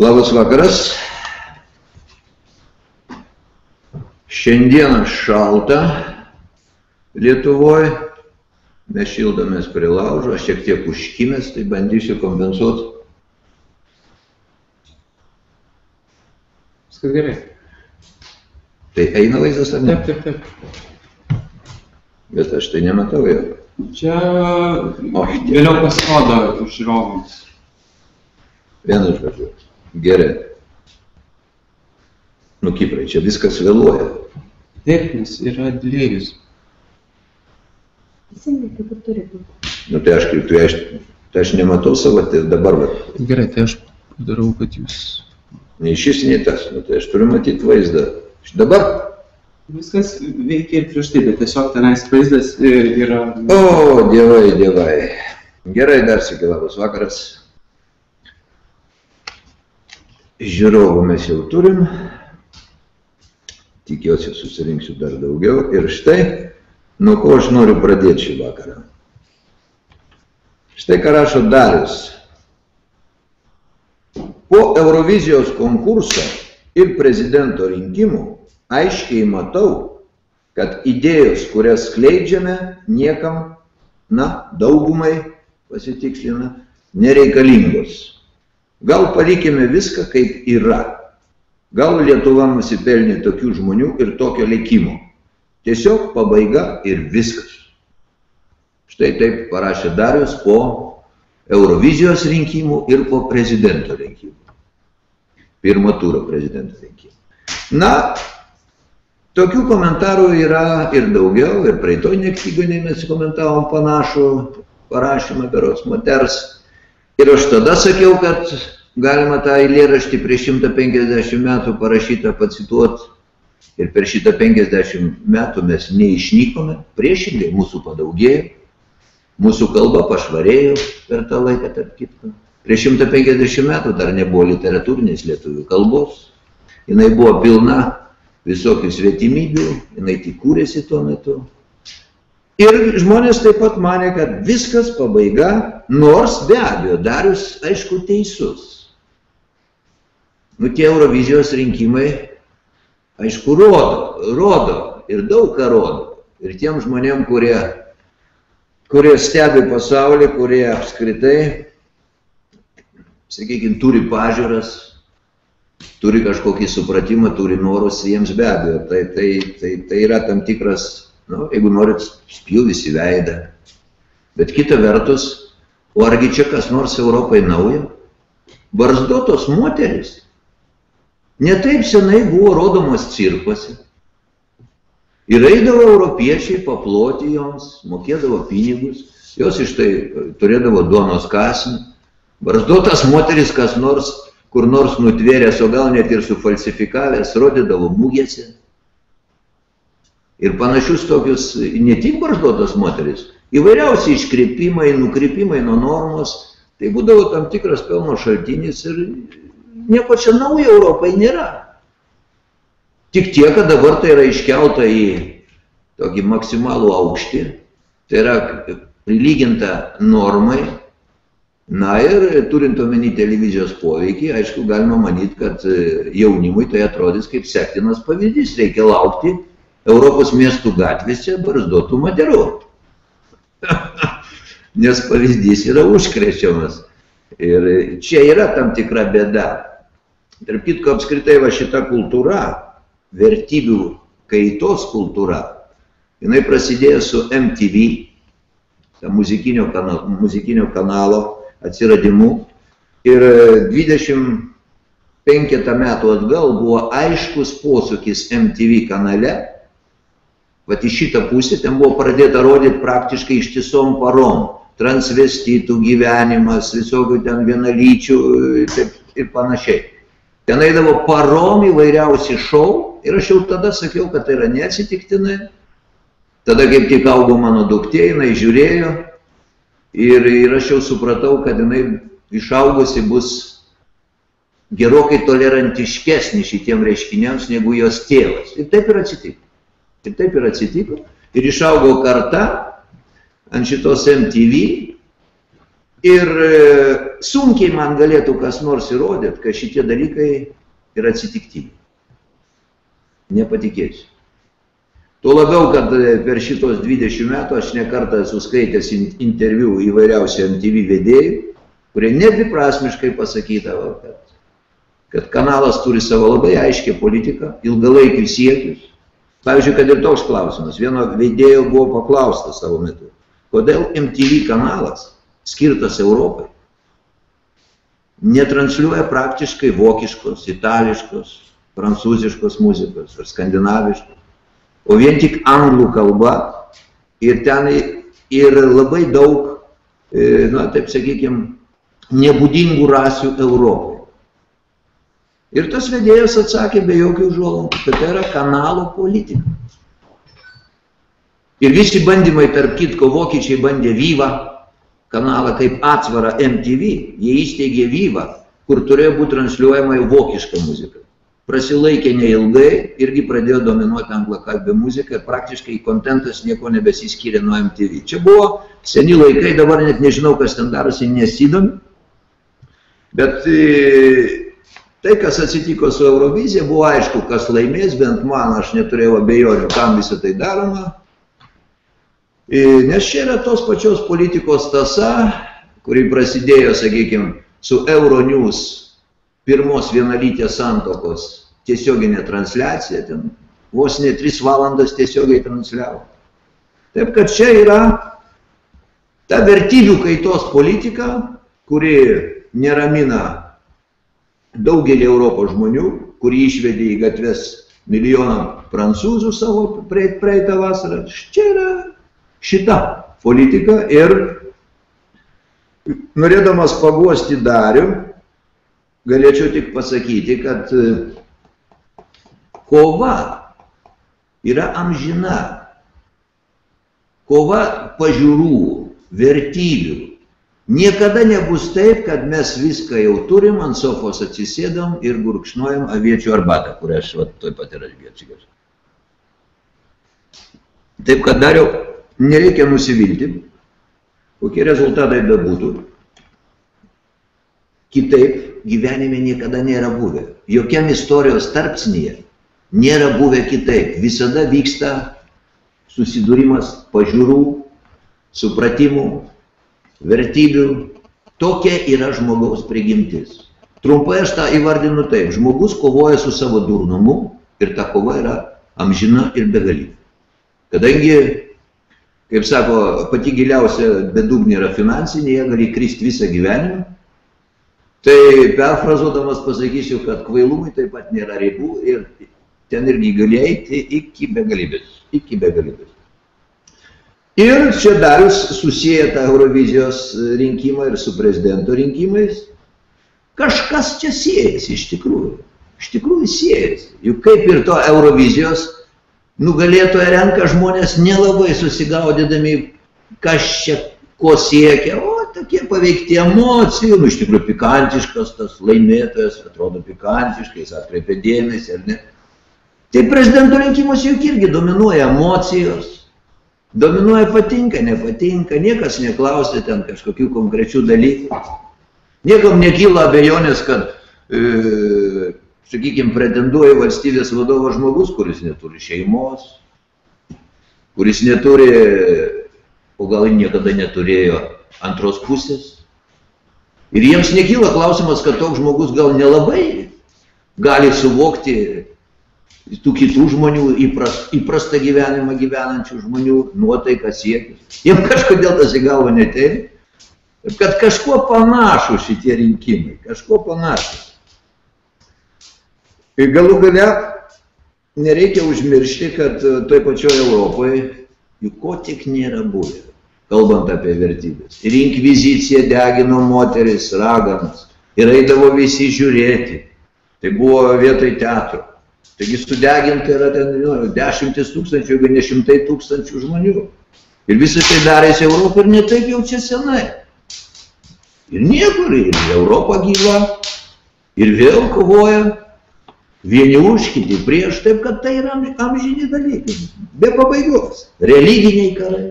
Labas vakaras. Šiandieną šalta Lietuvoje. Mes šildomės prie laužo, aš šiek tiek užkimęs, tai bandysiu kompensuoti. Viskas gerai. Tai eina vaizdas ar ne? Taip, taip, taip. Bet aš tai nematau jau. Čia O, vėliau pasirodo žiūrovams. Vienu žodžiu. Gerai. Nu, Kiprai, čia viskas vėluoja. Taip, nes yra dėlėjus. Teisingai, kaip ir turi būti. Nu, tai aš, tai aš, tai aš nematau savo, tai dabar, va, Gerai, tai aš padarau, kad jūs... nei šis, nei tas. Nu, tai aš turiu matyti vaizdą. Aš dabar. Viskas veikia ir prieš tai, bet tiesiog tenais vaizdas e, yra... O, dievai, dievai. Gerai, dar sėki labas vakaras. Žiūrovų mes jau turim. Tikiuosi susirinksiu dar daugiau. Ir štai, nuo ko aš noriu pradėti šį vakarą. Štai ką rašo Darius. Po Eurovizijos konkurso ir prezidento rinkimų aiškiai matau, kad idėjos, kurias skleidžiame, niekam, na, daugumai pasitikslina, nereikalingos. Gal palikime viską kaip yra. Gal Lietuva nusipelnė tokių žmonių ir tokio likimo. Tiesiog pabaiga ir viskas. Štai taip parašė Darius po Eurovizijos rinkimų ir po prezidento rinkimų. Pirmo turo prezidento rinkimų. Na, tokių komentarų yra ir daugiau, ir praeitoj nektygonė mes komentavom panašų parašymą berots moters. Ir aš tada sakiau, kad galima tą eilėraštį prieš 150 metų parašytą pacituoti. Ir per šitą 50 metų mes neišnykome, priešingai mūsų padaugėjo, mūsų kalba pašvarėjo per tą laiką, tarp kitko. Prieš 150 metų dar nebuvo literatūrinės lietuvių kalbos, jinai buvo pilna visokių svetimybių, jinai tik kūrėsi tuo metu. Ir žmonės taip pat mane, kad viskas pabaiga, nors be abejo, Darius, aišku, teisus. Nu, tie Eurovizijos rinkimai, aišku, rodo, rodo ir daug ką rodo. Ir tiem žmonėm, kurie, kurie stebi pasaulį, kurie apskritai, sakykime, turi pažiūras, turi kažkokį supratimą, turi norus, jiems be abejo. Tai, tai, tai, tai yra tam tikras, nu, jeigu norit, spjūvis į veidą. Bet kita vertus, o argi čia kas nors Europai naujo? Barzdotos moteris. Netaip senai buvo rodomos cirkuose. Ir eidavo europiečiai paploti joms, mokėdavo pinigus, jos iš tai turėdavo duonos kasnį. Barzdotas moteris kas nors kur nors nutvėręs, o gal net ir sufalsifikavęs, rodydavo mūgėse. Ir panašius tokius, ne tik baržduotas moteris, įvairiausi iškreipimai, nukrypimai nuo normos, tai būdavo tam tikras pelno šaltinis ir nieko čia naujo Europai nėra. Tik tiek, kad dabar tai yra iškelta į tokį maksimalų aukštį, tai yra prilyginta normai, Na ir turint omeny televizijos poveikį, aišku, galima manyti, kad jaunimui tai atrodys kaip sektinas pavyzdys. Reikia laukti Europos miestų gatvėse barzdotų moterų. Nes pavyzdys yra užkrečiamas. Ir čia yra tam tikra bėda. Tarp kitko, apskritai va šita kultūra, vertybių kaitos kultūra, jinai prasidėjo su MTV, muzikinio kanalo, muzikinio kanalo atsiradimu. Ir 25 metų atgal buvo aiškus posūkis MTV kanale. Vat į šitą pusę ten buvo pradėta rodyti praktiškai ištisom parom. Transvestitų gyvenimas, visokių ten vienalyčių taip, ir panašiai. Ten eidavo parom įvairiausi šou ir aš jau tada sakiau, kad tai yra neatsitiktinai. Tada kaip tik augo mano duktė, jinai žiūrėjo Ir, ir aš jau supratau, kad jinai išaugusi bus gerokai tolerantiškesnė šitiem reiškiniams negu jos tėvas. Ir taip ir atsitiko. Ir taip ir atsitiko. Ir išaugo karta ant šitos MTV. Ir sunkiai man galėtų kas nors įrodyti, kad šitie dalykai yra atsitiktiniai. Nepatikėsiu. Tuo labiau, kad per šitos 20 metų aš nekartą esu skaitęs interviu įvairiausių MTV vedėjų, kurie nedviprasmiškai pasakydavo, kad, kad kanalas turi savo labai aiškę politiką, ilgalaikius siekius. Pavyzdžiui, kad ir toks klausimas. Vieno vedėjo buvo paklaustas savo metu, kodėl MTV kanalas skirtas Europai netransliuoja praktiškai vokiškos, itališkos, prancūziškos muzikos ar skandinaviškos, o vien tik anglų kalba ir ten ir labai daug, e, na taip sakykime, nebūdingų rasių Europoje. Ir tas vedėjas atsakė be jokių užuolankų, kad tai yra kanalo politika. Ir visi bandymai, tarp kitko, vokiečiai bandė Vyvą kanalą kaip atsvarą MTV, jie įsteigė Vyvą, kur turėjo būti transliuojama jau vokiška muzika. Prasilaikė neilgai, irgi pradėjo dominuoti anglakalbė muzika ir praktiškai kontentas nieko nebesiskyrė nuo MTV. Čia buvo seni laikai, dabar net nežinau, kas ten darosi, nesidomi. Bet e, tai, kas atsitiko su Eurovizija, buvo aišku, kas laimės, bent man, aš neturėjau abejonių, kam visą tai daroma. E, nes čia yra tos pačios politikos tasa, kuri prasidėjo, sakykime, su Euronews pirmos vienalytės santokos tiesioginė transliacija, ten vos ne 3 valandas tiesiogiai transliavo. Taip kad čia yra ta vertybių kaitos politika, kuri neramina daugelį Europos žmonių, kurį išvedė į gatves milijoną prancūzų savo praeitą vasarą. Čia yra šita politika ir norėdamas paguosti darių, galėčiau tik pasakyti, kad e, kova yra amžina. Kova pažiūrų, vertybių, Niekada nebus taip, kad mes viską jau turim, ant sofos atsisėdam ir gurkšnuojam aviečių arbatą, kurią aš vat, toj pat ir atsigasiu. Taip kad dariau, nereikia nusivilti, kokie rezultatai bebūtų. Kitaip gyvenime niekada nėra buvę. Jokiam istorijos tarpsnyje nėra buvę kitaip. Visada vyksta susidūrimas pažiūrų, supratimų, vertybių. Tokia yra žmogaus prigimtis. Trumpai aš tą įvardinu taip. Žmogus kovoja su savo durnumu ir ta kova yra amžina ir begalinė. Kadangi, kaip sako, pati giliausia bedugnė yra finansinė, jie gali kristi visą gyvenimą. Tai perfrazuodamas pasakysiu, kad kvailumui taip pat nėra ribų ir ten irgi gali eiti iki begalybės. Iki begalybės. Ir čia Darius susiję tą Eurovizijos rinkimą ir su prezidento rinkimais. Kažkas čia siejasi iš tikrųjų. Iš tikrųjų siejasi. Juk kaip ir to Eurovizijos nugalėtoje renka žmonės nelabai susigaudydami, kas čia ko siekia, o tokie paveikti emocijų, nu iš tikrųjų pikantiškas tas laimėtojas, atrodo pikantiškai, jis atkreipia dėmesį ar ne. Tai prezidento rinkimuose juk irgi dominuoja emocijos, Dominuoja patinka, nepatinka, niekas neklausia ten kažkokių konkrečių dalykų. Niekam nekyla abejonės, kad, e, sakykime, pretenduoja valstybės vadovo žmogus, kuris neturi šeimos, kuris neturi, o gal niekada neturėjo antros pusės. Ir jiems nekyla klausimas, kad toks žmogus gal nelabai gali suvokti tų kitų žmonių, įpras, įprastą gyvenimą gyvenančių žmonių nuotaiką siekis. Jiems kažkodėl tas į galvą neteina. Kad kažkuo panašu šitie rinkimai, kažkuo panašus. Ir galų gale nereikia užmiršti, kad e, toj pačioje Europoje juk ko tik nėra buvę, kalbant apie vertybės. Ir inkvizicija degino moteris, raganas. Ir eidavo visi žiūrėti. Tai buvo vietoj teatro. Taigi sudeginta yra ten nu, dešimtis tūkstančių, jeigu ne šimtai tūkstančių žmonių. Ir visą tai darėsi Europą ir netaip jau čia senai. Ir niekur, ir Europa gyva, ir vėl kovoja vieni už kiti prieš, taip kad tai yra amžini dalykai, be pabaigos. Religiniai karai,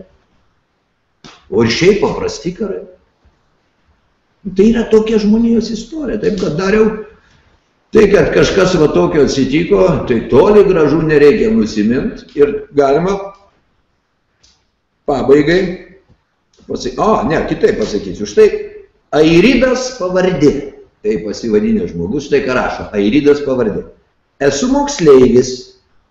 o ir šiaip paprasti karai. Tai yra tokia žmonijos istorija. Taip, kad dariau, tai kad kažkas va tokio atsitiko, tai toli gražu nereikia nusiminti ir galima pabaigai pasakyti, o, ne, kitaip pasakysiu, štai Airidas pavardė, tai pasivadinė žmogus, štai ką rašo, Airidas pavardė. Esu moksleivis,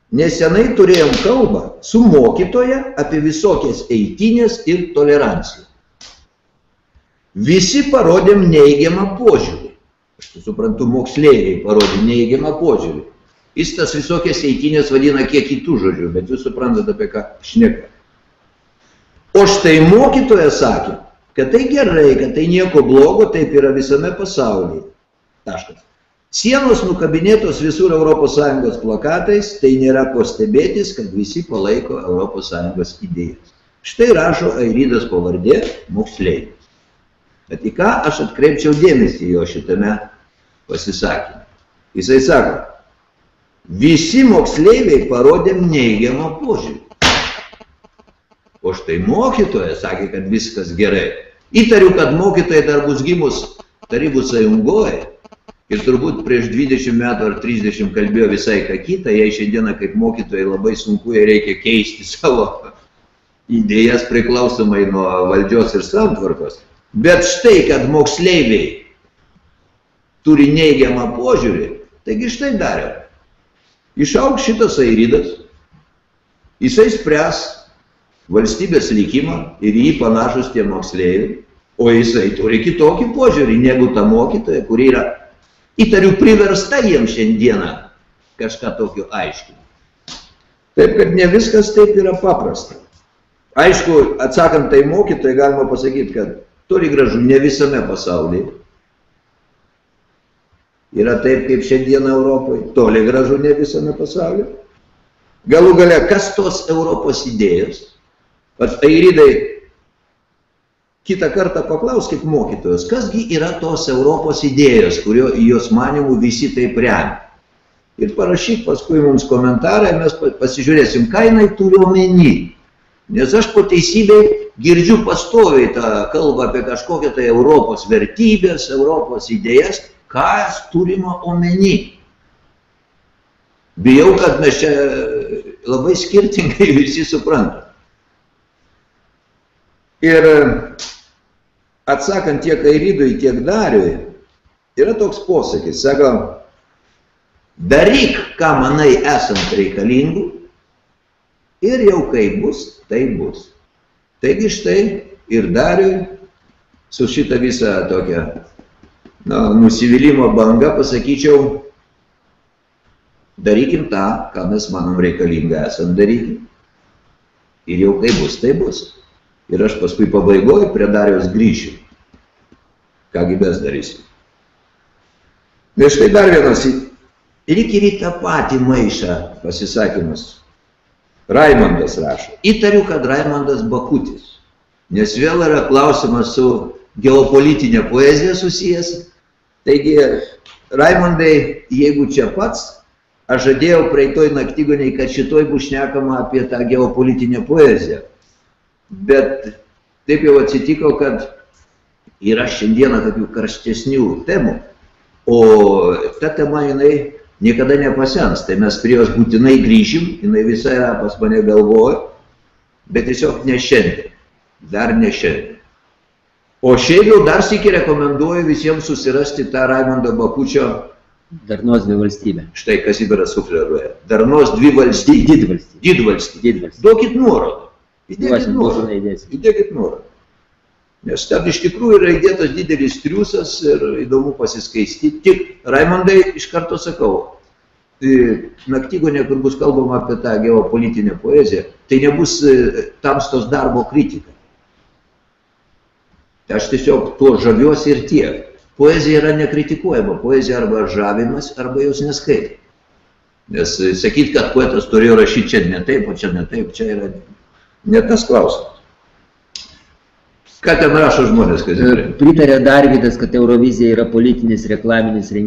Nesenai turėjom kalbą su mokytoja apie visokias eitinės ir toleranciją. Visi parodėm neigiamą požiūrį. Aš suprantu, moksleiviai parodė neigiamą požiūrį. Jis tas visokias eitinės vadina kiek kitų žodžių, bet jūs suprantate apie ką šneka. O štai mokytoja sakė, kad tai gerai, kad tai nieko blogo, taip yra visame pasaulyje. Taškas. Sienos nukabinėtos visur ES plakatais, tai nėra ko stebėtis, kad visi palaiko ES idėjas. Štai rašo Airidas pavardė moksleivis. Bet į ką aš atkreipčiau dėmesį jo šitame pasisakymą. Jisai sako, visi moksleiviai parodėm neigiamą požiūrį. O štai mokytojas sakė, kad viskas gerai. Įtariu, kad mokytojai dar bus gimus Tarybų sąjungoje ir turbūt prieš 20 metų ar 30 kalbėjo visai ką kitą, jai šiandieną kaip mokytojai labai sunku, jai reikia keisti savo idėjas priklausomai nuo valdžios ir santvarkos. Bet štai, kad moksleiviai turi neigiamą požiūrį, taigi štai dariau. Išauk šitas airidas, jisai spręs valstybės likimą ir jį panašus tie moksleiviai, o jisai turi kitokį požiūrį negu ta mokytoja, kuri yra įtariu priversta jiems šiandieną kažką tokio aiškinti. Taip, kad ne viskas taip yra paprasta. Aišku, atsakant tai mokytojai, galima pasakyti, kad toli gražu ne visame pasaulyje. Yra taip, kaip šiandieną Europoje, toli gražu ne visame pasaulyje. Galų gale, kas tos Europos idėjos? Pats Airidai kitą kartą paklauskit mokytojus, kasgi yra tos Europos idėjos, kurio jos manimų visi taip remia. Ir parašyk paskui mums komentarą, mes pasižiūrėsim, ką jinai turi omeny. Nes aš po teisybei girdžiu pastoviai tą kalbą apie kažkokią tai Europos vertybės, Europos idėjas, kas turima omeny. Bijau, kad mes čia labai skirtingai visi suprantam. Ir atsakant tiek Airidui, tiek Dariui, yra toks posakis, sako, daryk, ką manai esant reikalingų ir jau kai bus, tai bus. Taigi štai ir Dariui su šitą visą tokią na, nusivylimą bangą pasakyčiau, darykim tą, ką mes manom reikalinga esant darykim. Ir jau kai bus, tai bus. Ir aš paskui pabaigoju prie Dariaus grįšiu. Kągi mes darysim. Ir štai dar vienas, lyg ir į tą patį maišą pasisakymas. Raimondas rašo. Įtariu, kad Raimondas Bakutis. Nes vėl yra klausimas su geopolitinė poezija susijęs. Taigi, Raimondai, jeigu čia pats, aš žadėjau praeitoj naktygoniai, kad šitoj bus šnekama apie tą geopolitinę poeziją. Bet taip jau atsitiko, kad yra šiandieną tokių karštesnių temų, o ta tema jinai niekada nepasens, tai mes prie jos būtinai grįžim, jinai visai yra pas mane galvoje, bet tiesiog ne šiandien, dar ne šiandien. O šiaip jau dar sėki rekomenduoju visiems susirasti tą Raimondo Bakučio Darnos dvi valstybė. Štai kas įbėra sufleruoja. Darnos dvi valstybė. Didvalstybė. Didvalstybė. Didvalstybė. Duokit nuorodą. Įdėkit nuorodą. Įdėkit nuorodą. Nes ten iš tikrųjų yra įdėtas didelis triusas ir įdomu pasiskaisti. Tik, Raimondai, iš karto sakau, tai naktygonė, kur bus kalbama apie tą geopolitinę poeziją, tai nebus e, tamstos darbo kritika. Aš tiesiog tuo žaviuosi ir tiek. Poezija yra nekritikuojama, poezija arba žavimas, arba jos neskaito. Nes e, sakyt, kad poetas turėjo rašyti čia ne taip, o čia ne taip, čia yra ne tas klausimas. Ką ten rašo žmonės, kad yra? Pritarė Darvydas, kad Eurovizija yra politinis reklaminis e,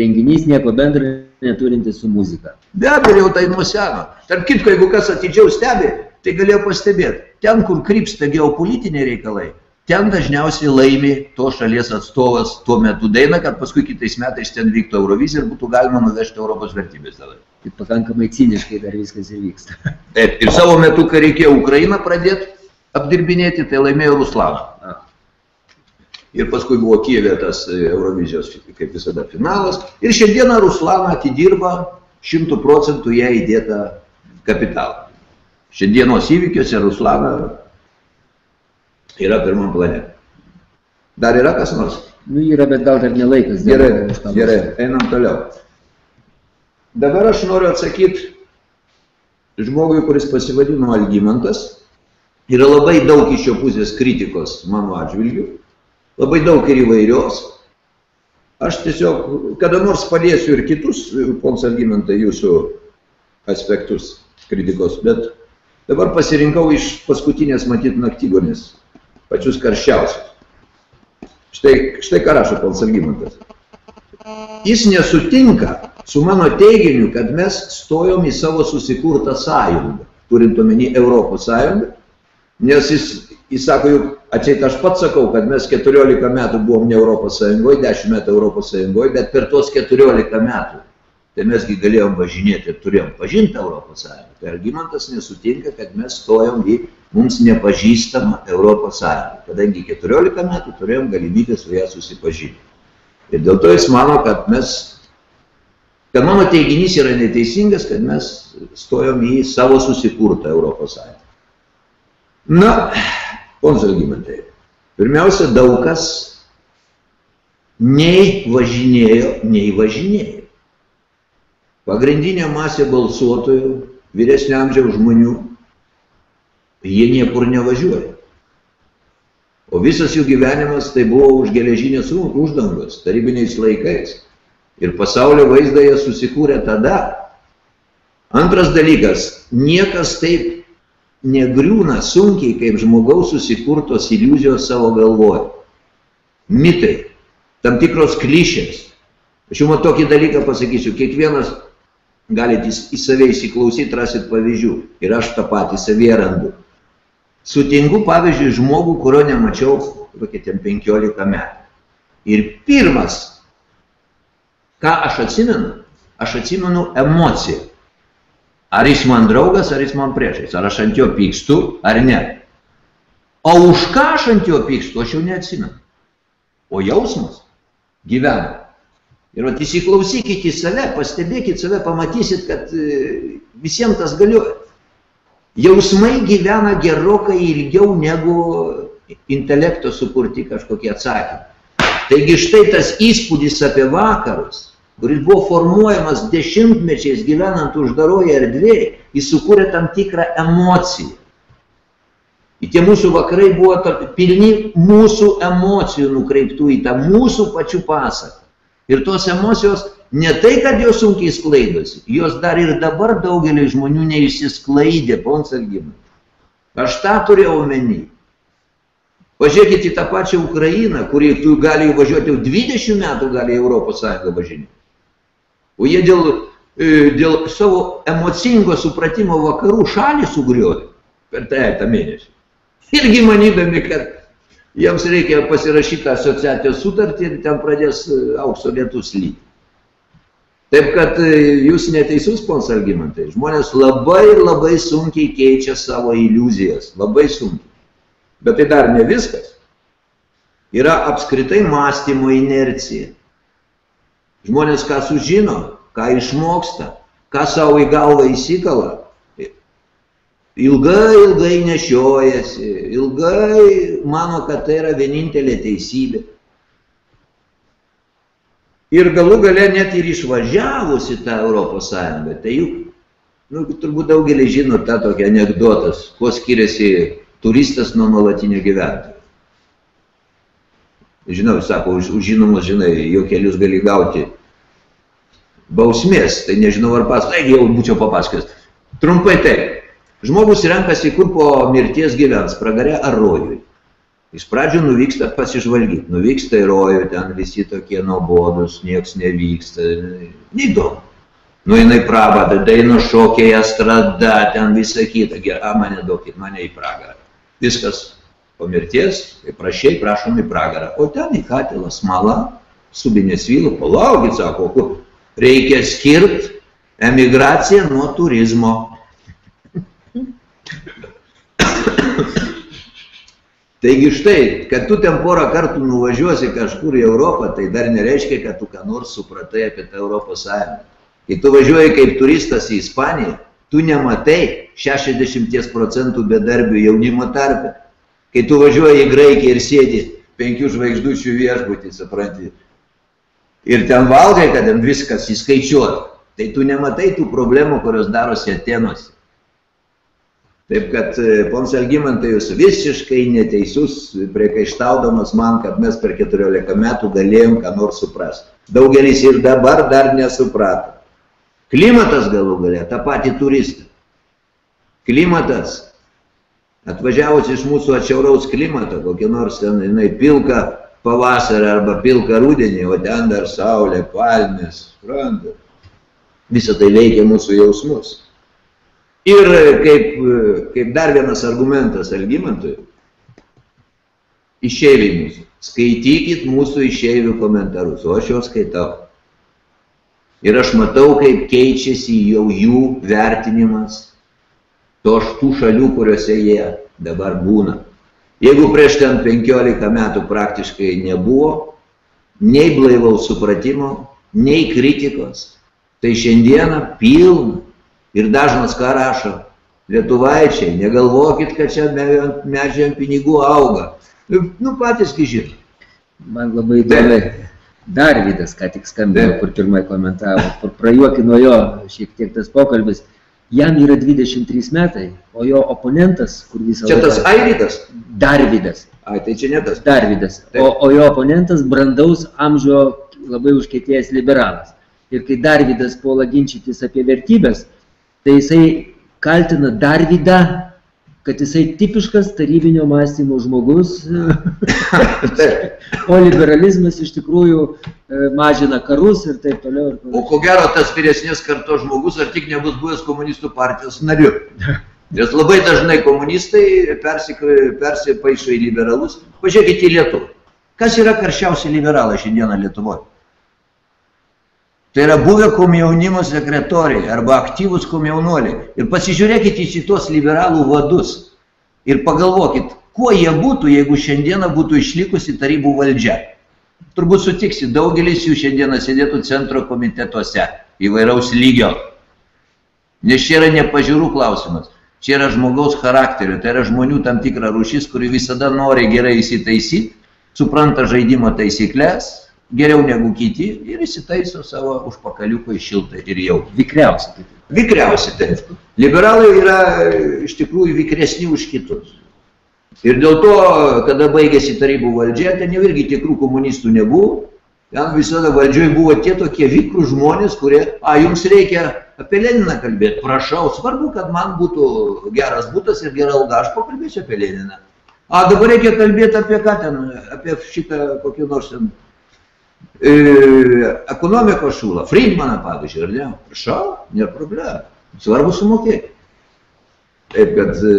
renginys, nieko bendra neturintis su muzika. Be abejo, jau tai nuo seno. Tarp kitko, jeigu kas atidžiau stebi, tai galėjo pastebėti. Ten, kur krypsta geopolitiniai reikalai, ten dažniausiai laimi to šalies atstovas tuo metu daina, kad paskui kitais metais ten vyktų Eurovizija ir būtų galima nuvežti Europos vertybės tada. Tai pakankamai ciniškai dar viskas ir vyksta. Taip, ir savo metu, kai reikėjo Ukrainą pradėti apdirbinėti, tai laimėjo Ruslaną. Ir paskui buvo Kijevė tas Eurovizijos, kaip visada, finalas. Ir šiandieną Ruslaną atidirba šimtų procentų ją įdėtą kapitalą. Šiandienos įvykiuose Ruslana yra pirmam plane. Dar yra kas nors? Nu, yra, bet gal dar nelaikas. Gerai, gerai, einam toliau. Dabar aš noriu atsakyti žmogui, kuris pasivadino Algymantas. Yra labai daug iš jo pusės kritikos mano atžvilgių. Labai daug ir įvairios. Aš tiesiog kada nors paliesiu ir kitus, pons Algymantai, jūsų aspektus kritikos, bet dabar pasirinkau iš paskutinės matyt naktygonės, pačius karščiausius. Štai, štai ką rašo pons Algymantas. Jis nesutinka su mano teiginiu, kad mes stojom į savo susikurtą sąjungą, turint omeny Europos sąjungą, nes jis, jis sako, juk atseit aš pats sakau, kad mes 14 metų buvom ne Europos sąjungoje, 10 metų Europos sąjungoje, bet per tuos 14 metų, tai mesgi galėjom važinėti ir turėjom pažinti Europos sąjungą. Tai argumentas nesutinka, kad mes stojom į mums nepažįstamą Europos sąjungą, kadangi 14 metų turėjom galimybę su ją susipažinti. Ir dėl to jis mano, kad mes, kad mano teiginys yra neteisingas, kad mes stojom į savo susikurtą Europos Sąjungą. Na, pons Algymantai, pirmiausia, daug kas nei važinėjo, nei važinėjo. Pagrindinė masė balsuotojų, vyresnio amžiaus žmonių, jie niekur nevažiuoja. O visas jų gyvenimas tai buvo už geležinės uždangos, tarybiniais laikais. Ir pasaulio vaizdą jie susikūrė tada. Antras dalykas, niekas taip negriūna sunkiai, kaip žmogaus susikurtos iliuzijos savo galvoje. Mitai, tam tikros klišės. Aš jums tokį dalyką pasakysiu, kiekvienas galite į save įsiklausyti, rasit pavyzdžių. Ir aš tą patį savyje randu. Sutinku, pavyzdžiui, žmogų, kurio nemačiau, kokie ten 15 metų. Ir pirmas, ką aš atsimenu, aš atsimenu emociją. Ar jis man draugas, ar jis man priešais, ar aš ant jo pykstu, ar ne. O už ką aš ant jo pykstu, aš jau neatsimenu. O jausmas gyvena. Ir vat įsiklausykit į save, pastebėkit save, pamatysit, kad visiems tas galioja. Jausmai gyvena gerokai ilgiau negu intelekto sukurti kažkokie atsakymai. Taigi štai tas įspūdis apie vakarus, kuris buvo formuojamas dešimtmečiais gyvenant uždaroje erdvėje, jis sukūrė tam tikrą emociją. Ir tie mūsų vakarai buvo pilni mūsų emocijų nukreiptų į tą mūsų pačių pasaką. Ir tos emocijos ne tai, kad jos sunkiai sklaidosi, jos dar ir dabar daugelį žmonių neišsisklaidė, pons Algimantas. Aš tą turėjau omeny. Pažiūrėkit į tą pačią Ukrainą, kurie tu gali važiuoti jau 20 metų, gali Europos Sąjungą važinėti. O jie dėl, dėl savo emocingo supratimo vakarų šalį sugriovė per trejata mėnesį. Irgi manydami, kad jiems reikia pasirašyti asociacijos sutartį ir ten pradės aukso lietus lyti. Taip kad jūs neteisus, pons Algymantai, žmonės labai labai sunkiai keičia savo iliuzijas, labai sunkiai. Bet tai dar ne viskas. Yra apskritai mąstymo inercija. Žmonės ką sužino, ką išmoksta, ką savo į galvą įsikala, ilgai, ilgai nešiojasi, ilgai mano, kad tai yra vienintelė teisybė. Ir galų gale net ir išvažiavus į tą Europos Sąjungą, tai juk, nu, turbūt daugelį žino tą tokį anegdotas, kuo skiriasi turistas nuo nuolatinio gyventojo. Žinau, sako, už, už žinomus, žinai, jo kelius gali gauti bausmės, tai nežinau ar pas, tai jau būčiau papasakęs. Trumpai taip, žmogus renkasi, kur po mirties gyvens, pragare ar rojui. Iš pradžių nuvyksta pasižvalgyti, nuvyksta į rojų, ten visi tokie nuobodus, nieks nevyksta, neįdomu. Nu jinai prabada, daino šokiai, estrada, ten visa kita, gerai, mane duokit, mane į pragarą. Viskas po mirties, kai prašiai, prašom į pragarą. O ten į katilą smala, subinės vylų, palaukit, sako, kur reikia skirti emigraciją nuo turizmo. Taigi štai, kad tu ten porą kartų nuvažiuosi kažkur į Europą, tai dar nereiškia, kad tu ką nors supratai apie tą Europos Sąjungą. Kai tu važiuoji kaip turistas į Ispaniją, tu nematai 60 procentų bedarbių jaunimo tarpe. Kai tu važiuoji į Graikiją ir sėdi penkių žvaigždučių viešbutį, supranti, ir ten valgai, kad ten viskas įskaičiuota, tai tu nematai tų problemų, kurios darosi Atenuose. Taip kad, e, pons Algymantai, jūs visiškai neteisus, priekaištaudamas man, kad mes per 14 metų galėjom ką nors suprasti. Daugelis ir dabar dar nesuprato. Klimatas galų galė, tą patį turistą. Klimatas, atvažiavus iš mūsų atšiauraus klimato, kokį nors ten, jinai, pilka pavasarį arba pilka rudenį, o ten dar saulė, palmės, suprantat. Visą tai veikia mūsų jausmus. Ir kaip, kaip dar vienas argumentas Algimantui, išeiviai mūsų, skaitykit mūsų išeivių komentarus, o aš juos skaitau. Ir aš matau, kaip keičiasi jau jų vertinimas to tų šalių, kuriuose jie dabar būna. Jeigu prieš ten 15 metų praktiškai nebuvo nei blaivaus supratimo, nei kritikos, tai šiandieną pilna Ir dažnas ką rašo, lietuvaičiai, negalvokit, kad čia medžiai ant pinigų auga. Nu, patysgi žinot. Man labai įdomi. Darvydas, ką tik skambėjo, kur pirmai komentavo, prajuokino jo šiek tiek tas pokalbis. Jam yra 23 metai, o jo oponentas, kur visą laiką... Čia tas Airydas? Darvydas. Ai, tai čia ne tas. Darvydas. O, o jo oponentas brandaus amžio labai užkėtėjęs liberalas. Ir kai Darvydas puola ginčytis apie vertybės, tai jisai kaltina Darvydą, kad jisai tipiškas tarybinio mąstymo žmogus, o liberalizmas iš tikrųjų e, mažina karus ir taip toliau. Ir o ko gero tas vyresnės kartos žmogus ar tik nebus buvęs komunistų partijos nariu. Nes labai dažnai komunistai persipaišo į liberalus. Pažiūrėkite į Lietuvą. Kas yra karščiausi liberalai šiandieną Lietuvoje? Tai yra buvę komjaunimo sekretoriai arba aktyvus komjaunuoliai. Ir pasižiūrėkite į šitos liberalų vadus ir pagalvokit, kuo jie būtų, jeigu šiandieną būtų išlikusi tarybų valdžia. Turbūt sutiksi, daugelis jų šiandieną sėdėtų centro komitetuose įvairaus lygio. Nes čia yra ne pažiūrų klausimas, čia yra žmogaus charakterio, tai yra žmonių tam tikra rūšis, kuri visada nori gerai įsitaisyti, supranta žaidimo taisyklės, geriau negu kiti ir įsitaiso savo užpakaliuko į šiltą ir jau. Vikriausi. Vikriausi, taip. Liberalai yra iš tikrųjų vikresni už kitus. Ir dėl to, kada baigėsi tarybų valdžia, ten jau irgi tikrų komunistų nebuvo. Ten visada valdžioj buvo tie tokie vikrų žmonės, kurie, a, jums reikia apie Leniną kalbėti, prašau, svarbu, kad man būtų geras būtas ir gera alga, aš pakalbėsiu apie Leniną. A, dabar reikia kalbėti apie ką ten, apie šitą kokį nors ten e, ekonomikos šūlą, Friedmaną pavyzdžiui, ar ne? Prašau, nėra problema. Svarbu sumokėti. Taip kad e,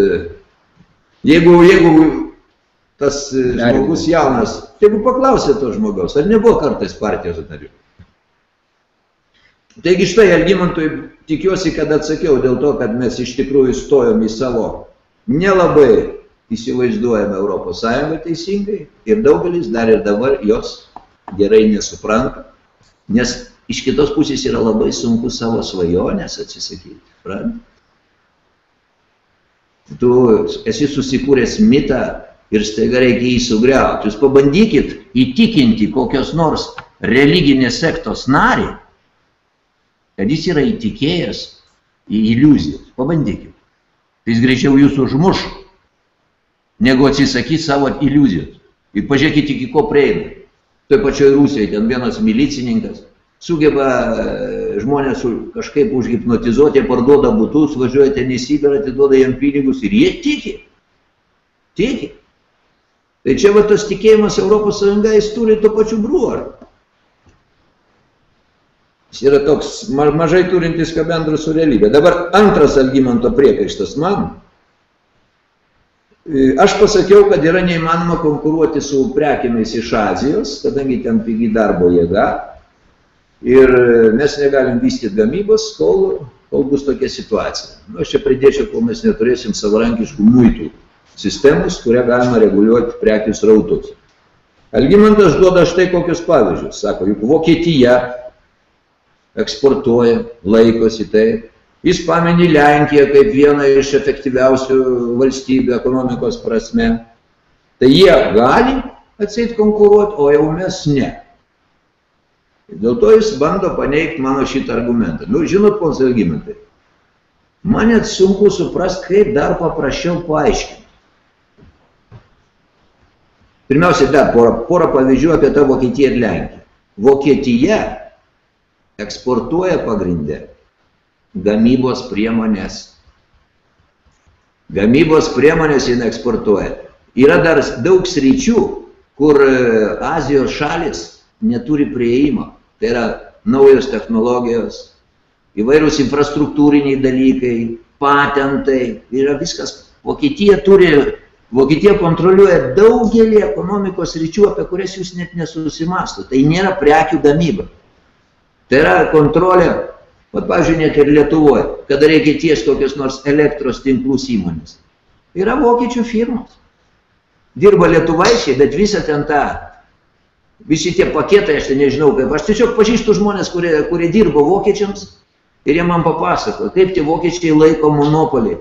jeigu, jeigu tas e, žmogus jaunas, jeigu paklausė to žmogaus, ar nebuvo kartais partijos narių. Taigi štai, Algimantui, tikiuosi, kad atsakiau dėl to, kad mes iš tikrųjų stojom į savo nelabai įsivaizduojame Europos Sąjungą teisingai ir daugelis dar ir dabar jos gerai nesupranta, nes iš kitos pusės yra labai sunku savo svajonės atsisakyti. Suprantate? Tu esi susikūręs mitą ir staiga reikia jį sugriauti. Jūs pabandykit įtikinti kokios nors religinės sektos narį, kad jis yra įtikėjęs į iliuziją. Pabandykit. Tai jis greičiau jūs užmuš, negu atsisakyti savo iliuzijos. Ir pažiūrėkite, iki ko prieina. Toj pačioj Rusijoje ten vienas milicininkas sugeba e, žmonės kažkaip užhipnotizuoti, parduoda būtus, važiuoja ten į Sibirą, atiduoda jam pinigus ir jie tiki. Tiki. Tai čia va tas tikėjimas Europos Sąjunga, jis turi to pačiu bruožu. Jis yra toks mažai turintis ką bendro su realybė. Dabar antras Algymanto priekaištas man. Aš pasakiau, kad yra neįmanoma konkuruoti su prekiamis iš Azijos, kadangi ten pigi darbo jėga. Ir mes negalim vystyti gamybos, kol, kol bus tokia situacija. Nu, aš čia pridėčiau, kol mes neturėsim savarankiškų muitų sistemus, kurią galima reguliuoti prekių srautus. Algimantas duoda štai kokius pavyzdžius. Sako, juk Vokietija eksportuoja, laikosi tai, Jis pamini Lenkiją kaip vieną iš efektyviausių valstybių ekonomikos prasme. Tai jie gali atseit konkuruoti, o jau mes ne. Dėl to jis bando paneigti mano šitą argumentą. Nu, žinot, pons argumentai, man net sunku suprasti, kaip dar paprasčiau paaiškinti. Pirmiausia, dar porą, porą pavyzdžių apie tą Vokietiją ir Lenkiją. Vokietija eksportuoja pagrindę gamybos priemonės. Gamybos priemonės jin eksportuoja. Yra dar daug sričių, kur e, Azijos šalis neturi prieimo. Tai yra naujos technologijos, įvairūs infrastruktūriniai dalykai, patentai. Yra viskas. Vokietija turi, Vokietija kontroliuoja daugelį ekonomikos ryčių, apie kurias jūs net nesusimastų. Tai nėra prekių gamyba. Tai yra kontrolė Vat, pavyzdžiui, net ir Lietuvoje, kada reikia tiesti kokios nors elektros tinklus įmonės. Yra vokiečių firmos. Dirba lietuvaičiai, bet visą ten tą, visi tie paketai, aš tai nežinau kaip, aš tiesiog pažįstu žmonės, kurie, kurie dirbo vokiečiams ir jie man papasako, kaip tie vokiečiai laiko monopolį.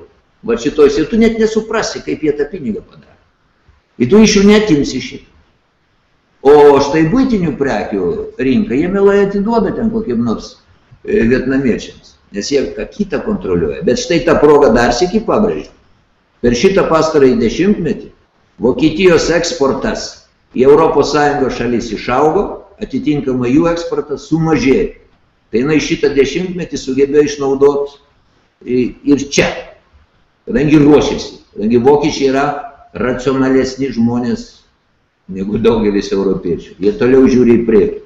Va šitoj, ir tu net nesuprasi, kaip jie tą pinigą padarė. Ir tu iš jų netimsi šitą. O štai būtinių prekių rinką jie mielai atiduoda ten kokiem nors vietnamiečiams, nes jie ką kitą kontroliuoja. Bet štai tą progą dar sėki pabrėžiu. Per šitą pastarąjį dešimtmetį Vokietijos eksportas į ES šalis išaugo, atitinkamai jų eksportas sumažėjo. Tai jinai šitą dešimtmetį sugebėjo išnaudoti ir čia, kadangi ruošiasi, kadangi vokiečiai yra racionalesni žmonės negu daugelis europiečių. Jie toliau žiūri į priekį.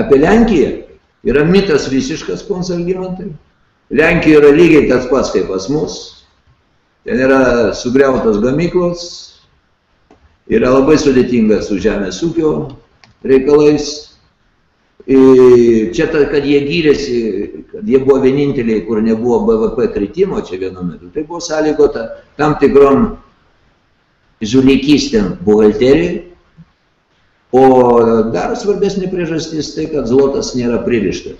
Apie Lenkiją Yra mitas visiškas konsalgymantai. Lenkija yra lygiai tas pats kaip pas mus. Ten yra sugriautos gamyklos, yra labai sudėtinga su žemės ūkio reikalais. Ir čia, ta, kad jie gyrėsi, kad jie buvo vieninteliai, kur nebuvo BVP kritimo čia vienu metu, tai buvo sąlygota tam tikrom žulikystėm buhalterijai, O dar svarbesnė priežastis tai, kad zlotas nėra pririštas.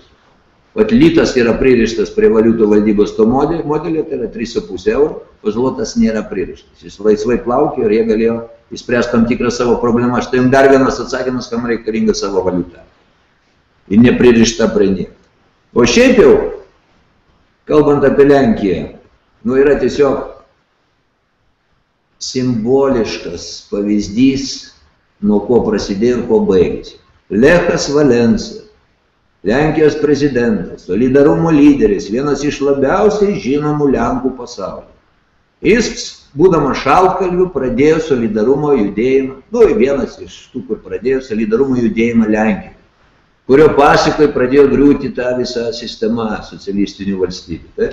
Vat litas yra pririštas prie valiutų valdybos to modelio, tai yra 3,5 eurų, o zlotas nėra pririštas. Jis laisvai plaukė ir jie galėjo įspręsti tam tikrą savo problemą. Štai jums dar vienas atsakymas, kam reikalinga savo valiuta. Ir nepririšta prie nieko. O šiaip jau, kalbant apie Lenkiją, nu yra tiesiog simboliškas pavyzdys nuo ko prasidėjo ir ko baigėsi. Lechas Valensa, Lenkijos prezidentas, solidarumo lyderis, vienas iš labiausiai žinomų Lenkų pasaulio. Jis, būdamas šaltkalvių, pradėjo solidarumo judėjimą, nu, vienas iš tų, kur pradėjo solidarumo judėjimą Lenkijoje, kurio pasakoje pradėjo griūti tą visą sistemą socialistinių valstybių. Tai?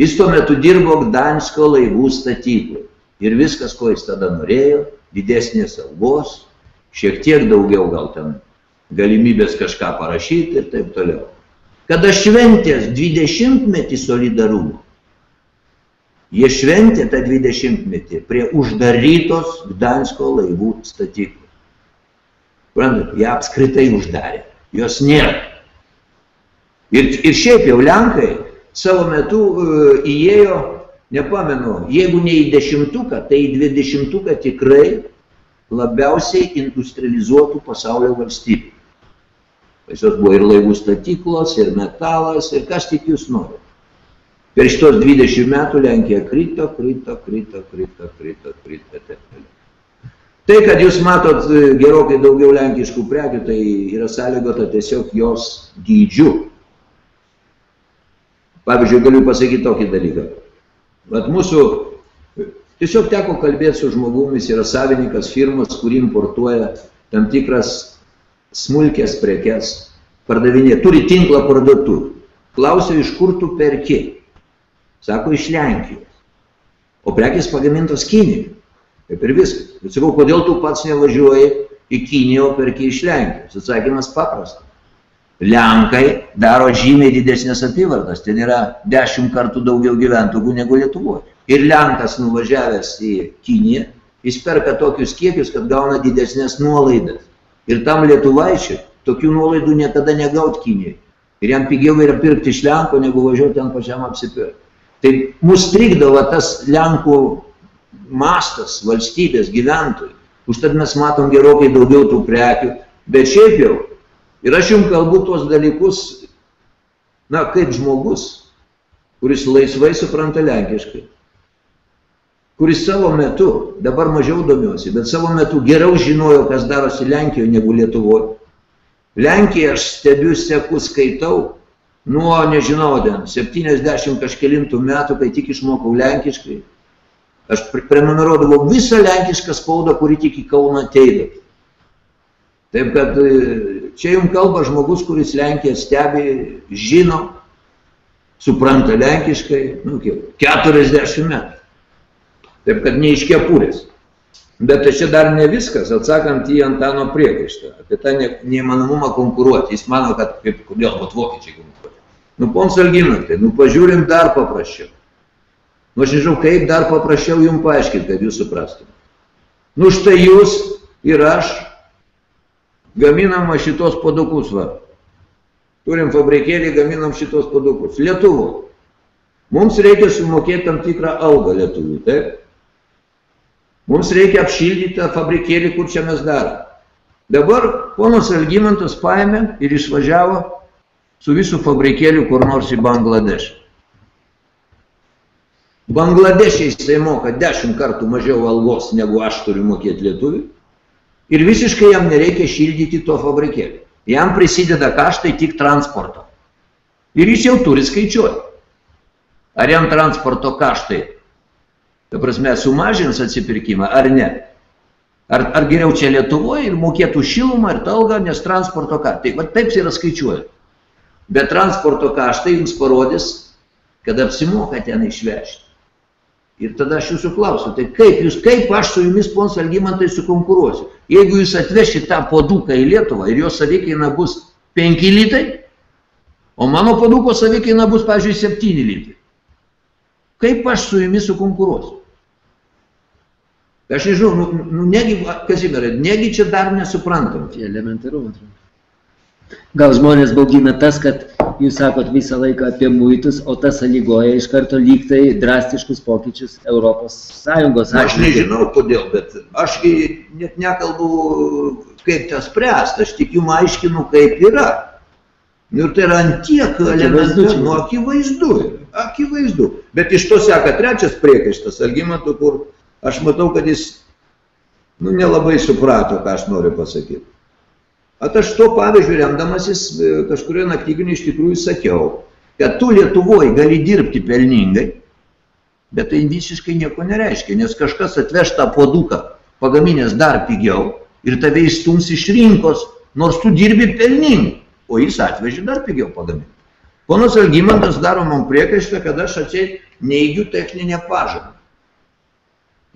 Jis tuo metu dirbo Gdansko laivų statykloje ir viskas, ko jis tada norėjo, didesnės algos, šiek tiek daugiau gal ten galimybės kažką parašyti ir taip toliau. Kada šventės 20 metį solidarumo, jie šventė tą 20 metį prie uždarytos Gdansko laivų statyklos. Suprantat, jie apskritai uždarė, jos nėra. Ir, ir šiaip jau Lenkai savo metu uh, įėjo, nepamenu, jeigu ne į dešimtuką, tai į dvidešimtuką tikrai labiausiai industrializuotų pasaulio valstybių. Pas jos buvo ir laivų statyklos, ir metalas, ir kas tik jūs norite. Per šitos 20 metų Lenkija krito, krito, krito, krito, krito, krito, taip toliau. Tai, kad jūs matot e, gerokai daugiau lenkiškų prekių, tai yra sąlygota tiesiog jos dydžiu. Pavyzdžiui, galiu pasakyti tokį dalyką. Vat mūsų Tiesiog teko kalbėti su žmogumis, yra savininkas firmos, kuri importuoja tam tikras smulkės prekes, pardavinė, turi tinklą parduotuvų. Klausiu, iš kur tu perki? Sako, iš Lenkijos. O prekės pagamintos Kinijoje. Kaip ir viskas. Bet sakau, kodėl tu pats nevažiuoji į Kiniją, o perki iš Lenkijos? Atsakymas paprastas. Lenkai daro žymiai didesnės apyvartas, ten yra dešimt kartų daugiau gyventojų negu Lietuvoje. Ir Lenkas nuvažiavęs į Kiniją, jis perka tokius kiekius, kad gauna didesnės nuolaidas. Ir tam lietuvaičiui tokių nuolaidų niekada negaut Kinijai. Ir jam pigiau yra pirkti iš Lenko, negu važiuoti ten pačiam apsipirkti. Tai mus trikdavo tas Lenkų mastas valstybės gyventojų. Užtat mes matom gerokai daugiau tų prekių. Bet šiaip jau Ir aš jums kalbu tuos dalykus, na, kaip žmogus, kuris laisvai supranta lenkiškai, kuris savo metu, dabar mažiau domiuosi, bet savo metu geriau žinojo, kas darosi Lenkijoje negu Lietuvoje. Lenkiją aš stebiu, seku, skaitau, nuo, nežinau, ten, 70 kažkelintų metų, kai tik išmokau lenkiškai. Aš prenumeruodavau visą lenkišką spaudą, kuri tik į Kauną ateidavo. Taip kad Čia jums kalba žmogus, kuris Lenkiją stebi, žino, supranta lenkiškai, nu, kiek, 40 metų. Taip kad neiškepūrės. Bet tai čia dar ne viskas, atsakant į Antano priekaištą, apie tą ne, neįmanomumą konkuruoti. Jis mano, kad kaip, kodėl vat vokiečiai konkuruoja. Nu, pons Algimantai, nu pažiūrim dar paprasčiau. Nu, aš nežinau, kaip dar paprasčiau jums paaiškinti, kad jūs suprastumėte. Nu, štai jūs ir aš gaminam šitos padukus, va. Turim fabrikėlį, gaminam šitos padukus. Lietuvo. Mums reikia sumokėti tam tikrą algą lietuvių, taip? Mums reikia apšildyti tą fabrikėlį, kur čia mes darome. Dabar ponas Algymantas paėmė ir išvažiavo su visų fabrikėliu kur nors į Bangladešą. Bangladešiai jisai moka dešimt kartų mažiau algos, negu aš turiu mokėti lietuviui ir visiškai jam nereikia šildyti to fabrikėlio. Jam prisideda kaštai tik transporto. Ir jis jau turi skaičiuoti. Ar jam transporto kaštai, ta prasme, sumažins atsipirkimą ar ne. Ar, ar geriau čia Lietuvoje ir mokėtų šilumą ir talgą, nes transporto kaštai. Va taip yra skaičiuoja. Bet transporto kaštai jums parodys, kad apsimoka ten išvežti. Ir tada aš jūsų klausiu, tai kaip jūs, kaip aš su jumis, pons Algymantai, sukonkuruosiu? Jeigu jūs atvešite tą poduką į Lietuvą ir jo savikaina bus 5 litrai, o mano poduko savikaina bus, pavyzdžiui, 7 litrai. Kaip aš su jumis sukonkuruosiu? Aš nežinau, nu, nu negi, Kazimierai, negi čia dar nesuprantam. Elementaru, atrodo. Gal žmonės baugina tas, kad jūs sakot visą laiką apie muitus, o tas sąlygoja iš karto lygtai drastiškus pokyčius Europos Sąjungos atžvilgiu. Aš nežinau kodėl, bet aš net nekalbu, kaip tas spręsti, aš tik jums aiškinu, kaip yra. Nu, ir tai yra antiek elementų, nu, akivaizdu, akivaizdu. Bet iš to seka trečias priekaištas, Algimantų, kur aš matau, kad jis nu, nelabai suprato, ką aš noriu pasakyti. At aš to pavyzdžių remdamasis e, kažkurio naktyginį iš tikrųjų sakiau, kad tu Lietuvoje gali dirbti pelningai, bet tai visiškai nieko nereiškia, nes kažkas atveš tą poduką pagaminęs dar pigiau ir tave įstums iš rinkos, nors tu dirbi pelningai, o jis atvežė dar pigiau pagaminti. Ponas Algymantas daro man priekaištą, kad aš atsiai neigiu techninę pažangą.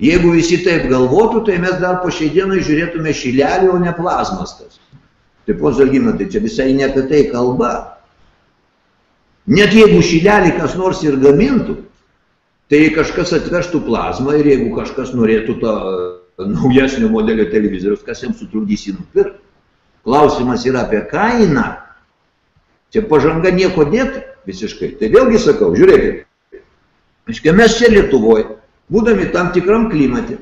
Jeigu visi taip galvotų, tai mes dar po šiai dienai žiūrėtume šilelį, o ne plazmas tas. Tai po Zalgimantai čia visai ne apie tai kalba. Net jeigu šilelį kas nors ir gamintų, tai kažkas atvežtų plazmą ir jeigu kažkas norėtų to naujesnio modelio televizorius, kas jam sutrukdys jį nupirkti. Klausimas yra apie kainą. Čia pažanga nieko dėta visiškai. Tai vėlgi sakau, žiūrėkit. Mes čia Lietuvoje, būdami tam tikram klimate,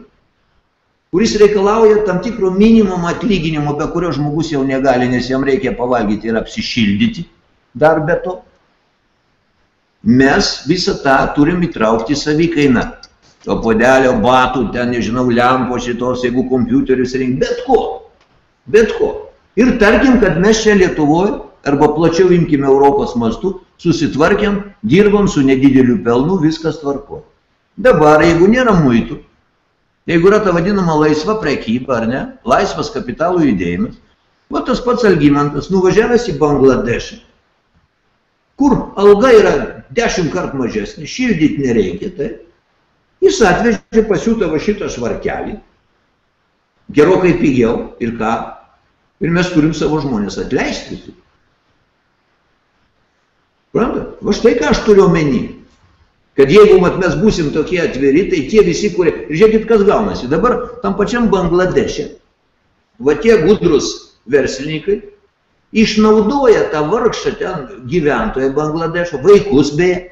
kuris reikalauja tam tikro minimumo atlyginimo, be kurio žmogus jau negali, nes jam reikia pavalgyti ir apsišildyti dar be to. Mes visą tą turim įtraukti savikainą. To podelio batų, ten, nežinau, lempo šitos, jeigu kompiuterius rink, bet ko. Bet ko. Ir tarkim, kad mes čia Lietuvoje, arba plačiau imkime Europos mastu, susitvarkėm, dirbam su nedideliu pelnu, viskas tvarko. Dabar, jeigu nėra muitų, Jeigu yra ta vadinama laisva prekyba, ar ne, laisvas kapitalų judėjimas, va tas pats Algymantas nuvažiavęs į Bangladešą, kur alga yra dešimt kart mažesnė, šildyti nereikia, tai, Jis atvežė pasiūtą va šitą švarkelį, gerokai pigiau ir ką. Ir mes turim savo žmonės atleisti. Suprantat? Va štai ką aš turiu omeny. Kad jeigu mat, mes būsim tokie atviri, tai tie visi, kurie... Ir žiūrėkit, kas gaunasi. Dabar tam pačiam Bangladeše, va tie gudrus verslininkai, išnaudoja tą vargšą ten gyventoją Bangladešo, vaikus beje,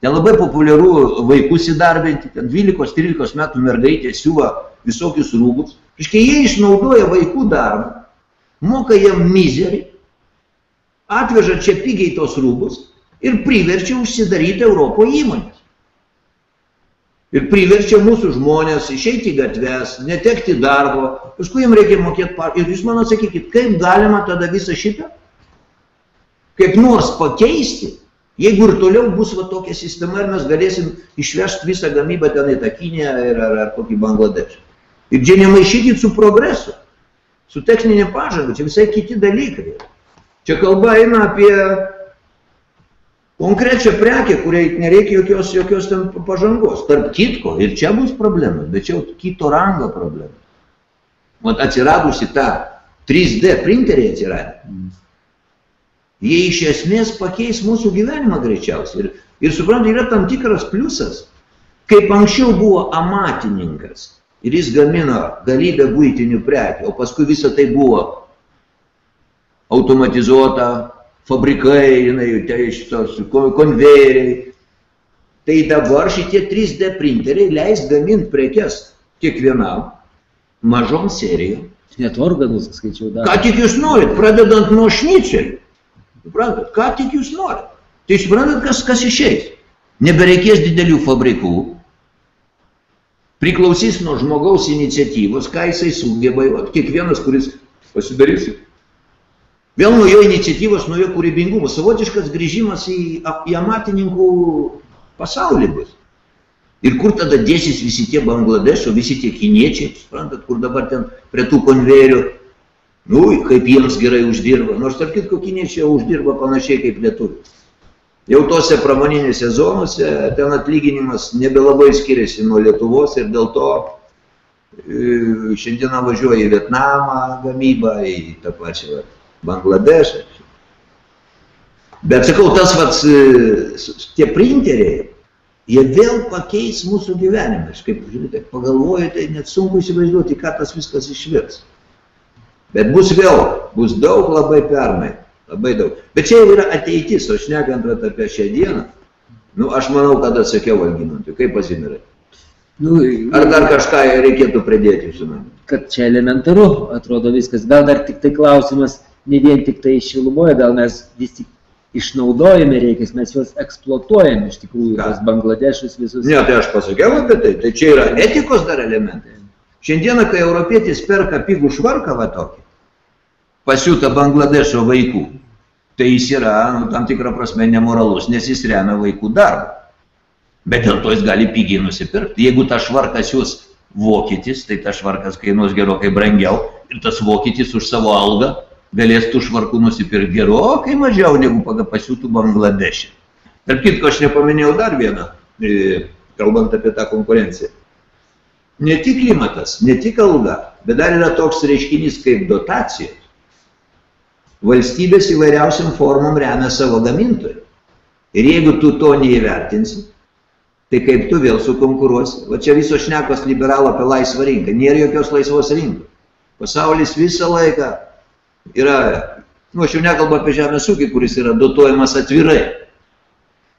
Ten labai populiaru vaikus įdarbinti, ten 12-13 metų mergaitė siūva visokius rūbus. Iškai jie išnaudoja vaikų darbą, moka jam mizerį, atveža čia pigiai tos rūbus ir priverčia užsidaryti Europo įmonės. Ir priverčia mūsų žmonės išeiti į gatves, netekti darbo, paskui jiems reikia mokėti par... Ir jūs man atsakykit, kaip galima tada visą šitą kaip nors pakeisti, Jeigu ir toliau bus va tokia sistema ir mes galėsim išvežti visą gamybą ten į tą Kiniją ir ar, ar kokį Bangladešą. Ir čia nemaišykit su progresu, su techninė pažanga, čia visai kiti dalykai. Čia kalba eina apie konkrečią prekę, kuriai nereikia jokios, jokios ten pažangos. Tarp kitko, ir čia bus problema, bet čia kito rango problema. Mat atsiradusi ta 3D printeriai atsiradę. Jie iš esmės pakeis mūsų gyvenimą greičiausiai. Ir, ir suprantate, yra tam tikras pliusas. Kaip anksčiau buvo amatininkas ir jis gamino galybę būtinių prekių, o paskui visa tai buvo automatizuota, fabrikai, jinai, tai šitos konvejeriai. Tai dabar šitie 3D printeriai leis gaminti prekes kiekvienam mažom serijom. Net organus skaičiau dar. Ką tik jūs norit, pradedant nuo šnyčelių. Suprantat, ką tik jūs norit. Tai suprantat, kas, kas išeis. Nebereikės didelių fabrikų. Priklausys nuo žmogaus iniciatyvos, ką jisai sugeba. Kiekvienas, kuris pasidarys. Vėl nuo jo iniciatyvos, nuo jo kūrybingumo. Savotiškas grįžimas į, į amatininkų pasaulį bus. Ir kur tada dėsis visi tie Bangladešo, visi tie kiniečiai, suprantat, kur dabar ten prie tų konvejerių Nu, kaip jiems gerai uždirba. Nors, tarp kitko, kiniečiai uždirba panašiai kaip lietuviai. Jau tose pramoninėse zonose ten atlyginimas nebelabai skiriasi nuo Lietuvos ir dėl to e, šiandieną važiuoja į Vietnamą gamybą, į tą pačią Bangladešą. Bet sakau, tas vats, e, tie printeriai, jie vėl pakeis mūsų gyvenimą. Aš kaip, žiūrėte, pagalvoju, tai net sunku įsivaizduoti, ką tas viskas išvirs. Bet bus vėl, bus daug labai pernai, labai daug. Bet čia yra ateitis, o šnekant apie šią dieną, nu, aš manau, kad atsakiau Alginantui, kaip pasimirai. Nu, Ar dar kažką reikėtų pridėti su manimi? Kad čia elementaru, atrodo viskas. Gal dar tik tai klausimas, ne vien tik tai šilumoje, gal mes vis tik išnaudojame reikės, mes juos eksploatuojame iš tikrųjų, Ką? tas Bangladešus visus. Ne, tai aš pasakiau apie tai, tai čia yra etikos dar elementai. Šiandieną, kai europietis perka pigų švarką va tokį, pasiūta Bangladešo vaikų, tai jis yra nu, tam tikrą prasme nemoralus, nes jis remia vaikų darbą. Bet dėl to jis gali pigiai nusipirkti. Jeigu tą švarką siūs vokietis, tai tas švarkas kainuos gerokai brangiau ir tas vokietis už savo algą galės tų švarkų nusipirkti gerokai mažiau negu pasiūtų Bangladešė. Tarp kitko, aš nepaminėjau dar vieną, e, kalbant apie tą konkurenciją. Ne tik klimatas, ne tik alga, bet dar yra toks reiškinys kaip dotacijos. Valstybės įvairiausiam formom remia savo gamintojų. Ir jeigu tu to neįvertinsi, tai kaip tu vėl sukonkuruosi. Va čia visos šnekos liberalo apie laisvą rinką. Nėra jokios laisvos rinkos. Pasaulis visą laiką yra, nu aš jau nekalbu apie žemės ūkį, kuris yra dotuojamas atvirai.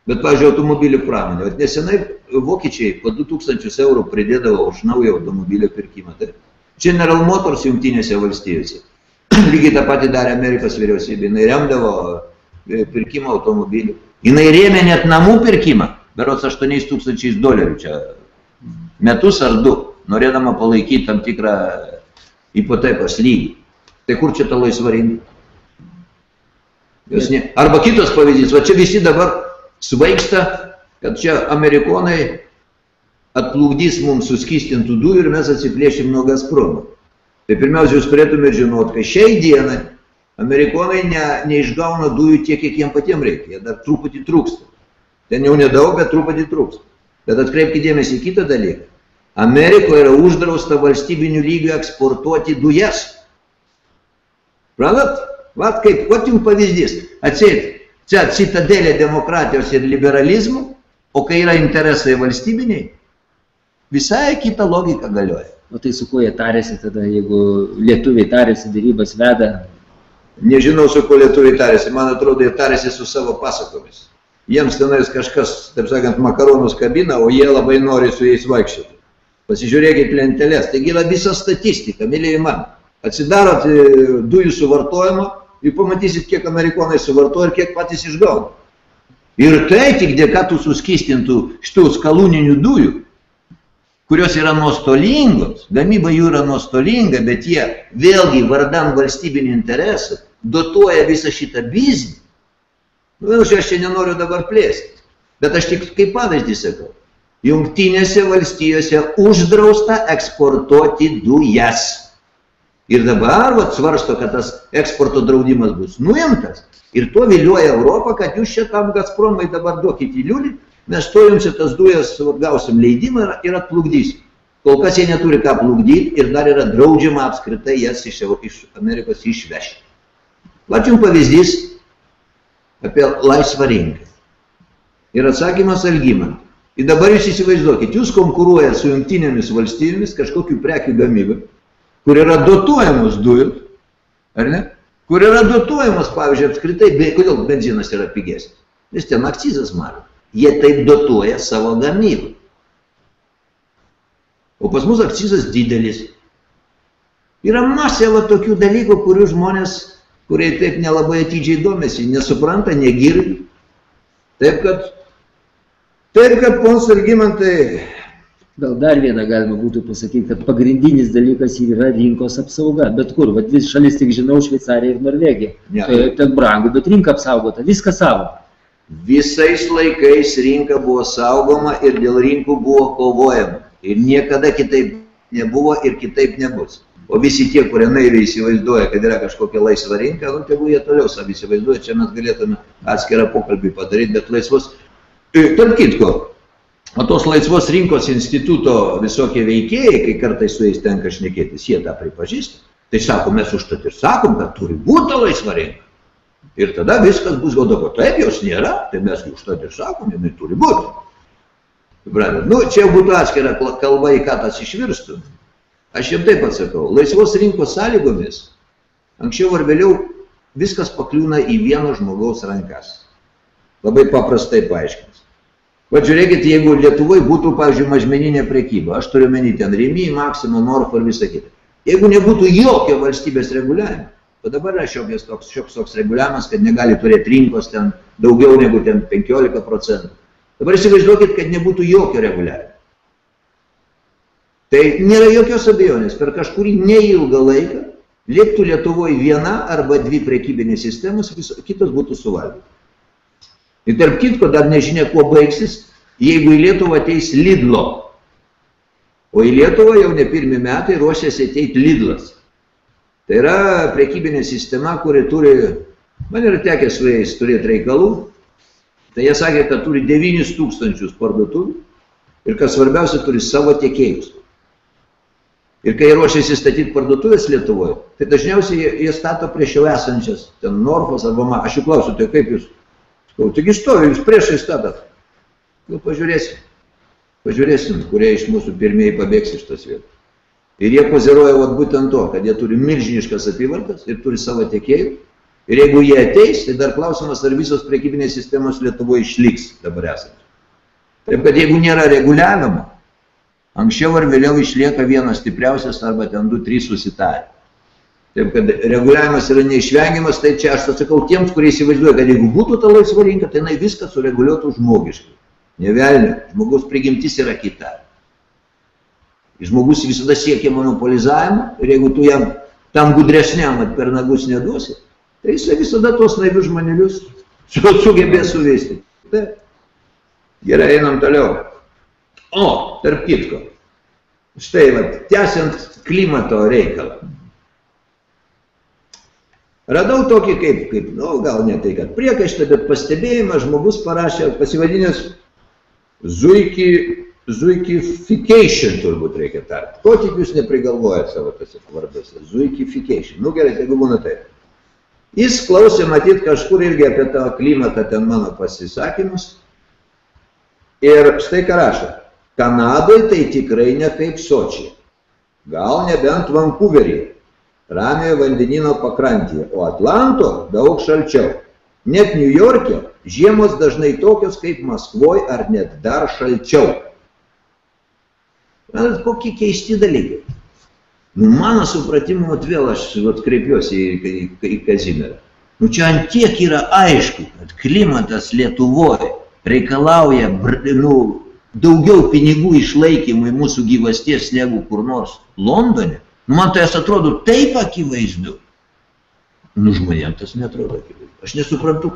Bet, pavyzdžiui, automobilių pramonė. Vat nesenai vokiečiai po 2000 eurų pridėdavo už naują automobilio pirkimą. Tai General Motors jungtinėse valstijose Lygiai tą patį darė Amerikos vyriausybė. Jis remdavo e, pirkimą automobilių. Jis rėmė net namų pirkimą, berots 8 tūkstančiais dolerių čia metus ar du, norėdama palaikyti tam tikrą hipotekos lygį. Tai kur čia ta laisva rinka? Ne. Arba kitas pavyzdys, va čia visi dabar svaigsta, kad čia amerikonai atplukdys mums suskystintų dujų ir mes atsiplėšim nuo Gazpromo. Tai pirmiausia, jūs turėtumėte žinoti, kad šiai dienai amerikonai ne, neišgauna dujų tiek, kiek jiems patiems reikia. Jie dar truputį trūksta. Ten jau nedaug, bet truputį trūksta. Bet atkreipkite dėmesį į kitą dalyką. Amerikoje yra uždrausta valstybinių lygių eksportuoti dujas. Pranat? Vat kaip, vat jums pavyzdys. Atseit, čia citadelė demokratijos ir liberalizmų, o kai yra interesai valstybiniai, visai kita logika galioja. O tai su kuo jie tarėsi tada, jeigu lietuviai tarėsi, dėrybas veda? Nežinau, su kuo lietuviai tarėsi, man atrodo, jie tarėsi su savo pasakomis. Jiems tenais kažkas, taip sakant, makaronus kabina, o jie labai nori su jais vaikščioti. Pasižiūrėkit lentelės, taigi yra visa statistika, mėlyje man. Atsidarot e, dujų suvartojimą ir pamatysit, kiek amerikonai suvartoja ir kiek patys išgauna. Ir tai tik dėka tų suskistintų šitų skalūninių dujų, kurios yra nuostolingos, gamyba jų yra nuostolinga, bet jie vėlgi vardan valstybinį interesą dotuoja visą šitą biznį. Nu, aš čia nenoriu dabar plėsti, bet aš tik kaip pavyzdį sakau. Jungtinėse valstijose uždrausta eksportuoti dujas. Ir dabar vat, svarsto, kad tas eksporto draudimas bus nuimtas. Ir tuo vilioja Europą, kad jūs šitam Gazpromai dabar duokit į liulį, mes to jums tas dujas gausim leidimą ir atplukdysim. Kol kas jie neturi ką plukdyti ir dar yra draudžiama apskritai jas iš, iš Amerikos išvežti. Va jums pavyzdys apie laisvą rinką. Ir atsakymas Algimant. Ir dabar jūs įsivaizduokit, jūs konkuruojate su jungtinėmis valstybėmis kažkokių prekių gamybą, kur yra dotuojamos dujos, ar ne? Kur yra dotuojamos, pavyzdžiui, apskritai, be, kodėl benzinas yra pigesnis? Nes ten akcizas mažas. Jie taip dotuoja savo gamybą. O pas mus akcizas didelis. Yra masė va tokių dalykų, kurių žmonės, kurie taip nelabai atidžiai domėsi, nesupranta, negirdi. Taip kad, taip kad, pons Argimantai, Gal dar vieną galima būtų pasakyti, kad pagrindinis dalykas yra rinkos apsauga. Bet kur, vad vis šalis tik žinau, Šveicarija ir Norvegija. Ne. Tai ten brangu, bet rinka apsaugota, viskas savo. visais laikais rinka buvo saugoma ir dėl rinkų buvo kovojama. Ir niekada kitaip nebuvo ir kitaip nebus. O visi tie, kurie naiviai įsivaizduoja, kad yra kažkokia laisva rinka, nu, tegu jie toliau savį įsivaizduoja, čia mes galėtume atskirą pokalbį padaryti, bet laisvos. Ir tarp kitko, o tos laisvos rinkos instituto visokie veikėjai, kai kartais su jais tenka šnekėtis, jie tą pripažįsta. Tai sako, mes užtat ir sakom, kad turi būti laisva rinka. Ir tada viskas bus gal dabar. Taip, jos nėra, tai mes užtat ir sakom, jinai turi būti. Suprantat? Nu, čia būtų atskira kalba, į ką tas išvirstų. Aš jums taip atsakau, laisvos rinkos sąlygomis anksčiau ar vėliau viskas pakliūna į vieno žmogaus rankas. Labai paprastai paaiškins. Va žiūrėkit, jeigu Lietuvoje būtų, pavyzdžiui, mažmeninė prekyba, aš turiu menį ten Remy, Maxima, Norf ir visą kitą. Jeigu nebūtų jokio valstybės reguliavimo, o dabar yra šioks toks, šioks toks reguliavimas, kad negali turėti rinkos ten daugiau negu ten 15 procentų. Dabar įsivaizduokit, kad nebūtų jokio reguliavimo. Tai nėra jokios abejonės, per kažkurį neilgą laiką liktų Lietuvoje viena arba dvi prekybinės sistemos, viso, kitos būtų suvalgytos. Ir tarp kitko dar nežinia, kuo baigsis, jeigu į Lietuvą ateis Lidlo. O į Lietuvą jau ne pirmi metai ruošiasi ateiti Lidlas. Tai yra prekybinė sistema, kuri turi, man yra tekę su jais turėti reikalų, tai jie sakė, kad turi 9 tūkstančius parduotuvių ir kas svarbiausia, turi savo tiekėjus. Ir kai ruošiasi statyti parduotuvės Lietuvoje, tai dažniausiai jie, stato prieš jau esančias, ten Norfos arba man. Aš jų klausiu, tai kaip jūs? Sakau, taigi stovi, jūs priešai statat. Nu, pažiūrėsim. Pažiūrėsim, kurie iš mūsų pirmieji pabėgs iš tos vietos. Ir jie poziruoja vat, būtent to, kad jie turi milžiniškas apyvartas ir turi savo tiekėjų. Ir jeigu jie ateis, tai dar klausimas, ar visos prekybinės sistemos Lietuvoje išliks dabar esančios. Taip kad jeigu nėra reguliavimo, anksčiau ar vėliau išlieka vienas stipriausias arba ten du, trys susitarę. Taip kad reguliavimas yra neišvengiamas, tai čia aš atsakau tiems, kurie įsivaizduoja, kad jeigu būtų ta laisva rinka, tai jinai viską sureguliuotų žmogiškai. Nevelnio, žmogaus prigimtis yra kita. Žmogus visada siekia monopolizavimo ir jeigu tu jam tam gudresniam per nagus neduosi, tai jisai visada tuos naivius žmonelius su- sugebės suvesti. Taip. Gerai, einam toliau. O, tarp kitko, štai, vat, tęsiant klimato reikalą. Radau tokį kaip, kaip, nu, gal ne tai, kad priekaištą, bet pastebėjimą žmogus parašė pasivadinęs Zuiki, zuikification turbūt reikia tarti. Ko tik jūs neprigalvojate savo tose varduose? Zuikification. Nu gerai, jeigu būna taip. Jis klausė matyt kažkur irgi apie tą klimatą ten mano pasisakymus. Ir štai ką rašo. Kanadoje tai tikrai ne kaip Sočiai. Gal nebent Vancouverį, Ramiojo vandenino pakrantėje, o Atlanto daug šalčiau. Net New York'e žiemos dažnai tokios kaip Maskvoje ar net dar šalčiau. Matot, kokie keisti dalykai. Nu, mano supratimu, vėl aš vat, kreipiuosi į, į, į Kazimierą. Nu, čia ant tiek yra aišku, kad klimatas Lietuvoje reikalauja nu, daugiau pinigų išlaikymui mūsų gyvasties negu kur nors Londone. Nu, man tai atrodo taip akivaizdu. Nu, žmonėms tas netrodo akivaizdu. Aš nesuprantu,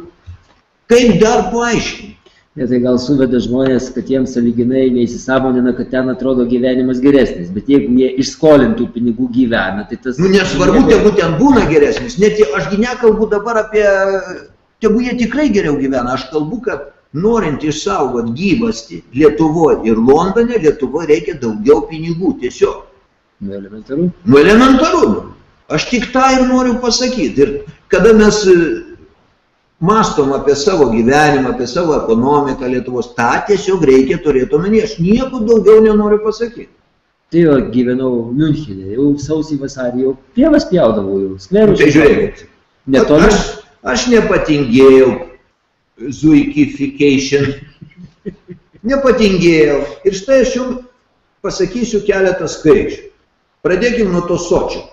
kaip dar paaiškinti. Ne, tai gal suveda žmonės, kad jiems saliginai neįsisamonina, kad ten atrodo gyvenimas geresnis, bet jeigu jie išskolintų pinigų gyvena, tai tas... Nu, nesvarbu, tegu ten būna geresnis, net ašgi nekalbu dabar apie, tegu jie tikrai geriau gyvena, aš kalbu, kad norint išsaugoti gyvasti Lietuvoje ir Londone, Lietuvoje reikia daugiau pinigų, tiesiog. Nu, elementaru. Nu, elementaru. Aš tik tą ir noriu pasakyti. Ir kada mes mastom apie savo gyvenimą, apie savo ekonomiką Lietuvos, tą tiesiog reikia turėti omeny. Aš nieko daugiau nenoriu pasakyti. Tai jo gyvenau Münchenė, jau sausį vasarį, jau pievas pjaudavau, jau skverus. Tai žiūrėkit. Netoli. Aš, aš nepatingėjau zuikification. Nepatingėjau. Ir štai aš jums pasakysiu keletą skaičių. Pradėkime nuo to sočio.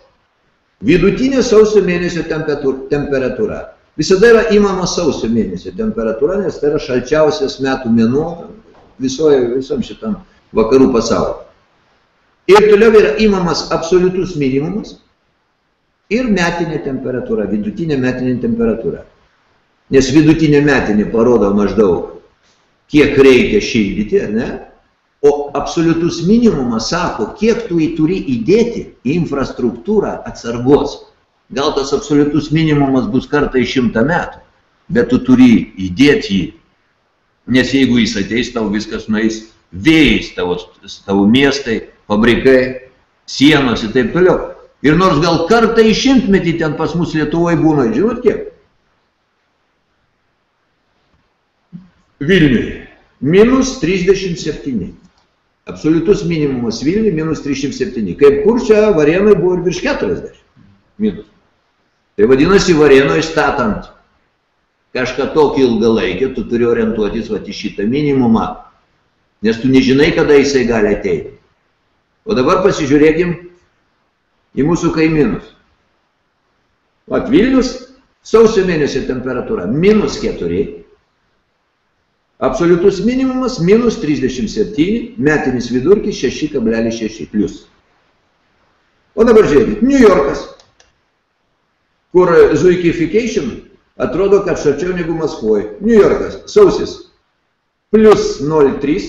Vidutinė sausio mėnesio temperatūra Visada yra įmama sausio mėnesio temperatūra, nes tai yra šalčiausias metų mėnuo visoje, visam šitam vakarų pasaulyje. Ir toliau yra įmamas absoliutus minimumas ir metinė temperatūra, vidutinė metinė temperatūra. Nes vidutinė metinė parodo maždaug, kiek reikia šildyti, ne? O absoliutus minimumas sako, kiek tu į turi įdėti į infrastruktūrą atsargos. Gal tas absoliutus minimumas bus kartą į šimtą metų, bet tu turi įdėti jį. Nes jeigu jis ateis, tau viskas nueis vėjais, tavo, tavo miestai, fabrikai, sienos ir taip toliau. Ir nors gal kartą į šimtmetį ten pas mus Lietuvoje būna, žinot kiek? Vilniui. Minus 37. Absoliutus minimumas Vilniui minus 307. Kaip kur čia Varėnai buvo ir virš 40. Minus. Tai vadinasi, varėnoje statant kažką tokį ilgalaikį, tu turi orientuotis va, į šitą minimumą, nes tu nežinai, kada jisai gali ateiti. O dabar pasižiūrėkim į mūsų kaimynus. Vat Vilnius, sausio mėnesio temperatūra minus 4, absoliutus minimumas minus 37, metinis vidurkis 6,6 plus. O dabar žiūrėkit, New Yorkas kur zuikification atrodo, kad šarčiau negu Maskvoje. New Yorkas, sausis, plus 0,3,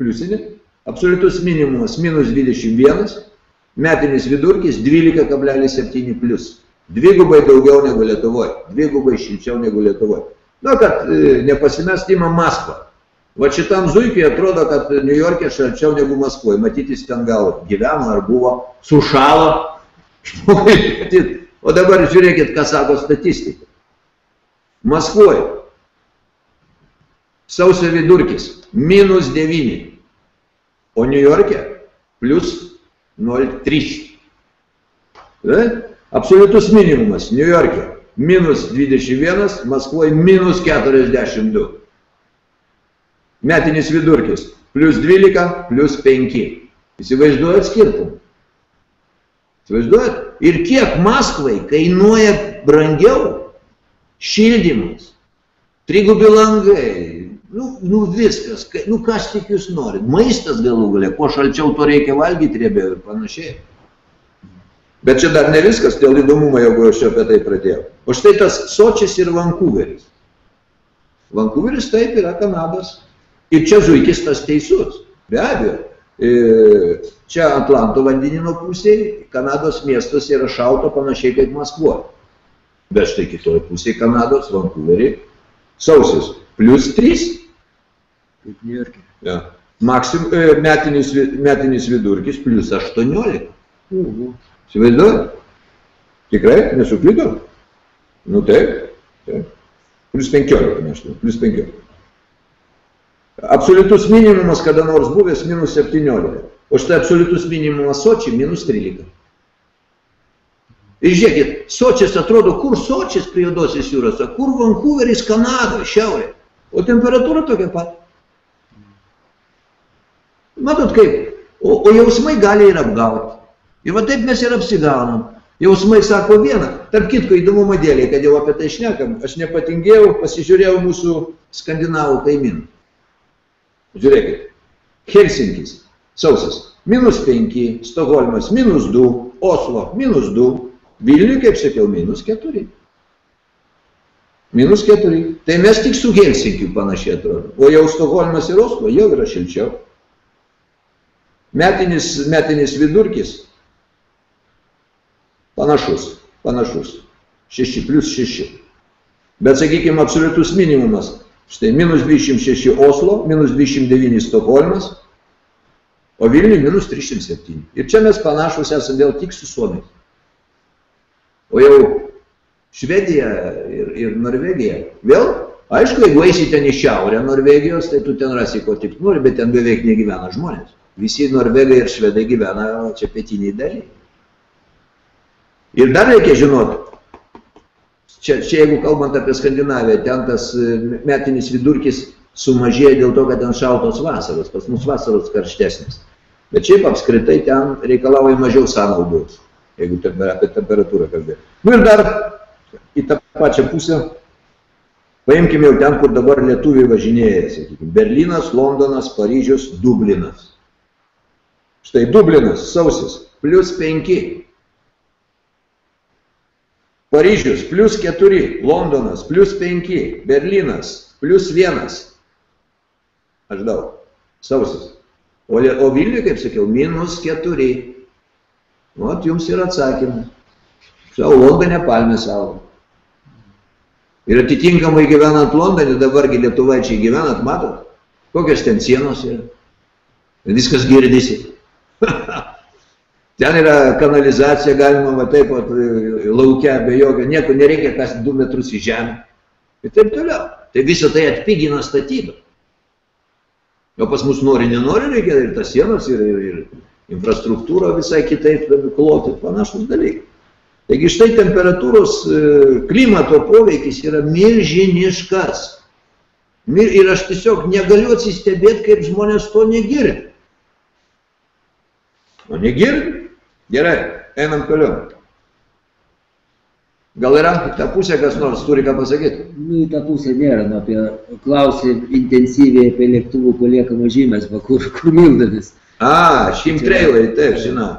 pliusinė, absoliutus minimumas minus 21, metinis vidurkis 12,7 plus. Dvigubai daugiau negu Lietuvoje, dvigubai šilčiau negu Lietuvoje. Na, kad e, nepasimest įmam Maskvą. Va šitam zuikiai atrodo, kad New York'e šalčiau negu Maskvoje. Matytis ten gal gyveno ar buvo, sušalo. O dabar žiūrėkit, ką sako statistika. Maskvoje sausio vidurkis minus 9, o New York'e plus 0,3. E? Absoliutus minimumas New York'e minus 21, Maskvoje minus 42. Metinis vidurkis plus 12, plus 5. Įsivaizduojat skirtumą. Įsivaizduojat? Ir kiek Maskvai kainuoja brangiau šildymas, trigubi langai, nu, nu viskas, nu kas tik jūs norit, maistas galų galę, kuo šalčiau to reikia valgyti riebiau ir panašiai. Bet čia dar ne viskas, dėl įdomumo, jeigu aš apie tai pradėjau. O štai tas Sočis ir Vancouveris. Vancouveris taip yra Kanados. Ir čia Zuikis tas teisus. Be abejo, E, čia Atlanto vandenino pusėje, Kanados miestas yra šalto panašiai kaip Maskvoje. Bet štai kitoje pusėje Kanados, Vancouverį, sausis plus 3. Kaip Niujorke. Ja. Maksim, e, metinis, metinis vidurkis plus 18. Uhu. Įsivaizduoju? Tikrai? Nesuklydo? Nu taip. taip. Plus 15, nežinau. Plus 15. Absoliutus minimumas kada nors buvęs minus 17. O štai absoliutus minimumas Sočiai minus 13. Ir žiūrėkit, Sočis atrodo, kur Sočis prie Jodosios jūros, o kur Vancouveris, Kanada, šiaurė. O temperatūra tokia pat. Matot kaip, o, o jausmai gali ir apgauti. Ir va taip mes ir apsigaunam. Jausmai sako vieną. Tarp kitko įdomumo dėlį, kad jau apie tai šnekam, aš nepatingėjau, pasižiūrėjau mūsų skandinavų kaimynų. Žiūrėkit. Helsinkis, sausas, minus 5, Stokholmas, minus 2, Oslo, minus 2, Vilniui, kaip sakiau, minus 4. Minus 4. Tai mes tik su Helsinkiu panašiai atrodo. O jau Stokholmas ir Oslo jau yra šilčiau. Metinis, metinis vidurkis panašus, panašus. 6 plus 6. Bet sakykime, absoliutus minimumas. Štai minus 26 Oslo, minus 29 Stokholmas, o Vilniui minus 307. Ir čia mes panašus esame vėl tik su Suomiais. O jau Švedija ir, ir Norvegija. Vėl, aišku, jeigu eisi ten į šiaurę Norvegijos, tai tu ten rasi ko tik nori, bet ten beveik negyvena žmonės. Visi Norvegai ir Švedai gyvena čia pietiniai dalyje. Ir dar reikia žinoti, čia, čia jeigu kalbant apie Skandinaviją, ten tas e, metinis vidurkis sumažėja dėl to, kad ten šaltos vasaros, pas mus vasaros karštesnės. Bet šiaip apskritai ten reikalauja mažiau sąnaudų, jeigu apie temperatūrą kalbėt. Nu ir dar į tą pačią pusę, paimkime jau ten, kur dabar lietuviai važinėja, sakykime, Berlynas, Londonas, Paryžius, Dublinas. Štai Dublinas, sausis, plus 5. Paryžius plus 4, Londonas plus 5, Berlynas plus 1. Aš daug. Sausis. O, o Vilniui, kaip sakiau, minus 4. Vat jums yra atsakymas. Savo Londone palmės auga. Ir atitinkamai gyvenant Londone, dabargi lietuvaičiai gyvenat, matot, kokios ten sienos yra. Viskas girdisi. Ten yra kanalizacija, galima va taip pat laukia be jokio, nieko nereikia kas 2 metrus į žemę. Ir taip toliau. Tai visą tai atpigina statybą. O pas mus nori, nenori, reikia ir tas sienos, ir, ir, ir infrastruktūrą visai kitaip kloti, panašus dalykai. Taigi štai temperatūros e, klimato poveikis yra milžiniškas. Ir aš tiesiog negaliu atsistebėti, kaip žmonės to negirdi. O negirdi? Gerai, einam toliau. Gal yra į tą pusę kas nors turi ką pasakyti? Nu, į tą pusę nėra, nu, apie, klausė intensyviai apie lėktuvų paliekamas žymės, va, kur, kur mildavis. A, šimtreilai, taip, žinau.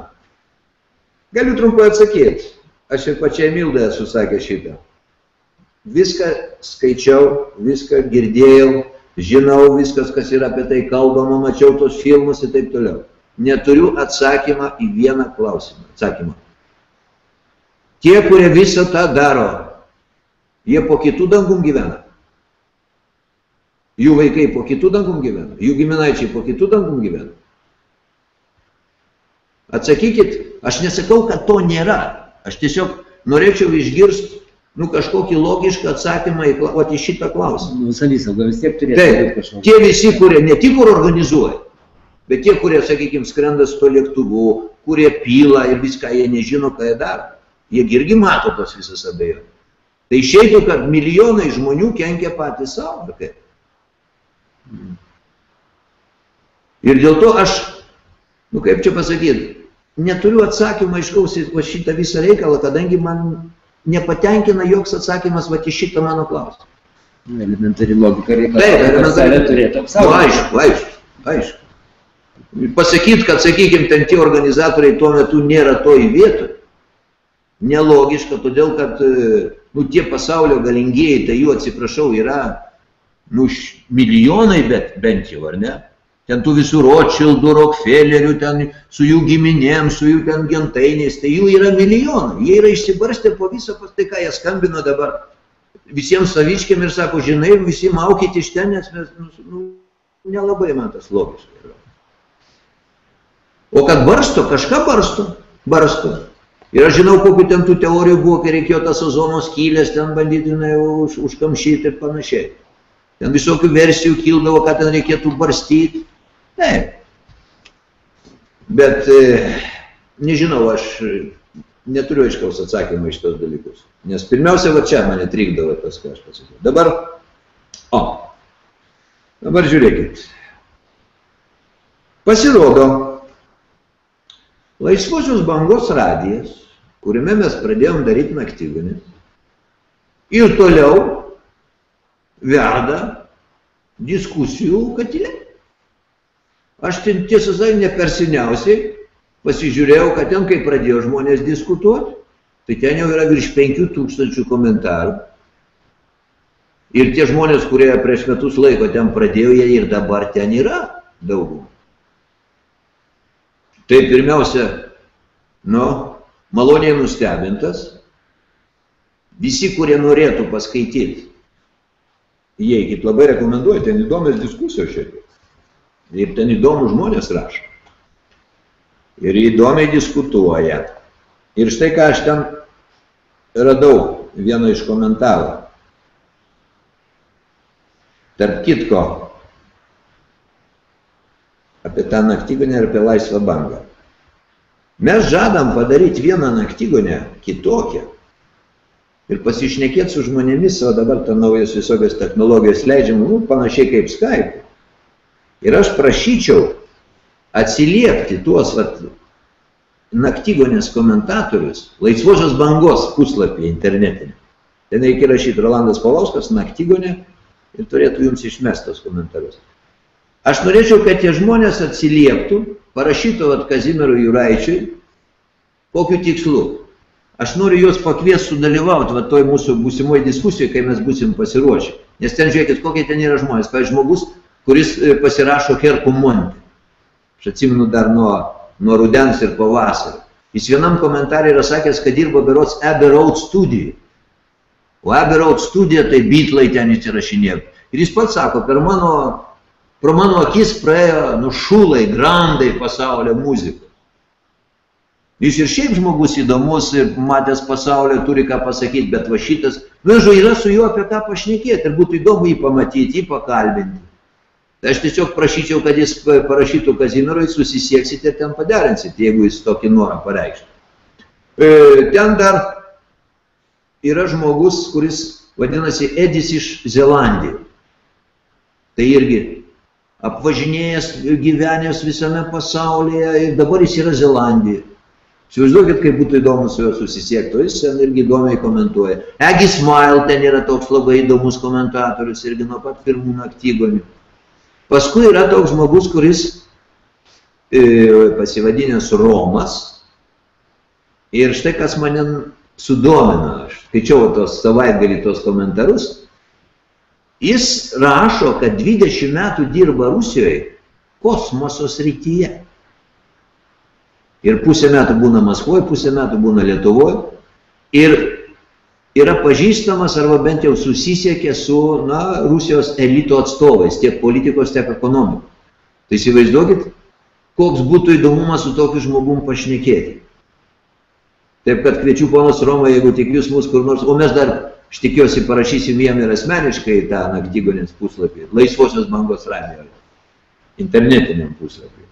Galiu trumpai atsakyti. Aš ir pačiai Mildai esu sakęs šitą. Viską skaičiau, viską girdėjau, žinau viskas, kas yra apie tai kalbama, mačiau tos filmus ir taip toliau. Neturiu atsakymą į vieną klausimą. Atsakymą. Tie, kurie visą tą daro, jie po kitų dangum gyvena. Jų vaikai po kitų dangum gyvena, jų giminaičiai po kitų dangum gyvena. Atsakykit, aš nesakau, kad to nėra. Aš tiesiog norėčiau išgirsti nu, kažkokį logišką atsakymą į, vat į šitą klausimą. Nu, savisauga vis tiek turėtų Taip, būti kažkokia. tie visi, kurie ne tik kur organizuoja, bet tie, kurie, sakykime, skrenda su to lėktuvu, kurie pyla ir viską jie nežino, ką jie daro. Jie irgi mato tos visas abejonės. Tai išeitų, kad milijonai žmonių kenkia patys savo. kaip? Ir dėl to aš, nu kaip čia pasakyti, neturiu atsakymą aiškaus į va šitą visą reikalą, kadangi man nepatenkina joks atsakymas va į šitą mano klausimą. Nu, Elementari logika reikia. Taip, kad elementari. turėtų Nu, apsaugoti. aišku, aišku, aišku. Pasakyti, kad, sakykime, ten tie organizatoriai tuo metu nėra toj vietoj, nelogiška, todėl kad e, nu, tie pasaulio galingieji, tai jų atsiprašau, yra nu, milijonai, bet bent jau, ar ne? Ten tų visų Rothschildų, Rockefellerių, ten su jų giminėm, su jų ten gentainiais, tai jų yra milijonai. Jie yra išsibarstę po visą, pas tai ką jie skambino dabar visiems saviškiam ir sako, žinai, visi maukit iš ten, nes mes, nu, nu, nelabai man tas logiška yra. O kad barsto, kažką barsto, barsto. Ir aš žinau, kokiu ten tų teorijų buvo, kai reikėjo tas ozono skylės ten bandyti na, už, užkamšyti ir panašiai. Ten visokių versijų kildavo, ką ten reikėtų barstyti. Taip. Bet e, nežinau, aš neturiu aiškaus atsakymą iš tos dalykus. Nes pirmiausia, va čia mane trikdavo tas, ką aš pasakiau. Dabar, o, dabar žiūrėkit. Pasirodo, laisvosios bangos radijas, kuriame mes pradėjom daryti naktygonį, ir toliau verda diskusijų katilė. Aš ten tiesą sakant, ne per seniausiai pasižiūrėjau, kad ten, kai pradėjo žmonės diskutuoti, tai ten jau yra virš 5000 komentarų. Ir tie žmonės, kurie prieš metus laiko ten pradėjo, jie ir dabar ten yra daugumą. Tai pirmiausia, nu, maloniai nustebintas, visi, kurie norėtų paskaityti, įeikit, labai rekomenduoju, ten įdomios diskusijos šiandien. Ir ten įdomų žmonės rašo. Ir įdomiai diskutuoja. Ir štai ką aš ten radau vieną iš komentarų. Tarp kitko, apie tą naktygonę ir apie laisvą bangą. Mes žadam padaryti vieną naktygonę kitokią ir pasišnekėti su žmonėmis, o dabar ta naujas visokios technologijos leidžiam, nu, panašiai kaip Skype. Ir aš prašyčiau atsiliepti tuos vat, naktygonės komentatorius laisvosios bangos puslapį internetinį. Ten reikia rašyti Rolandas Palauskas, naktygonė ir turėtų jums išmest tos komentarus. Aš norėčiau, kad tie žmonės atsilieptų, parašytų vat, Kazimierui Juraičiui, kokiu tikslu. Aš noriu juos pakviesti sudalyvauti va, toj mūsų būsimoje diskusijoje, kai mes būsim pasiruošę. Nes ten žiūrėkit, kokie ten yra žmonės. Pavyzdžiui, žmogus, kuris e, pasirašo Herku Monti. Aš atsimenu dar nuo, nuo rudens ir pavasario. Jis vienam komentarė yra sakęs, kad dirbo berots Abbey Road studijai. O Abbey Road studija tai bitlai ten įsirašinėjo. Ir jis pats sako, per mano, pro mano akis praėjo nušūlai, grandai pasaulio muzikos. Jis ir šiaip žmogus įdomus ir matęs pasaulio turi ką pasakyti, bet va šitas, vežu, yra su juo apie ką pašnekėti ir būtų įdomu jį pamatyti, jį pakalbinti. Tai aš tiesiog prašyčiau, kad jis parašytų Kazimierui, susisieksite ir ten paderinsite, jeigu jis tokį norą pareikštų. E, ten dar yra žmogus, kuris vadinasi Edis iš Zelandijos. Tai irgi apvažinėjęs, gyvenęs visame pasaulyje ir dabar jis yra Zelandijoje. Įsivaizduokit, kaip būtų įdomu su juo susisiekti, jis ten irgi įdomiai komentuoja. Egi Smile ten yra toks labai įdomus komentatorius, irgi nuo pat pirmų naktygonių. Paskui yra toks žmogus, kuris e, pasivadinęs Romas. Ir štai kas mane sudomina, aš skaičiau tos savaitgalį tos komentarus. Jis rašo, kad 20 metų dirba Rusijoje kosmoso srityje. Ir pusę metų būna Maskvoje, pusę metų būna Lietuvoje. Ir yra pažįstamas arba bent jau susisiekė su na, Rusijos elito atstovais, tiek politikos, tiek ekonomikos. Tai įsivaizduokit, koks būtų įdomumas su tokiu žmogum pašnekėti. Taip kad kviečiu ponas Roma, jeigu tik jūs mus kur nors, o mes dar, aš tikiuosi, parašysim jiem ir asmeniškai tą naktygonės puslapį, laisvosios bangos radijo, internetiniam puslapį.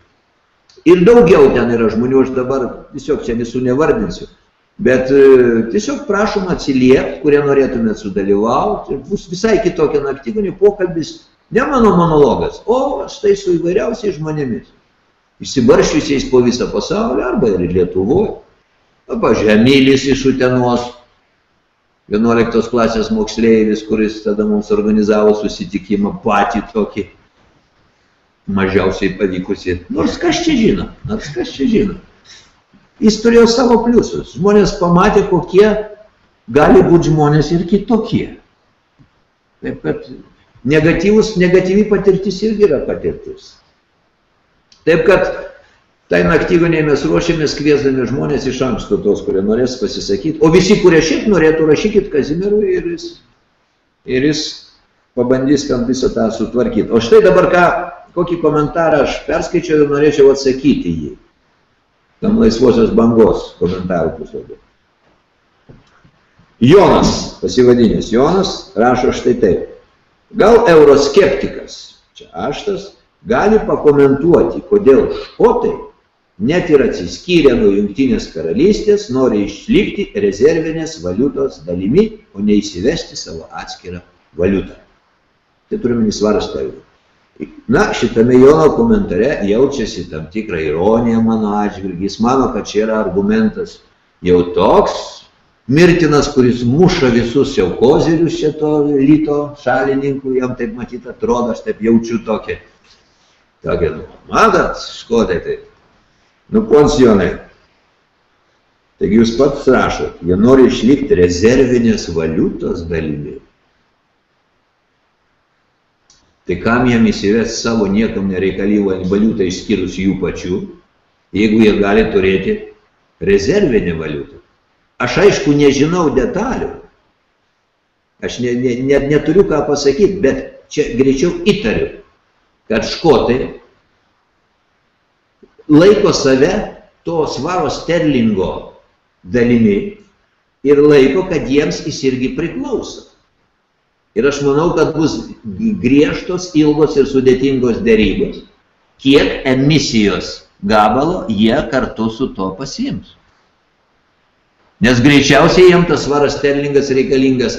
Ir daugiau ten yra žmonių, aš dabar tiesiog čia visų nevardinsiu. Bet e, tiesiog prašom atsiliepti, kurie norėtumėt sudalyvauti. Bus visai kitokia naktygonė pokalbis, ne mano monologas, o štai su įvairiausiais žmonėmis. Išsibarščiusiais po visą pasaulį arba ir Lietuvoje. Arba Žemylis iš Utenos, 11 klasės moksleivis, kuris tada mums organizavo susitikimą patį tokį mažiausiai pavykusi. Nors kas čia žino, nors kas čia žino jis turėjo savo pliusus. Žmonės pamatė, kokie gali būti žmonės ir kitokie. Taip kad negatyvus, negatyvi patirtis irgi yra patirtis. Taip kad tai naktygonėje mes ruošiamės kviesdami žmonės iš anksto tos, kurie norės pasisakyti. O visi, kurie šiaip norėtų, rašykit Kazimierui ir jis, ir jis pabandys ten visą tą sutvarkyti. O štai dabar ką kokį komentarą aš perskaičiau ir norėčiau atsakyti jį. Tam laisvosios bangos komentarų puslapį. Jonas, pasivadinęs Jonas, rašo štai taip. Gal euroskeptikas, čia aš tas, gali pakomentuoti, kodėl škotai, net ir atsiskyrę nuo jungtinės karalystės, nori išlikti rezervinės valiutos dalimi, o ne įsivesti savo atskirą valiutą. Tai turime įsvarstą. Na, šitame Jono komentare jaučiasi tam tikrą ironiją mano atžvilgį. Jis mano, kad čia yra argumentas jau toks mirtinas, kuris muša visus jau kozerius šito ryto šalininkų, jam taip matyt atrodo, aš taip jaučiu tokią. Tokią, nu, matot, škotai tai. Nu, ponsionai. Taigi jūs pats rašot, jie nori išlikti rezervinės valiutos dalimi. Tai kam jam įsivesti savo niekam nereikalingą valiutą išskyrus jų pačių, jeigu jie gali turėti rezervinę valiutą. Aš aišku nežinau detalių, aš ne, ne, ne, neturiu ką pasakyti, bet čia greičiau įtariu, kad škotai laiko save to svaro sterlingo dalimi ir laiko, kad jiems jis irgi priklauso. Ir aš manau, kad bus griežtos, ilgos ir sudėtingos dėrybos. Kiek emisijos gabalo jie kartu su to pasiims. Nes greičiausiai jiems tas svaras sterlingas reikalingas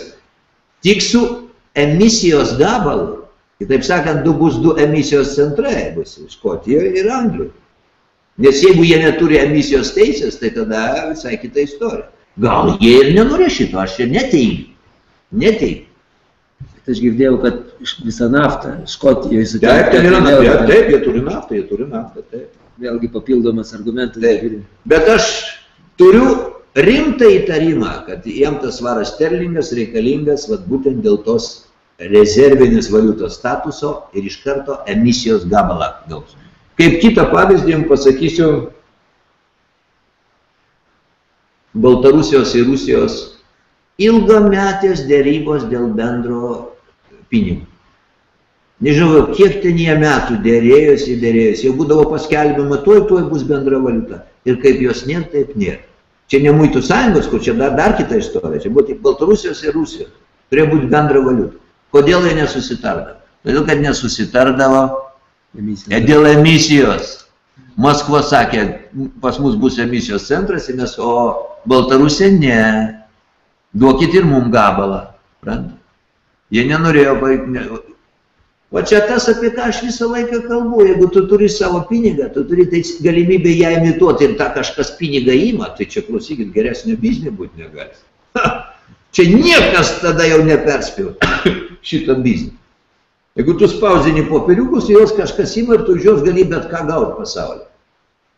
tik su emisijos gabalu. Kitaip sakant, du bus du emisijos centrai, bus Škotijoje ir Anglijoje. Nes jeigu jie neturi emisijos teisės, tai tada visai kita istorija. Gal jie ir nenorės šito, aš čia neteigiu. Neteigiu. Aš girdėjau, kad visą naftą Škotijoje sutelkta. Taip, tai nafta, taip, jie turi naftą, jie turi naftą, taip. Vėlgi papildomas argumentas. Taip. Bet aš turiu rimtą įtarimą, kad jam tas svaras sterlingas reikalingas vat, būtent dėl tos rezervinės valiutos statuso ir iš karto emisijos gabalą gaus. Kaip kitą pavyzdį jums pasakysiu Baltarusijos ir Rusijos ilgametės dėrybos dėl bendro pinigų. Nežinau, kiek ten jie metų dėrėjosi, dėrėjosi, jau būdavo paskelbima, tuoj, tuoj bus bendra valiuta. Ir kaip jos nėra, taip nėra. Čia ne muitų sąjungos, kur čia dar, dar kita istorija, čia buvo tik Baltarusijos ir Rusijos. Turėjo būti bendra valiuta. Kodėl jie nesusitardavo? Todėl, kad nesusitardavo Emisija. dėl emisijos. Maskva sakė, pas mus bus emisijos centras, mes, o Baltarusija ne. Duokit ir mum gabalą. Pranta? Jie nenorėjo baigti. O čia tas, apie ką aš visą laiką kalbu, jeigu tu turi savo pinigą, tu turi tai galimybę ją imituoti ir tą kažkas pinigą ima, tai čia klausykit, geresnio biznio būti negali. Čia niekas tada jau neperspėjo šito biznio. Jeigu tu spausdini popieriukus, juos kažkas ima ir tu už juos gali bet ką gauti pasaulyje.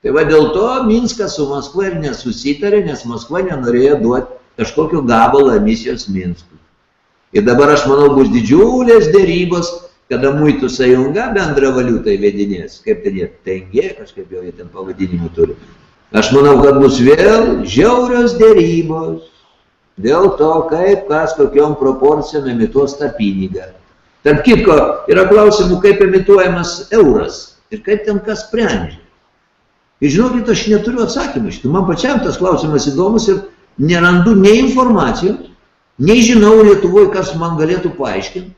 Tai va dėl to Minskas su Maskva ir nesusitarė, nes Maskva nenorėjo duoti kažkokio gabalo emisijos Minskui. Ir dabar aš manau bus didžiulės dėrybos, kada muitų sąjunga bendrą valiutą įvedinės, kaip ten jie, tengė, kažkaip jau jie ten pavadinimų turi. Aš manau, kad bus vėl žiaurios dėrybos dėl to, kaip kas kokiom proporcijom emituos tą pinigą. Tarp kitko, yra klausimų, kaip emituojamas euras ir kaip ten kas sprendžia. Ir žinokit, aš neturiu atsakymą šitų. Man pačiam tas klausimas įdomus ir nerandu nei informacijos, Nežinau Lietuvoje, kas man galėtų paaiškinti,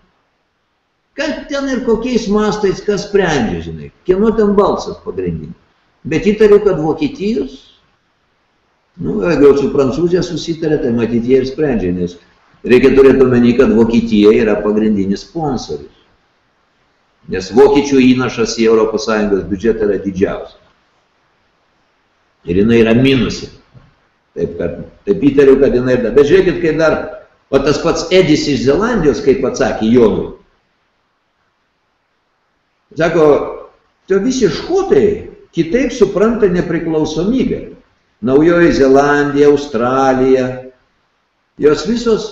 kad ten ir kokiais mastais, kas sprendžia, žinai, kieno ten balsas pagrindinis. Bet įtariu, kad Vokietijos, nu, jeigu su Prancūzija susitarė, tai matyti jie ir sprendžia, nes reikia turėti omeny, kad Vokietija yra pagrindinis sponsorius. Nes vokiečių įnašas į ES biudžetą yra didžiausias. Ir jinai yra minusė. Taip, kad, taip įtariu, kad jinai yra. Bet žiūrėkit, kai dar O tas pats Edis iš Zelandijos, kaip atsakė Jonui. Sako, tai visi škotai kitaip supranta nepriklausomybę. Naujoji Zelandija, Australija, jos visos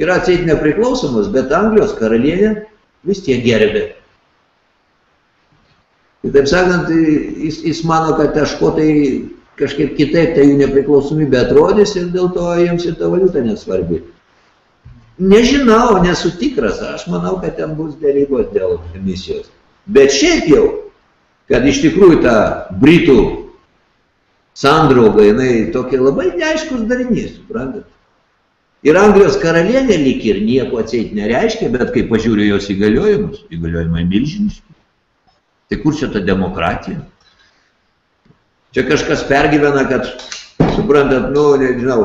yra atseit nepriklausomos, bet Anglijos karalienė vis tiek gerbė. Kitaip sakant, jis, jis mano, kad škotai kažkaip kitaip tai jų nepriklausomybė atrodys ir dėl to jiems ir ta valiuta nesvarbi. Nežinau, nesu tikras, aš manau, kad ten bus dėrybos dėl emisijos. Bet šiaip jau, kad iš tikrųjų ta Britų sandrauga, jinai tokia labai neaiškus darinys, suprantat? Ir Anglijos karalienė lyg ir nieko atseit nereiškia, bet kai pažiūrė jos įgaliojimus, įgaliojimai milžiniški. Tai kur čia ta demokratija? Čia kažkas pergyvena, kad, suprantat, nu, nežinau,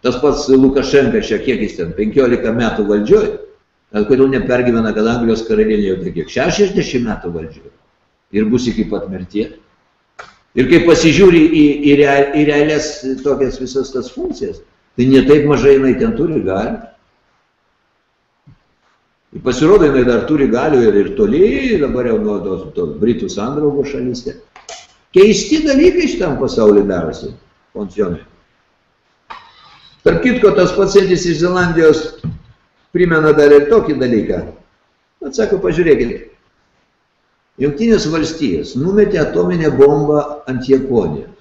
tas pats Lukašenka šiek kiek jis ten 15 metų valdžioj, bet kodėl nepergyvena, kad Anglijos karalienė jau kiek 60 metų valdžioj ir bus iki pat mirties. Ir kai pasižiūri į, į, real, į realias tokias visas tas funkcijas, tai netaip mažai jinai ten turi galių. Ir pasirodo, jinai dar turi galių ir, ir toli, dabar jau nuo tos, tos Britų sandraugos šalyse. Keisti dalykai šitam pasaulyje darosi, pensionai. Tarp kitko, tas pats sėdis iš Zelandijos primena dar ir tokį dalyką. Atsako, pažiūrėkit, Jungtinės valstijos numetė atominę bombą ant Japonijos.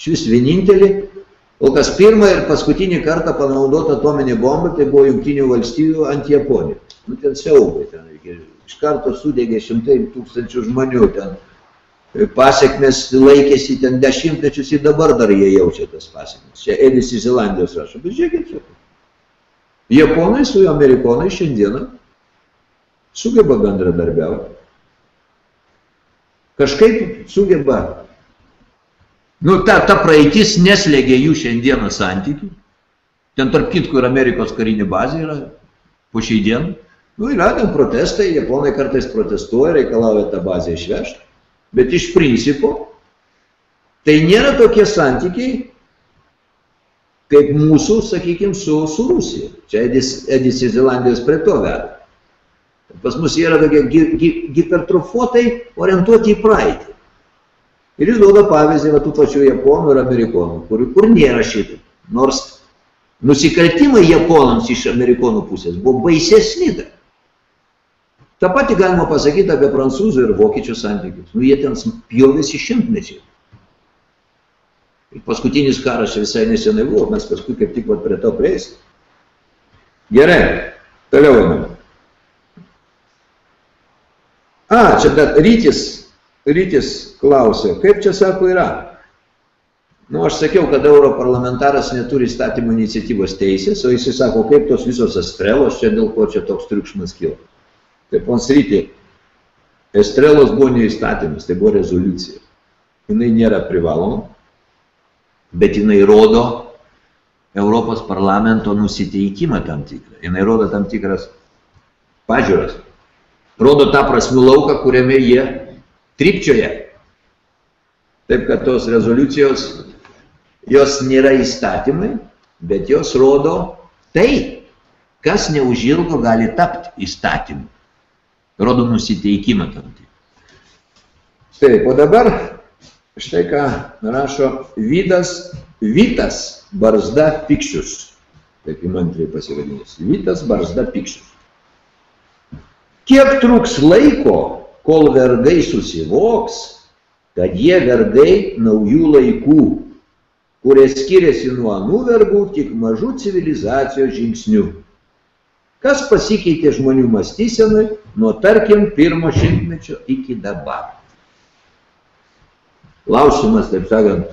Šis vienintelį, o kas pirmą ir paskutinį kartą panaudota atominė bomba, tai buvo Jungtinių valstijų ant Japonijos. Nu, ten siaubai, ten iš karto sudegė šimtai tūkstančių žmonių, ten pasiekmes laikėsi ten dešimtmečius ir dabar dar jie jaučia tas pasiekmes. Čia Edis iš Zelandijos rašo, bet žiūrėkit, čia. Japonai su amerikonai šiandieną sugeba bendradarbiauti. Kažkaip sugeba. Nu, ta, ta praeitis neslėgia jų šiandieną santykių. Ten tarp kitko ir Amerikos karinė bazė yra po šiai dieną. Nu, yra ten protestai, japonai kartais protestuoja, reikalauja tą bazę išvežti. Bet iš principo tai nėra tokie santykiai, kaip mūsų, sakykime, su, su Rusija. Čia Edis, Edis iš Zelandijos prie to veda. Pas mus yra tokie hipertrofuotai orientuoti į praeitį. Ir jis duoda pavyzdį va, tų pačių japonų ir amerikonų, kur, kur nėra šitų. Nors nusikaltimai japonams iš amerikonų pusės buvo baisesni dar. Ta pati galima pasakyti apie prancūzų ir vokiečių santykius. Nu, jie ten pjovėsi šimtmečiai. Ir paskutinis karas visai nesenai buvo, mes paskui kaip tik prie to prieisim. Gerai, toliau einame. A, čia dar rytis, rytis klausė, kaip čia sako yra? Nu, aš sakiau, kad europarlamentaras neturi statymo iniciatyvos teisės, o jisai sako, kaip tos visos estrelos, čia dėl ko čia toks triukšmas kilo. Tai pons rytį, estrelos buvo ne įstatymas, tai buvo rezoliucija. Jinai nėra privaloma, bet jinai rodo Europos parlamento nusiteikimą tam tikrą. Jinai rodo tam tikras pažiūras rodo tą prasmių lauką, kuriame jie tripčioja. Taip kad tos rezoliucijos, jos nėra įstatymai, bet jos rodo tai, kas neužilgo gali tapti įstatymu. Rodo nusiteikimą tam tikrą. Taip, o dabar štai ką rašo Vydas, Vytas Barzda Pikščius. Taip įmantriai pasivadinęs. Vytas Barzda Pikščius. Kiek truks laiko, kol vergai susivoks, kad jie vergai naujų laikų, kurie skiriasi nuo anų vergų tik mažų civilizacijos žingsnių. Kas pasikeitė žmonių mąstysenai nuo tarkim pirmo šimtmečio iki dabar? Klausimas, taip sakant,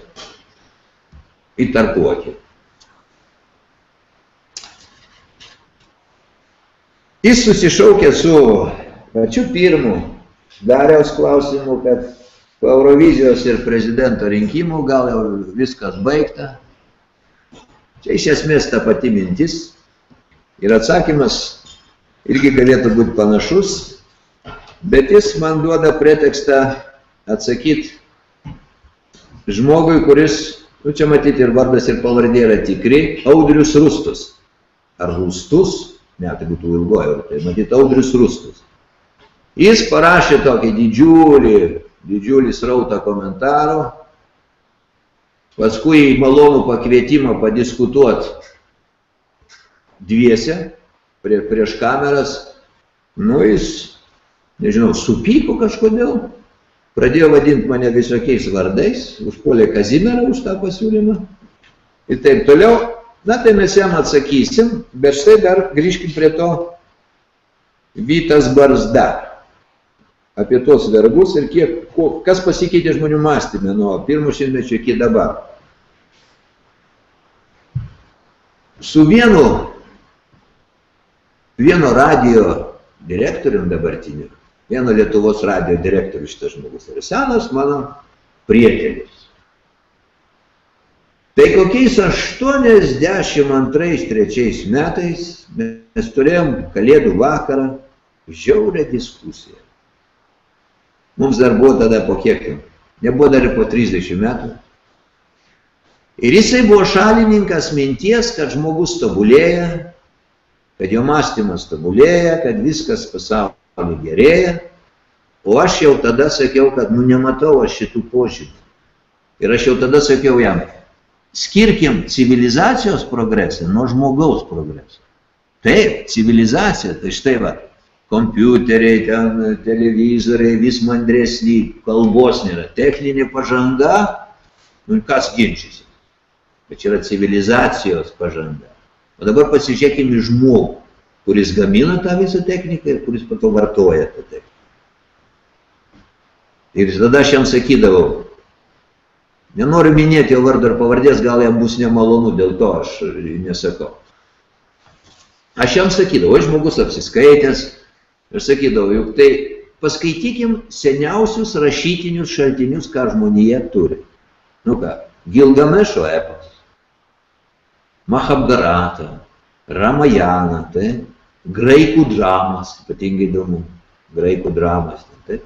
įtarpuokit. Jis susišaukė su pačiu pirmu Dariaus klausimu, kad po Eurovizijos ir prezidento rinkimų gal jau viskas baigta. Čia iš esmės ta pati mintis ir atsakymas irgi galėtų būti panašus, bet jis man duoda pretekstą atsakyti žmogui, kuris, nu čia matyti ir vardas ir pavardė yra tikri, Audrius Rustus. Ar Rustus? ne, tai būtų ilgoji, tai matyt Audrius Rustus. Jis parašė tokį didžiulį, didžiulį srautą komentarų, paskui malonų pakvietimą padiskutuoti dviese prie, prieš kameras, nu jis, nežinau, supyko kažkodėl, pradėjo vadinti mane visokiais vardais, užpuolė Kazimierą už tą pasiūlymą ir taip toliau. Na tai mes jam atsakysim, bet štai dar grįžkim prie to Vytas Barzda. Apie tos verbus ir kiek, ko, kas pasikeitė žmonių mąstymė nuo pirmo šimtmečio iki dabar. Su vienu, vieno radio direktorium dabartiniu, vieno Lietuvos radio direktorius šitas žmogus yra senas mano prietėlis. Tai kokiais 82-3 metais mes turėjom kalėdų vakarą žiaurę diskusiją. Mums dar buvo tada po kiek, nebuvo dar ir po 30 metų. Ir jisai buvo šalininkas minties, kad žmogus tobulėja, kad jo mąstymas tobulėja, kad viskas pasaulyje gerėja. O aš jau tada sakiau, kad nu nematau aš šitų požymių. Ir aš jau tada sakiau jam, skirkim civilizacijos progresą nuo žmogaus progreso. Taip, civilizacija, tai štai va, kompiuteriai, ten televizoriai vis mandresni, kalbos nėra, techninė pažanga, nu kas ginčysi. Bet čia yra civilizacijos pažanga. O dabar pasižiūrėkime žmogų, kuris gamina tą visą techniką ir kuris po to vartoja tą techniką. Ir tada aš jam sakydavau, nenoriu minėti jo vardo ir pavardės, gal jam bus nemalonu, dėl to aš nesakau. Aš jam sakydavau, žmogus apsiskaitęs, ir sakydavau, juk tai paskaitykim seniausius rašytinius šaltinius, ką žmonija turi. Nu ką, Gilgamešo epas, Mahabharata, Ramajana, tai graikų dramas, ypatingai įdomu, graikų dramas. Tai.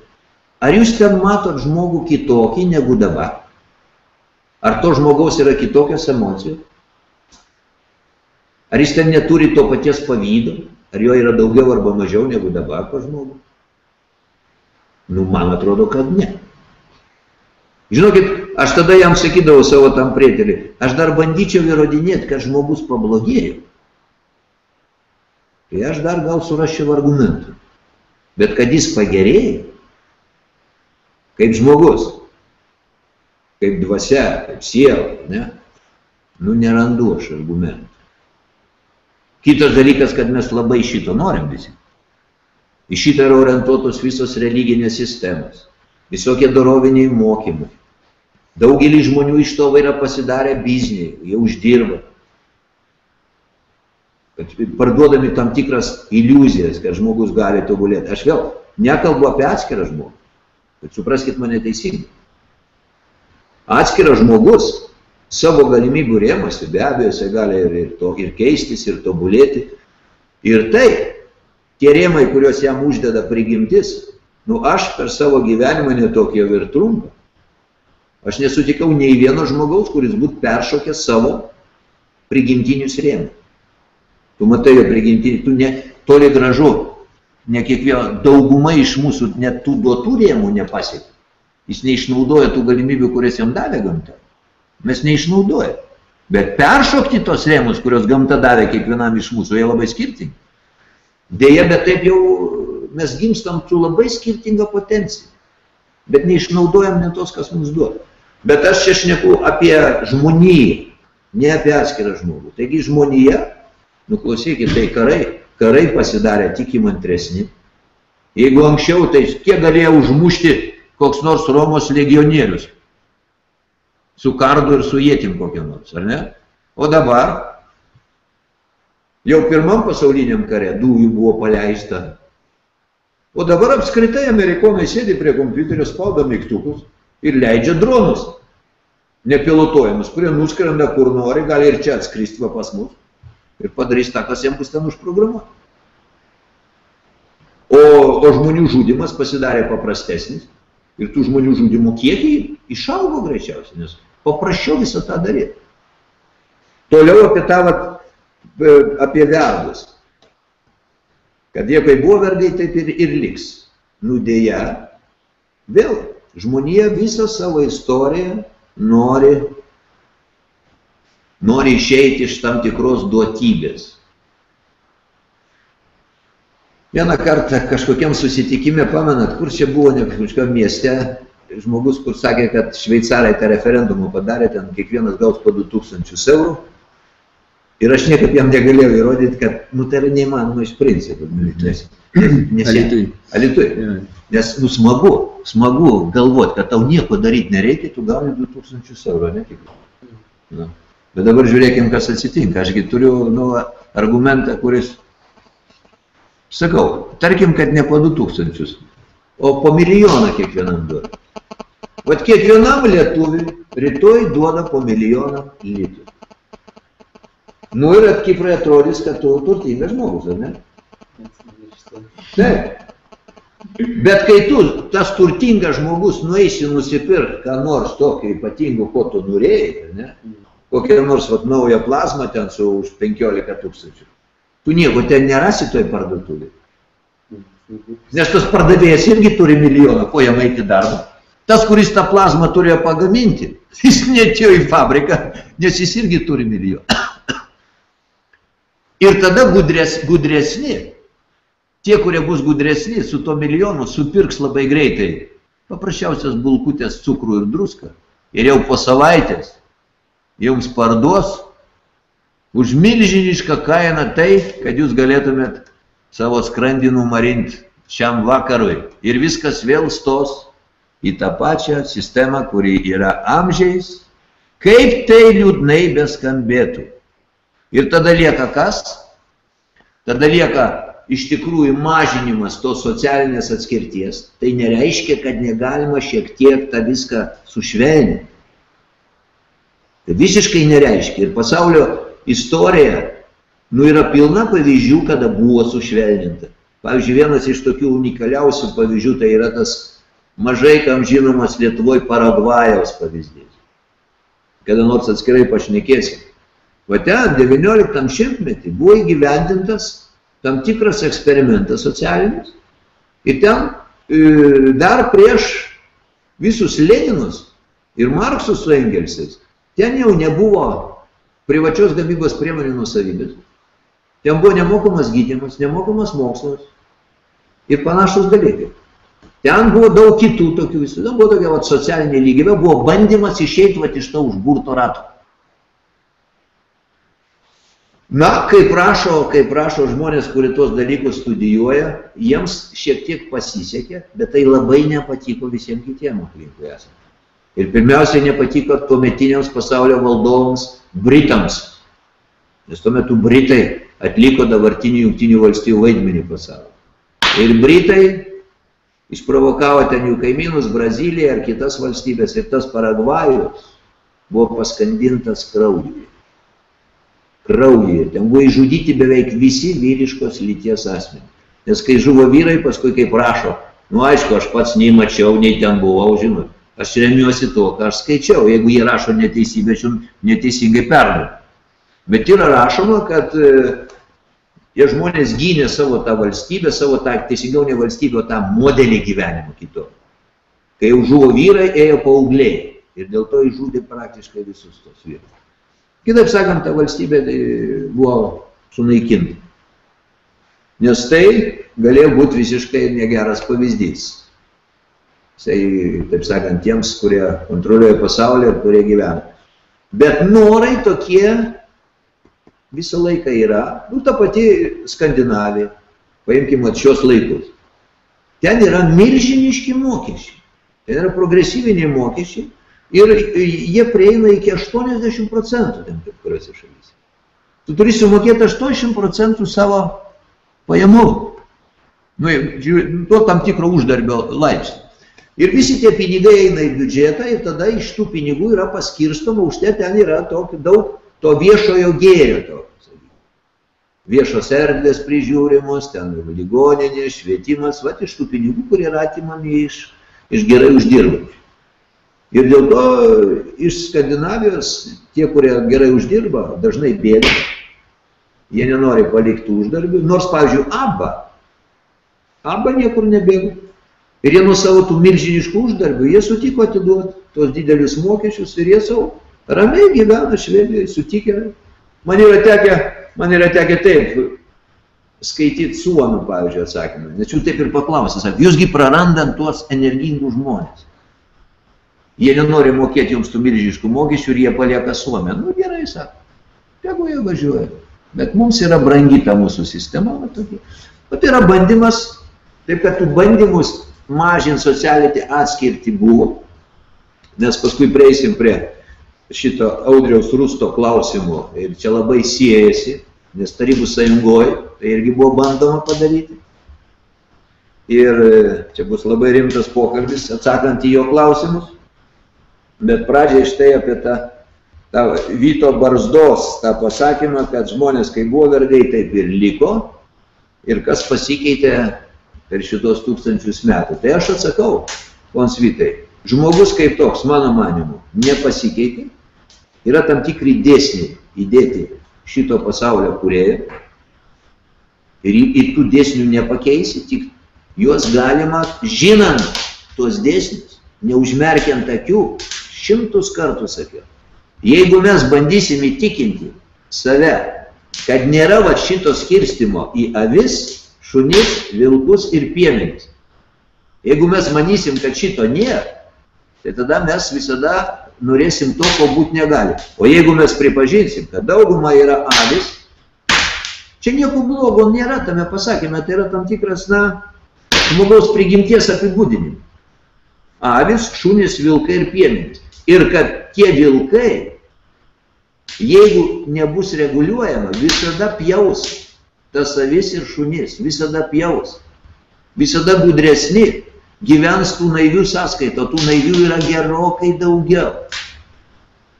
Ar jūs ten matot žmogų kitokį negu dabar? Ar to žmogaus yra kitokios emocijos? Ar jis ten neturi to paties pavydo? Ar jo yra daugiau arba mažiau negu dabar pas žmogų? Nu, man atrodo, kad ne. Žinokit, aš tada jam sakydavau savo tam prietelį, aš dar bandyčiau įrodinėti, kad žmogus pablogėjo. Tai aš dar gal suraščiau argumentų. Bet kad jis pagerėjo, kaip žmogus, kaip dvasia, kaip siela, ne? Nu, nerandu aš argumentų. Kitas dalykas, kad mes labai šito norim visi. Į šitą yra orientuotos visos religinės sistemos, visokie doroviniai mokymai. Daugelį žmonių iš to yra pasidarę bizniai, jie uždirba. Parduodami tam tikras iliuzijas, kad žmogus gali tobulėti. Aš vėl nekalbu apie atskirą žmogų, bet supraskite mane teisingai. Atskiras žmogus savo galimybių rėmasi, be abejo, jisai gali ir, ir, to, ir keistis, ir tobulėti. Ir tai, tie rėmai, kuriuos jam uždeda prigimtis, nu aš per savo gyvenimą netokį jau ir trumpą. Aš nesutikau nei vieno žmogaus, kuris būtų peršokęs savo prigimtinius rėmus. Tu matai jo prigimtinį, tu ne toli gražu, ne kiekvieno, dauguma iš mūsų net tų duotų rėmų nepasiekia. Jis neišnaudoja tų galimybių, kurias jam davė gamta. Mes neišnaudojame. Bet peršokti tos rėmus, kurios gamta davė kiekvienam iš mūsų, jie labai skirtingi. Deja, bet taip jau mes gimstam su labai skirtinga potencija. Bet neišnaudojam ne tos, kas mums duoda. Bet aš čia šneku apie žmoniją, ne apie atskirą žmogų. Taigi žmonija, nuklausykit, tai karai, karai pasidarė tik įmantresni. Jeigu anksčiau, tai kiek galėjo užmušti koks nors Romos legionierius, su kardu ir su jėtim kokią nors, ar ne? O dabar, jau pirmam pasauliniam kare dujų buvo paleista. O dabar apskritai amerikonai sėdi prie kompiuterio, spauda mygtukus ir leidžia dronus nepilotuojamus, kurie nuskrenda kur nori, gali ir čia atskristi va pas mus ir padarys tą, kas jiems bus ten užprogramuota. O, o žmonių žudimas pasidarė paprastesnis ir tų žmonių žudimų kiekiai išaugo greičiausiai, nes Paprasčiau visą tą daryti. Toliau apie tą, vat, apie verdus. Kad jie kaip buvo verdai, taip ir, ir liks. Nudėja, vėl, žmonija visą savo istoriją nori, nori išeiti iš tam tikros duotybės. Vieną kartą kažkokiam susitikime, pamenat, kur čia buvo, ne kažkokiam mieste, žmogus, kur sakė, kad šveicarai tą referendumą padarė, ten kiekvienas gaus po 2000 eurų. Ir aš niekaip jam negalėjau įrodyti, kad, nu, tai yra neįmanoma iš principo. Nes, nes Alytuj. Alitui. Jo. Nes, nu, smagu, smagu galvoti, kad tau nieko daryti nereikia, tu gauni 2000 eurų, ne tik. Nu. Bet dabar žiūrėkim, kas atsitinka. Ašgi turiu, nu, argumentą, kuris, sakau, tarkim, kad ne po 2000, o po milijoną kiekvienam duoda. Vat kiekvienam lietuviui rytoj duoda po milijoną litų. Nu ir Kiprai atrodys, kad tu turtingas žmogus, ar ne? Taip. Bet kai tu, tas turtingas žmogus, nueisi nusipirkti ką nors tokio ypatingo, ko tu norėjai, ne? Kokią nors vat, naują plazmą ten su už 15 tūkstančių. Tu nieko ten nerasi toj parduotuvėje. Nes tas pardavėjas irgi turi milijoną, ko jam eiti darbą. Tas, kuris tą plazmą turėjo pagaminti, jis netėjo į fabriką, nes jis irgi turi milijoną. Ir tada gudres, gudresni, tie, kurie bus gudresni, su to milijonu supirks labai greitai paprasčiausias bulkutės cukrų ir druską. Ir jau po savaitės jums parduos už milžinišką kainą tai, kad jūs galėtumėt savo skrandį numarinti šiam vakarui. Ir viskas vėl stos į tą pačią sistemą, kuri yra amžiais, kaip tai liūdnai beskambėtų. Ir tada lieka kas? Tada lieka iš tikrųjų mažinimas tos socialinės atskirties. Tai nereiškia, kad negalima šiek tiek tą viską sušvelninti. Tai visiškai nereiškia. Ir pasaulio istorija, nu, yra pilna pavyzdžių, kada buvo sušvelninta. Pavyzdžiui, vienas iš tokių unikaliausių pavyzdžių tai yra tas mažai kam žinomas Lietuvoje Paragvajaus pavyzdys. Kada nors atskirai pašnekėsim. Va ten 19 šimtmetį buvo įgyvendintas tam tikras eksperimentas socialinis. Ir ten e, dar prieš visus Leninus ir Marksus su Engelsais, ten jau nebuvo privačios gamybos priemonių nusavybės. Ten buvo nemokamas gydymas, nemokamas mokslas ir panašus dalykai. Ten buvo daug kitų tokių ten buvo tokia vat, socialinė lygybė, buvo bandymas išeiti vat, iš to užburto rato. Na, kaip prašo, kaip prašo žmonės, kurie tuos dalykus studijuoja, jiems šiek tiek pasisekė, bet tai labai nepatiko visiems kitiems aplinkui esant. Ir pirmiausiai nepatiko tuometiniams pasaulio valdovams Britams. Nes tuo metu Britai atliko dabartinių jungtinių valstybių vaidmenį pasaulyje. Ir Britai išprovokavo ten jų kaimynus, Braziliją ar kitas valstybės. Ir tas Paragvajus buvo paskandintas kraujuje kraujyje. Ten buvo išžudyti beveik visi vyriškos lyties asmenys. Nes kai žuvo vyrai, paskui kaip rašo, nu aišku, aš pats nei mačiau, nei ten buvau, žinot. Aš remiuosi tuo, ką aš skaičiau. Jeigu jie rašo neteisybę, aš jums neteisingai perduodu. Bet yra rašoma, kad e, tie žmonės gynė savo tą valstybę, savo tą, teisingiau ne valstybę, o tą modelį gyvenimo kito. Kai jau žuvo vyrai, ėjo paaugliai. Ir dėl to išžudė praktiškai visus tos vyrus. Kitaip sakant, ta valstybė tai buvo sunaikinta. Nes tai galėjo būti visiškai negeras pavyzdys. Tai, taip sakant, tiems, kurie kontroliuoja pasaulį ir kurie gyvena. Bet norai tokie visą laiką yra. Nu, ta pati Skandinavija. Paimkime šios laikus. Ten yra milžiniški mokesčiai. Ten yra progresyviniai mokesčiai Ir jie prieina iki 80 procentų ten kai kuriuose šalyse. Tu turi sumokėti 80 procentų savo pajamų. Nu, tuo tam tikro uždarbio laipsnio. Ir visi tie pinigai eina į biudžetą ir tada iš tų pinigų yra paskirstoma, už tai ten yra tokio, daug to viešojo gėrio. To, Viešos erdvės prižiūrimos, ten ligoninė, švietimas, va iš tų pinigų, kurie yra atimami iš, iš gerai uždirbančių. Ir dėl to iš Skandinavijos tie, kurie gerai uždirba, dažnai bėga. Jie nenori palikti uždarbių. Nors, pavyzdžiui, ABBA. ABBA niekur nebėga. Ir jie nuo savo tų milžiniškų uždarbių, jie sutiko atiduoti tos didelius mokesčius ir jie savo ramiai gyvena Švedijoje, sutikę. Man yra tekę, man yra tekę taip skaityti suomių, pavyzdžiui, atsakymą. Nes jų taip ir paklausė, sakė, jūsgi prarandant tuos energingus žmonės. Jie nenori mokėti jums tų milžiniškų mokesčių ir jie palieka Suomę. Nu gerai, sako. tegu jie važiuoja. Bet mums yra brangi ta mūsų sistema, va tokia. O tai yra bandymas, taip kad tų bandymus mažinti socialinį atskirtį buvo, nes paskui prieisim prie šito Audriaus Rusto klausimo ir čia labai siejasi, nes Tarybų sąjungoje tai irgi buvo bandoma padaryti. Ir čia bus labai rimtas pokalbis atsakant į jo klausimus, bet pradžiai štai apie tą tą Vyto Barzdos tą pasakymą, kad žmonės, kai buvo vergai, taip ir liko ir kas pasikeitė per šitos tūkstančius metų. Tai aš atsakau, pons Vytai, žmogus kaip toks, mano manimu, nepasikeitė, yra tam tikri dėsniai įdėti šito pasaulio kurėjo ir į tų dėsnių nepakeisi, tik juos galima, žinant tuos dėsnius, neužmerkiant akių, šimtus kartų sakiau Jeigu mes bandysim įtikinti save, kad nėra va šito skirstimo į avis, šunis, vilkus ir piemenis. Jeigu mes manysim, kad šito nėra, tai tada mes visada norėsim to, ko būti negali. O jeigu mes pripažinsim, kad dauguma yra avis, čia nieko blogo nėra tame pasakymė, tai yra tam tikras, na, žmogaus prigimties apibūdinimas. Avis, šunis, vilkai ir piemenis. Ir kad tie vilkai, jeigu nebus reguliuojama, visada pjaus tas avis ir šunis, visada pjaus. Visada gudresni gyvens tų naivių sąskaito, tų naivių yra gerokai daugiau.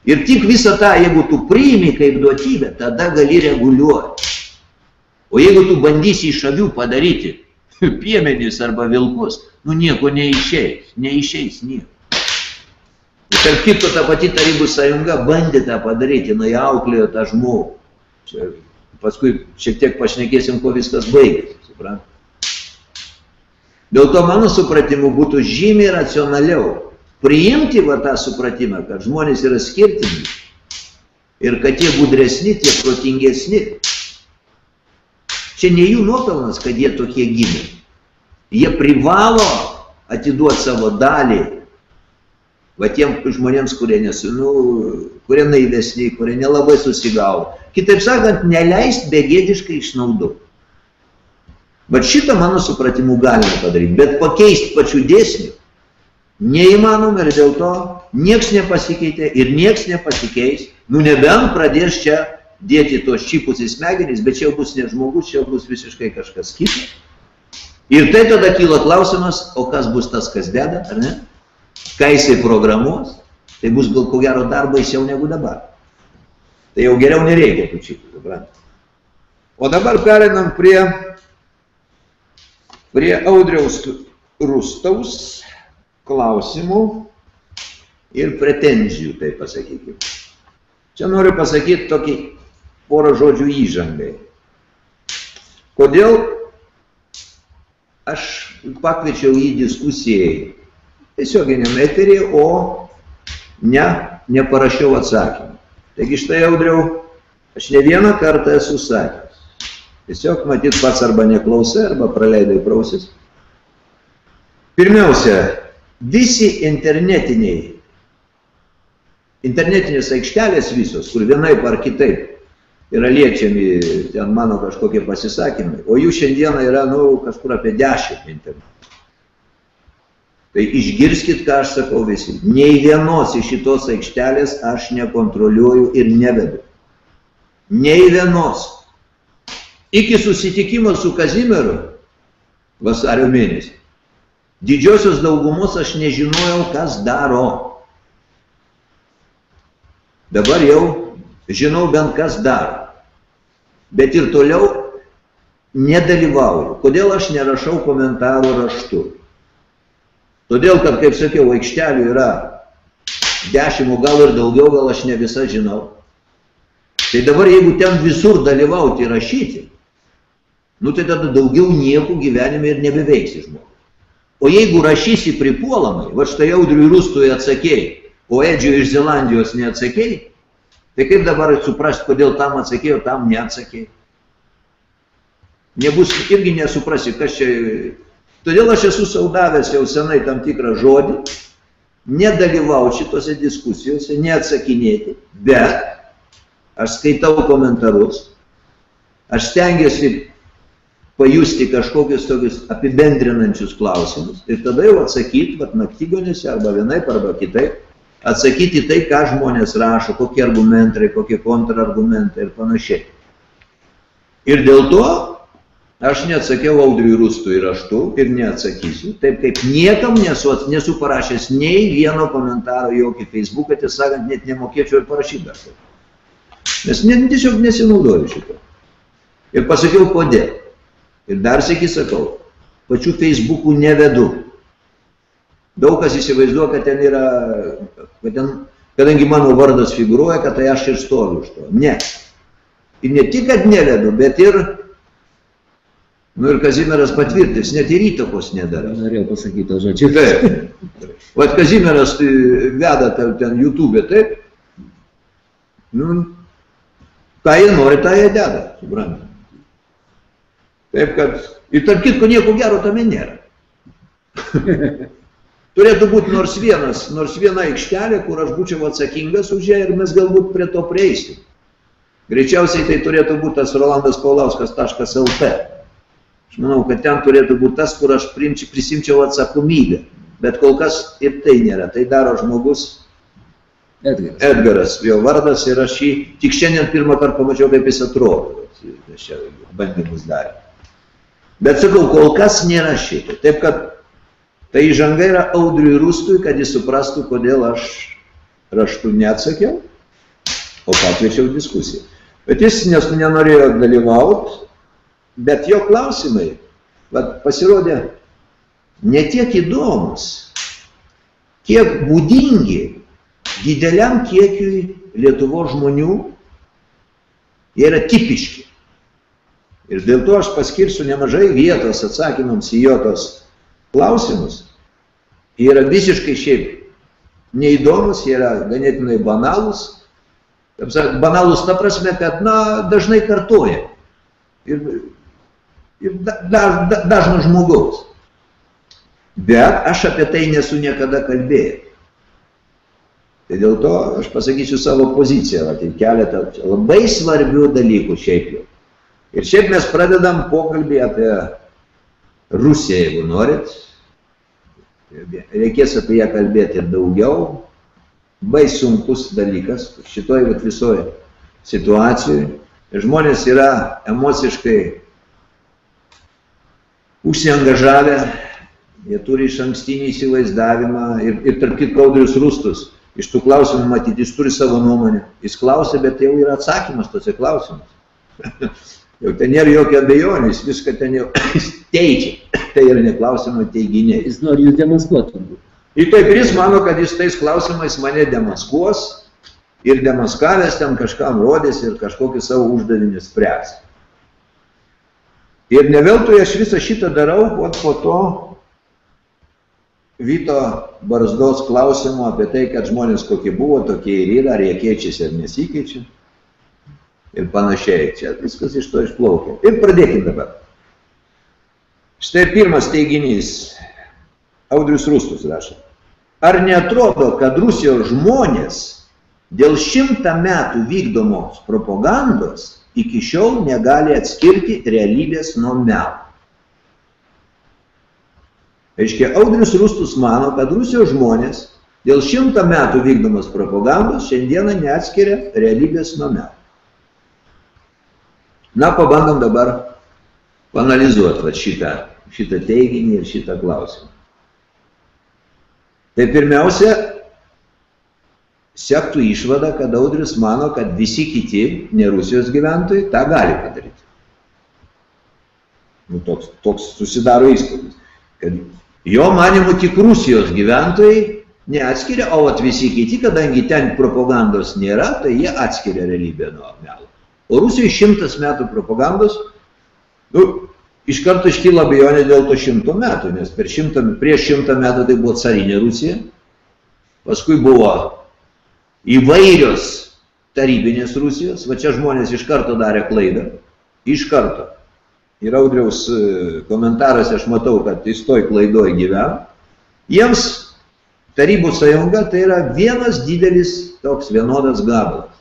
Ir tik visą tą, jeigu tu priimi kaip duotybę, tada gali reguliuoti. O jeigu tu bandysi iš avių padaryti piemenys arba vilkus, nu nieko neišeis, neišeis nieko. Tarp kito, ta pati Tarybų sąjunga bandė tą padaryti, jinai auklėjo tą žmogų. Čia, paskui šiek tiek pašnekėsim, kuo viskas baigėsi, suprantate. Dėl to mano supratimu būtų žymiai racionaliau priimti va tą supratimą, kad žmonės yra skirtingi ir kad jie gudresni, tie protingesni. Čia ne jų nuopelnas, kad jie tokie gimė. Jie privalo atiduoti savo dalį va tiem žmonėms, kurie, nesu, nu, kurie naivesni, kurie nelabai susigaudo. Kitaip sakant, neleist begėdiškai išnaudoti. Bet šitą mano supratimu galima padaryti, bet pakeisti pačių dėsnių neįmanoma ir dėl to nieks nepasikeitė ir nieks nepasikeis, nu nebent pradės čia dėti tos čipus į smegenis, bet čia jau bus ne žmogus, čia jau bus visiškai kažkas kitas. Ir tai tada kyla klausimas, o kas bus tas, kas deda, ar ne? ką jisai programuos, tai bus gal ko gero dar baisiau negu dabar. Tai jau geriau nereikia tų čitų, suprantate. O dabar perinam prie, prie Audriaus Rustaus klausimų ir pretenzijų, tai pasakykime. Čia noriu pasakyti tokį porą žodžių įžangai. Kodėl aš pakviečiau į diskusijai tiesioginiam eterį, o ne, neparašiau atsakymą. Taigi štai audriau, aš ne vieną kartą esu sakęs. Tiesiog matyt pats arba neklausai, arba praleidai prausis. Pirmiausia, visi internetiniai, internetinės aikštelės visos, kur vienaip ar kitaip yra liečiami ten mano kažkokie pasisakymai, o jų šiandieną yra, nu, kažkur apie dešimt internetų. Tai išgirskit, ką aš sakau visi. Nei vienos iš šitos aikštelės aš nekontroliuoju ir nevedu. Nei vienos. Iki susitikimo su Kazimieru vasario mėnesį. Didžiosios daugumos aš nežinojau, kas daro. Dabar jau žinau bent kas daro. Bet ir toliau nedalyvauju. Kodėl aš nerašau komentarų raštu? Todėl, kad, kaip sakiau, aikštelių yra dešimt, gal ir daugiau, gal aš ne visą žinau. Tai dabar, jeigu ten visur dalyvauti ir rašyti, nu tai tada daugiau nieko gyvenime ir nebeveiksi žmogus. O jeigu rašysi pripuolamai, va štai Audriui Rustui atsakėjai, o Edžiui iš Zelandijos neatsakėjai, tai kaip dabar suprast, kodėl tam atsakėjai, o tam neatsakėjai? Nebus, irgi nesuprasi, kas čia Todėl aš esu saudavęs jau senai tam tikrą žodį, nedalyvauti šitose diskusijose, neatsakinėti, bet aš skaitau komentarus, aš stengiuosi pajusti kažkokius tokius apibendrinančius klausimus ir tada jau atsakyti, vat naktygonėse arba vienaip arba kitaip, atsakyti tai, ką žmonės rašo, kokie argumentai, kokie kontrargumentai ir panašiai. Ir dėl to aš neatsakiau Audriui Rustui raštu ir neatsakysiu, taip kaip niekam nesu, nesu parašęs nei vieno komentaro jokį Facebooką, tiesą sakant, net nemokėčiau ir parašyti dar. Nes ne, tiesiog nesinaudoju šito. Ir pasakiau, kodėl. Ir dar sėki sakau, pačių Facebookų nevedu. Daug kas įsivaizduoja, kad ten yra, kad ten, kadangi mano vardas figuruoja, kad tai aš ir stoviu už to. Ne. Ir ne tik, kad nevedu, bet ir, nu ir Kazimieras patvirtins, net ir įtakos nedara. Norėjau pasakyti to žodžiu. Taip. Vat Kazimieras tai veda ten, ten YouTube, taip. Nu, ką jie nori, tą jie deda, suprantate. Taip kad, ir tarp kitko nieko gero tame nėra. Turėtų būti nors vienas, nors viena aikštelė, kur aš būčiau atsakingas už ją ir mes galbūt prie to prieisim. Greičiausiai tai turėtų būti tas Rolandas Paulauskas.lt. Aš manau, kad ten turėtų būti tas, kur aš prisimčiau atsakomybę. Bet kol kas ir tai nėra. Tai daro žmogus Edgaras. Edgaras, jo vardas ir aš jį tik šiandien pirmą kartą pamačiau, kaip jis atrodo. Bandymus darė. Bet sakau, kol kas nėra šito. Taip kad tai įžanga yra Audriui Rustui, kad jis suprastų, kodėl aš raštu neatsakiau, o pakviečiau diskusiją. Bet jis nes nenorėjo dalyvauti, bet jo klausimai vat, pasirodė ne tiek įdomus, kiek būdingi dideliam kiekiui Lietuvo žmonių, jie yra tipiški. Ir dėl to aš paskirsiu nemažai vietos atsakymams į jo tos klausimus. Jie yra visiškai šiaip neįdomus, jie yra ganėtinai banalus. Banalus ta prasme, kad, na, dažnai kartuoja. Ir, ir da, da, da, dažno žmogaus. Bet aš apie tai nesu niekada kalbėjęs. Tai dėl to aš pasakysiu savo poziciją, va, tai keletą labai svarbių dalykų šiaip jau. Ir šiaip mes pradedam pokalbį apie Rusiją, jeigu norit. Reikės apie ją kalbėti daugiau. Bai sunkus dalykas šitoj visoje situacijoje. Žmonės yra emociškai užsiengažavę, jie turi iš ankstinį įsivaizdavimą ir, ir tarp kitko Audrius Rustus iš tų klausimų matyti, jis turi savo nuomonę. Jis klausia, bet jau yra atsakymas tose klausimus. Jau ten nėra jokio abejonių, jis viską ten jau teigia. Tai yra neklausimų teiginiai. Jis nori jų demaskuoti. Ir taip ir jis mano, kad jis tais klausimais mane demaskuos ir demaskavęs ten kažkam rodės ir kažkokį savo uždavinį spręs. Ir ne veltui aš visą šitą darau, o po to Vyto barzdos klausimo apie tai, kad žmonės kokie buvo, tokie ir yra, ar jie keičiasi ar nesikeičia ir panašiai. Čia viskas iš to išplaukia. Ir pradėkime dabar. Štai pirmas teiginys. Audrius Rustus rašo. Ar netrodo, kad Rusijos žmonės dėl šimtą metų vykdomos propagandos iki šiol negali atskirti realybės nuo melo? Aiškiai, Audrius Rustus mano, kad Rusijos žmonės dėl šimtą metų vykdomos propagandos šiandieną neatskiria realybės nuo melo. Na, pabandom dabar panalizuoti va, šitą, šitą teiginį ir šitą klausimą. Tai pirmiausia, sektų išvada, kad Audrius mano, kad visi kiti, ne Rusijos gyventojai, tą gali padaryti. Nu, toks, toks susidaro įspūdis, kad Jo manimu tik Rusijos gyventojai neatskiria, o vat visi kiti, kadangi ten propagandos nėra, tai jie atskiria realybę nuo melo. O Rusijoje šimtas metų propagandos, nu, iš karto iškyla abejonė dėl to šimto metų, nes per šimtą, prieš šimtą metų tai buvo carinė Rusija, paskui buvo įvairios tarybinės Rusijos, va čia žmonės iš karto darė klaidą, iš karto ir audriaus e, komentaruose aš matau, kad jis toj klaidoj gyvena, jiems Tarybų sąjunga tai yra vienas didelis toks vienodas gabalas.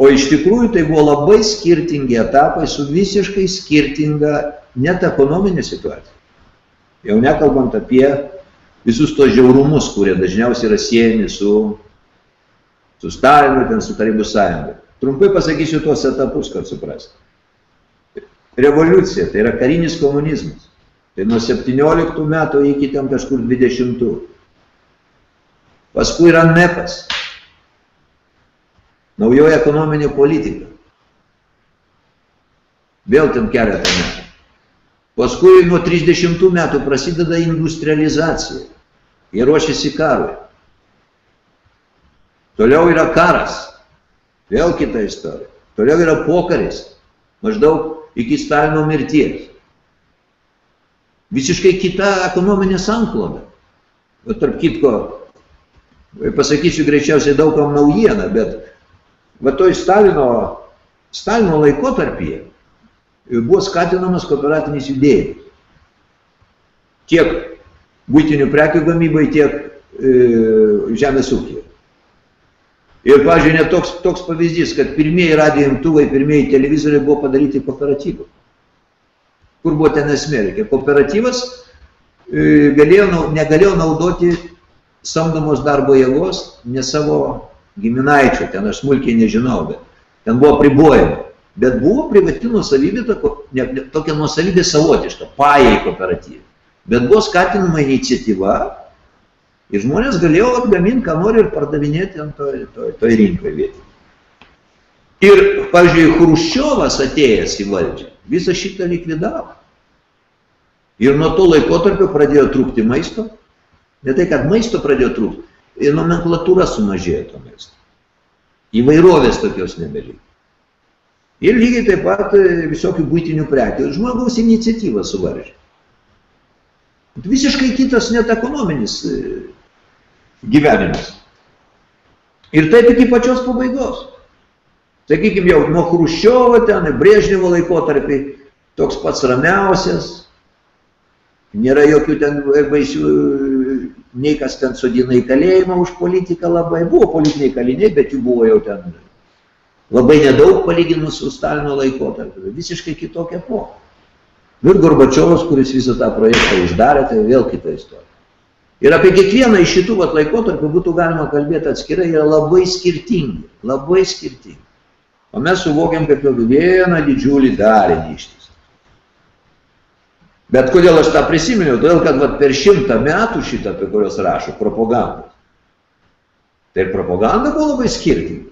O iš tikrųjų tai buvo labai skirtingi etapai su visiškai skirtinga net ekonominė situacija. Jau nekalbant apie visus tos žiaurumus, kurie dažniausiai yra siejami su, su Stalinu, ten su Tarybų sąjunga. Trumpai pasakysiu tuos etapus, kad suprasti. Revoliucija tai yra karinis komunizmas. Tai nuo 17 metų iki ten kažkur 20. Paskui yra MEPAS. Naujoji ekonominė politika. Vėl ten keletą metų. Paskui nuo 30 metų prasideda industrializacija. Jie ruošiasi karui. Toliau yra karas. Vėl kita istorija. Toliau yra pokaris. Maždaug iki Stalino mirties. Visiškai kita ekonominė sankloda. O tarp kitko, pasakysiu greičiausiai daugam naujieną, bet va toj Stalino, Stalino laikotarpyje buvo skatinamas kooperatinis judėjimas. Tiek būtinių prekių gamybai, tiek e, žemės ūkija. Ir, pažiūrėjau, net toks, toks pavyzdys, kad pirmieji radijo imtuvai, pirmieji televizoriai buvo padaryti kooperatyvų. Kur buvo ten esmė? Reikia kooperatyvas e, galėjo, negalėjo naudoti samdomos darbo jėgos, ne savo giminaičio, ten aš smulkiai nežinau, bet ten buvo pribojama. Bet buvo privati ne, tokia nusavybė savotiška, pajai kooperatyvė. Bet buvo skatinama iniciatyva ir žmonės galėjo atgaminti, ką nori ir pardavinėti ant toj, toj, toj rinkoje vietoj. Ir, pavyzdžiui, Hruščiovas atėjęs į valdžią, visą šitą likvidavo. Ir nuo to laikotarpio pradėjo trūkti maisto. Ne tai, kad maisto pradėjo trūkti, ir nomenklatūra sumažėjo to maisto. Įvairovės tokios nebeliko. Ir lygiai taip pat e, visokių būtinių prekių. Žmogaus iniciatyvą suvaržė. Visiškai kitas net ekonominis e, gyvenimas. Ir taip iki pačios pabaigos. Sakykime, jau nuo Hruščiovo ten, Brėžnevo laikotarpį, toks pats ramiausias, nėra jokių ten baisių, nei kas ten sodina į kalėjimą už politiką labai, buvo politiniai kaliniai, bet jų buvo jau ten labai nedaug palyginus su Stalino laikotarpiu, visiškai kitokia po. Ir Gorbačiovas, kuris visą tą projektą uždarė, tai vėl kita istorija. Ir apie kiekvieną iš šitų vat, laikotarpių būtų galima kalbėti atskirai, jie labai skirtingi, labai skirtingi. O mes suvokiam kaip jau vieną didžiulį darinį ištisą. Bet kodėl aš tą prisiminiau? Todėl, kad vat, per šimtą metų šitą, apie kurios rašo, propagandos. Tai ir propaganda buvo labai skirtinga.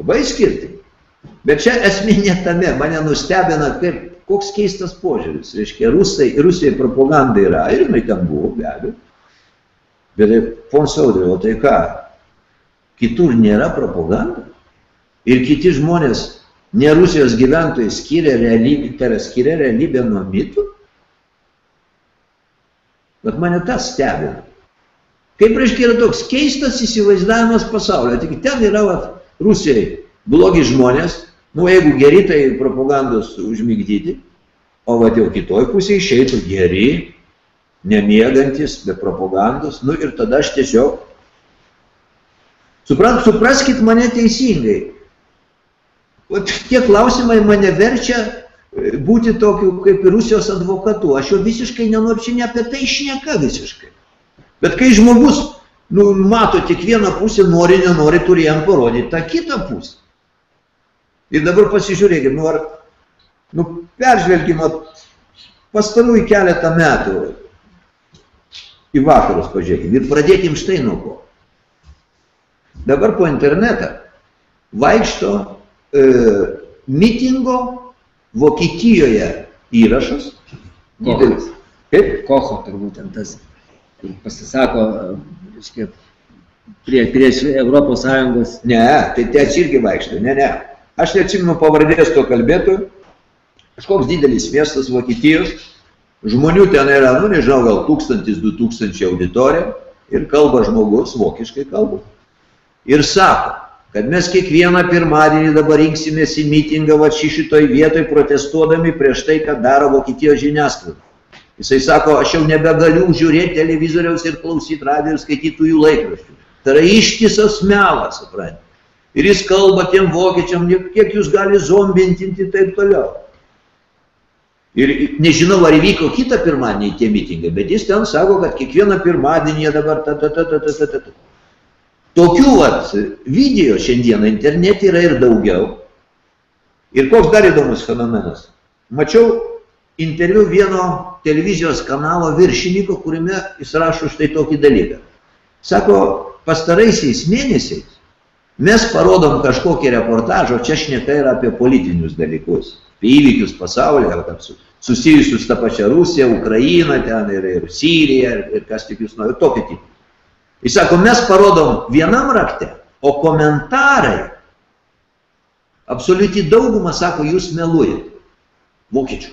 Labai skirtinga. Bet čia esmė ne tame, mane nustebina, kaip, koks keistas požiūris. Reiškia, Rusai, Rusijai propaganda yra, ir jinai ten buvo, be abejo. Bet tai, pons Audrė, o tai ką? Kitur nėra propaganda? ir kiti žmonės, ne Rusijos gyventojai, skiria realybę, tai yra skiria realybę nuo mitų? Bet mane tas stebina. Kaip reiškia yra toks keistas įsivaizdavimas pasaulio. Tik ten yra vat, Rusijai blogi žmonės, nu jeigu geri, tai propagandos užmygdyti, o vat jau kitoj pusėje išeitų geri, nemiegantis, be propagandos, nu ir tada aš tiesiog Suprant, supraskit mane teisingai. Vat tie klausimai mane verčia e, būti tokiu kaip ir Rusijos advokatu. Aš jo visiškai nenoriu, čia ne apie tai šneka visiškai. Bet kai žmogus nu, mato tik vieną pusę, nori, nenori, turi jam parodyti tą kitą pusę. Ir dabar pasižiūrėkime, nu, ar, nu, peržvelgime pastarųjų keletą metų į vakarus pažiūrėkime ir pradėkim štai nuo ko. Dabar po internetą vaikšto mitingo Vokietijoje įrašas. Didelis. Kaip? Kocho turbūt ten tas pasisako, reiškia, prie, prieš Europos Sąjungos. Ne, tai ten irgi vaikšto. Ne, ne. Aš neatsimenu pavardės to kalbėtojų. Kažkoks didelis miestas Vokietijos. Žmonių ten yra, nu nežinau, gal tūkstantis, du tūkstančiai auditorija. Ir kalba žmogus, vokiškai kalba. Ir sako, kad mes kiekvieną pirmadienį dabar rinksimės į mitingą va šitoj vietoj protestuodami prieš tai, kad daro Vokietijos žiniasklaida. Jisai sako, aš jau nebegaliu žiūrėti televizoriaus ir klausyti radijo ir skaityti jų laikraščių. Tai yra ištisas melas, suprantate. Ir jis kalba tiem vokiečiam, kiek jūs gali zombintinti ir taip toliau. Ir nežinau, ar įvyko kitą pirmadienį tie mitingai, bet jis ten sako, kad kiekvieną pirmadienį jie dabar ta ta ta ta ta ta ta. ta. Tokių vat, video šiandieną internete yra ir daugiau. Ir koks dar įdomus fenomenas. Mačiau interviu vieno televizijos kanalo viršininko, kuriame jis rašo štai tokį dalyką. Sako, pastaraisiais mėnesiais mes parodom kažkokį reportažą, čia šneka yra apie politinius dalykus, apie įvykius pasaulyje, susijusius tą pačią Rusiją, Ukrainą ten ir, ir Siriją ir, ir kas tik jūs nori, tokį tipą. Jis sako, mes parodom vienam rakte, o komentarai, absoliuti dauguma sako, jūs meluojate. Vokiečių.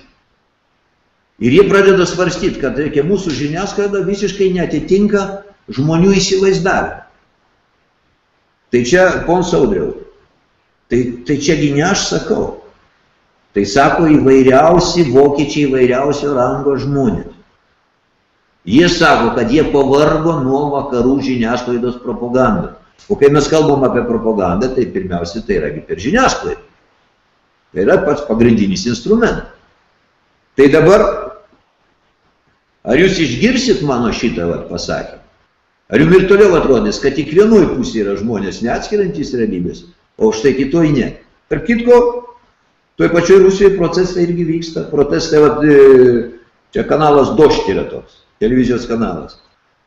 Ir jie pradeda svarstyti, kad reikia mūsų žiniasklaida visiškai netitinka žmonių įsivaizdavimą. Tai čia, pons Audriau, tai, tai čiagi ne aš sakau. Tai sako įvairiausi vokiečiai, įvairiausio rango žmonės. Jie sako, kad jie pavargo nuo vakarų žiniasklaidos propagandos. O kai mes kalbam apie propagandą, tai pirmiausia, tai yra per žiniasklaidą. Tai yra pats pagrindinis instrumentas. Tai dabar, ar jūs išgirsit mano šitą vat, pasakymą? Ar jums ir toliau atrodys, kad tik vienoj pusėje yra žmonės neatskiriantys realybės, o štai kitoj ne. Tarp kitko, toj pačioj Rusijoje procesai irgi vyksta. Protestai, vat, e, čia kanalas Došt yra toks televizijos kanalas.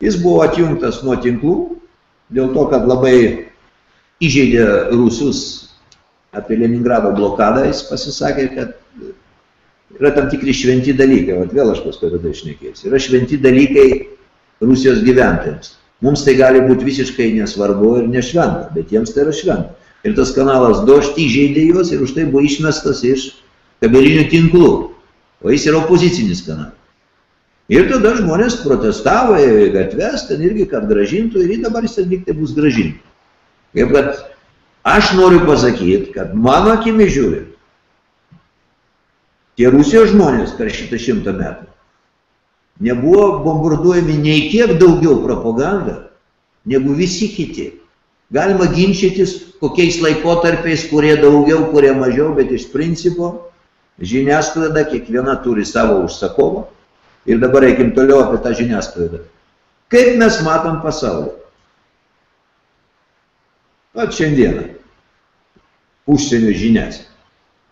Jis buvo atjungtas nuo tinklų, dėl to, kad labai įžeidė rusus apie Leningrado blokadą, jis pasisakė, kad yra tam tikri šventi dalykai, o vėl aš paskui tada išnekėsiu, yra šventi dalykai Rusijos gyventojams. Mums tai gali būti visiškai nesvarbu ir nešventa, bet jiems tai yra šventa. Ir tas kanalas Došt įžeidė juos ir už tai buvo išmestas iš kabelinių tinklų, o jis yra opozicinis kanalas. Ir tada žmonės protestavo į gatves, ten irgi, kad gražintų, ir dabar jis lyg tai bus gražinti. Kaip kad aš noriu pasakyti, kad mano akimi žiūrint, tie Rusijos žmonės per šitą šimtą metų nebuvo bombarduojami nei kiek daugiau propaganda, negu visi kiti. Galima ginčytis kokiais laikotarpiais, kurie daugiau, kurie mažiau, bet iš principo žiniasklaida kiekviena turi savo užsakovą Ir dabar eikim toliau apie tą žiniasklaidą. Kaip mes matom pasaulį? At šiandieną. Užsienio žinias.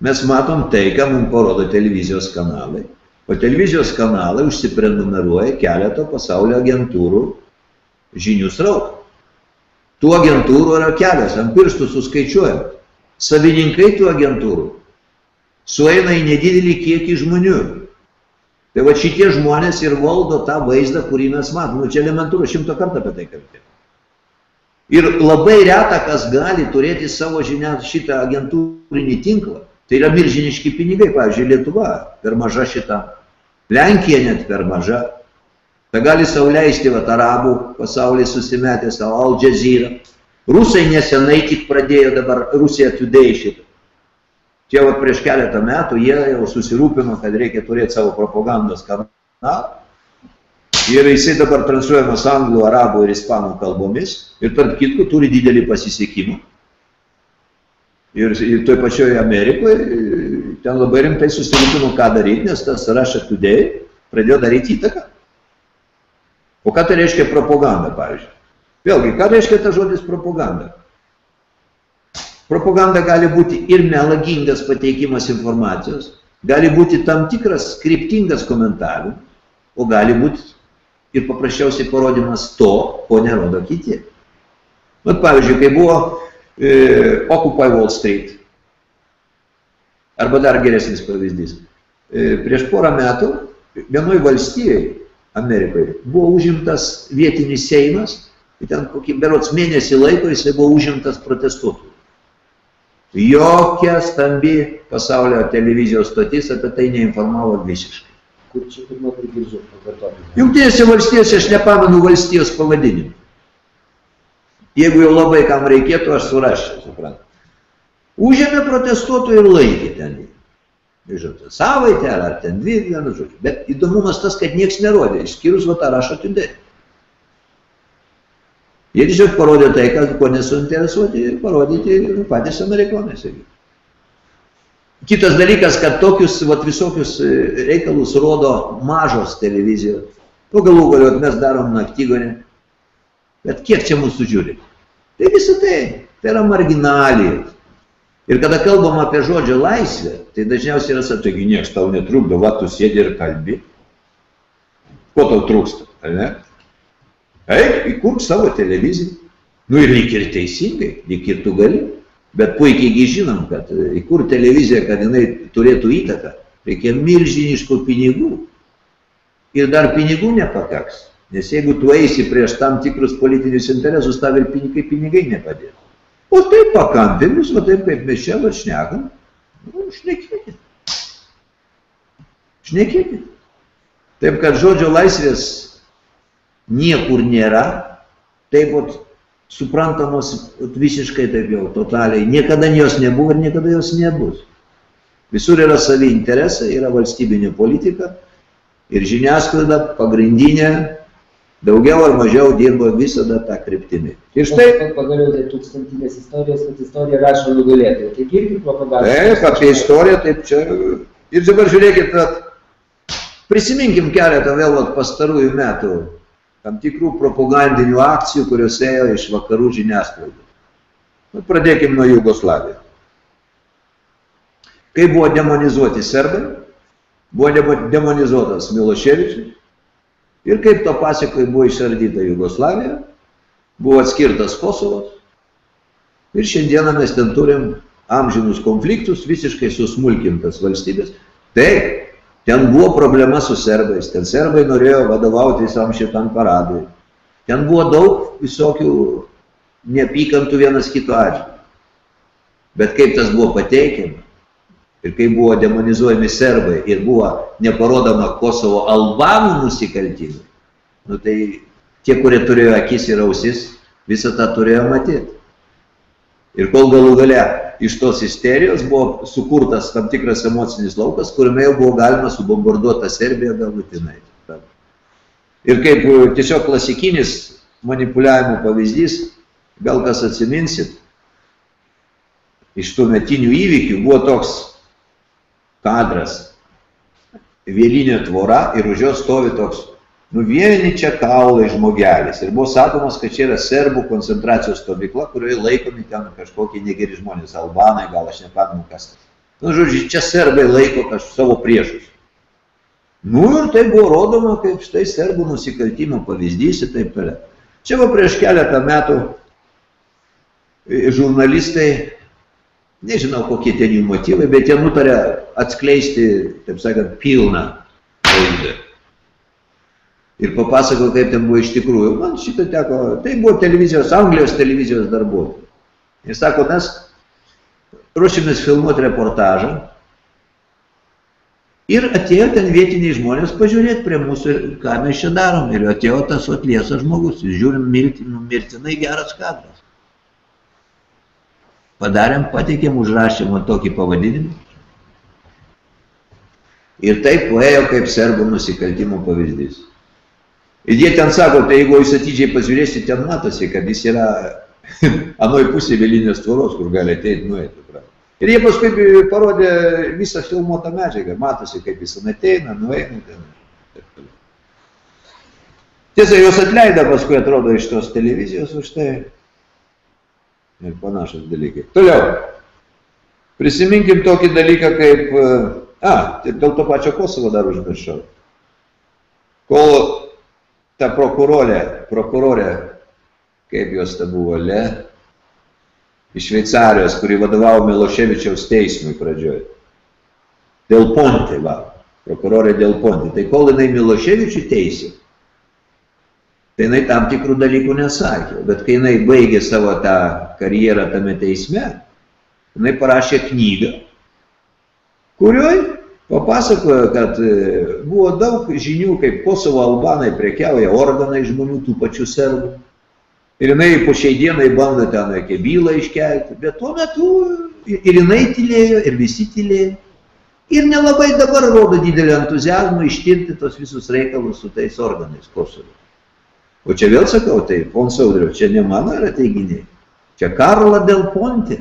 Mes matom tai, ką mums parodo televizijos kanalai. O televizijos kanalai užsiprenumeruoja keletą pasaulio agentūrų žinių srautą. Tų agentūrų yra kelias, ant pirštų suskaičiuojam. Savininkai tų agentūrų sueina į nedidelį kiekį žmonių. Tai va šitie žmonės ir valdo tą vaizdą, kurį mes matom. Nu, čia elementūra, šimto kartą apie tai kalbėjau. Ir labai reta, kas gali turėti savo žinią šitą agentūrinį tinklą. Tai yra milžiniški pinigai, pavyzdžiui, Lietuva per maža šitą, Lenkija net per maža. Tai gali sauliaisti, va, arabų pasaulyje susimetė savo Al Jazeera. Rusai nesenai tik pradėjo dabar Rusija Today šitą. Čia va prieš keletą metų jie jau susirūpino, kad reikia turėti savo propagandos kanalą. Ir jisai dabar transliuojamas anglų, arabų ir ispanų kalbomis. Ir tarp kitko turi didelį pasisekimą. Ir, ir toj pačioje Amerikoje ten labai rimtai susirūpino, ką daryti, nes tas Russia Today pradėjo daryti įtaką. O ką tai reiškia propaganda, pavyzdžiui? Vėlgi, ką reiškia tas žodis propaganda? Propaganda gali būti ir melagingas pateikimas informacijos, gali būti tam tikras skriptingas komentavimas, o gali būti ir paprasčiausiai parodimas to, ko nerodo kiti. Vat pavyzdžiui, kai buvo e, Occupy Wall Street, arba dar geresnis pavyzdys, e, prieš porą metų vienoj valstijai Amerikoje buvo užimtas vietinis Seimas, ten kokį berots mėnesį laiko jisai buvo užimtas protestuotojų. Jokia stambi pasaulio televizijos stotis apie tai neinformavo visiškai. Kur čia pirmą pakartoti? Jungtinėse valstijose aš nepamenu valstijos pavadinimą. Jeigu jau labai kam reikėtų, aš suraščiau, suprantu. Užėmė protestuotojų ir laikė ten. Žinote, savaitę ar ten dvi, vienu žodžiu. Bet įdomumas tas, kad nieks nerodė, išskyrus va tą rašą atidėti. Jie tiesiog parodė tai, kad ko nesuinteresuoti ir parodyti patys amerikonai, sakykime. Kitas dalykas, kad tokius vat, visokius e, reikalus rodo mažos televizijos. Nu, galų galiu, mes darom naktygonę. Bet kiek čia mūsų žiūri? Tai visą tai, tai yra marginalijos. Ir kada kalbam apie žodžio laisvę, tai dažniausiai yra sakyta, taigi niekas tau netrukdo, va tu sėdi ir kalbi. Ko tau trūksta, ar ne? Eik, įkurk savo televiziją. Nu ir lyg ir teisingai, lyg ir tu gali. Bet puikiai žinom, kad įkur televiziją, kad jinai turėtų įtaką, reikia milžiniškų pinigų. Ir dar pinigų nepakaks. Nes jeigu tu eisi prieš tam tikrus politinius interesus, tau ir pinigai, pinigai nepadės. O taip pakampinis, o taip kaip mes čia va šnekam, nu, šnekėkit. Šnekėkit. Taip kad žodžio laisvės niekur nėra, taip pat suprantamos visiškai taip jau totaliai. Niekada jos nebuvo ir niekada jos nebus. Visur yra savi interesai, yra valstybinė politika ir žiniasklaida pagrindinė daugiau ar mažiau dirbo visada tą kryptimį. Ir štai... Pagaliau tai tūkstantinės istorijos, kad istorija rašo nugalėtojai. Tai irgi propaganda. Taip, apie istoriją, taip čia. Ir dabar žiūrėkit, kad prisiminkim keletą vėl pastarųjų metų tam tikrų propagandinių akcijų, kurios ėjo iš vakarų žiniasklaidos. Nu, pradėkim nuo Jugoslavijos. Kai buvo demonizuoti serbai, buvo demonizuotas Miloševičius ir kaip to pasiekoje buvo išardyta Jugoslavija, buvo atskirtas Kosovas ir šiandieną mes ten turim amžinus konfliktus, visiškai susmulkintas valstybės. Taip, Ten buvo problema su serbais, ten serbai norėjo vadovauti visam šitam paradui. Ten buvo daug visokių neapykantų vienas kito atžvilgių. Bet kaip tas buvo pateikiama ir kaip buvo demonizuojami serbai ir buvo neparodoma Kosovo albanų nusikaltimai, nu tai tie, kurie turėjo akis ir ausis, visą tą turėjo matyti. Ir kol galų gale iš tos isterijos buvo sukurtas tam tikras emocinis laukas, kuriame jau buvo galima subombarduota Serbija galutinai. Ir kaip tiesiog klasikinis manipuliavimo pavyzdys, gal kas atsiminsit, iš tų metinių įvykių buvo toks kadras, vėlinė tvora ir už jos stovi toks nu vieni čia kaulai žmogelis. Ir buvo sakomas, kad čia yra serbų koncentracijos stovykla, kurioje laikomi ten kažkokie negeri žmonės, albanai, gal aš nepamenu kas. Nu, žodžiu, čia serbai laiko kažkokius savo priešus. Nu ir tai buvo rodoma kaip štai serbų nusikaltimo pavyzdys ir taip toliau. Čia va prieš keletą metų žurnalistai, nežinau kokie ten jų motyvai, bet jie nutarė atskleisti, taip sakant, pilną vaizdą ir papasakojo, kaip ten buvo iš tikrųjų. Man šitą teko, tai buvo televizijos, Anglijos televizijos darbuotojai. Jis sako, mes ruošiamės filmuoti reportažą ir atėjo ten vietiniai žmonės pažiūrėti prie mūsų, ką mes čia darom. Ir atėjo tas atliesas žmogus, žiūrim, nu, mirtinai geras kadras. Padarėm, pateikėm, užrašėm tokį pavadinimą. Ir taip ėjo kaip serbų nusikaltimo pavyzdys. Ir jie ten sako, tai jeigu jūs atidžiai pažiūrėsite, ten matosi, kad jis yra anoj pusė vėlinės tvoros, kur gali ateiti, nueiti. Ir jie paskui parodė visą filmuotą medžiagą, matosi, kaip jis ateina, nueina. Ten. Tiesa, juos atleido paskui, atrodo, iš tos televizijos už tai. Ir panašus dalykai. Toliau. Prisiminkim tokį dalyką kaip, a, dėl to pačio Kosovo dar užmiršau. Kol ta prokurorė, prokurorė, kaip jos ta buvo, Le, iš Šveicarijos, kuri vadovavo Miloševičiaus teismui pradžioj. Dėl Ponte, va, prokurorė dėl Ponte. Tai kol jinai Miloševičių teisė, tai jinai tam tikrų dalykų nesakė. Bet kai jinai baigė savo tą karjerą tame teisme, jinai parašė knygą, kurioj papasakojo, kad e, buvo daug žinių, kaip Kosovo albanai prekiauja organai žmonių tų pačių serbų. Ir jinai po šiai dienai bando ten kokią bylą iškelti, bet tuo metu ir jinai tylėjo, ir visi tylėjo. Ir nelabai dabar rodo didelį entuzijazmą ištirti tos visus reikalus su tais organais Kosovo. O čia vėl sakau, tai pons Audrio, čia ne mano yra teiginiai. Čia Karla Del Ponte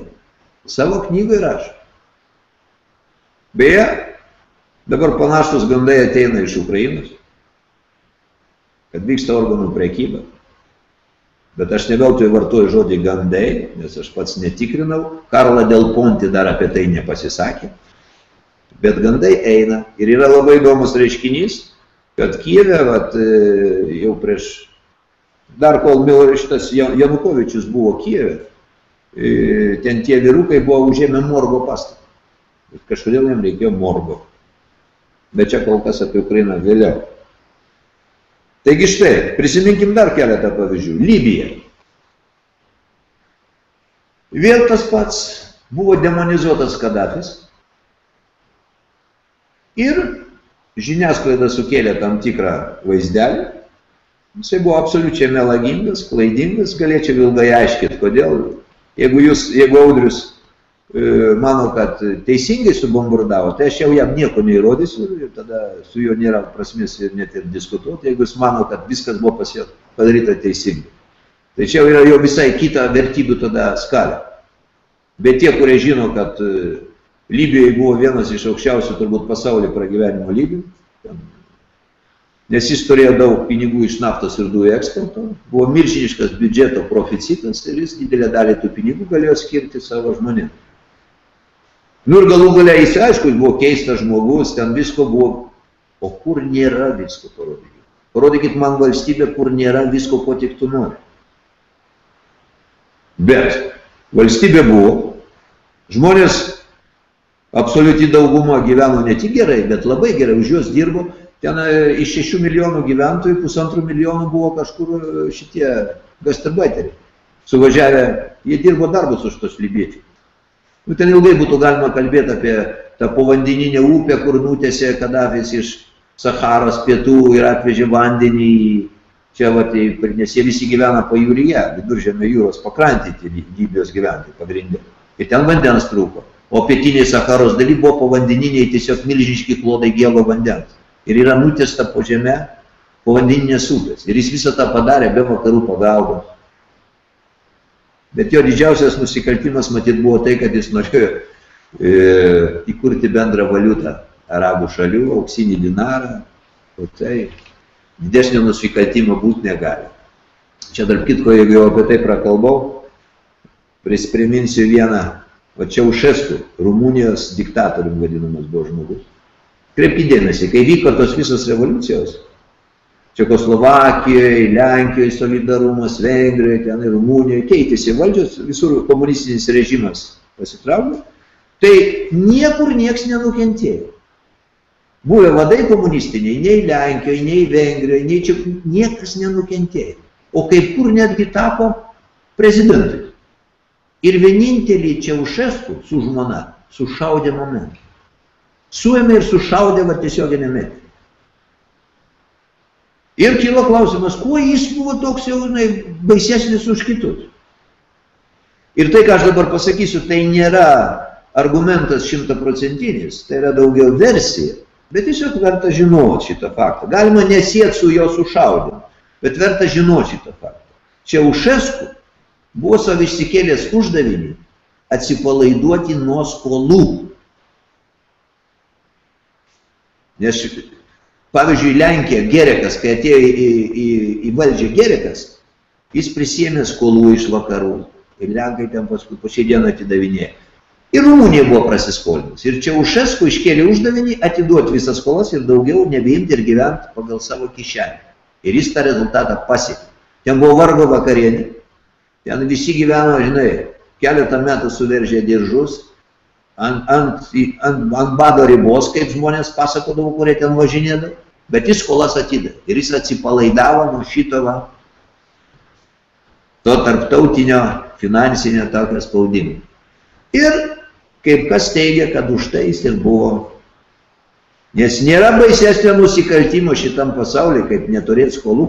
savo knygoje rašo. Beje, dabar panašus gandai ateina iš Ukrainos, kad vyksta organų prekyba. Bet aš neveltui vartoju žodį gandai, nes aš pats netikrinau. Karla Del Ponte dar apie tai nepasisakė. Bet gandai eina. Ir yra labai įdomus reiškinys, kad Kijeve, vat, jau prieš dar kol šitas Janukovičius buvo Kijeve, ten tie vyrukai buvo užėmę morgo pastatą. Kažkodėl jam reikėjo morgo. Bet čia kol kas apie Ukrainą vėliau. Taigi štai, prisiminkim dar keletą pavyzdžių. Libija. Vėl tas pats buvo demonizuotas Kadafis. Ir žiniasklaida sukėlė tam tikrą vaizdelį, Jisai buvo absoliučiai melagingas, klaidingas, galėčiau ilgai aiškinti, kodėl. Jeigu, jūs, jeigu Audrius mano, kad teisingai subombardavo, tai aš jau jam nieko neįrodysiu ir tada su juo nėra prasmės ir net ir diskutuoti, jeigu jis mano, kad viskas buvo pas jo padaryta teisingai. Tai čia yra jau visai kita vertybių tada skalė. Bet tie, kurie žino, kad e, Libijoje buvo vienas iš aukščiausių turbūt pasaulio pragyvenimo lygių, nes jis turėjo daug pinigų iš naftos ir dujų eksporto, buvo milžiniškas biudžeto proficitas ir jis didelę dalį tų pinigų galėjo skirti savo žmonėms. Nu ir galų galia jis, aišku, buvo keistas žmogus, ten visko buvo, o kur nėra visko parodykit. Parodykit man valstybę, kur nėra visko, ko tik tu nori. Bet valstybė buvo, žmonės absoliuti dauguma gyveno ne tik gerai, bet labai gerai, už juos dirbo, Ten e, iš 6 milijonų gyventojų pusantrų milijonų buvo kažkur e, šitie gastarbaiteriai. Suvažiavę, jie dirbo darbus už tos libiečiai. Nu, ten ilgai būtų galima kalbėti apie tą povandeninę upę, kur nutėsė Kadafis iš Saharos pietų ir atvežė vandenį į čia, va, tai, nes jie visi gyvena pajūryje, viduržėmio jūros pakrantyti Libijos gyventojai pagrindė. Ir ten vandens trūko. O pietiniai Saharos daly buvo povandeniniai tiesiog milžiniški klodai gėlo vandens ir yra nutesta po žemę povandeninės upės. Ir jis visą tą padarė be vakarų pagalbos. Bet jo didžiausias nusikaltimas matyt buvo tai, kad jis norėjo e, įkurti bendrą valiutą arabų šalių, auksinį dinarą. O tai didesnio nusikaltimo būti negali. Čia dar kitko, jeigu jau apie tai prakalbau, priminsiu vieną, va čia Ušesku, Rumunijos diktatorium vadinamas buvo žmogus. Kreipkite dėmesį, kai vyko tos visos revoliucijos, Čekoslovakijoje, Lenkijoje solidarumas, Vengrijoje, ten ir Rumunijoje, keitėsi valdžios, visur komunistinis režimas pasitraukė, tai niekur nieks nenukentėjo. Buvę vadai komunistiniai, nei Lenkijoje, nei Vengrijoje, nei čia niekas nenukentėjo. O kaip kur netgi tapo prezidentai. Ir vienintelį Čiaušesku su žmona sušaudė momentą suėmė ir sušaudė va tiesioginę metį. Ir kilo klausimas, kuo jis buvo toks jau žinai, baisesnis už kitus. Ir tai, ką aš dabar pasakysiu, tai nėra argumentas šimtaprocentinis, tai yra daugiau versija, bet tiesiog verta žinoti šitą faktą. Galima nesėti su jo sušaudimu, bet verta žinoti šitą faktą. Čia Ušesku buvo savo išsikėlęs uždavinį atsipalaiduoti nuo skolų. Nes, pavyzdžiui, Lenkija, Gerekas, kai atėjo į, į, į valdžią Gerekas, jis prisėmė skolų iš vakarų. Ir Lenkai ten paskui po šią dieną atidavinėjo. Ir Rumunija buvo prasiskolinusi. Ir čia Ušesku iškėlė uždavinį atiduoti visas skolas ir daugiau nebeimti ir gyventi pagal savo kišenę. Ir jis tą rezultatą pasiekė. Ten buvo vargo vakarienė. Ten visi gyveno, žinai, keletą metų suveržė diržus, ant, ant, ant, ant bado ribos, kaip žmonės pasakodavo, kurie ten važinėdavo, bet jis skolas atidavė ir jis atsipalaidavo nuo šito va, to tarptautinio finansinio tokio spaudimo. Ir kaip kas teigia, kad už tai jis ir buvo. Nes nėra baisesnio nusikaltimo šitam pasauliu, kaip neturėti skolų.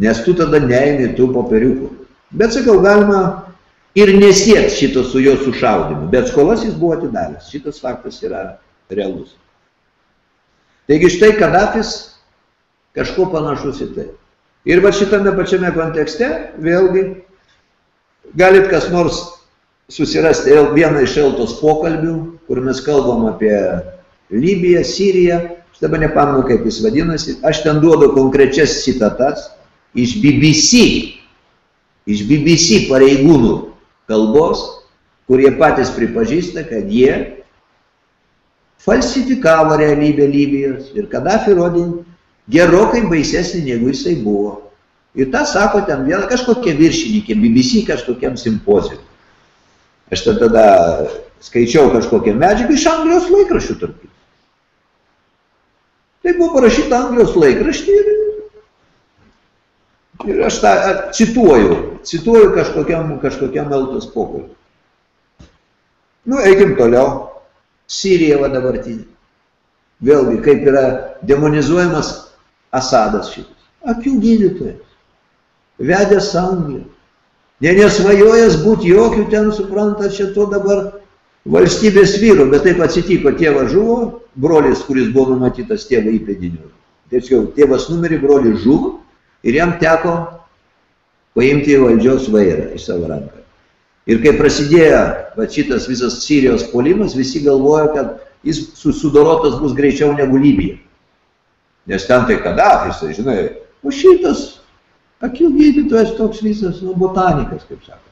Nes tu tada neimi tų popieriukų. Bet sakau, galima ir nesieks šito su jo sušaudimu, bet skolas jis buvo atidavęs. Šitas faktas yra realus. Taigi štai Kadafis Kažko panašus į tai. Ir va šitame pačiame kontekste, vėlgi, galit kas nors susirasti vieną iš Eltos pokalbių, kur mes kalbam apie Libiją, Siriją, aš dabar nepamenu, kaip jis vadinasi, aš ten duodu konkrečias citatas iš BBC, iš BBC pareigūnų kalbos, kurie patys pripažįsta, kad jie falsifikavo realybę Libijos ir Kadafi rodė gerokai baisesnį, negu jisai buvo. Ir tą sako ten viena kažkokia viršininkė, BBC kažkokiam simpozijui. Aš tada skaičiau kažkokią medžiagą iš Anglijos laikraščių tarp. Tai buvo parašyta Anglijos laikraštį ir, ir aš tą cituoju, cituoju kažkokiam, kažkokiam Eltos pokalbį. Nu, eikim toliau. Sirija va dabartinė. Vėlgi, kaip yra demonizuojamas Asadas šitas. Akių gydytojas. Vedęs Angliją. Ne nesvajojęs būti jokių ten, suprantat, šito dabar valstybės vyru, bet taip atsitiko, tėvas žuvo, brolis, kuris buvo numatytas tėvo įpėdiniu. Tiesiog tėvas numirė, brolis žuvo ir jam teko paimti valdžios vairą į savo ranką. Ir kai prasidėjo va, šitas visas Sirijos polimas, visi galvoja, kad jis sudorotas bus greičiau negu Libija. Nes ten tai Kadafis, tai žinai, o šitas akių gydytojas toks visas, nu, botanikas, kaip sako.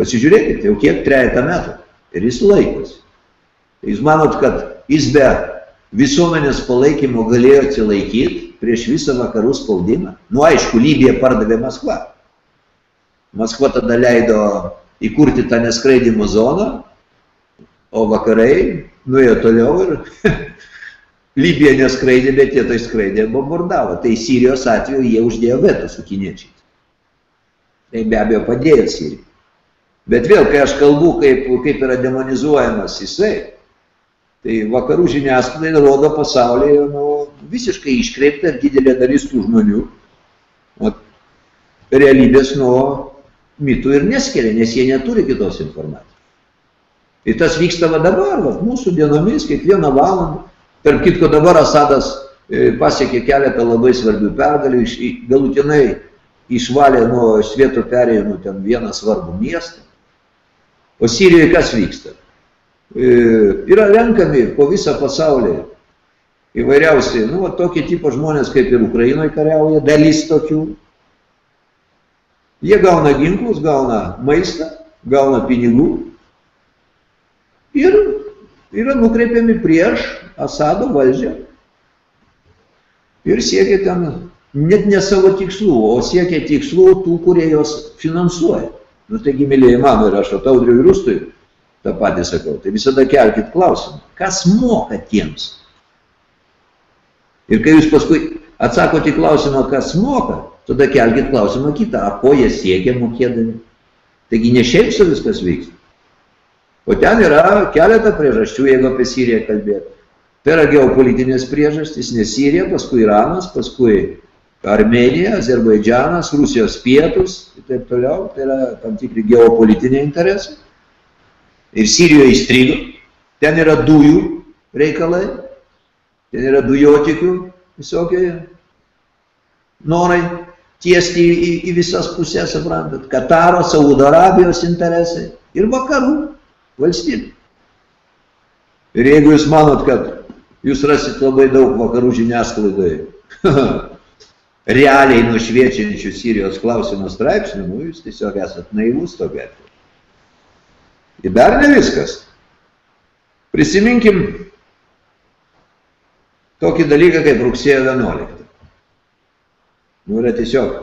Pasižiūrėkit, jau kiek trejata metų ir jis laikosi. Jūs manot, kad jis be visuomenės palaikymo galėjo atsilaikyti prieš visą vakarų spaudimą? Nu, aišku, Libija pardavė Maskvą. Maskva tada leido įkurti tą neskraidimo zoną, o vakarai nuėjo toliau ir Libija neskraidė, bet jie tai skraidė ir bombardavo. Tai Sirijos atveju jie uždėjo veto su kiniečiais. Tai be abejo padėjo Sirijai. Bet vėl, kai aš kalbu, kaip, kaip yra demonizuojamas jisai, tai vakarų žiniasklaida rodo pasaulyje nu, visiškai iškreipta ir didelė dalis tų žmonių. O realybės nuo mitų ir neskiria, nes jie neturi kitos informacijos. Ir tas vyksta va dabar, va, mūsų dienomis, kiekvieną valandą. Tarp kitko dabar Asadas e, pasiekė keletą labai svarbių pergalių, iš, galutinai išvalė nuo svieto perėjimų ten vieną svarbų miestą. O Sirijoje kas vyksta? E, yra renkami po visą pasaulį įvairiausiai, nu, va, tokie tipo žmonės kaip ir Ukrainoje kariauja, dalis tokių, Jie gauna ginklus, gauna maistą, gauna pinigų. Ir yra nukreipiami prieš Asado valdžią. Ir siekia ten net ne savo tikslų, o siekia tikslų tų, kurie jos finansuoja. Nu, taigi, mėlyje mano, ir aš Audriui Rustui tą patį sakau, tai visada kelkit klausimą, kas moka tiems? Ir kai jūs paskui atsakote į klausimą, kas moka, tada kelkit klausimą kitą, ar ko jie siekia mokėdami. Taigi ne šiaip su viskas vyksta. O ten yra keletą priežasčių, jeigu apie Siriją kalbėtų. Tai yra geopolitinės priežastys, nes Sirija, paskui Iranas, paskui Armenija, Azerbaidžianas, Rusijos pietus ir taip toliau. Tai yra tam tikri geopolitiniai interesai. Ir Sirijoje įstrigo. Ten yra dujų reikalai, ten yra dujotikių visokie norai tiesti į, į visas pusės, suprantat, Kataro, Saudo Arabijos interesai ir vakarų valstybių. Ir jeigu jūs manot, kad jūs rasit labai daug vakarų žiniasklaidoje realiai nušviečiančių Sirijos klausimų straipsnių, nu, jūs tiesiog esat naivus to atveju. Ir dar ne viskas. Prisiminkim tokį dalyką kaip rugsėjo 11. Nu, yra tiesiog,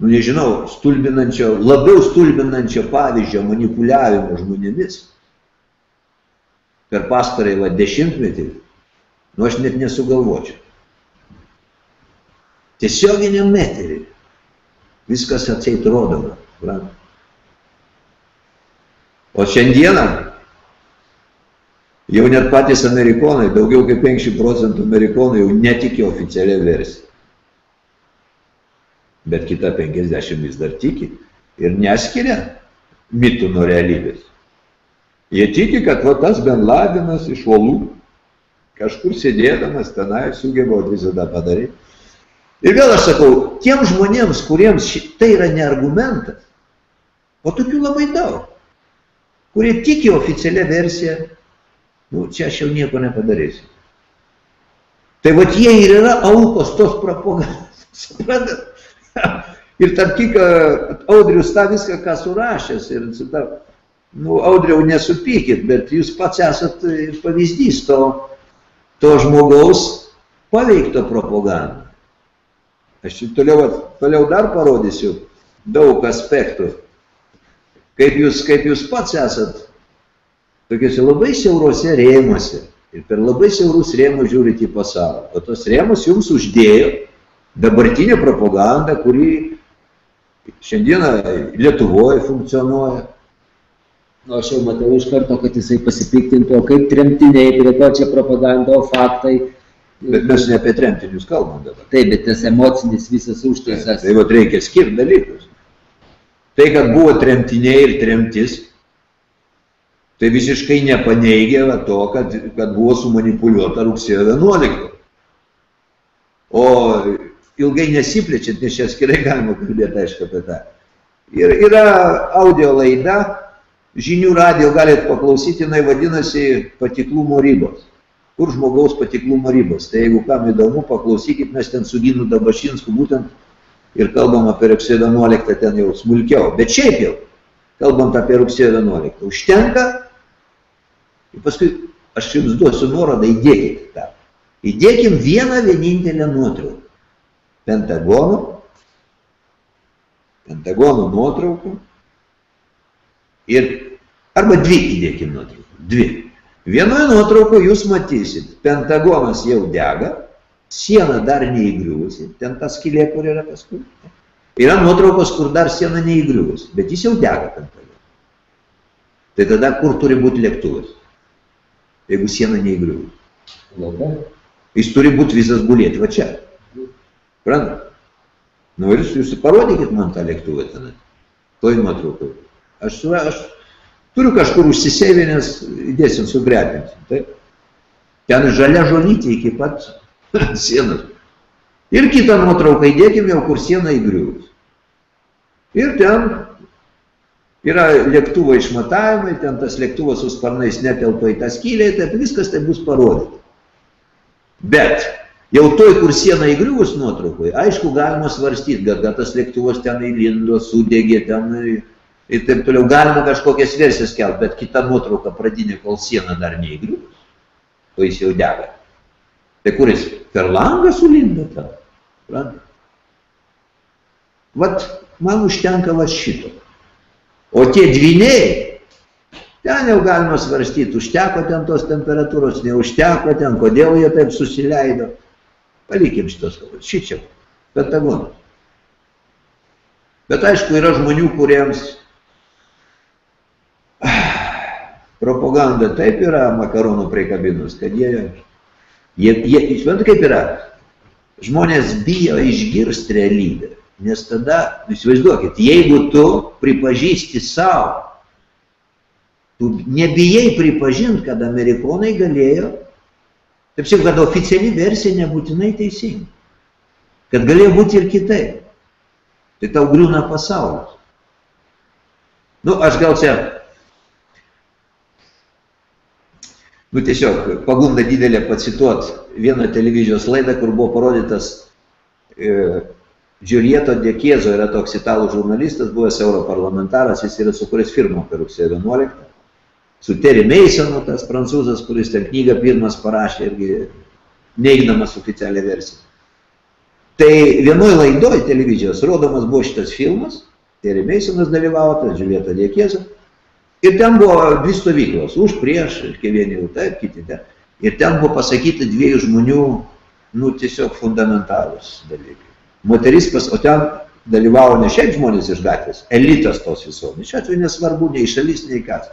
nu nežinau, stulbinančio, labiau stulbinančio pavyzdžio manipuliavimo žmonėmis per pastarąjį va dešimtmetį, nu aš net nesugalvočiau. Tiesioginiam meterį viskas atseit rodoma. O šiandieną jau net patys amerikonai, daugiau kaip 50 procentų amerikonų jau netiki oficialią versiją bet kita 50 vis dar tiki ir neskiria mitų nuo realybės. Jie tiki, kad va tas Ben Ladinas iš uolų kažkur sėdėdamas tenai sugeba visada padaryti. Ir vėl aš sakau, tiem žmonėms, kuriems tai yra ne argumentas, o tokių labai daug, kurie tiki oficialią versiją, nu, čia aš jau nieko nepadarysiu. Tai va jie ir yra aukos tos propagandos. Suprantat? Ir tarp tik Audrius tą viską, ką surašęs. Ir ta, nu, Audriau, nesupykit, bet jūs pats esat pavyzdys to, to žmogaus paveikto propagandą. Aš toliau, toliau dar parodysiu daug aspektų. Kaip jūs, kaip jūs pats esat tokiuose labai siaurose rėmuose ir per labai siaurus rėmus žiūrite į pasaulį. O tos rėmus jums uždėjo dabartinė propaganda, kuri šiandieną Lietuvoje funkcionuoja. Nu, aš jau matau iš karto, kad jisai pasipiktintų, kaip tremtiniai, prie ko čia propaganda, o faktai. Bet mes ne apie tremtinius kalbam dabar. Taip, bet tas emocinis visas užtaisas. Tai vat reikia skirti dalykus. Tai, kad buvo tremtiniai ir tremtis, tai visiškai nepaneigia to, kad, kad buvo sumanipuliuota rugsėjo 11. O ilgai nesiplečiant, nes čia skirai galima kalbėti, aišku, apie tą. Ir yra audio laida, žinių radio galite paklausyti, jinai vadinasi patiklumo ribos. Kur žmogaus patiklumo ribos. Tai jeigu kam įdomu, paklausykit, mes ten su Ginu Dabašinsku būtent ir kalbam apie rugsėjo 11 ten jau smulkiau. Bet šiaip jau, kalbant apie rugsėjo 11, užtenka. Ir paskui aš jums duosiu nuorodą, įdėkit tą. Įdėkim vieną vienintelę nuotrauką. Pentagono, Pentagono nuotraukų ir arba dvi įdėkim nuotraukų. Dvi. Vienoje nuotraukoje jūs matysit, Pentagonas jau dega, siena dar neįgriuvusi, ten ta skylė, kur yra paskui. Yra nuotraukos, kur dar siena neįgriuvusi, bet jis jau dega Pentagonas. Tai tada kur turi būti lėktuvas, jeigu siena neįgriuvusi? Jis turi būti visas gulėti, va čia. Suprantat? Nu ir jūs parodykit man tą lėktuvą tenai. Toj nuotraukai. Aš, aš turiu kažkur užsisėvinęs, įdėsim, sugretinsim. Taip? Ten žalia žolytė iki pat sienos. Ir kitą nuotrauką įdėkim jau, kur siena įgriuvus. Ir ten yra lėktuvo išmatavimai, ten tas lėktuvas su sparnais netelpa į tą skylę, tai viskas tai bus parodyta. Bet Jau toj, kur siena įgriuvus nuotraukoje, aišku, galima svarstyti, kad, kad tas lėktuvas ten įlindo, sudegė ten ir taip toliau. Galima kažkokias versijas kelti, bet kita nuotrauka pradinė, kol siena dar neįgriuvus, o jis jau dega. Tai kuris per langą sulindo ten. Vat man užtenka va šito. O tie dviniai, ten jau galima svarstyti, užteko ten tos temperatūros, neužteko ten, kodėl jie taip susileido. Palikim šitos kalbos. Šičia. Pentagonas. Bet aišku, yra žmonių, kuriems propaganda taip yra makaronų prikabinus, kad jie, jie, jie suprantu, kaip yra, žmonės bijo išgirsti realybę. Nes tada, įsivaizduokit, jeigu tu pripažįsti savo, tu nebijai pripažinti, kad amerikonai galėjo Taip sakau, kad oficiali versija nebūtinai teisinga. Kad galėjo būti ir kitaip. Tai tau griūna pasaulis. Nu, aš gal čia, nu tiesiog pagunda didelė pacituot vieną televizijos laidą, kur buvo parodytas e, Giulieto Dekiezo, yra toks italų žurnalistas, buvęs europarlamentaras, jis yra sukūręs firmą per rugsėjo 11 su Terry Masonu, tas prancūzas, kuris ten knygą pirmas parašė irgi neigdamas oficialią versiją. Tai vienoj laidoj televizijos rodomas buvo šitas filmas, Terry Masonas dalyvavo, tas Žiulėta Dėkėza, ir ten buvo dvi stovyklos, už prieš, ir vieni jau taip, kiti ten. Ir ten buvo pasakyti dviejų žmonių, nu, tiesiog fundamentalus dalykai. Moteris pas, o ten dalyvavo ne šiaip žmonės iš gatvės, elitas tos visuomenės. Šiuo atveju nesvarbu nei šalis, nei kas.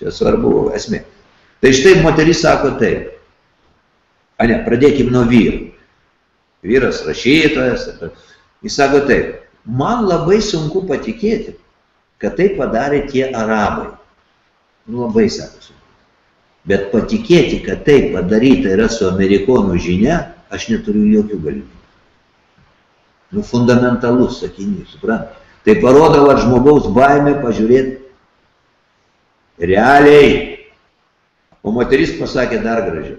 Čia svarbu esmė. Tai štai moteris sako taip. A ne, pradėkim nuo vyro. Vyras rašytojas. Jis sako taip. Man labai sunku patikėti, kad tai padarė tie arabai. Nu, labai sako sunku. Bet patikėti, kad tai padaryta yra su amerikonų žinia, aš neturiu jokių galimybių. Nu, fundamentalus sakinys, suprant. Tai parodo, kad žmogaus baimė pažiūrėti realiai. O moteris pasakė dar gražiau.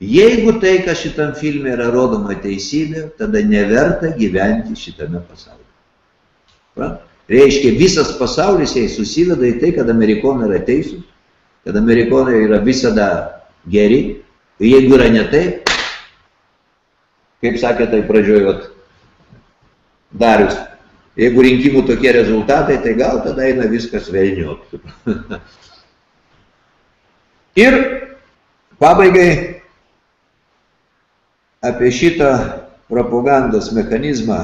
Jeigu tai, kas šitam filme yra rodoma teisybė, tada neverta gyventi šitame pasaulyje. Suprant? Reiškia, visas pasaulis jai susiveda į tai, kad amerikonai yra teisūs, kad amerikonai yra visada geri, jeigu yra ne taip, kaip sakė tai pradžioj, vat, Darius, jeigu rinkimų tokie rezultatai, tai gal tada eina viskas velniot. ir pabaigai apie šitą propagandos mechanizmą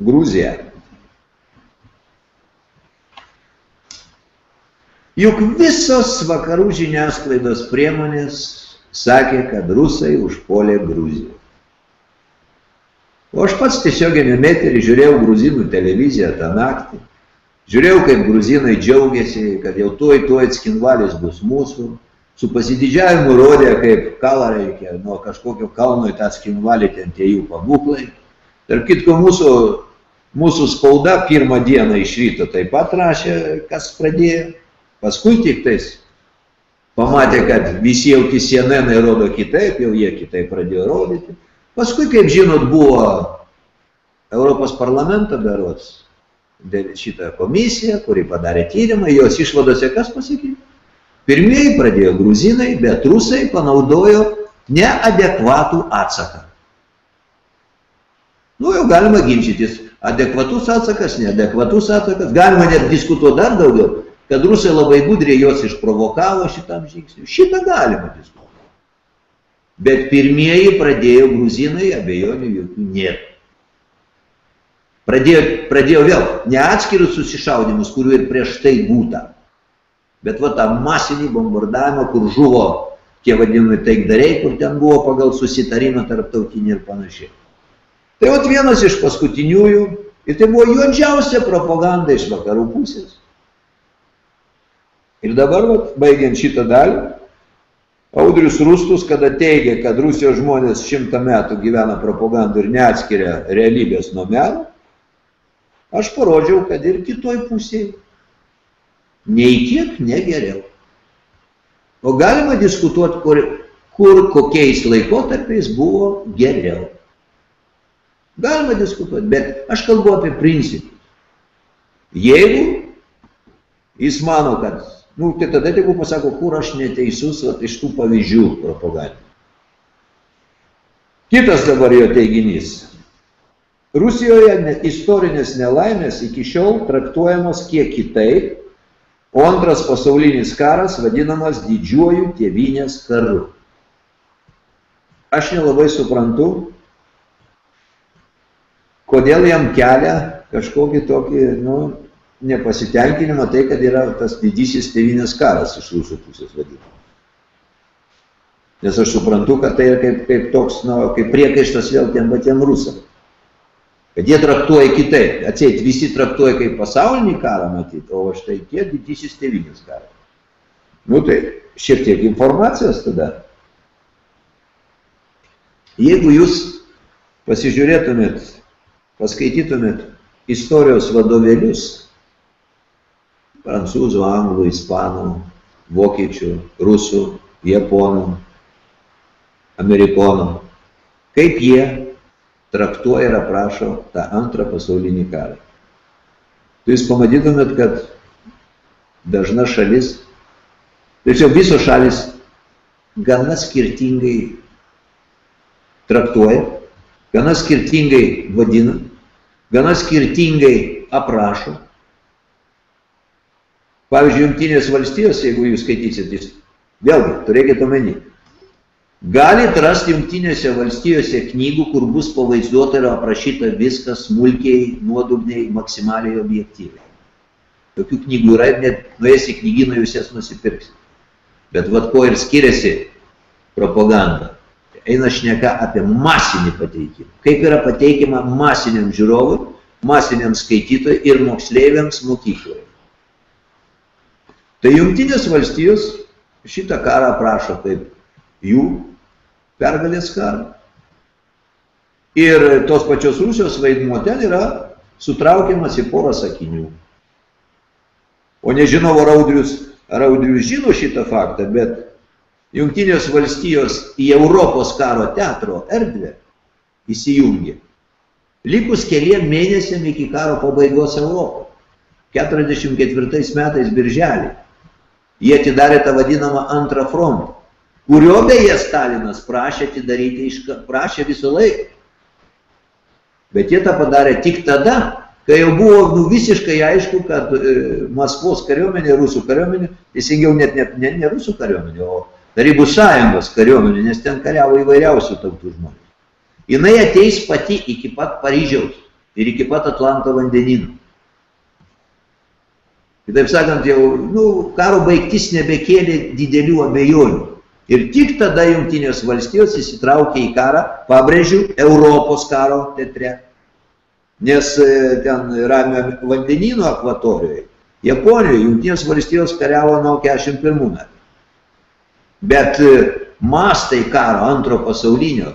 Gruziją. Juk visos vakarų žiniasklaidos priemonės sakė, kad rusai užpuolė Gruziją. O aš pats tiesioginiam eterį žiūrėjau gruzinų televiziją tą naktį. Žiūrėjau, kaip gruzinai džiaugiasi, kad jau tuoj tuoj skinvalis bus mūsų. Su pasididžiavimu rodė, kaip kalą reikia nuo kažkokio kalno į tą skinvalį ten tie jų pabūklai. Tarp kitko, mūsų, mūsų spauda pirmą dieną iš ryto taip pat rašė, kas pradėjo. Paskui tik tais pamatė, kad visi jau CNN rodo kitaip, jau jie kitaip pradėjo rodyti. Paskui, kaip žinot, buvo Europos parlamento berots šitą komisiją, kuri padarė tyrimą, jos išvadose kas pasakė? Pirmieji pradėjo gruzinai, bet rusai panaudojo neadekvatų atsaką. Nu, jau galima ginčytis, adekvatus atsakas, neadekvatus atsakas, galima net diskutuoti dar daugiau, kad rusai labai gudriai juos išprovokavo šitam žingsniu. Šitą galima diskutuoti. Bet pirmieji pradėjo gruzinai, abejonių jokių nėra. Pradėjo, pradėjo vėl ne atskirus susišaudimus, kurių ir prieš tai būta, bet va tą masinį bombardavimą, kur žuvo tie vadinami taikdariai, kur ten buvo pagal susitarimą tarptautinį ir panašiai. Tai vat vienas iš paskutiniųjų, ir tai buvo juodžiausia propaganda iš vakarų pusės. Ir dabar, vat, baigiant šitą dalį, Audrius Rustus, kada teigia, kad Rusijos žmonės šimtą metų gyvena propagandų ir neatskiria realybės nuo melo, aš parodžiau, kad ir kitoj pusėje nei kiek negeriau. O galima diskutuoti, kur, kur kokiais laikotarpiais buvo geriau. Galima diskutuoti, bet aš kalbu apie principus. Jeigu jis mano, kad Nu, tai tada tegu pasako, kur aš neteisus vat, iš tų pavyzdžių propagandų. Kitas dabar jo teiginys. Rusijoje istorinės nelaimės iki šiol traktuojamos kiek kitaip, o antras pasaulinis karas vadinamas didžiuoju tėvynės karu. Aš nelabai suprantu, kodėl jam kelia kažkokį tokį, nu, nepasitenkinimą tai, kad yra tas didysis tėvinės karas iš rusų pusės vadinamas. Nes aš suprantu, kad tai yra kaip, kaip toks, na, kaip priekaištas vėl tiem patiem rusam. Kad jie traktuoja kitaip. Atseit, visi traktuoja kaip pasaulinį karą matyti, o štai tie didysis tėvinės karas. Nu tai, šiek tiek informacijos tada. Jeigu jūs pasižiūrėtumėt, paskaitytumėt istorijos vadovėlius, prancūzų, anglų, ispanų, vokiečių, rusų, japonų, amerikonų. Kaip jie traktuoja ir aprašo tą antrą pasaulinį karą. Tai jūs pamatytumėt, kad dažna šalis, tačiau visos šalis gana skirtingai traktuoja, gana skirtingai vadina, gana skirtingai aprašo Pavyzdžiui, Junktinės valstijos, jeigu jūs skaitysit, jūs vėlgi turėkite omeny, galit rasti Junktinėse valstijose knygų, kur bus pavaizduota ir aprašyta viskas smulkiai, nuodugniai, maksimaliai objektyviai. Tokių knygų yra ir net nuėjęs į knygyną jūs jas nusipirksite. Bet vad ko ir skiriasi propaganda. Eina šneka apie masinį pateikimą. Kaip yra pateikima masiniam žiūrovui, masiniam skaitytojui ir moksleiviams mokykloje. Tai jungtinės valstijos šitą karą aprašo kaip jų pergalės karą. Ir tos pačios Rusijos vaidmuo ten yra sutraukiamas į porą sakinių. O nežinau, ar Audrius, ar Audrius žino šitą faktą, bet Junktinės valstijos į Europos karo teatro erdvę įsijungė. Likus keliem mėnesiam iki karo pabaigos Europoje. 44 metais birželį. Jie atidarė tą vadinamą antrą frontą, kurio beje Stalinas prašė atidaryti, iš, prašė visą laiką. Bet jie tą padarė tik tada, kai jau buvo nu, visiškai aišku, kad e, Maskvos kariuomenė, rusų kariuomenė, teisingiau net ne, ne, ne rusų kariuomenė, o Tarybų sąjungos kariuomenė, nes ten kariavo įvairiausių tautų žmonės. Jinai ateis pati iki pat Paryžiaus ir iki pat Atlanto vandenino. Kitaip sakant, jau nu, karo baigtis nebekėlė didelių abejonių. Ir tik tada Junktinės valstijos įsitraukė į karą, pabrėžiu, Europos karo teatre. Nes e, ten ramio vandenino akvatorijoje, Japonijoje, Junktinės valstijos kariavo nuo 41 metų. Bet e, mastai karo antro pasaulinio,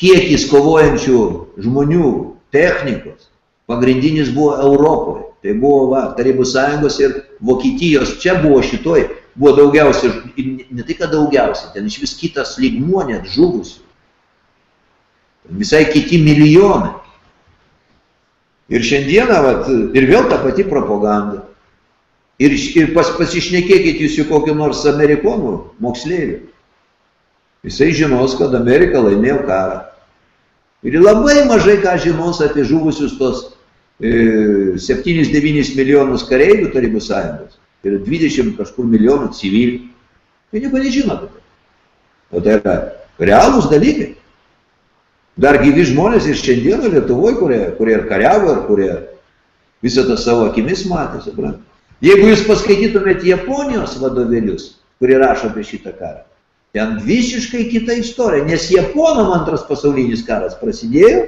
kiekis kovojančių žmonių, technikos, pagrindinis buvo Europoje. Tai buvo va, Tarybų sąjungos ir Vokietijos, čia buvo šitoj, buvo daugiausia, ne tai kad daugiausia, ten iš vis kitas lygmuo net žuvusių. Visai kiti milijonai. Ir šiandieną, vat, ir vėl ta pati propaganda. Ir, ir pas, pasišnekėkit jūs su kokiu nors amerikonų moksleiviu. Jisai žinos, kad Amerika laimėjo karą. Ir labai mažai ką žinos apie žuvusius tos 7-9 e, milijonus kareivių Tarybų sąjungos ir 20 kažkur milijonų civilių. Tai nieko nežino apie tai. O tai yra realūs dalykai. Dar gyvi žmonės ir šiandieną Lietuvoje, kurie, kurie ir kariavo, ir kurie visą tą savo akimis matė, suprantate. Jeigu jūs paskaitytumėt Japonijos vadovėlius, kurie rašo apie šitą karą, ten visiškai kita istorija, nes Japonam antras pasaulinis karas prasidėjo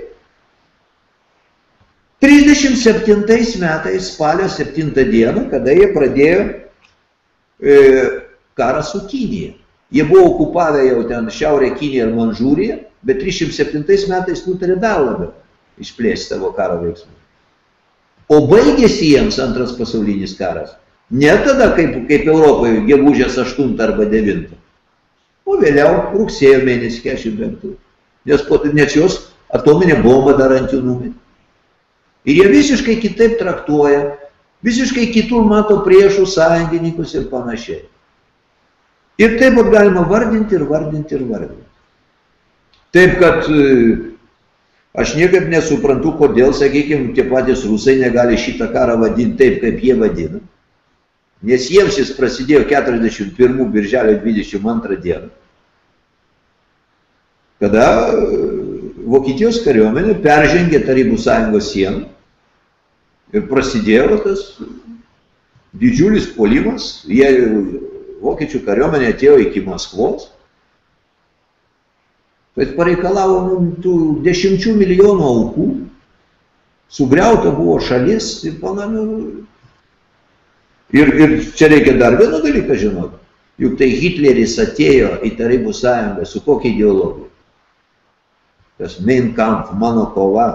37 metais spalio 7 dieną, kada jie pradėjo e, karą su Kinija. Jie buvo okupavę jau ten Šiaurė Kiniją ir Manžūriją, bet 307 metais nutarė dar labiau išplėsti savo karo veiksmus. O baigėsi jiems antras pasaulinis karas. Ne tada, kaip, kaip Europoje, gegužės 8 arba 9, o vėliau rugsėjo mėnesį 45. Nes, po, nes jos atominė bomba dar ant jų numetė. Ir jie visiškai kitaip traktuoja, visiškai kitur mato priešų, sąjungininkus ir panašiai. Ir taip pat galima vardinti ir vardinti ir vardinti. Taip, kad Aš niekaip nesuprantu, kodėl, sakykime, tie patys rusai negali šitą karą vadinti taip, kaip jie vadina. Nes jiems jis prasidėjo 41 birželio 22 dieną, kada e, Vokietijos kariuomenė peržengė Tarybų sąjungos sieną ir prasidėjo tas didžiulis polimas, jie, vokiečių kariuomenė atėjo iki Maskvos bet pareikalavo nu, tų dešimčių milijonų aukų, sugriauta buvo šalis ir panamiu. Ir, ir čia reikia dar vieną dalyką žinoti. Juk tai Hitleris atėjo į Tarybų sąjungą su kokia ideologija? Tas Mein Kampf, mano kova.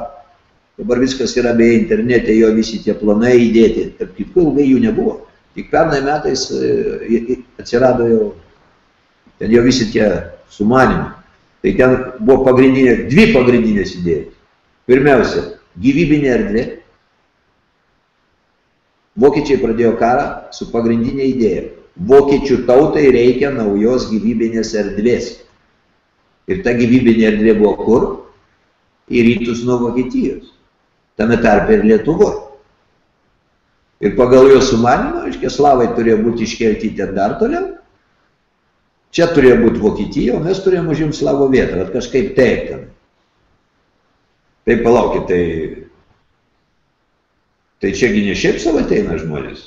Dabar viskas yra beje internete, jo visi tie planai įdėti. Tarp kitų ilgai jų nebuvo. Tik pernai metais e, atsirado jau, ten jau visi tie sumanimai. Tai ten buvo pagrindinė, dvi pagrindinės idėjos. Pirmiausia, gyvybinė erdvė. Vokiečiai pradėjo karą su pagrindinė idėja. Vokiečių tautai reikia naujos gyvybinės erdvės. Ir ta gyvybinė erdvė buvo kur? Į rytus nuo Vokietijos. Tame tarpe ir Lietuvo. Ir pagal jo sumanimą, aiškiai, slavai turėjo būti iškelti ten dar toliau, Čia turėjo būti Vokietija, o mes turėjome užimti savo vietą, bet kažkaip taip ten. Tai palaukit, tai, tai čiagi ne šiaip savo ateina žmonės.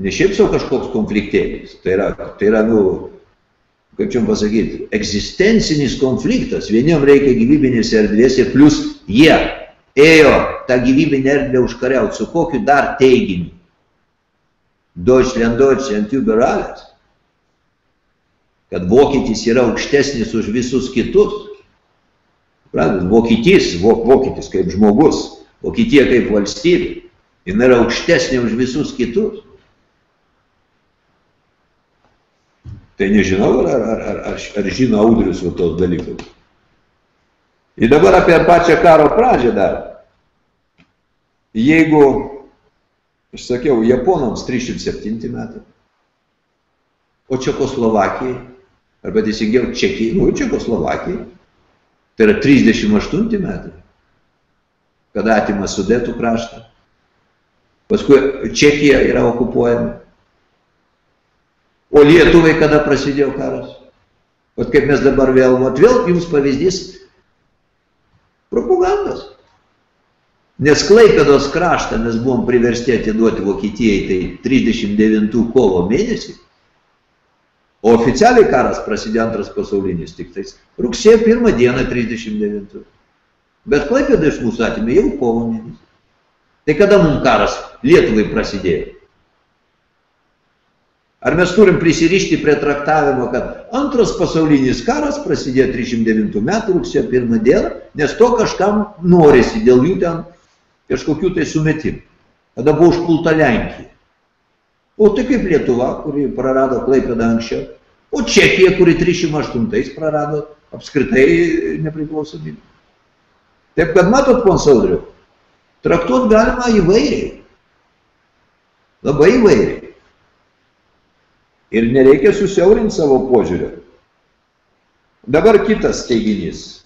Ne šiaip savo kažkoks konfliktėlis. Tai yra, tai yra nu, kaip čia pasakyti, egzistencinis konfliktas. Vieniem reikia gyvybinės erdvės ir plus jie ėjo tą gyvybinę erdvę užkariauti. Su kokiu dar teiginiu? Deutschland, Deutschland, über alles kad vokietis yra aukštesnis už visus kitus. Pradedat, Vokietys, vok, vokietis kaip žmogus, Vokietija kaip valstybė, jinai yra aukštesnė už visus kitus. Tai nežinau, ar, ar, ar, ar, ar žino audrius va tos dalykus. Ir dabar apie pačią karo pradžią dar. Jeigu, aš sakiau, Japonams 307 metai, o Čekoslovakijai, arba teisingiau Čekijai, nu, Čekoslovakijai, tai yra 38 metai, kada atima sudetų kraštą. Paskui Čekija yra okupuojama. O Lietuvai kada prasidėjo karas? Vat kaip mes dabar vėl, vat vėl jums pavyzdys propagandos. Nes Klaipėdos kraštą mes buvom priversti atiduoti Vokietijai tai 39 kovo mėnesį, o oficialiai karas prasidėjo antras pasaulinis tik tais rugsėjo pirmą dieną 39. Bet Klaipėdą iš mūsų atimė jau kovo mėnesį. Tai kada mums karas Lietuvai prasidėjo? Ar mes turim prisirišti prie traktavimo, kad antras pasaulinis karas prasidėjo 309 metų rugsėjo 1 dieną, nes to kažkam norisi dėl jų ten kažkokių tai sumetimų. Kada buvo užpulta Lenkija. O tai kaip Lietuva, kuri prarado Klaipėdą anksčiau. O Čekija, kuri 308 prarado apskritai nepriklausomybę. Taip kad matot, ponsaudriu, traktuot galima įvairiai. Labai įvairiai. Ir nereikia susiaurinti savo požiūrio. Dabar kitas teiginys.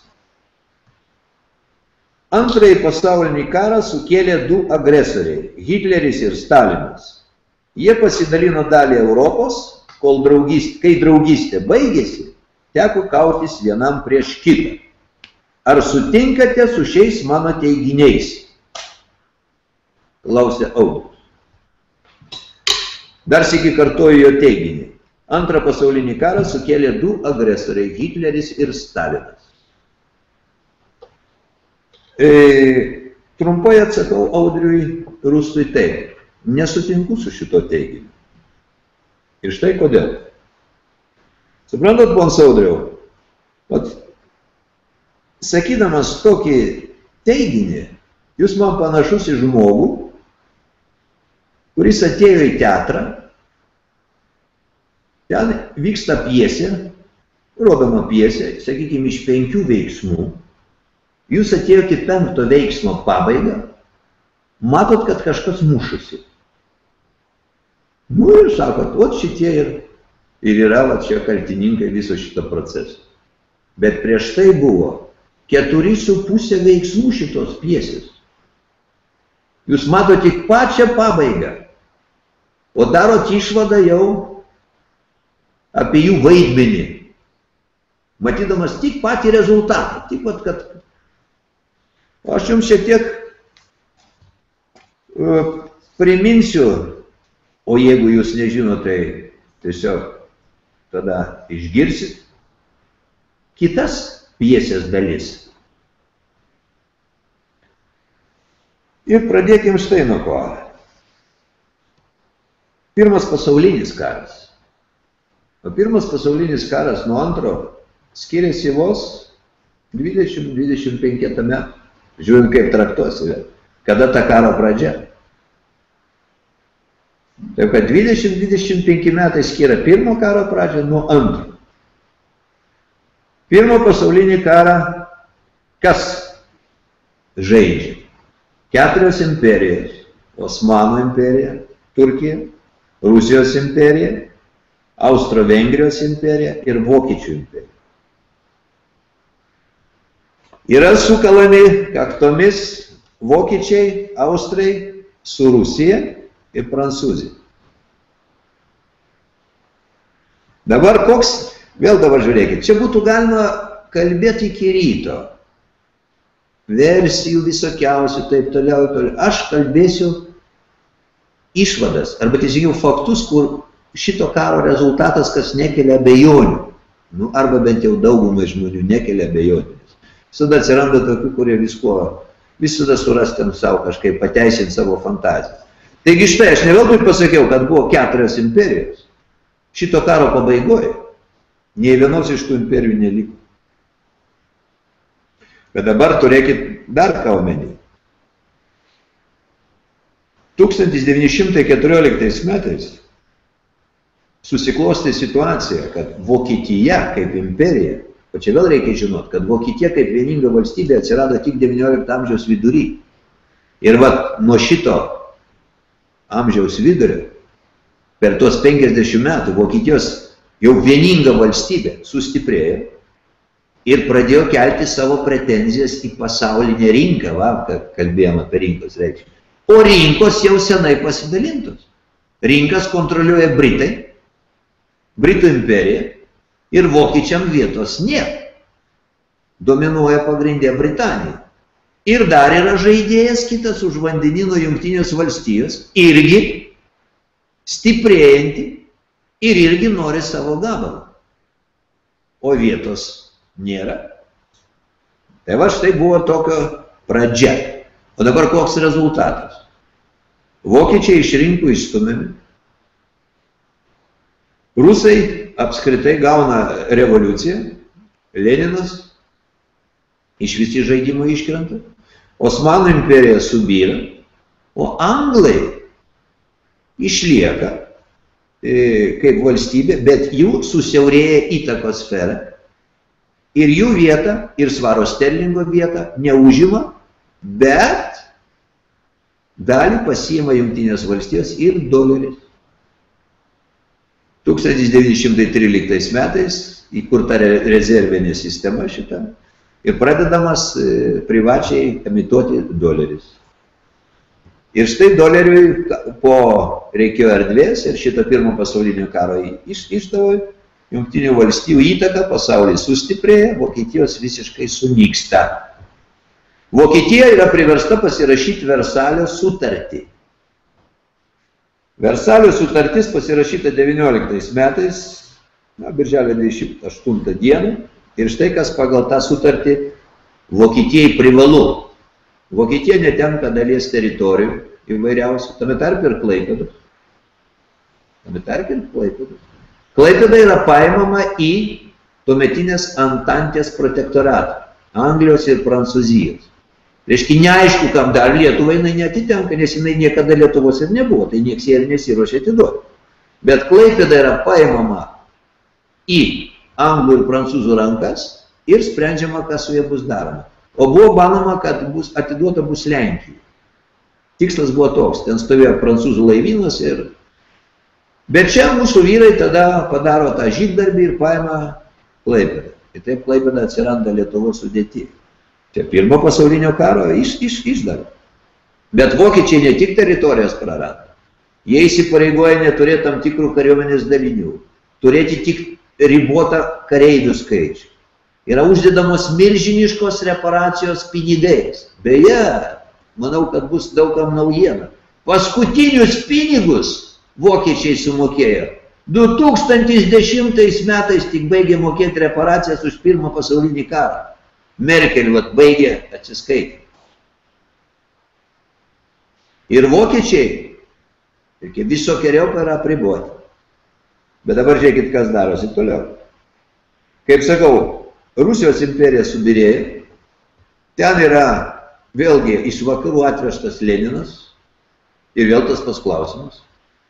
Antrąjį pasaulinį karą sukėlė du agresoriai - Hitleris ir Stalinas. Jie pasidalino dalį Europos, kol draugystė, kai draugystė baigėsi, teko kautis vienam prieš kitą. Ar sutinkate su šiais mano teiginiais? Klausė Audrius. Dar sėki kartuoju jo teiginį. Antrą pasaulinį karą sukėlė du agresoriai - Hitleris ir Stalinas. E, trumpai atsakau Audriui Rustui taip. Nesutinku su šito teiginiu. Ir štai kodėl. Suprantat, pons Audriau, pat sakydamas tokį teiginį, jūs man panašus į žmogų, kuris atėjo į teatrą, ten vyksta pjesė, rodoma pjesė, sakykime, iš penkių veiksmų, jūs atėjote penkto veiksmo pabaigą, matot, kad kažkas mušusi. Nu ir sakot, o šitie ir, ir yra va čia kaltininkai viso šito proceso. Bet prieš tai buvo keturi su pusė veiksmų šitos pjesės. Jūs matote tik pačią pabaigą. O darot išvadą jau apie jų vaidmenį, matydamas tik patį rezultatą. Tik vat, kad aš jums šiek tiek uh, priminsiu, o jeigu jūs nežinote, tai tiesiog tada išgirsit kitas piesės dalis. Ir pradėkim štai nuo ko. Pirmas pasaulinis karas. O pirmas pasaulinis karas nuo antro skiriasi vos 20-25 metų. Žiūrint, kaip traktuosi, kada ta karo pradžia. Taip kad 20-25 metai skiria pirmo karo pradžią nuo antro. Pirmo pasaulinį karą kas žaidžia? Keturios imperijos. Osmanų imperija, Turkija, Rusijos imperija, Austro-Vengrijos imperija ir Vokiečių imperija. Yra sukalami kaktomis vokiečiai, austrai su Rusija ir Prancūzija. Dabar koks, vėl dabar žiūrėkit, čia būtų galima kalbėti iki ryto. Versijų visokiausių, taip toliau, toliau. Aš kalbėsiu išvadas, arba teisingiau faktus, kur šito karo rezultatas, kas nekelia abejonių. Nu, arba bent jau daugumai žmonių nekelia abejonių. Visada atsiranda tokių, kurie visko, visada suras ten savo kažkaip pateisinti savo fantaziją. Taigi štai, aš ne veltui pasakiau, kad buvo keturios imperijos. Šito karo pabaigoje nei vienos iš tų imperijų neliko. Bet dabar turėkit dar ką omeny. 1914 metais susiklostė situacija, kad Vokietija kaip imperija, o čia vėl reikia žinot, kad Vokietija kaip vieninga valstybė atsirado tik XIX amžiaus vidury. Ir va nuo šito amžiaus vidurio per tuos 50 metų Vokietijos jau vieninga valstybė sustiprėjo ir pradėjo kelti savo pretenzijas į pasaulinę rinką, va, kalbėjom apie rinkos reikšmę. O rinkos jau senai pasidalintos. Rinkas kontroliuoja Britai, Britų imperija ir vokiečiam vietos nėra. Dominuoja pagrindė Britanija. Ir dar yra žaidėjas kitas už vandenino jungtinės valstijos, irgi stiprėjanti ir irgi nori savo gabalą. O vietos nėra. Tai va štai buvo tokio pradžia. O dabar koks rezultatas? Vokiečiai iš rinkų išstumiami. Rusai apskritai gauna revoliuciją. Leninas iš visi žaidimų iškrenta. Osmanų imperija subyra. O anglai išlieka e, kaip valstybė, bet jų susiaurėja įtakos sfera ir jų vietą, ir svaro sterlingo vietą neužima bet dalį pasiima Jungtinės valstijos ir doleris. 1913 metais įkurta rezervinė sistema šita ir pradedamas e, privačiai emituoti doleris. Ir štai doleriui po reikėjo erdvės ir šito pirmo pasaulinio karo iš, ištavo Jungtinių valstijų įtaka pasaulyje sustiprėja, Vokietijos visiškai sunyksta. Vokietija yra priversta pasirašyti Versalio sutartį. Versalio sutartis pasirašyta 19 metais, na, birželio 28 dieną. Ir štai kas pagal tą sutartį Vokietijai privalu. Vokietija netenka dalies teritorijų įvairiausių, tame tarp ir Klaipėdos. Tame tarp ir Klaipėdos. Klaipėda yra paimama į tuometinės Antantės protektoratą, Anglijos ir Prancūzijos. Reiškia, neaišku, kam dar Lietuvai jinai netitenka, nes jinai niekada Lietuvos ir nebuvo, tai nieks jie ir nesiuošia atiduoti. Bet Klaipėda yra paimama į anglų ir prancūzų rankas ir sprendžiama, kas su jie bus daroma. O buvo manoma, kad bus atiduota bus Lenkijai. Tikslas buvo toks, ten stovėjo prancūzų laivynas ir... Bet čia mūsų vyrai tada padaro tą žygdarbį ir paima Klaipėdą. Ir taip Klaipėda atsiranda Lietuvos sudėtyje. Čia pirmo pasaulinio karo iš, iš, išdavė. Bet vokiečiai ne tik teritorijas prarado, jie įsipareigoja neturėti tam tikrų kariuomenės dalinių, turėti tik ribotą kareivių skaičių. Yra uždedamos milžiniškos reparacijos pinigais. Beje, manau, kad bus daugam naujiena. Paskutinius pinigus vokiečiai sumokėjo. 2010 metais tik baigė mokėti reparacijas už pirmą pasaulinį karą. Merkel vat baigė atsiskaityti. Ir vokiečiai, reikia visokiojo yra apriboti. Bet dabar žiūrėkit, kas darosi toliau. Kaip sakau, Rusijos imperija subirėjo, ten yra vėlgi iš vakarų atvežtas Leninas ir vėl tas pas klausimas,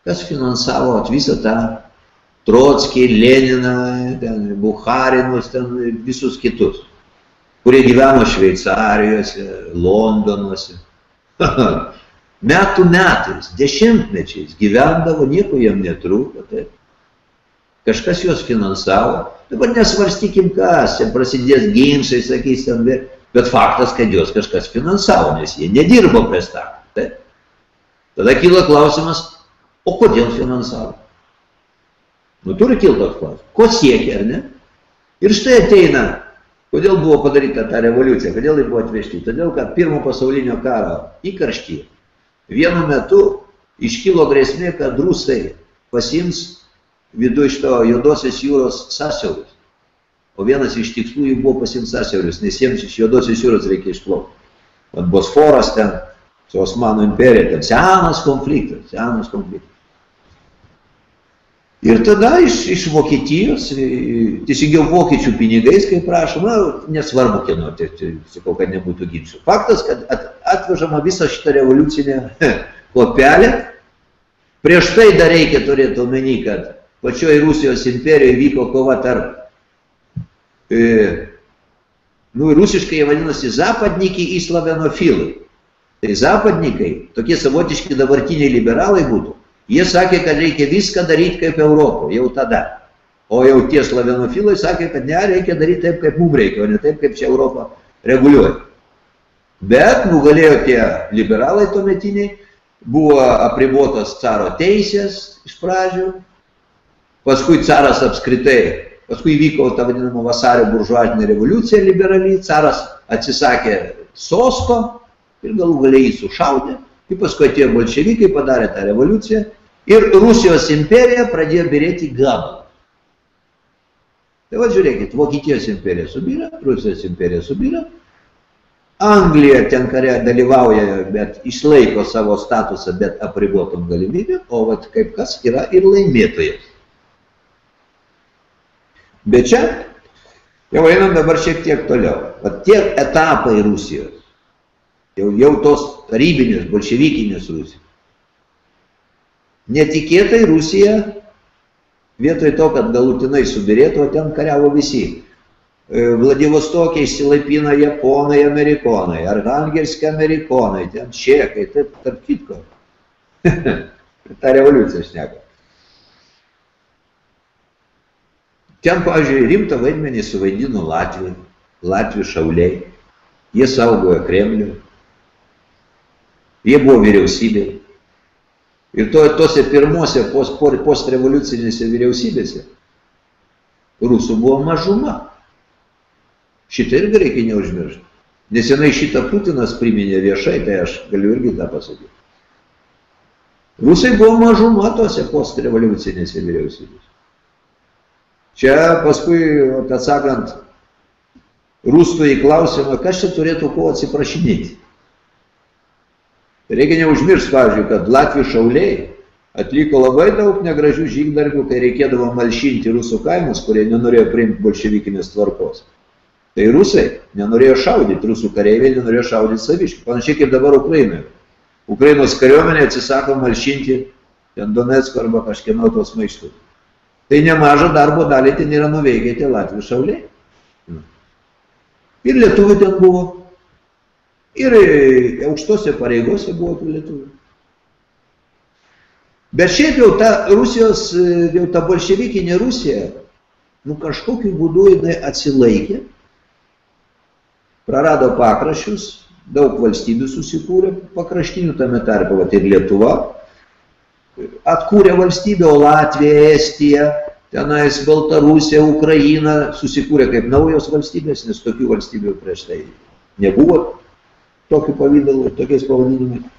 kas finansavo visą tą Trotskį, Leniną, ten, Bucharinus, ten visus kitus kurie gyveno Šveicarijose, Londonuose. Metų metais, dešimtmečiais gyvendavo, nieko jam netrūko. Taip. Kažkas juos finansavo. Dabar nesvarstykim kas, čia prasidės ginčiai, sakysim, bet faktas, kad juos kažkas finansavo, nes jie nedirbo prie stalo. Taip. Tada kyla klausimas, o kodėl finansavo? Nu, turi kilti toks klausimas. Ko siekia, ar ne? Ir štai ateina Kodėl buvo padaryta ta revoliucija, kodėl jie buvo atvežti? Todėl, kad pirmo pasaulinio karo įkarštį vienu metu iškilo grėsmė, kad rusai pasims vidu iš to juodosios jūros sąsiaurius. O vienas iš tikslų jų buvo pasimti sąsiaurius, nes jiems iš juodosios jūros reikia išplaukti. Vat Bosforas ten, su Osmanų imperija, ten senas konfliktas, senas konfliktas. Ir tada iš, iš Vokietijos, teisingiau vokiečių pinigais, kaip prašoma, nesvarbu kieno, tai, tai sakau, kad nebūtų ginčių. Faktas, kad at, atvežama visa šita revoliucinė kopelė. Prieš tai dar reikia turėti omeny, kad pačioje Rusijos imperijoje vyko kova tarp, e, nu, rusiškai jie vadinasi zapadnikai į slavenofilai. Tai zapadnikai, tokie savotiški dabartiniai liberalai būtų, jie sakė, kad reikia viską daryti kaip Europoje, jau tada. O jau tie slavenofilai sakė, kad ne, reikia daryti taip, kaip mums reikia, o ne taip, kaip čia Europą reguliuoja. Bet nugalėjo tie liberalai tuometiniai, buvo apribotos caro teisės iš pradžių, paskui caras apskritai, paskui vyko ta vadinama vasario buržuazinė revoliucija liberali, caras atsisakė sosto ir galų galiai jį sušaudė, ir paskui atėjo bolševikai, padarė tą revoliuciją ir Rusijos imperija pradėjo birėti gabalą. Tai va žiūrėkit, Vokietijos imperija subyra, Rusijos imperija subyra, Anglija ten kare dalyvauja, bet išlaiko savo statusą, bet apribotom galimybėm, o vat kaip kas yra ir laimėtojas. Bet čia jau einam dabar šiek tiek toliau. Vat tie etapai Rusijos, jau, jau tos tarybinės, bolševikinės Rusijos. Netikėtai Rusija, vietoj to, kad galutinai subirėtų, ten kariavo visi. E, Vladivostokė išsilaipina japonai, amerikonai, arhangelskė amerikonai, ten čekai, taip, tarp kitko. Ta revoliucija šneka. Ten, pavyzdžiui, rimtą vaidmenį suvaidino Latvijai, Latvijų šauliai. Jie saugojo Kremlių. Jie buvo vyriausybė. Ir to, tose pirmose postrevoliucinėse post vyriausybėse rusų buvo mažuma. Šitą irgi reikia neužmiršti. Nesenai šitą Putinas priminė viešai, tai aš galiu irgi tą pasakyti. Rusai buvo mažuma tose postrevoliucinėse vyriausybėse. Čia paskui, atsakant, rūstų į klausimą, kas čia turėtų ko atsiprašinėti. Reikia neužmiršti, pavyzdžiui, kad Latvijos šauliai atliko labai daug negražių žygdarbių, kai reikėdavo malšinti rusų kaimus, kurie nenorėjo priimti bolševikinės tvarkos. Tai rusai nenorėjo šaudyti, rusų kareiviai nenorėjo šaudyti saviškių. Panašiai kaip dabar Ukrainoje. Ukrainos kariuomenė atsisako malšinti ten Donetsko arba kažkieno tos maištus. Tai nemažą darbo dalį ten yra nuveikę tie Latvijų šauliai. Ir lietuvių ten buvo. Ir aukštose pareigose buvo tų lietuvių. Bet šiaip jau ta Rusijos, jau ta bolševikinė Rusija, nu kažkokiu būdu jinai atsilaikė prarado pakraščius, daug valstybių susikūrė pakraštinių, tame tarpe vat, ir Lietuva, atkūrė valstybę, o Latvija, Estija, tenais Baltarusija, Ukraina susikūrė kaip naujos valstybės, nes tokių valstybių prieš tai nebuvo tokiu pavydalu, tokiais pavadinimais.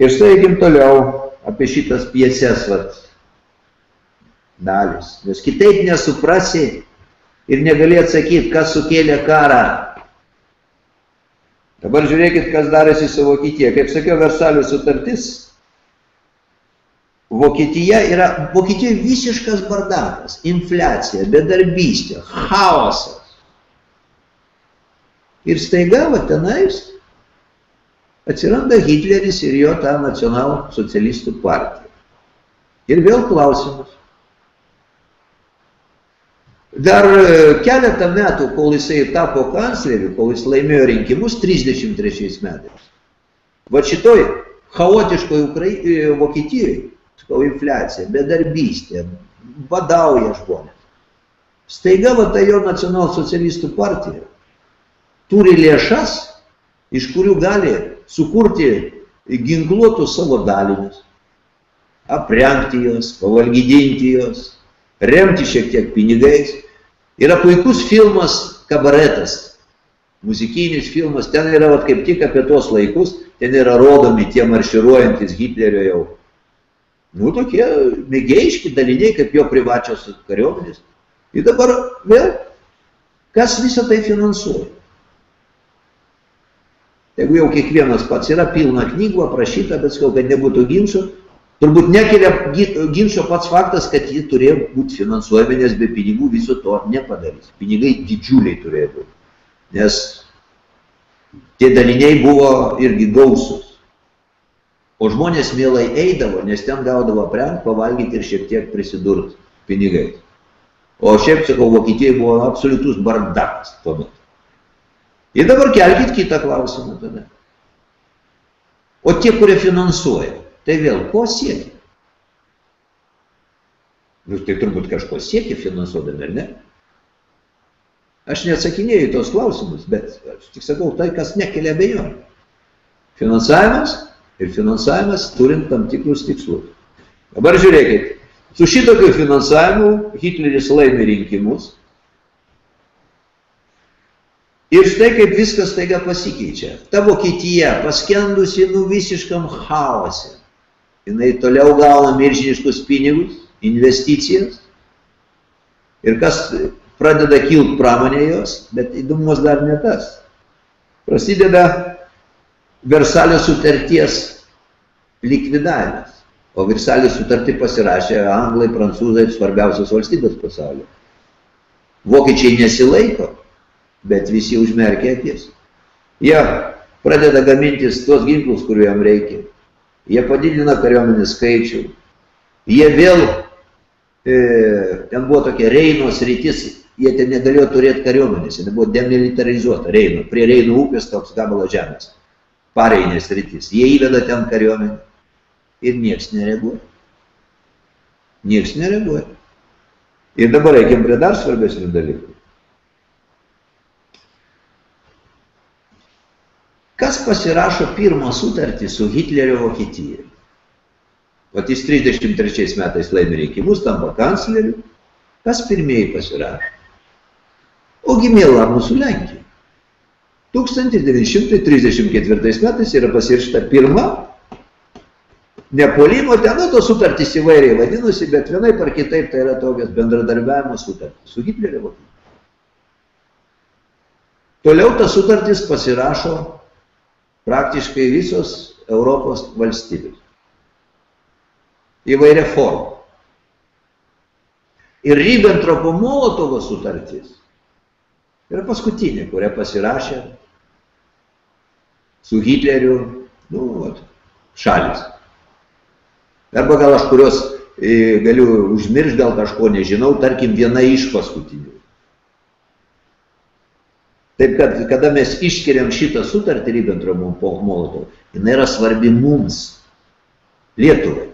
Ir štai eikim toliau apie šitas pieses, vat, dalis. Nes kitaip nesuprasi ir negali atsakyti, kas sukėlė karą Dabar žiūrėkit, kas darėsi su Vokietija. Kaip sakiau, Versalio sutartis. Vokietija yra, Vokietija visiškas bardakas, infliacija, bedarbystė, chaosas. Ir staiga, va tenais, atsiranda Hitleris ir jo ta nacionalų socialistų partija. Ir vėl klausimas. Dar e, keletą metų, kol jisai tapo kancleriu, kol jis laimėjo rinkimus 33 metais. Va šitoj chaotiškoj. E, Vokietijoje, sakau, infliacija, bedarbystė, badauja žmonės. Staiga va ta jo nacionalsocialistų partija turi lėšas, iš kurių gali sukurti ginkluotus savo dalinius, aprengti juos, pavalgydinti juos, remti šiek tiek pinigais. Yra puikus filmas Kabaretas, muzikinis filmas, ten yra vat, kaip tik apie tuos laikus, ten yra rodomi tie marširuojantis Hitlerio jau. Nu, tokie mėgėjiški daliniai, kaip jo privačios kariuomenės. Ir dabar vėl, kas visą tai finansuoja? Jeigu jau kiekvienas pats yra pilna knygų aprašyta, bet sakau, kad nebūtų ginčių, Turbūt nekelia ginčio pats faktas, kad ji turėjo būti finansuojama, nes be pinigų viso to nepadarys. Pinigai didžiuliai turėjo būti. Nes tie daliniai buvo irgi gausus. O žmonės mielai eidavo, nes ten gaudavo aprengt, pavalgyti ir šiek tiek prisidurti pinigais. O šiaip, sakau, Vokietijai buvo absoliutus bardakas tuo metu. Ir dabar kelkit kitą klausimą tada. O tie, kurie finansuoja, tai vėl ko siekia? Nu, tai turbūt kažko siekia finansuodami, ar ne? Aš neatsakinėjau į tos klausimus, bet aš tik sakau tai, kas nekelia abejonių. Finansavimas ir finansavimas turint tam tikrus tikslus. Dabar žiūrėkit, su šitokiu finansavimu Hitleris laimi rinkimus ir štai kaip viskas taiga pasikeičia. Ta Vokietija paskendusi nu visiškam chaose. Jinai toliau gauna milžiniškus pinigus, investicijas. Ir kas pradeda kilti pramonė jos, bet įdomus dar ne tas. Prasideda Versalio sutarties likvidavimas. O Versalio sutartį pasirašė anglai, prancūzai, svarbiausios valstybės pasaulio. Vokiečiai nesilaiko, bet visi užmerkia akis. Jie pradeda gamintis tuos ginklus, kuriuo jam reikia. Jie padidina kariuomenės skaičių. Jie vėl, e, ten buvo tokia Reinos rytis, jie ten negalėjo turėti kariuomenės, jie buvo demilitarizuota Reino, prie Reino upės toks gabalo žemės pareinės rytis. Jie įveda ten kariuomenę ir nieks nereaguoja. Nieks nereaguoja. Ir dabar reikiam prie dar svarbesnių dalykų. Kas pasirašo pirmą sutartį su Hitlerio Vokietija? Vat jis 33 metais laimi rinkimus, tampa kancleriu. Kas pirmieji pasirašo? Ogi mėla mūsų Lenkija. 1934 metais yra pasirašyta pirma nepolimo, ten nu, tos sutartys įvairiai vadinosi, bet vienai par kitaip tai yra tokias bendradarbiavimo sutartys su Hitlerio Vokietija. Toliau tas sutartys pasirašo praktiškai visos Europos valstybės. Įvairia forma. Ir Ribbentropo Molotovo sutartis yra paskutinė, kurią pasirašė su Hitleriu, nu, vat, šalis. Arba gal aš kurios e, galiu užmiršti, gal kažko nežinau, tarkim, viena iš paskutinių. Taip kad, kada mes išskiriam šitą sutartį Ribbentropo Molotovo, jinai yra svarbi mums, Lietuvai.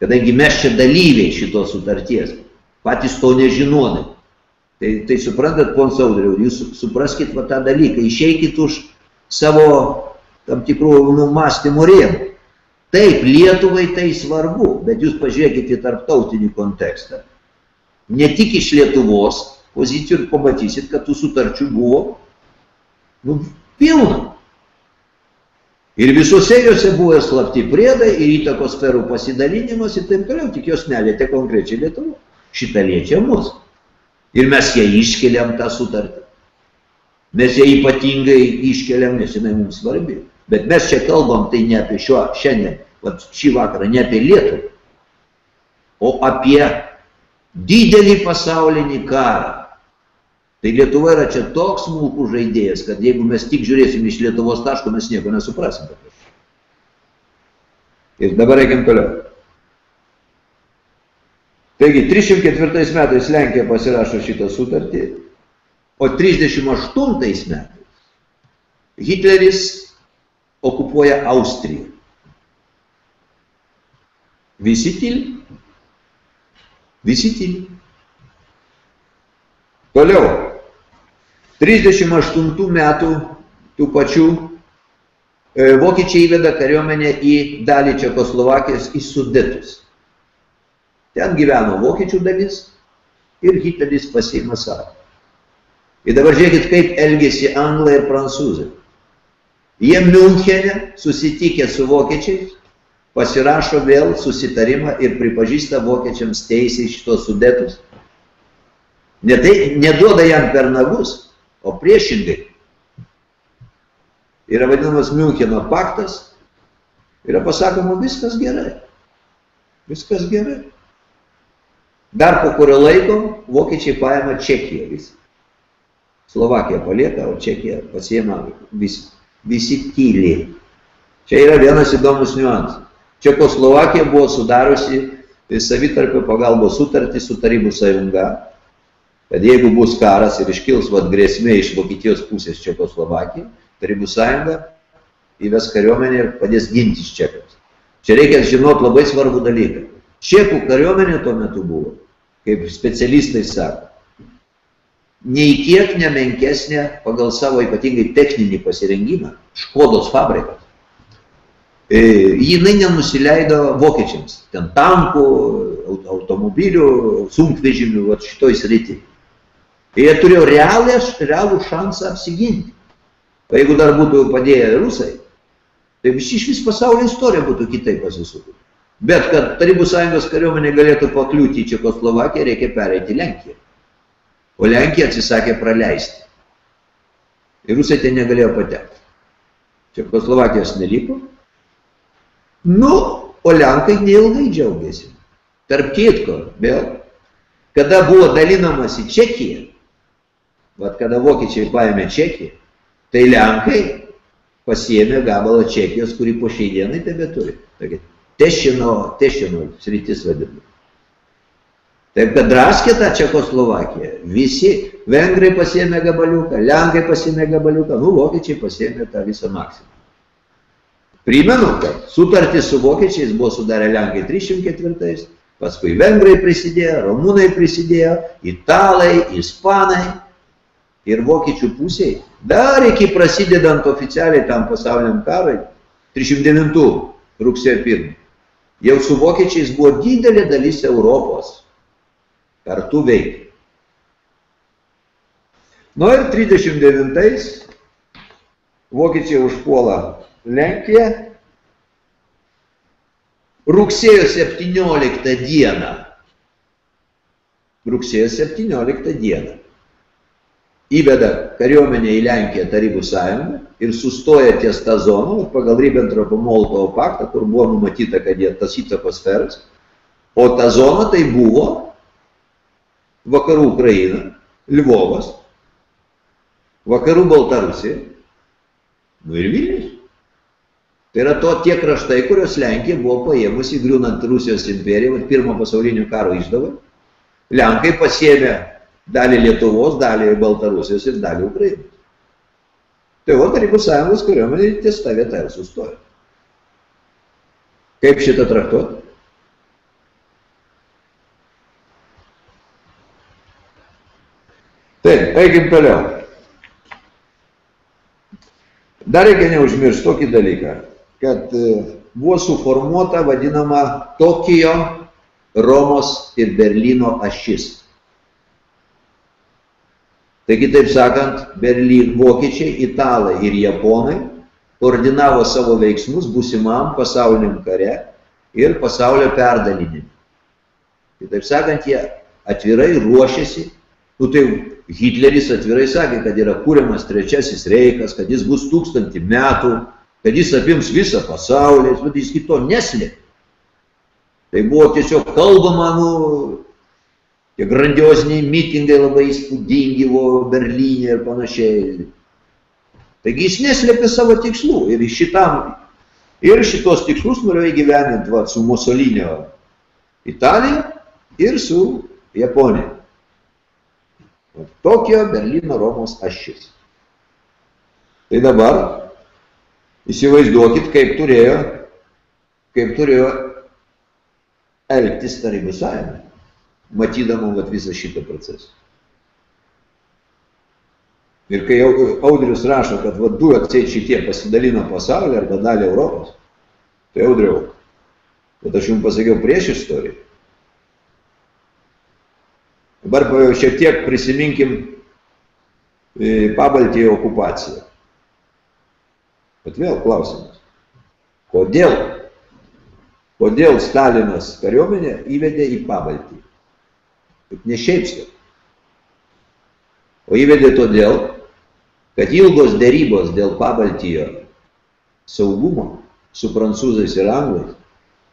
Kadangi mes čia dalyviai šitos sutarties, patys to nežinodami. Tai, tai suprantat, pons Audriau, jūs supraskit va tą dalyką, išeikit už savo tam tikrų numastymų rėmų. Taip, Lietuvai tai svarbu, bet jūs pažiūrėkite į tarptautinį kontekstą. Ne tik iš Lietuvos pozicijų ir pamatysit, kad tų sutarčių buvo nu, pilna. Ir visose juose buvo slapti priedai, ir įtakos sferų pasidalinimas ir taip toliau, tik jos nelietė konkrečiai Lietuvo. Šitą liečia mus. Ir mes ją iškeliam tą sutartį. Mes ją ypatingai iškeliam, nes jinai mums svarbi. Bet mes čia kalbam tai ne apie šio šiandien, vat, šį vakarą, ne apie Lietuvą, o apie didelį pasaulinį karą. Tai Lietuva yra čia toks smulkus žaidėjas, kad jeigu mes tik žiūrėsim iš Lietuvos taško, mes nieko nesuprasim. Ir dabar reikiam toliau. Taigi, 304 metais Lenkija pasirašo šitą sutartį, O 38 metais Hitleris okupuoja Austriją. Visi tyli. Visi tyli. Toliau. 38 metų tų pačių vokiečiai įveda kariuomenę į dalį Čekoslovakijos į Sudetus. Ten gyveno vokiečių dalis ir Hitleris pasiima savo. Ir dabar žiūrėkit, kaip elgėsi anglai ir prancūzai. Jie Münchenė susitikę su vokiečiais, pasirašo vėl susitarimą ir pripažįsta vokiečiams teisę iš šitos sudetus. Ne tai, neduoda jam per nagus, o priešingai. Yra vadinamas Müncheno paktas, yra pasakoma viskas gerai. Viskas gerai. Dar po kurio laiko vokiečiai paėmė Čekiją visą. Slovakija palieka, o Čekija pasiema visi, visi tyliai. Čia yra vienas įdomus niuansas. Čekoslovakija buvo sudariusi savitarpio pagalbos sutartį su Tarybų sąjunga, kad jeigu bus karas ir iškils vat, grėsmė iš Vokietijos pusės Čekoslovakijai, Tarybų sąjunga įves kariuomenę ir padės gintis čekams. Čia reikia žinoti labai svarbų dalyką. Čekų kariuomenė tuo metu buvo, kaip specialistai sako, nei kiek nemenkesnė pagal savo ypatingai techninį pasirengimą, Škodos fabrikas. E, jinai nenusileido vokiečiams, ten tankų, automobilių, sunkvežimių, va šitoj srity. Jie turėjo realę, realų šansą apsiginti. O jeigu dar būtų padėję rusai, tai visi iš vis pasaulio istorija būtų kitaip pasisukusi. Bet kad Tarybų sąjungos kariuomenė galėtų pakliūti į Čekoslovakiją, reikia pereiti Lenkiją. O Lenkija atsisakė praleisti. Ir rusai ten negalėjo patekti. Čekoslovakijos neliko. Nu, o Lenkai neilgai džiaugiasi. Tarp kitko, vėl, kada buvo dalinamas į Čekiją, vat kada vokiečiai paėmė Čekiją, tai Lenkai pasiėmė gabalą Čekijos, kurį po šiai dienai tebe turi. Tokia Tešino, Tešino sritis vadinama. Taip kad draskė tą Čekoslovakiją. Visi vengrai pasiėmė gabaliuką, lenkai pasiėmė gabaliuką, nu vokiečiai pasiėmė tą visą maksimą. Primenu, kad sutartį su vokiečiais buvo sudarę lenkai 304, paskui vengrai prisidėjo, romūnai prisidėjo, italai, ispanai ir vokiečių pusiai. Dar iki prasidedant oficialiai tam pasauliniam karui, 309 rugsėjo 1, jau su vokiečiais buvo didelė dalis Europos kartu veikti. Nu ir 39 vokiečiai užpuola Lenkiją. Rugsėjo 17 dieną. Rugsėjo 17 dieną. Įveda kariuomenę į Lenkiją Tarybų sąjungą ir sustoja ties tą zoną, pagal Ribbentropo Molotovo paktą, kur buvo numatyta, kad jie tas įtakos sferas. O ta zona tai buvo vakarų Ukraina, Lvovas, vakarų Baltarusija, nu ir Vilnius. Tai yra to tie kraštai, kurios Lenkija buvo paėmusi griūnant Rusijos imperiją, pirmo pasaulinio karo išdavą. Lenkai pasiėmė dalį Lietuvos, dalį Baltarusijos ir dalį Ukrainos. Tai o Tarybų sąjungos kariuomenė ties tą vietą ir sustojo. Kaip šitą traktuoti? Taip, eikim toliau. Dar reikia neužmiršti tokį dalyką, kad buvo suformuota vadinama Tokijo, Romos ir Berlyno ašis. Taigi, taip sakant, Berlyn, vokiečiai, italai ir japonai koordinavo savo veiksmus būsimam pasauliniam kare ir pasaulio perdalinimui. Kitaip sakant, jie atvirai ruošiasi, nu tai Hitleris atvirai sakė, kad yra kūriamas trečiasis reikas, kad jis bus tūkstantį metų, kad jis apims visą pasaulį, bet jis kito neslėpė. Tai buvo tiesiog kalbama, nu, tie grandioziniai mitingai labai įspūdingi buvo Berlyne ir panašiai. Taigi jis neslėpė savo tikslų ir šitam, ir šitos tikslus norėjo įgyveninti va, su Musolinio Italija ir su Japonija. Tokijo, Berlyno, Romos ašis. Tai dabar įsivaizduokit, kaip turėjo, kaip turėjo elgtis Tarybų sąjunga, matydama vat, visą šitą procesą. Ir kai Audrius rašo, kad vat, du atseit šitie pasidalino pasaulį arba dalį Europos, tai Audriau, bet aš jums pasakiau prieš istoriją. Dabar šiek tiek prisiminkim pabaltijo okupaciją. Bet vėl klausimas. Kodėl? Kodėl Stalinas kariuomenę įvedė į pabaltį? Juk ne šiaip sau. O įvedė todėl, kad ilgos dėrybos dėl pabaltijo saugumo su prancūzais ir anglais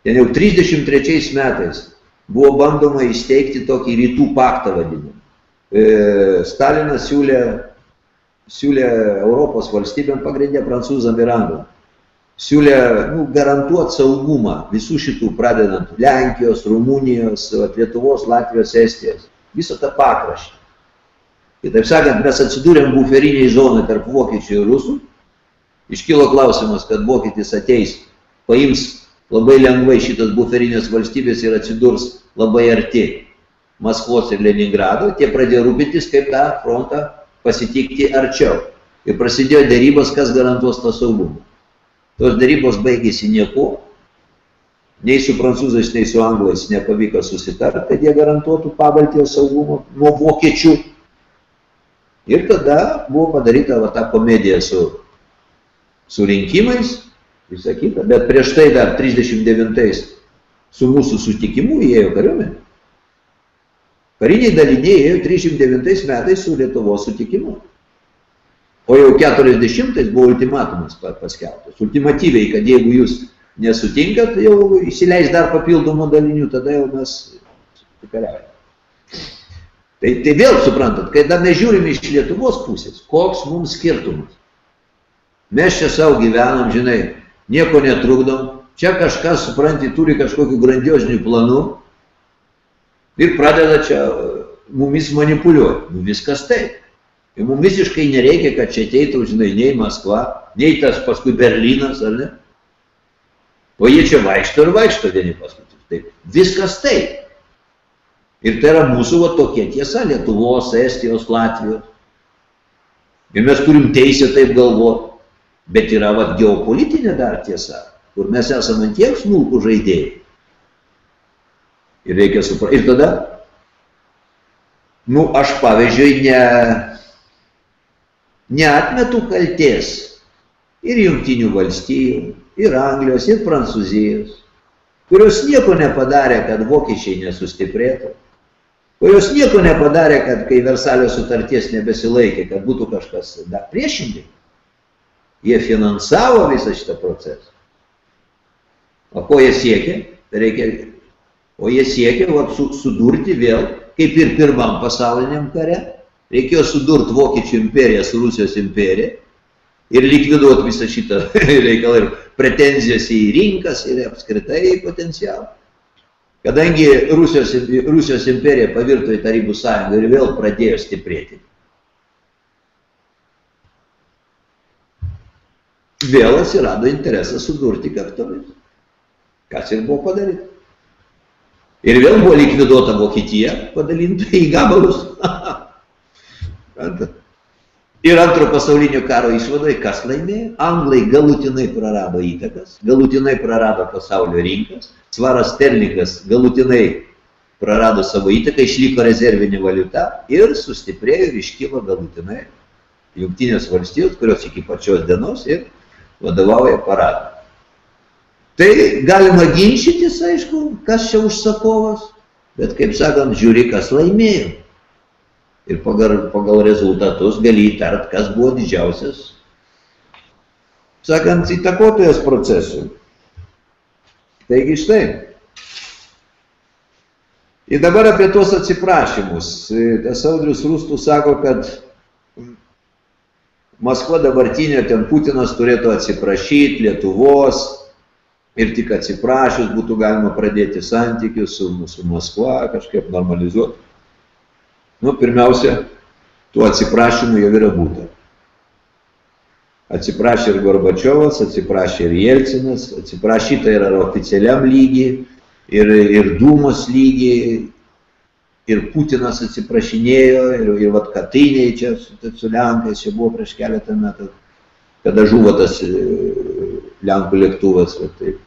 ten jau 33 metais buvo bandoma įsteigti tokį rytų paktą vadinamą. E, Stalinas siūlė, siūlė Europos valstybėm pagrindė prancūzam ir anglam. Siūlė nu, garantuoti saugumą visų šitų, pradedant Lenkijos, Rumunijos, Lietuvos, Latvijos, Estijos. Visą tą pakraštį. Kitaip sakant, mes atsidūrėm buferiniai zonai tarp vokiečių ir rusų. Iškilo klausimas, kad vokietis ateis, paims labai lengvai šitas buferinės valstybės ir atsidurs labai arti Maskvos ir Leningrado, tie pradėjo rūpintis, kaip tą frontą pasitikti arčiau. Ir prasidėjo dėrybos, kas garantuos tą saugumą. Tos dėrybos baigėsi nieko, nei su prancūzais, nei su anglais nepavyko susitarti, kad jie garantuotų pabaltijos saugumą nuo vokiečių. Ir tada buvo padaryta va, ta komedija su, su rinkimais, visą kitą, bet prieš tai dar 39 su mūsų sutikimu įėjo kariuomenė. Kariniai daliniai ėjo 309 metais su Lietuvos sutikimu. O jau 40 buvo ultimatumas paskelbtas. Ultimatyviai, kad jeigu jūs nesutinkat, jau įsileis dar papildomų dalinių, tada jau mes kariaujame. Tai, tai vėl suprantat, kai dar mes žiūrim iš Lietuvos pusės, koks mums skirtumas. Mes čia savo gyvenam, žinai, nieko netrukdom, čia kažkas, supranti, turi kažkokių grandiozinių planų, ir pradeda čia mumis manipuliuoti. Nu, viskas taip. Ir mums visiškai nereikia, kad čia ateitų, žinai, nei Maskva, nei tas paskui Berlynas, ar ne? O jie čia vaikšto ir vaikšto vieni paskui. Taip. Viskas taip. Ir tai yra mūsų va tokia tiesa Lietuvos, Estijos, Latvijos. Ir mes turim teisę taip galvoti. Bet yra va geopolitinė dar tiesa, kur mes esame tiek smulkų žaidėjai, Ir reikia suprasti. Ir tada, nu, aš pavyzdžiui, ne, neatmetu kalties ir jungtinių valstijų, ir Anglijos, ir Prancūzijos, kurios nieko nepadarė, kad vokiečiai nesustiprėtų, kurios nieko nepadarė, kad kai Versalio sutarties nebesilaikė, kad būtų kažkas dar priešingai. Jie finansavo visą šitą procesą. O ko jie siekia? Reikia O jie siekia vat, su, sudurti vėl, kaip ir pirmam pasauliniam kare, reikėjo sudurti Vokiečių imperiją su Rusijos imperija ir likviduoti visą šitą reikalą ir pretenzijas į rinkas ir apskritai į potencialą. Kadangi Rusijos, Rusijos imperija pavirto į Tarybų sąjungą ir vėl pradėjo stiprėti. Vėl atsirado interesas sudurti kaktomis. Kas ir buvo padaryta. Ir vėl buvo likviduota Vokietija, padalinta į gabalus. ir antro pasaulinio karo išvadai, kas laimėjo? Anglai galutinai prarado įtakas, galutinai prarado pasaulio rinkas, svaras sterlingas galutinai prarado savo įtaką, išliko rezervinė valiuta ir sustiprėjo ir iškilo galutinai Jungtinės valstijos, kurios iki pačios dienos ir vadovauja paradą. Tai galima ginčytis, aišku, kas čia užsakovas, bet kaip sakant, žiūri, kas laimėjo. Ir pagal, pagal rezultatus gali įtart, kas buvo didžiausias, sakant, įtakotojas procesui. Taigi štai. Ir dabar apie tuos atsiprašymus. Tas Audrius Rustų sako, kad Maskva dabartinė, ten Putinas turėtų atsiprašyti Lietuvos, ir tik atsiprašius būtų galima pradėti santykius su mūsų Maskva, kažkaip normalizuoti. Nu, pirmiausia, tų atsiprašymų jau yra būta. Atsiprašė ir Gorbačiovas, atsiprašė ir Jelcinas, atsiprašyta yra oficialiam lygiai, ir, ir Dūmos lygiai, ir Putinas atsiprašinėjo, ir, ir vat Katiniai čia su, su Lenkais, čia buvo prieš keletą metų, kada žuvo tas e, Lenkų lėktuvas, va, taip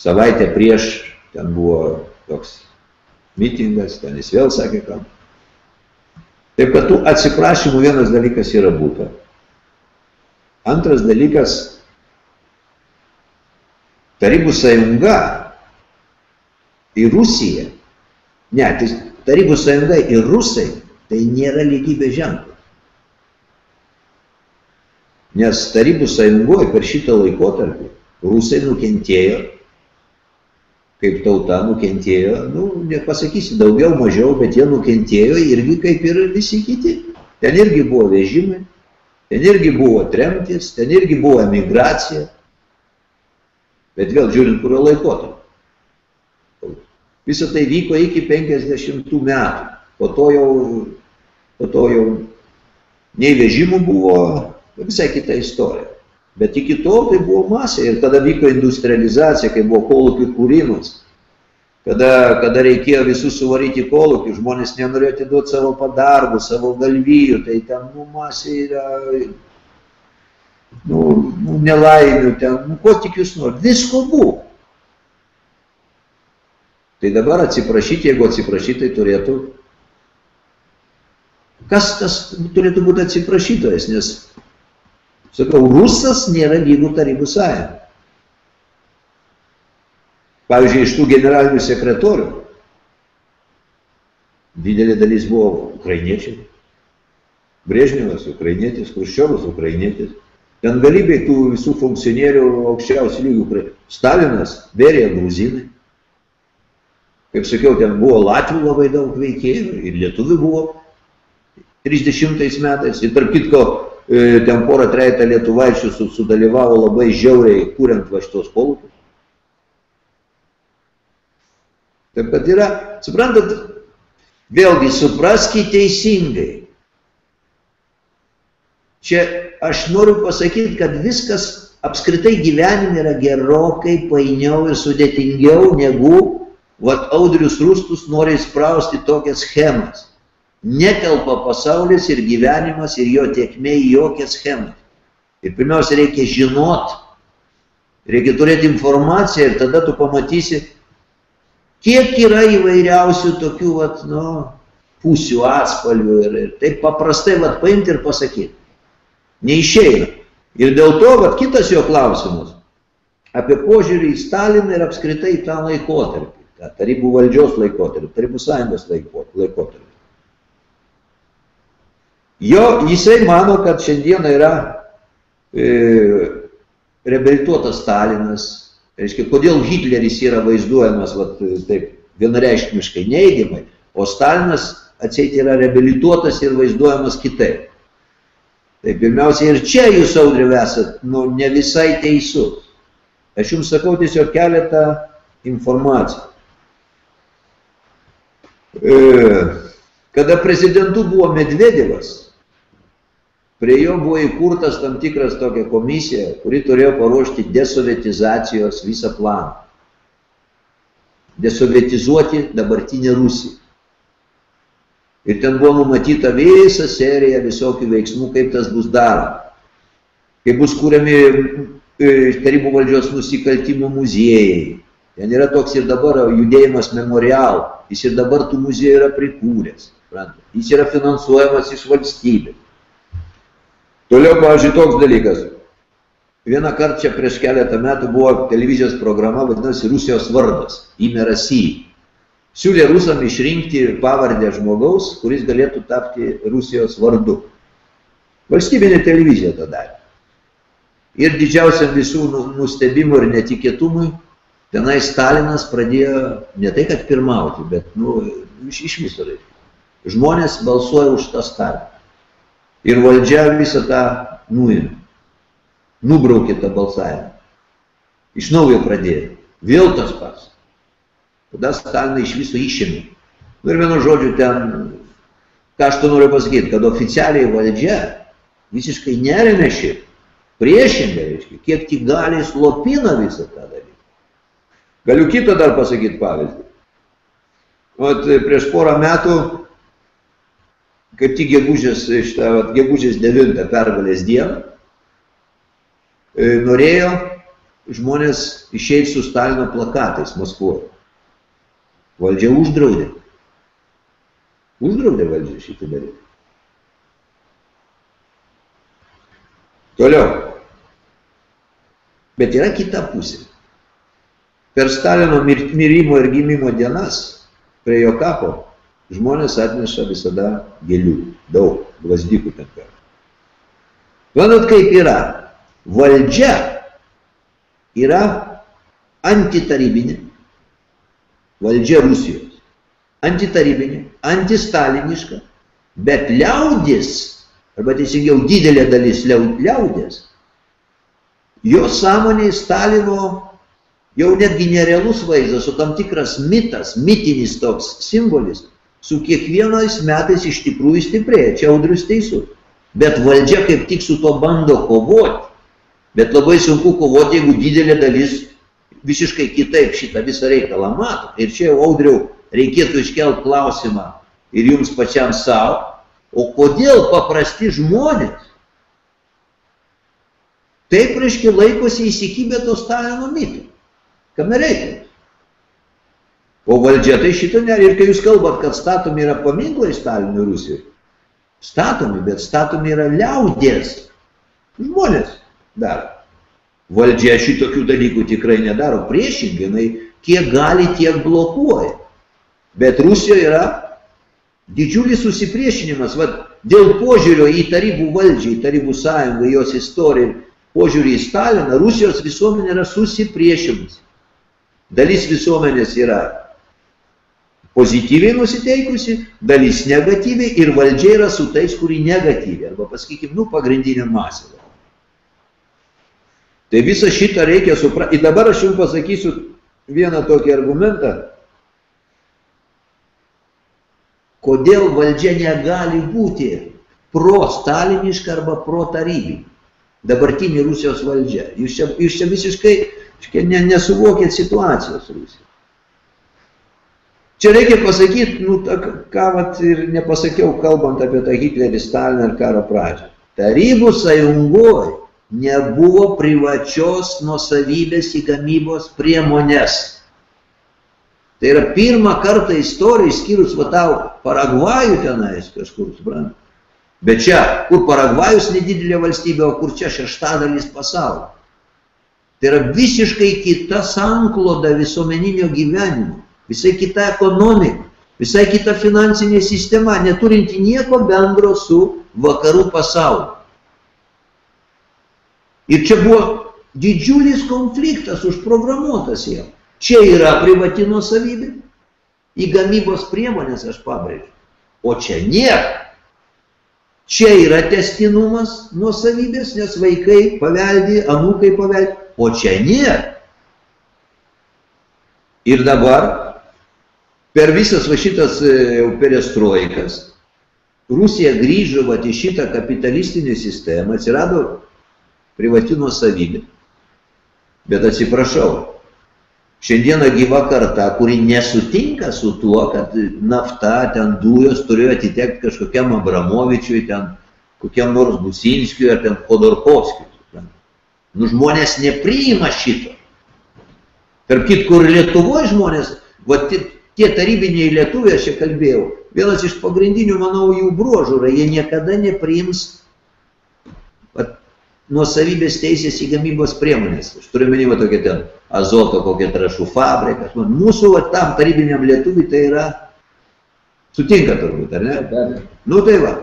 savaitę prieš ten buvo toks mitingas, ten jis vėl sakė, kam. Taip kad tų atsiprašymų vienas dalykas yra būta. Antras dalykas, Tarybų sąjunga ir Rusija, ne, tai Tarybų sąjunga ir Rusai, tai nėra lygybė ženklas. Nes Tarybų sąjungoje per šitą laikotarpį Rusai nukentėjo kaip tauta nukentėjo, nu, nepasakysi daugiau, mažiau, bet jie nukentėjo irgi kaip ir visi kiti. Ten irgi buvo vežimai, ten irgi buvo tremtis, ten irgi buvo emigracija. Bet vėl žiūrint, kurio laikotarpio. Visą tai vyko iki 50 metų. Po to jau, po to jau nei vežimų buvo, visai kita istorija. Bet iki tol tai buvo masė ir tada vyko industrializacija, kai buvo kolūkių kūrimas. Kada, kada reikėjo visus suvaryti kolūkių, žmonės nenorėjo atiduoti savo padarbų, savo galvijų, tai ten nu, masė yra nu, nu, nelaimių, ten, nu, ko tik jūs norite, visko buvo. Tai dabar atsiprašyti, jeigu atsiprašyti, tai turėtų, kas tas turėtų būti atsiprašytojas, nes Sakau, rusas nėra lygų tarybų sąjunga. Pavyzdžiui, iš tų generalinių sekretorių didelė dalis buvo ukrainiečiai. Brežnevas ukrainietis, Kruščiovas ukrainietis. Ten galybė tų visų funkcionierių aukščiausių lygių. Stalinas, Berija, gruzinai. Kaip sakiau, ten buvo Latvių labai daug veikėjų ir lietuvių buvo 30 metais. Ir tarp kitko, ten porą trejetą lietuvaičių sudalyvavo labai žiauriai kuriant va šitos kolūkius. Taip kad yra, suprantat, vėlgi supraskite teisingai. Čia aš noriu pasakyti, kad viskas apskritai gyvenime yra gerokai painiau ir sudėtingiau negu vat Audrius Rustus nori įsprausti tokias schemas netelpa pasaulis ir gyvenimas ir jo tiekmė į jokią schemą. Ir pirmiausia, reikia žinot, reikia turėti informaciją ir tada tu pamatysi, kiek yra įvairiausių tokių, vat, nu, pusių atspalvių ir, ir taip paprastai vat, paimti ir pasakyti. Neišeina. Ir dėl to, vat, kitas jo klausimas apie požiūrį į Staliną ir apskritai tą laikotarpį, tą tarybų valdžios laikotarpį, tarybų sąjungos laikotarpį. Jo, jisai mano, kad šiandieną yra e, reabilituotas Stalinas. Reiškia, kodėl Hitleris yra vaizduojamas vat, taip vienareiškimiškai neįgimai, o Stalinas atseit yra reabilituotas ir vaizduojamas kitaip. Tai pirmiausia, ir čia jūs, Audriu, esat nu, ne visai teisus. Aš jums sakau tiesiog keletą informacijų. E, kada prezidentu buvo Medvedevas, Prie jo buvo įkurtas tam tikras tokia komisija, kuri turėjo paruošti desovietizacijos visą planą. Desovietizuoti dabartinę Rusiją. Ir ten buvo numatyta visa serija visokių veiksmų, kaip tas bus daroma. Kaip bus kūriami e, tarybų valdžios nusikaltimų muziejai. Ten yra toks ir dabar judėjimas memorial. Jis ir dabar tų muziejų yra prikūręs. Jis yra finansuojamas iš valstybės. Toliau, pavyzdžiui, toks dalykas. Vieną kartą čia prieš keletą metų buvo televizijos programa, vadinasi Rusijos vardas, Ime Rasijai. Siūlė rusam išrinkti pavardę žmogaus, kuris galėtų tapti Rusijos vardu. Valstybinė televizija tą darė. Ir didžiausiam visų nu, nustebimų ir netikėtumui, tenai Stalinas pradėjo ne tai, kad pirmauti, bet nu, iš, iš viso reikia. Žmonės balsuoja už tą Staliną. Ir valdžia visą tą nuėmė. Nubraukė tą balsavimą. Iš naujo pradėjo. Vėl tas pats. Tada Staliną iš viso išėmė. Nu ir vienu žodžiu ten, ką aš to noriu pasakyti, kad oficialiai valdžia visiškai neremė šitą. Priešingai, reiškia, kiek tik gali slopina visą tą dalyką. Galiu kitą dar pasakyti pavyzdį. Vat prieš porą metų kaip tik gegužės, šitą, gegužės 9 pergalės dieną, e, norėjo žmonės išeiti su Stalino plakatais Maskvoje. Valdžia uždraudė. Uždraudė valdžia šitą daryti. Toliau. Bet yra kita pusė. Per Stalino mirimo ir gimimo dienas prie jo kapo žmonės atneša visada gėlių, daug, gvazdikų ten per. Manot, kaip yra? Valdžia yra antitarybinė, valdžia Rusijos. Antitarybinė, antistaliniška, bet liaudis, arba teisingiau didelė dalis liaudės, jo sąmonėje Stalino jau netgi nerealus vaizdas, o tam tikras mitas, mitinis toks simbolis, su kiekvienais metais iš tikrųjų stiprėja. Čia audrius teisus. Bet valdžia kaip tik su to bando kovoti. Bet labai sunku kovoti, jeigu didelė dalis visiškai kitaip šitą visą reikalą mato. Ir čia jau audriau reikėtų iškelti klausimą ir jums pačiam savo, o kodėl paprasti žmonės taip, reiškia, laikosi įsikibę to Stalino mito. Kame reikalas? O valdžia tai šito ne. Ir kai jūs kalbat, kad statomi yra paminklai Stalinui Rusijoje, statomi, bet statomi yra liaudės. Žmonės daro. Valdžia šitokių dalykų tikrai nedaro. Priešingai, jinai kiek gali, tiek blokuoja. Bet Rusijoje yra didžiulis susipriešinimas. Vat, dėl požiūrio į tarybų valdžią, į tarybų sąjungą, jos istoriją požiūrį į Staliną, Rusijos visuomenė yra susipriešinusi. Dalis visuomenės yra pozityviai nusiteikusi, dalis negatyviai ir valdžia yra su tais, kuri negatyviai, arba pasakykime, nu, pagrindinė masė. Tai visą šitą reikia suprasti. Ir dabar aš jums pasakysiu vieną tokį argumentą, kodėl valdžia negali būti pro-staliniška arba pro-tarybinė. Dabartinė Rusijos valdžia. Jūs čia, jūs čia visiškai ne, nesuvokėt situacijos Rusijos. Čia reikia pasakyti, nu, ta, ką vat, ir nepasakiau, kalbant apie tą Hitlerį, Staliną ir karo pradžią. Tarybų sąjungoje nebuvo privačios nuosavybės į gamybos priemonės. Tai yra pirmą kartą istoriją, skyrus va tau Paragvajų tenais kažkur, suprant. Bet čia, kur Paragvajus nedidelė valstybė, o kur čia šeštadalis pasaulio. Tai yra visiškai kita sankloda visuomeninio gyvenimo visai kita ekonomika, visai kita finansinė sistema, neturinti nieko bendro su vakarų pasauliu. Ir čia buvo didžiulis konfliktas užprogramuotas jau. Čia yra privati nuosavybė, į gamybos priemonės aš pabrėžiu, o čia nėra. Čia yra testinumas nuosavybės, nes vaikai paveldi, anūkai paveldi, o čia nėra. Ir dabar per visas va šitas e, perestroikas, Rusija grįžo va į šitą kapitalistinę sistemą, atsirado privati nuosavybė. Bet atsiprašau, šiandieną gyva karta, kuri nesutinka su tuo, kad nafta, ten dujos turėjo atitekti kažkokiam Abramovičiui, ten kokiam nors Businskiui ar ten Khodorkovskiui. Nu, žmonės nepriima šito. Tarp kitko ir Lietuvoje žmonės, va, tie tarybiniai lietuviai, aš čia kalbėjau, vienas iš pagrindinių, manau, jų bruožų yra, jie niekada nepriims nuosavybės teisės į gamybos priemonės. Aš turiu menimą tokia ten azoto, kokia trašų fabrikas. Mūsų va, tam tarybiniam lietuviui tai yra, sutinka turbūt, ar ne? Nu tai va.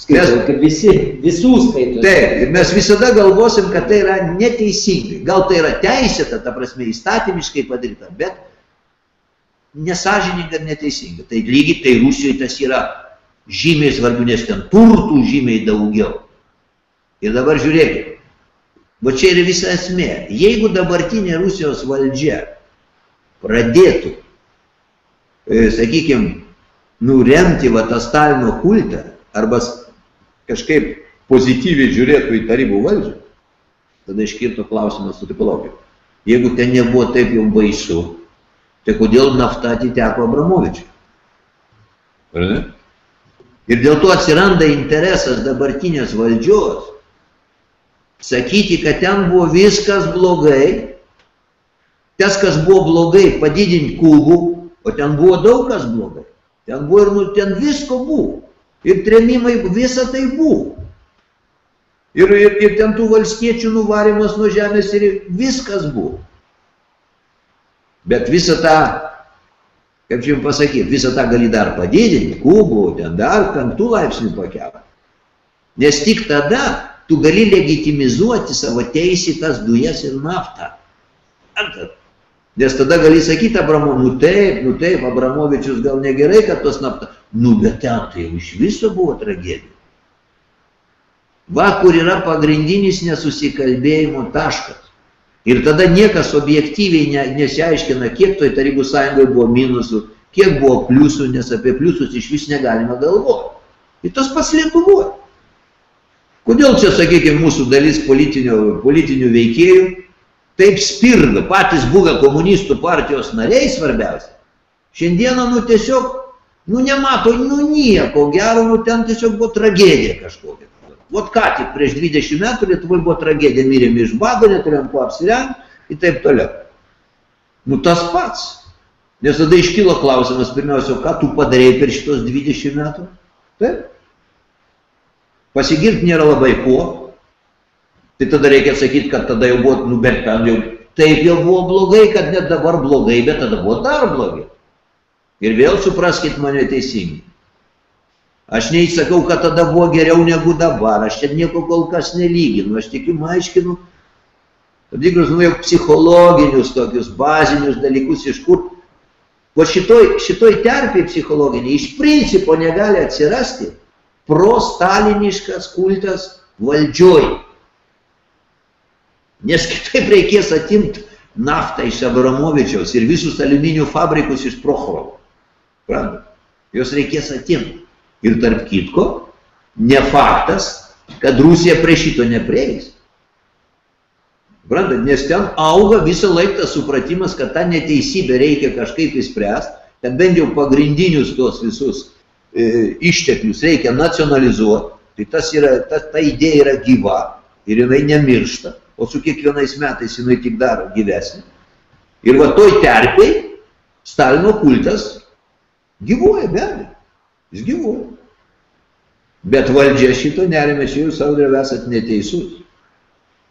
Skaitau, kad visi, visų skaito. Taip, ir mes visada galvosim, kad tai yra neteisingai. Gal tai yra teisėta, ta prasme, įstatymiškai padaryta, bet nesažininga ir neteisinga. Tai lygiai tai Rusijoje tas yra žymiai svarbiau, nes ten turtų žymiai daugiau. Ir dabar žiūrėkit, va čia yra visa esmė. Jeigu dabartinė Rusijos valdžia pradėtų, e, sakykime, nuremti va tą Stalino kultą arba kažkaip pozityviai žiūrėtų į tarybų valdžią, tada iškirtų klausimas su tipologija. Jeigu ten nebuvo taip jau baisu, Tai kodėl nafta atiteko Abramovičiui? Ar ne? Ir dėl to atsiranda interesas dabartinės valdžios sakyti, kad ten buvo viskas blogai, tas, kas buvo blogai, padidinti kubų, o ten buvo daug kas blogai. Ten buvo ir nu, ten visko buvo. Ir tremimai, visa tai buvo. Ir, ir, ir ten tų valstiečių nuvarimas nuo žemės ir viskas buvo. Bet visą tą, kaip čia jums pasakyti, visą tą gali dar padidinti, kubų, ten dar penktų laipsnių pakelti. Nes tik tada tu gali legitimizuoti savo teisį tas dujas ir naftą. Nes tada gali sakyti Abramovui, nu taip, nu taip, Abramovičius gal negerai, kad tos nafta. Nu, bet ten tai iš viso buvo tragedija. Va, kur yra pagrindinis nesusikalbėjimo taškas. Ir tada niekas objektyviai ne, nesiaiškina, kiek toj Tarybų sąjungoje buvo minusų, kiek buvo pliusų, nes apie pliusus iš vis negalima galvoti. Ir tas pats Lietuvoje. Kodėl čia, sakykime, mūsų dalis politinių, politinių veikėjų taip spirga, patys buvę komunistų partijos nariai svarbiausia. Šiandieną, nu tiesiog, nu nemato, nu nieko gero, nu ten tiesiog buvo tragedija kažkokia. Vot ką tik prieš 20 metų Lietuvoje buvo tragedija, mirėm iš bado, neturėjom kuo apsirengti ir taip toliau. Nu tas pats. Nes tada iškilo klausimas pirmiausia, ką tu padarėjai per šitos 20 metų? Taip. Pasigirti nėra labai kuo, Tai tada reikia sakyti, kad tada jau buvo, nu bet ten jau taip jau buvo blogai, kad net dabar blogai, bet tada buvo dar blogai. Ir vėl supraskite mane teisingai. Aš neįsakau, kad tada buvo geriau negu dabar, aš čia nieko kol kas nelyginu, aš tik jums aiškinu, tam tikrus, nu, jau psichologinius tokius bazinius dalykus, iš kur, va šitoj, šitoj terpėje psichologiniai iš principo negali atsirasti prostaliniškas kultas valdžioj. Nes kitaip reikės atimti naftą iš Abramovičiaus ir visus aliuminio fabrikus iš Prochorovo. Jos reikės atimti. Ir tarp kitko, ne faktas, kad Rusija prie šito neprieis. Prantat? Nes ten auga visą laiką tas supratimas, kad tą neteisybę reikia kažkaip įspręsti, kad bent jau pagrindinius tos visus e, išteklius reikia nacionalizuoti. Tai tas yra, ta, ta idėja yra gyva ir jinai nemiršta o su kiekvienais metais jinai tik daro gyvesnė. Ir va toj terpiai Stalino kultas gyvuoja, be abejo. Jis gyvuoja. Bet valdžia šito nerime, čia jūs, Audrė, esat neteisus.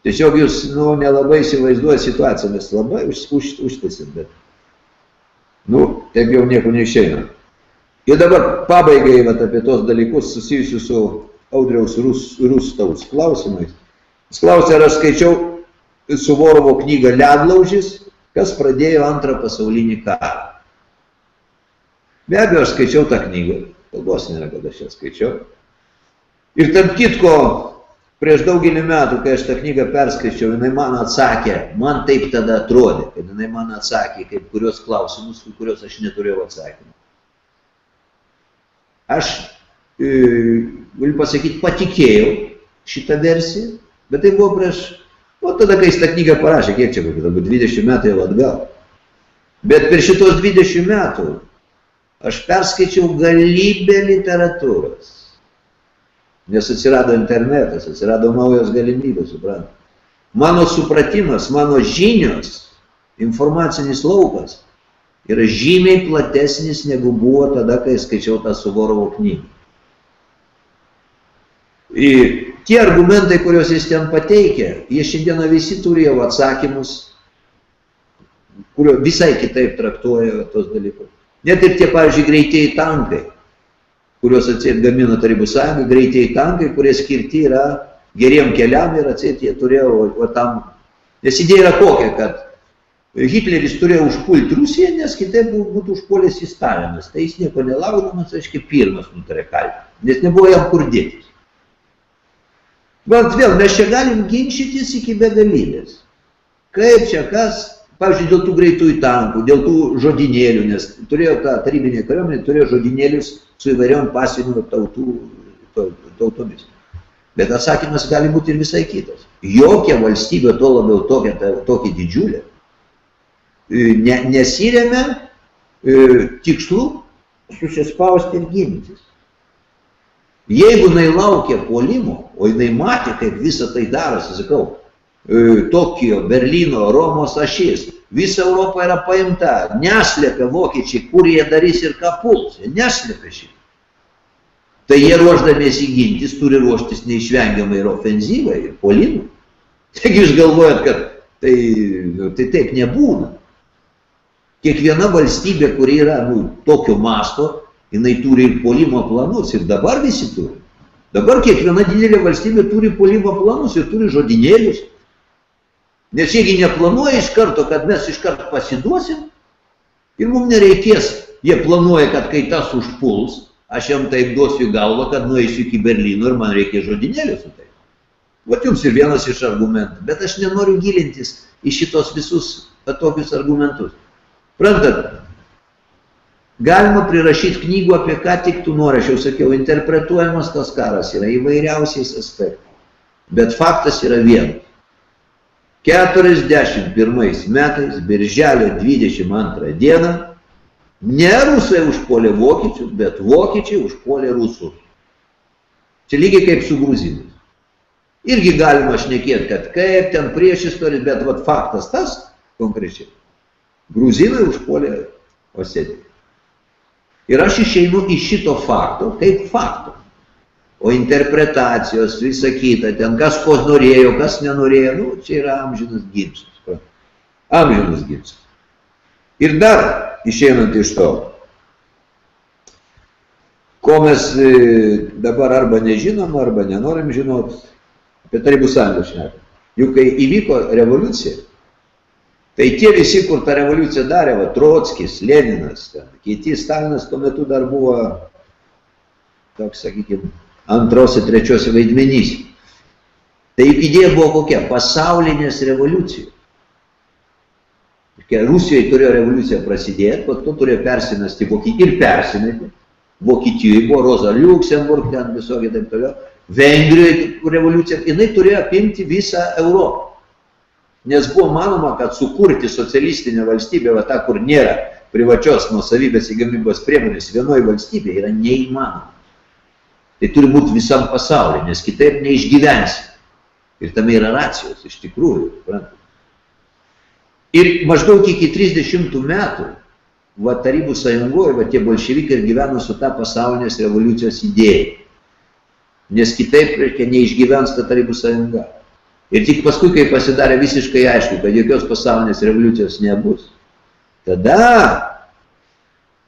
Tiesiog jūs, nu, nelabai įsivaizduoja situaciją, mes labai už, už, užtėsim, bet, nu, taip jau nieko neišeina. Ir dabar pabaigai vat, apie tos dalykus susijusius su Audriaus Rus, Rustaus klausimais. Jis klausė, ar aš skaičiau Suvorovo knygą Ledlaužis, kas pradėjo antrą pasaulinį karą. Be abejo, aš skaičiau tą knygą, kalbos nėra, kad aš ją skaičiau. Ir tarp kitko, prieš daugelį metų, kai aš tą knygą perskaičiau, jinai man atsakė, man taip tada atrodė, kad jinai man atsakė kaip kurios klausimus, kuriuos aš neturėjau atsakymų. Aš, e, galiu pasakyti, patikėjau šitą versiją, Bet tai buvo prieš, o tada, kai jis tą knygą parašė, kiek čia galbūt 20 metų jau atgal. Bet per šitos 20 metų aš perskaičiau galybę literatūros. Nes atsirado internetas, atsirado naujos galimybės, suprant. Mano supratimas, mano žinios, informacinis laukas yra žymiai platesnis negu buvo tada, kai skaičiau tą Suvorovo knygą. Ir tie argumentai, kuriuos jis ten pateikė, jie šiandieną visi turėjo atsakymus, kurio visai kitaip traktuoja tos dalykus. Net ir tie, pavyzdžiui, greitieji tankai, kuriuos atsėt gamino Tarybų sąjunga, greitieji tankai, kurie skirti yra geriem keliam ir atsėt jie turėjo, o, o tam, nes idėja yra kokia, kad Hitleris turėjo užpulti Rusiją, nes kitaip būtų užpuolęs į Stalinas. Tai jis nieko nelaukdamas, aiškiai, pirmas nutarė kalti, nes nebuvo jam kur dėtis. Bet vėl mes čia galim ginčytis iki begalybės. Kaip čia kas, pavyzdžiui, dėl tų greitųjų tankų, dėl tų žodinėlių, nes turėjo tą tarybinė kariuomenė, turėjo žodinėlius su įvairiom pasienio tautų, tautomis. Bet atsakymas gali būti ir visai kitas. Jokia valstybė, to labiau tokia, tokia didžiulė, e, ne, nesiremia e, tikslu susispausti ir gintis. Jeigu jinai laukia puolimo, o jinai matė, kaip visa tai darosi, sakau, Tokijo, Berlyno, Romos ašis, visa Europa yra paimta, neslėpia vokiečiai, kur jie darys ir ką puls, jie neslėpia šitą. Tai jie ruoždamiesi gintis turi ruoštis neišvengiamai ir ofenzyvai, ir puolimui. Taigi jūs galvojat, kad tai, tai taip nebūna. Kiekviena valstybė, kuri yra nu, tokio masto, jinai turi ir puolimo planus ir dabar visi turi. Dabar kiekviena didelė valstybė turi puolimo planus ir turi žodinėlius. Nes jiegi neplanuoja iš karto, kad mes iš karto pasiduosim ir mums nereikės. Jie planuoja, kad kai tas užpuls, aš jam taip duosiu galvą, kad nueisiu iki Berlyno ir man reikia žodinėlį su tai. Vat jums ir vienas iš argumentų. Bet aš nenoriu gilintis į šitos visus tokius argumentus. Prantat, galima prirašyti knygų apie ką tik tu nori, aš jau sakiau, interpretuojamas tas karas yra įvairiausiais aspektais. Bet faktas yra vienas. 41 metais, birželio 22 dieną, ne rusai užpuolė vokiečius, bet vokiečiai užpuolė rusus. Čia lygiai kaip su gruzinais. Irgi galima šnekėti, kad kaip ten prieš istoriją, bet vat, faktas tas konkrečiai. Gruzinai užpuolė Osetiją. Ir aš išeinu iš šito fakto kaip fakto. O interpretacijos, visa kita, ten kas ko norėjo, kas nenorėjo, nu, čia yra amžinas ginčas. Amžinas ginčas. Ir dar išeinant iš to, ko mes e, dabar arba nežinom, arba nenorim žinot, apie Tarybų sąjungą šnekam. Juk kai įvyko revoliucija, tai tie visi, kur tą revoliuciją darė, va, Trotskis, Leninas, ten, kiti Stalinas tuo metu dar buvo toks, sakykime, antros ir trečios vaidmenys. Tai idėja buvo kokia? Pasaulinės revoliucijos. Rusijoje turėjo revoliucija prasidėti, po to turėjo persimesti Vokietiją ir persimeti. Vokietijoje buvo Rosa Luxemburg, ten visokie taip toliau. Vengrijoje revoliucija, jinai turėjo apimti visą Europą. Nes buvo manoma, kad sukurti socialistinę valstybę, va tą, kur nėra privačios nuosavybės į gamybos priemonės vienoje valstybėje, yra neįmanoma. Tai turi būti visam pasaulyje, nes kitaip neišgyvensi. Ir tame yra racijos, iš tikrųjų. Suprantu. Ir maždaug iki 30 metų, va Tarybų sąjungoje, va tie bolševikai ir gyveno su ta pasaulinės revoliucijos idėja. Nes kitaip, reikia, neišgyvens ta Tarybų sąjunga. Ir tik paskui, kai pasidarė visiškai aišku, kad jokios pasaulinės revoliucijos nebus, tada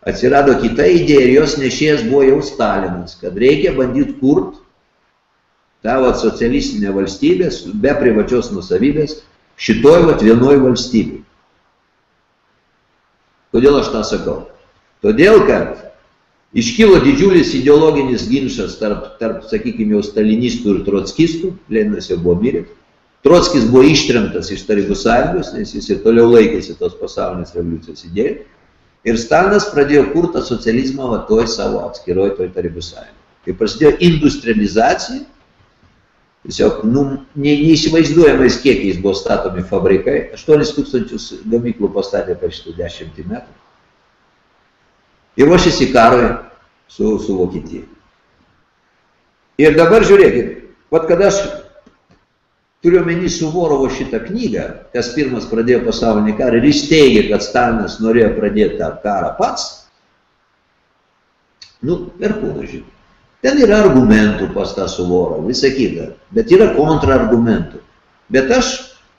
atsirado kita idėja ir jos nešėjas buvo jau Stalinas, kad reikia bandyti kurt tą vat, socialistinę valstybę be privačios nusavybės šitoj vat, vienoj valstybei. Kodėl aš tą sakau? Todėl, kad iškilo didžiulis ideologinis ginčas tarp, tarp sakykime, jau stalinistų ir trotskistų, Leninas jau buvo miręs. Trotskis buvo ištrimtas iš Tarybų sąjungos, nes jis ir toliau laikėsi tos pasaulinės revoliucijos idėjų. Ir Stalinas pradėjo kurti socializmą va toj savo atskiroj toj tarybų sąjungoje. Kai prasidėjo industrializacija, tiesiog nu, ne, neįsivaizduojamais kiekiais buvo statomi fabrikai, 8 tūkstančius gamyklų pastatė per šitą dešimtį metų. Ir ruošiasi karui su, su Vokietija. Ir dabar žiūrėkit, vat kada aš Turiu omeny Suvorovo šitą knygą, kas pirmas pradėjo pasaulinį karą ir jis teigia, kad Stalinas norėjo pradėti tą karą pats. Nu, per žinau. Ten yra argumentų pas tą Suvorovą, visą kitą, bet yra kontrargumentų. Bet aš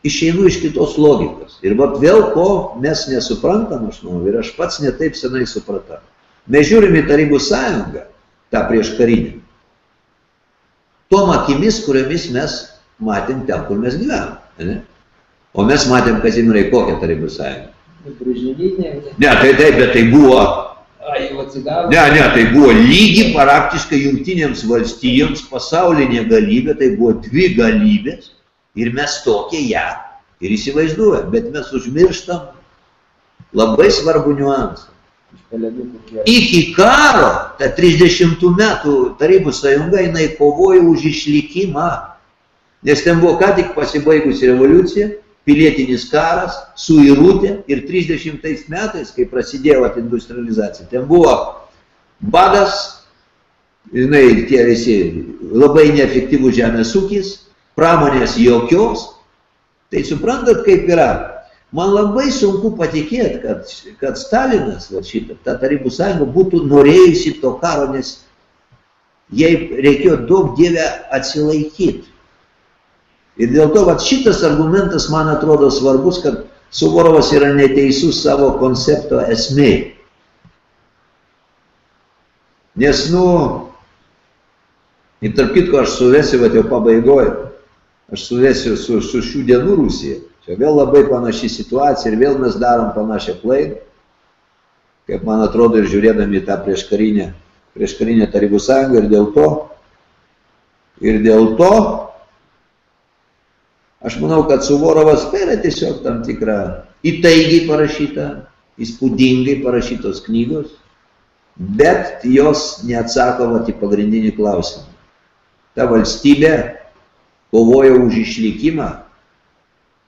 išeinu iš kitos logikos. Ir va vėl ko mes nesuprantam, aš manau, ir aš pats netaip senai supratau. Mes žiūrime į Tarybų sąjungą, tą prieš karinį, tom akimis, kuriomis mes matėm ten, kur mes gyvenam. Ne? O mes matėm Kazimirai kokią tarybų sąjungą. Ne, tai taip, bet tai buvo. Ne, ne, tai buvo lygi praktiškai jungtinėms valstijoms pasaulinė galybė, tai buvo dvi galybės ir mes tokie ją ir įsivaizduojam, bet mes užmirštam labai svarbu niuansą. Iki karo, ta 30 metų Tarybų sąjunga, jinai kovojo už išlikimą Nes ten buvo ką tik pasibaigusi revoliucija, pilietinis karas, suirutė ir 30 metais, kai prasidėjo industrializacija, ten buvo badas, žinai, tie visi labai neefektyvų žemės ūkis, pramonės jokios. Tai suprantat, kaip yra. Man labai sunku patikėti, kad, kad Stalinas, va, šitą, ta Tarybų sąjunga, būtų norėjusi to karo, nes jai reikėjo daug dievę atsilaikyti. Ir dėl to vat, šitas argumentas man atrodo svarbus, kad Suvorovas yra neteisus savo koncepto esmė. Nes, nu, ir tarp kitko aš suvesiu, va jau pabaigoju, aš suvesiu su, su šių dienų Rusija. Čia vėl labai panaši situacija ir vėl mes darom panašią klaidą, kaip man atrodo ir žiūrėdami tą prieškarinę, prieškarinę Tarybų sąjungą ir dėl to, ir dėl to, aš manau, kad Suvorovas tai yra tiesiog tam tikra įtaigiai parašyta, įspūdingai parašytos knygos, bet jos neatsako vat, į pagrindinį klausimą. Ta valstybė kovojo už išlikimą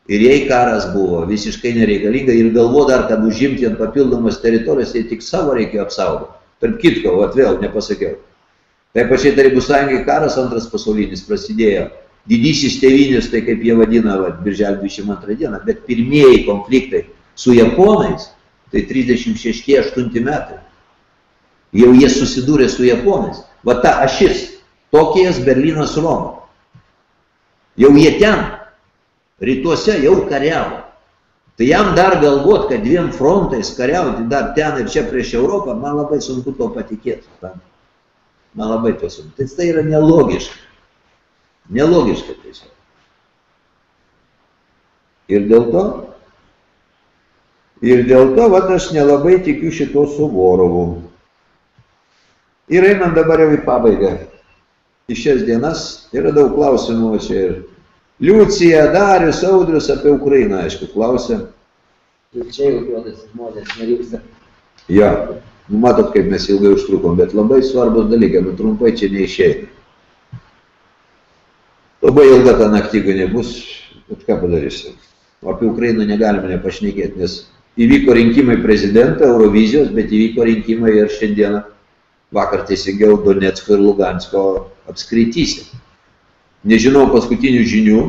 ir jei karas buvo visiškai nereikalinga ir galvo dar, kad užimti ant papildomas teritorijas, tai tik savo reikėjo apsaugoti. Tarp kitko, vat vėl nepasakiau. Tai pačiai Tarybų sąjungai karas antras pasaulinis prasidėjo. Didysis tėvinis, tai kaip jie vadina, vat, birželio 22 dieną, bet pirmieji konfliktai su japonais, tai 36-8 metai jau jie susidūrė su japonais. Va ta ašis, Tokijas, Berlynas, Roma. Jau jie ten, rytuose jau kariavo. Tai jam dar galvot, kad dviem frontais kariauti dar ten ir čia prieš Europą, man labai sunku to patikėti. Man labai to sunku. Tai tai yra nelogiška. Nelogiška tiesiog. Ir dėl to, ir dėl to, va, aš nelabai tikiu šito suvorovu. Ir einam dabar jau į pabaigą. Į šias dienas yra daug klausimų čia ir Liucija, Darius, Audrius apie Ukrainą, aišku, klausia. Ir čia jau juodas žmonės nevyksta. Jo, nu, matot, kaip mes ilgai užtrukom, bet labai svarbus dalykai, nu trumpai čia neišėjai. Labai ilga ta naktygonė bus, bet ką padarysim. Apie Ukrainą negalime nepašnekėti, nes įvyko rinkimai prezidentą, Eurovizijos, bet įvyko rinkimai ir šiandieną vakar teisingiau Donetsko ir Lugansko apskrityse. Nežinau paskutinių žinių,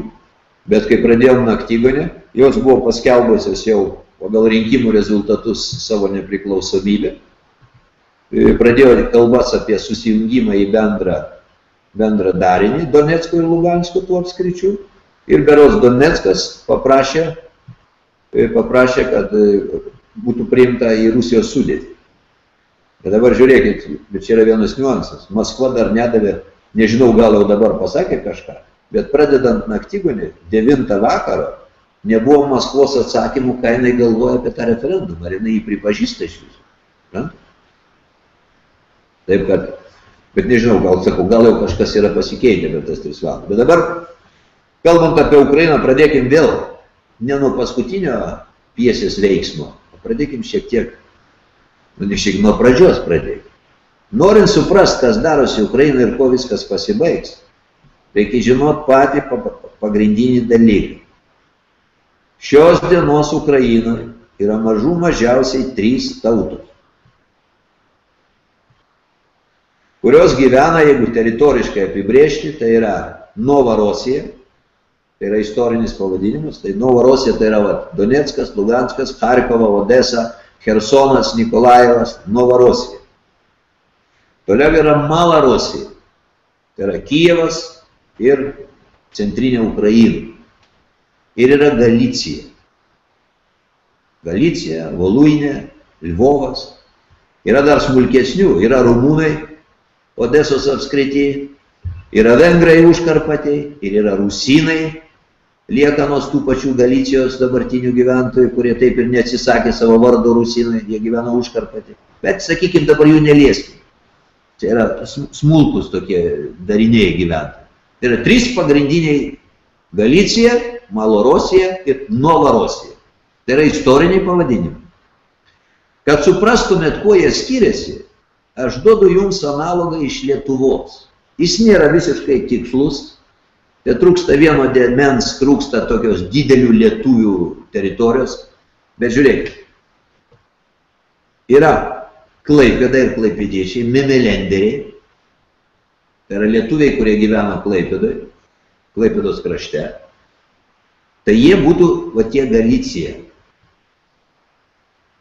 bet kai pradėjom naktygonę, jos buvo paskelbusios jau pagal rinkimų rezultatus savo nepriklausomybę. Pradėjo kalbas apie susijungimą į bendrą, bendrą darinį Donetsko ir Lugansko tų apskričių. Ir beros Donetskas paprašė, e, paprašė, kad e, būtų priimta į Rusijos sudėtį. Bet dabar žiūrėkit, bet čia yra vienas niuansas. Maskva dar nedavė, nežinau, gal jau dabar pasakė kažką, bet pradedant naktygonį, 9 vakaro, nebuvo Maskvos atsakymų, ką jinai galvoja apie tą referendumą, ar jinai jį pripažįsta iš viso. Taip kad, bet nežinau, gal sakau, gal jau kažkas yra pasikeitę per tas 3 valandas. Bet dabar, kalbant apie Ukrainą, pradėkim vėl ne nuo paskutinio piesės veiksmo, pradėkim šiek tiek Nu, šiek nuo pradžios pradėti. Norint suprast, kas darosi Ukrainoje ir kuo viskas pasibaigs, reikia žinot patį pagrindinį dalyką. Šios dienos Ukrainoje yra mažų mažiausiai trys tautos, kurios gyvena, jeigu teritoriškai apibriežti, tai yra Novarosija, tai yra istorinis pavadinimas, tai Novarosija tai yra va, Donetskas, Luganskas, Harkova, Odesa, Hersonas, Nikolajevas, Novarosija. Toliau yra Malarosija. Tai yra Kijevas ir centrinė Ukraina. Ir yra Galicija. Galicija, Voluinė, Lvovas. Yra dar smulkesnių, yra rumūnai, Odesos apskrity, yra vengrai užkarpatėj ir yra rusinai, liekanos tų pačių Galicijos dabartinių gyventojų, kurie taip ir neatsisakė savo vardo Rusinai, jie gyvena užkarpatį. Bet, sakykime, dabar jų nelieskim. Čia yra smulkus tokie dariniai gyventojai. Tai yra trys pagrindiniai Galicija, Malorosija ir Novarosija. Tai yra istoriniai pavadinimai. Kad suprastumėt, kuo jie skiriasi, aš duodu jums analogą iš Lietuvos. Jis nėra visiškai tikslus, Tai trūksta vieno dėmens, trūksta tokios didelių lietuvių teritorijos. Bet žiūrėkit, yra Klaipėda ir klaipėdiečiai, memelenderiai. Tai yra lietuviai, kurie gyvena Klaipėdoj, Klaipėdos krašte. Tai jie būtų, va tie Galicija.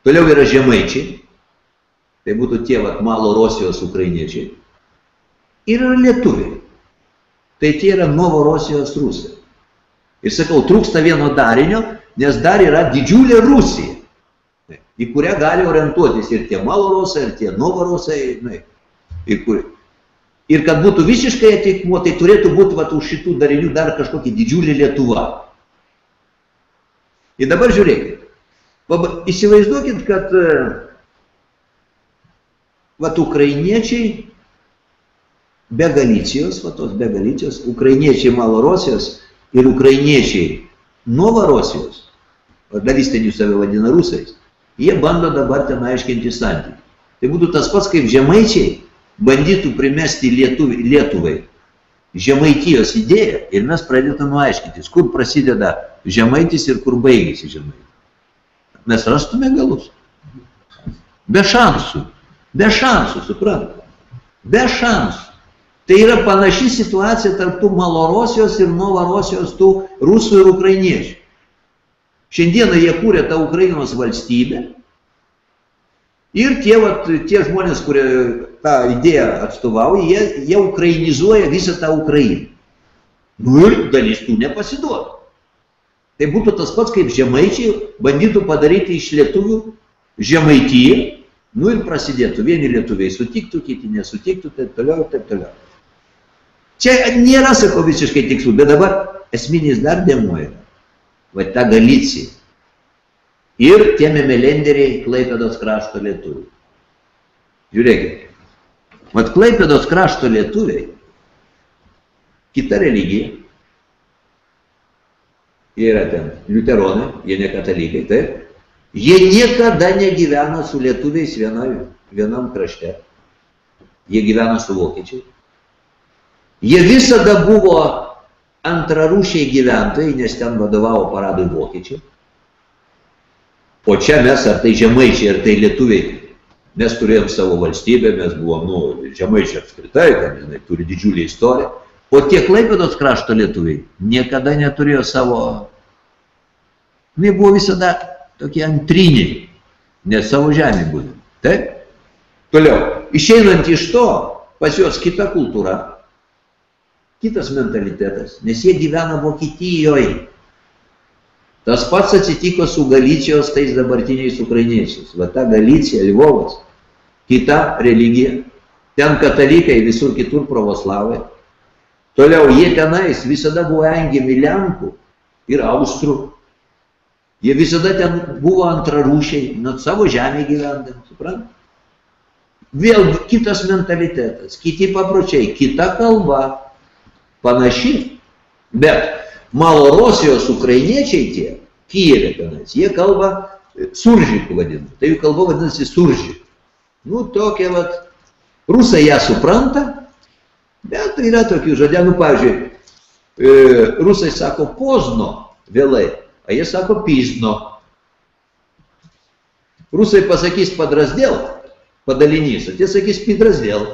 Toliau yra žemaičiai. Tai būtų tie, va, Malo Rosijos ukrainiečiai. Ir yra lietuviai tai tie yra Novorosijos rusai. Ir sakau, trūksta vieno darinio, nes dar yra didžiulė Rusija, į kurią gali orientuotis ir tie Malorosai, ir tie Novorosai. Na, ir, kur... ir kad būtų visiškai atitikmuo, tai turėtų būti va, už šitų darinių dar kažkokia didžiulė Lietuva. Ir dabar žiūrėkit. Įsivaizduokit, kad e, vat ukrainiečiai be Galicijos, va tos be Galicijos, ukrainiečiai Malorosijos ir ukrainiečiai Novorosijos, dalis ten jų save vadina rusais, jie bando dabar ten aiškinti santykių. Tai būtų tas pats, kaip žemaičiai bandytų primesti Lietuvai, Lietuvai žemaitijos idėją ir mes pradėtume aiškintis, kur prasideda žemaitis ir kur baigėsi žemaitis. Mes rastume galus. Be šansų. Be šansų, suprantate. Be šansų. Tai yra panaši situacija tarp tų Malorosijos ir Novorosijos, tų rusų ir ukrainiečių. Šiandieną jie kūrė tą Ukrainos valstybę ir tie, vat, tie žmonės, kurie tą idėją atstovauja, jie, jie ukrainizuoja visą tą Ukrainą. Nu ir dalis tų nepasiduoda. Tai būtų tas pats, kaip žemaičiai bandytų padaryti iš lietuvių žemaityje, nu ir prasidėtų. Vieni lietuviai sutiktų, kiti nesutiktų, taip toliau, taip toliau. Čia nėra, sakau, visiškai tikslų, bet dabar esminis dar dėmuo yra. Va ta Galicija. Ir tie memelenderiai Klaipėdos krašto lietuviai. Žiūrėkit. Vat Klaipėdos krašto lietuviai, kita religija, jie yra ten liuteronai, jie ne katalikai, taip, jie niekada negyvena su lietuviais vienoj, vienam krašte. Jie gyvena su vokiečiai. Jie visada buvo antrarūšiai gyventojai, nes ten vadovavo paradui vokiečiai. O čia mes, ar tai žemaičiai, ar tai lietuviai, mes turėjom savo valstybę, mes buvom, nu, žemaičiai apskritai, ten, žinai, turi didžiulį istoriją. O tie Klaipėdos krašto lietuviai niekada neturėjo savo, jie buvo visada tokie antriniai, nes savo žemė būdavo. Taip? Toliau, išeinant iš to, pas juos kita kultūra, kitas mentalitetas, nes jie gyvena Vokietijoje. Tas pats atsitiko su Galicijos tais dabartiniais ukrainiečiais. Va ta Galicija, Lvovas, kita religija, ten katalikai, visur kitur pravoslavai. Toliau jie tenais visada buvo engiami Lenkų ir Austrų. Jie visada ten buvo antrarūšiai, net savo žemė gyvendami, suprantate? Vėl kitas mentalitetas, kiti papročiai, kita kalba, panaši, bet Malorosijos ukrainiečiai tie, Kijeve tenais, jie kalba suržikų vadina, tai jų kalba vadinasi suržikų. Nu, tokia vat, rusai ją supranta, bet yra tokių žodelių, pavyzdžiui, e, rusai sako pozno vėlai, a jie sako pižno. Rusai pasakys padrasdėl, padalinys, o tie sakys pidrasdėl.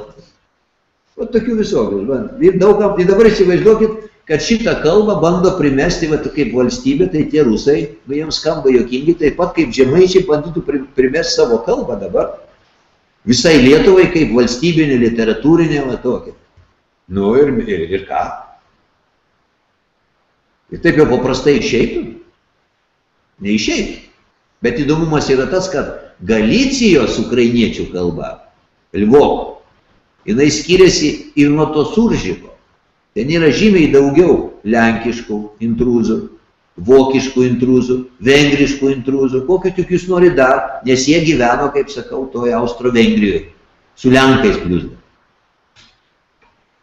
O tokių visokių. Ir, daugam, ir dabar įsivaizduokit, kad šitą kalbą bando primesti va, kaip valstybė, tai tie rusai, nu jiems skamba jokingi, taip pat kaip žemaičiai bandytų primesti savo kalbą dabar. Visai Lietuvai kaip valstybinė, literatūrinė, va tokia. Nu ir, ir, ir ką? Ir taip jau paprastai išeitų? Neišeitų. Bet įdomumas yra tas, kad Galicijos ukrainiečių kalba, Lvovo, jinai skiriasi ir nuo to suržiko. Ten yra žymiai daugiau lenkiškų intruzų, vokiškų intruzų, vengriškų intruzų, kokio tik jūs nori dar, nes jie gyveno, kaip sakau, toje Austro-Vengrijoje, su lenkais plius.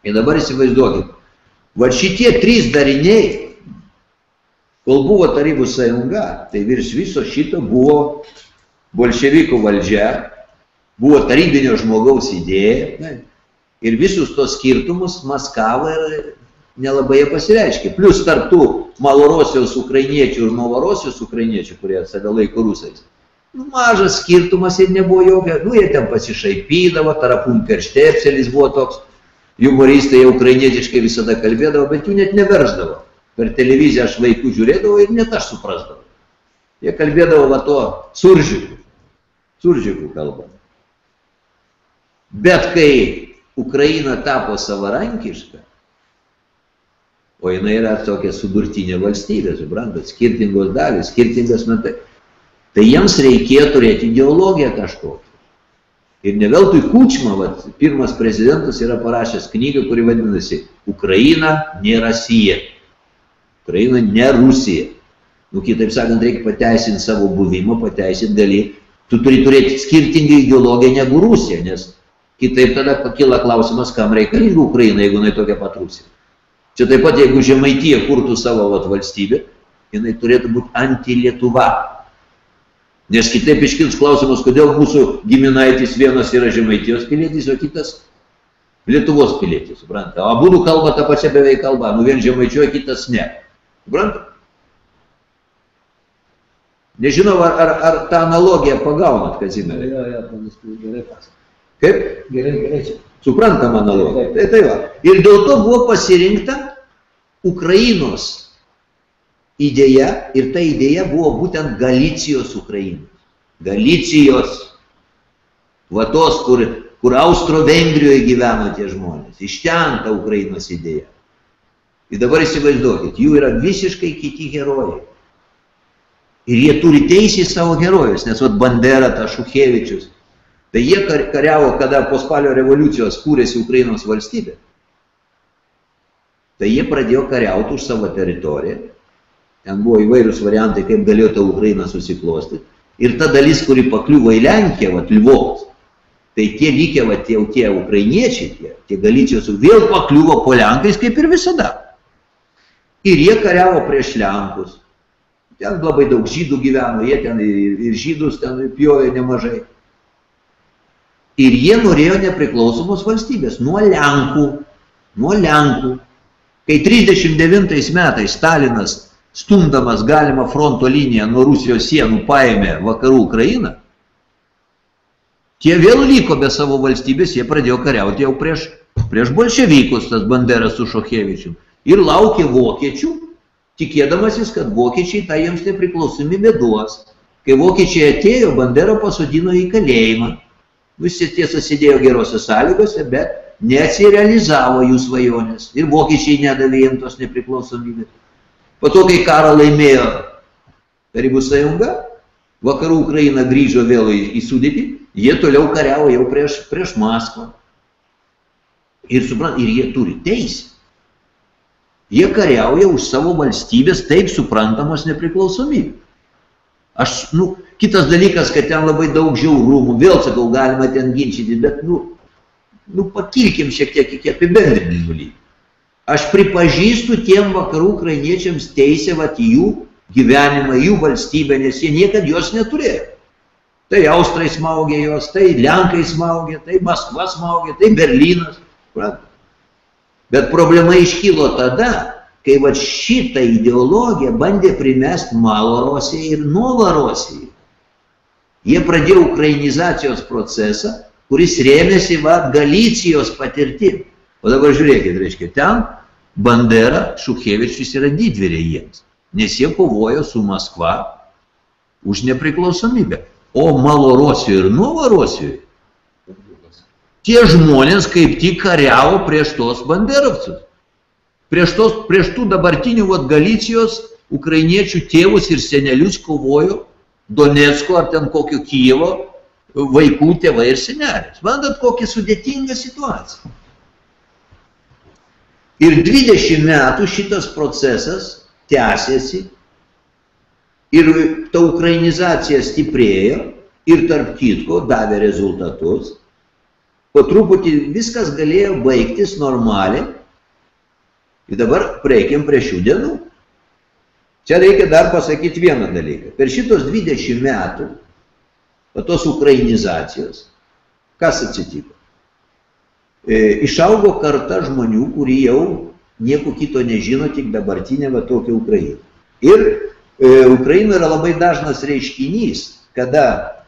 Ir dabar įsivaizduokit, va šitie trys dariniai, kol buvo Tarybų sąjunga, tai virš viso šito buvo bolševikų valdžia, buvo tarybinio žmogaus idėja ir visus tos skirtumus maskavo ir nelabai jie pasireiškė. Plus tarp tų Malorosijos ukrainiečių ir Novorosijos ukrainiečių, kurie save laiko rusais. Nu, mažas skirtumas ir nebuvo jokio, nu jie ten pasišaipydavo, Tarapun Kerštepselis buvo toks, humoristai ukrainietiškai visada kalbėdavo, bet jų net neverždavo. Per televiziją aš vaikų žiūrėdavau ir net aš suprasdavau. Jie kalbėdavo va to suržikų, suržikų kalbą. Bet kai Ukraina tapo savarankiška, o jinai yra tokia suburtinė valstybė, suprantat, skirtingos dalis, skirtingas metai, tai jiems reikėjo turėti ideologiją kažkokią. Ir ne veltui Kučma, vat, pirmas prezidentas, yra parašęs knygą, kuri vadinasi Ukraina ne Rusija. Ukraina ne Rusija. Nu, kitaip sakant, reikia pateisinti savo buvimą, pateisinti gali. Tu turi turėti skirtingą ideologiją negu Rusija, nes kitaip tada pakyla klausimas, kam reikalinga Ukraina, jeigu jinai tokia pat Rusija. Čia taip pat, jeigu Žemaitija kurtų savo vat, valstybę, jinai turėtų būti anti-Lietuva. Nes kitaip iškils klausimas, kodėl mūsų giminaitis vienas yra Žemaitijos pilietis, o kitas Lietuvos pilietis, supranta. Abu kalba tą pačią beveik kalbą, nu vien Žemaičio, kitas ne. Supranta? Nežinau, ar, ar, ar tą analogiją pagaunat, Kazimierai. Jo, jo, panas, gerai pasakė. Kaip? Gerai, gerai čia. Suprantama analogija. Tai, tai va. Ir dėl to buvo pasirinkta Ukrainos idėja ir ta idėja buvo būtent Galicijos Ukrainos. Galicijos. Va tos, kur, kur Austro-Vengrijoje gyveno tie žmonės. Iš ten ta Ukrainos idėja. Ir dabar įsivaizduokit, jų yra visiškai kiti herojai. Ir jie turi teisę į savo herojus, nes vat Bandera, ta Šukevičius, tai jie kariavo, kada po spalio revoliucijos kūrėsi Ukrainos valstybė. Tai jie pradėjo kariauti už savo teritoriją. Ten buvo įvairius variantai, kaip galėjo ta Ukraina susiklosti. Ir ta dalis, kuri pakliuvo į Lenkiją, vat Lvovas, tai tie likę, vat jau tie ukrainiečiai, tie, tie Galicijos, vėl pakliuvo po Lenkais, kaip ir visada. Ir jie kariavo prieš Lenkus Ten labai daug žydų gyveno, jie ten ir, ir žydus ten pjovė nemažai. Ir jie norėjo nepriklausomos valstybės nuo Lenkų, nuo Lenkų. Kai 39 metais Stalinas stumdamas galimą fronto liniją nuo Rusijos sienų paėmė vakarų Ukrainą, tie vėl liko be savo valstybės, jie pradėjo kariauti jau prieš, prieš bolševikus, tas Banderas su Šokevičiu. Ir laukė vokiečių, tikėdamasis, kad vokiečiai tą jiems nepriklausomybę duos. Kai vokiečiai atėjo, Bandera pasodino į kalėjimą. Visi tiesa sėdėjo gerose sąlygose, bet neatsirealizavo jų svajonės. Ir vokiečiai nedavė jiems tos nepriklausomybės. Po to, kai karą laimėjo Tarybų sąjunga, vakarų Ukraina grįžo vėl į, į sudėtį, jie toliau kariavo jau prieš, prieš Maskvą. Ir, suprant, ir jie turi teisę. Jie kariauja už savo valstybės taip suprantamos nepriklausomybę. Aš, nu, kitas dalykas, kad ten labai daug žiaurumų, vėl sakau, galima ten ginčyti, bet, nu, nu pakilkim šiek tiek iki apibendrinimų lygį. Aš pripažįstu tiem vakarų ukrainiečiams teisę vat jų gyvenimą, jų valstybę, nes jie niekada jos neturėjo. Tai Austrai smaugė jos, tai Lenkai smaugė, tai Maskva smaugė, tai Berlynas. Pratat. Bet problema iškylo tada, kai va šitą ideologiją bandė primest Malorosijai ir Novorosijai. Jie pradėjo ukrainizacijos procesą, kuris rėmėsi va Galicijos patirtim. O dabar žiūrėkit, reiškia, ten Bandera, Šukevičius yra didvyrė jiems, nes jie kovojo su Maskva už nepriklausomybę. O Malorosijoje ir Novorosijoje tie žmonės kaip tik kariavo prieš tos banderovcus. Prieš, tos, prieš tų dabartinių vat, Galicijos ukrainiečių tėvus ir senelius kovojo Donetsko ar ten kokio Kijevo vaikų tėvai ir senelės. Mandat, kokia sudėtinga situacija. Ir 20 metų šitas procesas tęsiasi ir ta ukrainizacija stiprėjo ir tarp kitko davė rezultatus po truputį viskas galėjo baigtis normaliai. Ir dabar prieikim prie šių dienų. Čia reikia dar pasakyti vieną dalyką. Per šitos 20 metų, po tos ukrainizacijos, kas atsitiko? E, išaugo karta žmonių, kurie jau nieko kito nežino, tik dabartinė va tokia Ukraina. Ir e, Ukraina yra labai dažnas reiškinys, kada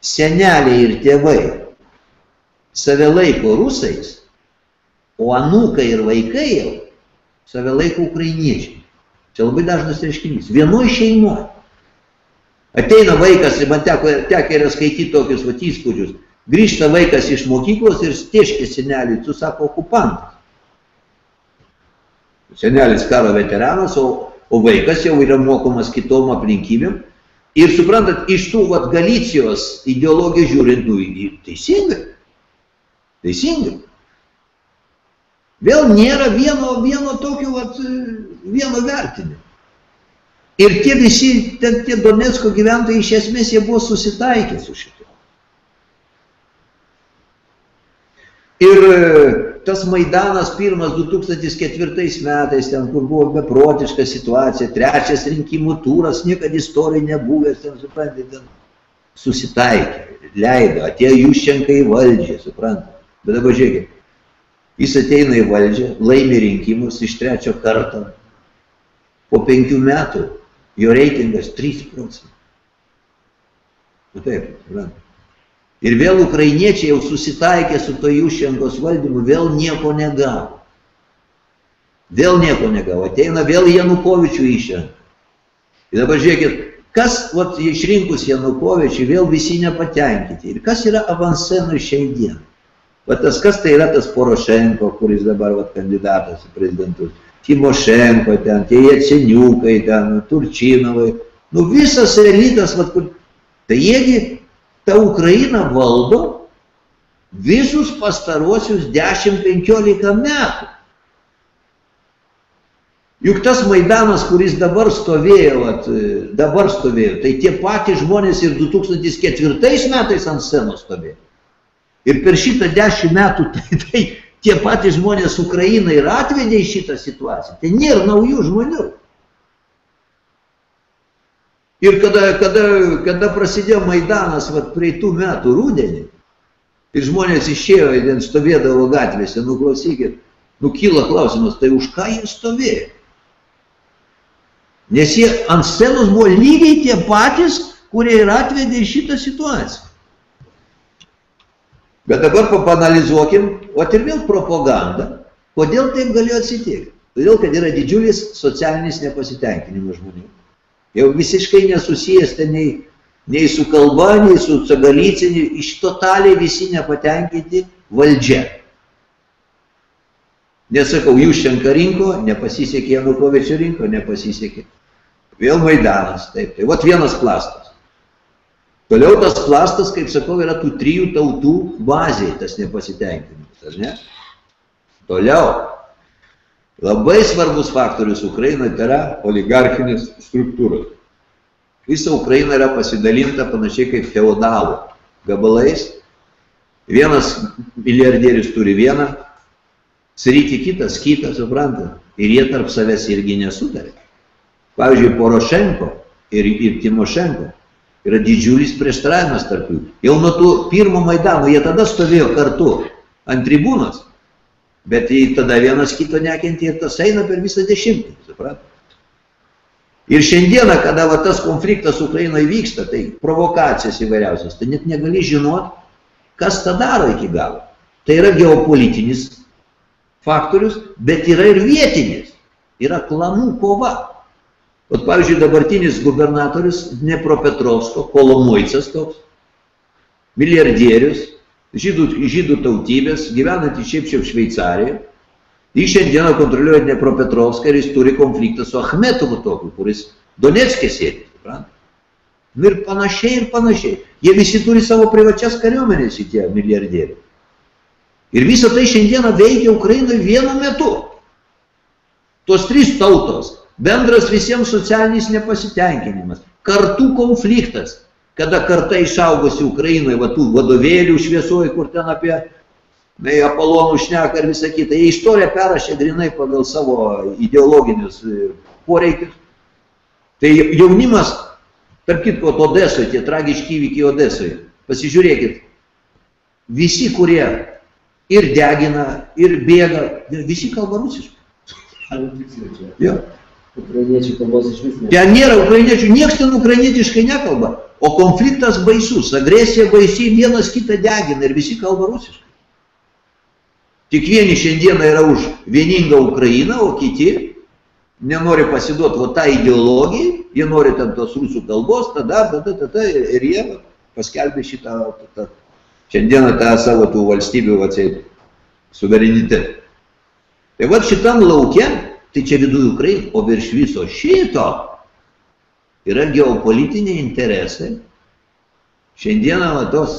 seneliai ir tėvai save laiko rusais, o anūkai ir vaikai jau save laiko ukrainiečiai. Čia labai dažnas reiškinys. Vienoje šeimoje. Ateina vaikas, man teko, teko yra skaityti tokius vat įspūdžius. Grįžta vaikas iš mokyklos ir stieškė seneliui, tu sako, okupantas. Senelis karo veteranas, o, o vaikas jau yra mokomas kitom aplinkybėm. Ir suprantat, iš tų vat, Galicijos ideologijų žiūrint, nu, teisingai. Teisingai. Vėl nėra vieno, vieno tokio, vat, vieno vertinimo. Ir tie visi, ten tie Donetsko gyventojai iš esmės jie buvo susitaikę su šitu. Ir e, tas Maidanas pirmas 2004 metais, ten kur buvo beprotiška situacija, trečias rinkimų turas, niekada istorijai nebuvęs, ten suprantate, susitaikė, leido, atėjo Juščenka į valdžią, suprantate. Bet dabar žiūrėkit, jis ateina į valdžią, laimi rinkimus iš trečio karto, po penkių metų jo reitingas 3 procentai. Nu taip, suprantate. Ir vėl ukrainiečiai jau susitaikė su to Juščenkos valdymu, vėl nieko negavo. Vėl nieko negavo. Ateina vėl Janukovičių išrenka. Ir dabar žiūrėkit, kas vat, išrinkus Janukovičių, vėl visi nepatenkinti. Ir kas yra avansenui šiai Vat tas kas tai yra tas Porošenko, kuris dabar vat, kandidatas į prezidentus. Timošenko ten, tie Jaceniukai ten, Turčinovai. Nu visas elitas, vat, kur... tai jiegi ta Ukraina valdo visus pastaruosius 10-15 metų. Juk tas Maidanas, kuris dabar stovėjo, at, dabar stovėjo, tai tie patys žmonės ir 2004 metais ant scenos stovėjo. Ir per šitą dešimt metų tai, tai tie patys žmonės Ukrainą ir atvedė į šitą situaciją. Tai nėra naujų žmonių. Ir kada, kada, kada prasidėjo Maidanas vat, prieitų metų rūdienį, ir žmonės išėjo, ten stovėdavo gatvėse, nu klausykit, nu kyla klausimas, tai už ką jie stovėjo? Nes jie ant scenos buvo lygiai tie patys, kurie ir atvedė šitą situaciją. Bet dabar papanalizuokim, o ir vėl propaganda. Kodėl taip galėjo atsitikti? Todėl, kad yra didžiulis socialinis nepasitenkinimas žmonių jau visiškai nesusijęs ten nei, nei su kalba, nei su cagalyciniu, iš totaliai visi nepatenkinti valdžia. Nesakau, jūs šiandien rinko, nepasisekė Janukovičio rinko, nepasisekė. Vėl Maidanas, taip, tai vat vienas plastas. Toliau tas plastas, kaip sakau, yra tų trijų tautų bazė, tas nepasitenkinimas, ar ne? Toliau, Labai svarbus faktorius Ukrainoje tai yra oligarchinės struktūros. Visa Ukraina yra pasidalinta panašiai kaip feudalų gabalais. Vienas milijardierius turi vieną, sritį kitas, kitą, suprantat. Ir jie tarp savęs irgi nesutarė. Pavyzdžiui, Porošenko ir, ir Timošenko yra didžiulis prieštaravimas tarp jų. Jau nuo tų pirmo Maidano jie tada stovėjo kartu ant tribūnos Bet jei tada vienas kito nekentė ir tas eina per visą dešimtmetį, suprat? Ir šiandieną, kada va, tas konfliktas Ukrainoje vyksta, tai provokacijas įvairiausias, tai net negali žinot, kas tą daro iki galo. Tai yra geopolitinis faktorius, bet yra ir vietinis. Yra klanų kova. O pavyzdžiui, dabartinis gubernatorius Dnepropetrovsko, Kolomoicas toks, milijardierius, žydų, žydų tautybės, gyvenantys šiaip šiaip Šveicarijoje. Jis šiandieną kontroliuoja Dnepropetrovską ir jis turi konfliktą su Ahmetovu tokiu, kuris Donetskė sėdi. Suprant? Ir panašiai, ir panašiai. Jie visi turi savo privačias kariuomenės šitie milijardieriai. Ir visą tai šiandieną veikia Ukrainoje vienu metu. Tos trys tautos, bendras visiems socialinis nepasitenkinimas, kartų konfliktas, kada karta išaugusi Ukrainoje, va tų vadovėlių šviesoji, kur ten apie tai Apolonų šneka ir visą kitą, jie istoriją perrašė grinai pagal savo ideologinius e, poreikius. Tai jaunimas, tarp kitko, Odesoje, tie tragiški įvykiai Odesoje, pasižiūrėkit, visi, kurie ir degina, ir bėga, visi kalba rusiškai. Ja. Ukrainiečių kalbos iš vis. Ten nėra ukrainiečių, niekas ten ukrainietiškai nekalba. O konfliktas baisus, agresija baisiai vienas kitą degina ir visi kalba rusiškai. Tik vieni šiandieną yra už vieningą Ukrainą, o kiti nenori pasiduoti va tą ideologiją, jie nori ten tos rusų kalbos, tada, tada, tada ir jie paskelbė šitą, tą, šiandieną tą savo tų valstybių atseit suverenitetą. Tai va šitam laukia, tai čia viduje Ukraina, o virš viso šito yra geopolitiniai interesai. Šiandieną va, tos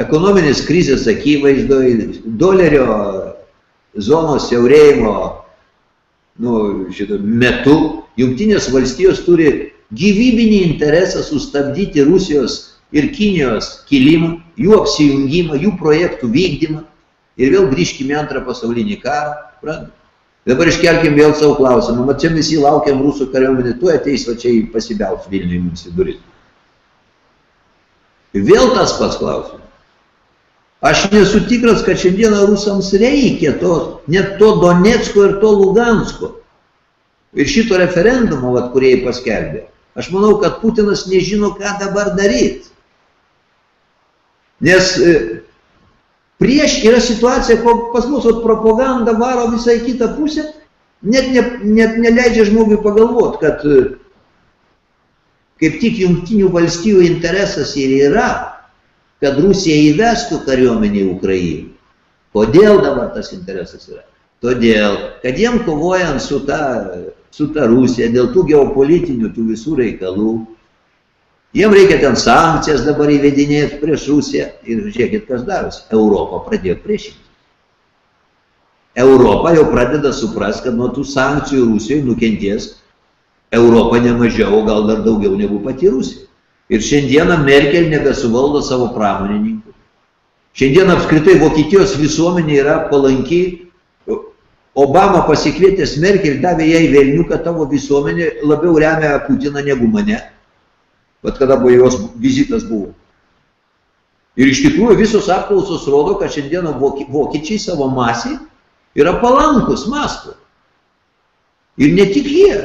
ekonominės krizės akivaizdoj, dolerio zonos siaurėjimo nu, šito metu Jungtinės valstijos turi gyvybinį interesą sustabdyti Rusijos ir Kinijos kilimą, jų apsijungimą, jų projektų vykdymą. Ir vėl grįžkime antrą pasaulinį karą. Pradant. Dabar iškelkim vėl savo klausimą. Mat čia visi laukiam rusų kariuomenė, tu ateis va čia pasibels Vilniui mums į duris. Vėl tas pats klausimas. Aš nesu tikras, kad šiandieną rusams reikia to, net to Donetsko ir to Lugansko. Ir šito referendumo, vat, kurie paskelbė. Aš manau, kad Putinas nežino, ką dabar daryti. Nes e, prieš yra situacija, ko pas mus propaganda varo visai kitą pusę, net, ne, net neleidžia žmogui pagalvoti, kad kaip tik jungtinių valstybių interesas ir yra kad Rusija įvestų kariuomenį į Ukrainą. Kodėl dabar tas interesas yra? Todėl, kad jiem kovojant su ta, su ta Rusija, dėl tų geopolitinių, tų visų reikalų, jiem reikia ten sankcijas dabar įvedinėti prieš Rusiją. Ir žiūrėkit, kas darosi. Europa pradėjo priešinti. Europa jau pradeda suprasti, kad nuo tų sankcijų Rusijai nukentės Europa nemažiau, gal dar daugiau negu pati Rusija. Ir šiandieną Merkel nebesuvaldo savo pramonininkų. Šiandien apskritai Vokietijos visuomenė yra palanki. Obama pasikvietęs Merkel davė jai velnių, kad tavo visuomenė labiau remia Putiną negu mane. Bet kada buvo jos vizitas buvo. Ir iš tikrųjų visos apklausos rodo, kad šiandieną vokiečiai savo masį yra palankus mastu. Ir ne tik jie.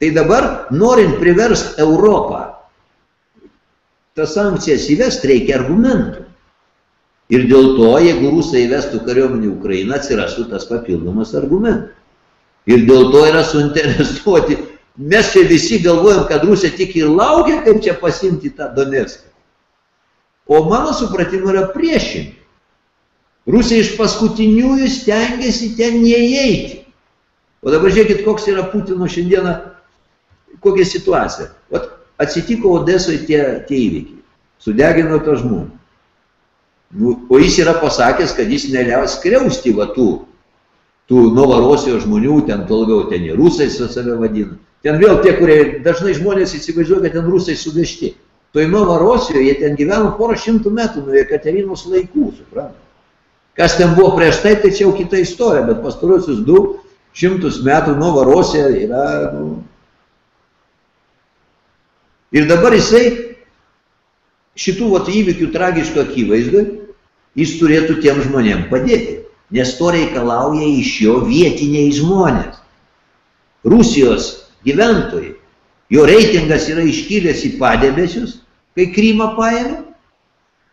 Tai dabar, norint priversti Europą tas sankcijas įvest reikia argumentų. Ir dėl to, jeigu rusai įvestų kariuomenį Ukrainą, atsirastų tas papildomas argumentas. Ir dėl to yra suinteresuoti. Mes čia visi galvojam, kad Rusija tik ir laukia, kaip čia pasimti tą Donetską. O mano supratimu yra priešingai. Rusija iš paskutiniųjų stengiasi ten neįeiti. O dabar žiūrėkit, koks yra Putino šiandieną, kokia situacija. Vat atsitiko Odesoje tie, tie įvykiai. Sudegino tą žmogų. Nu, o jis yra pasakęs, kad jis neleis skriausti va tų, tų Novorosijos žmonių, ten to labiau ten ir rusai save vadina. Ten vėl tie, kurie dažnai žmonės įsivaizduoja, kad ten rusai suvežti. Toj Novorosijoje jie ten gyveno porą šimtų metų nuo Jekaterinos laikų, suprantate. Kas ten buvo prieš tai, tai čia jau kita istorija, bet pastaruosius du šimtus metų Novorosija yra nu, Ir dabar jisai šitų vat, įvykių tragiško akivaizdui, jis turėtų tiem žmonėm padėti, nes to reikalauja iš jo vietiniai žmonės. Rusijos gyventojai, jo reitingas yra iškilęs į padėbesius, kai Krymą paėmė,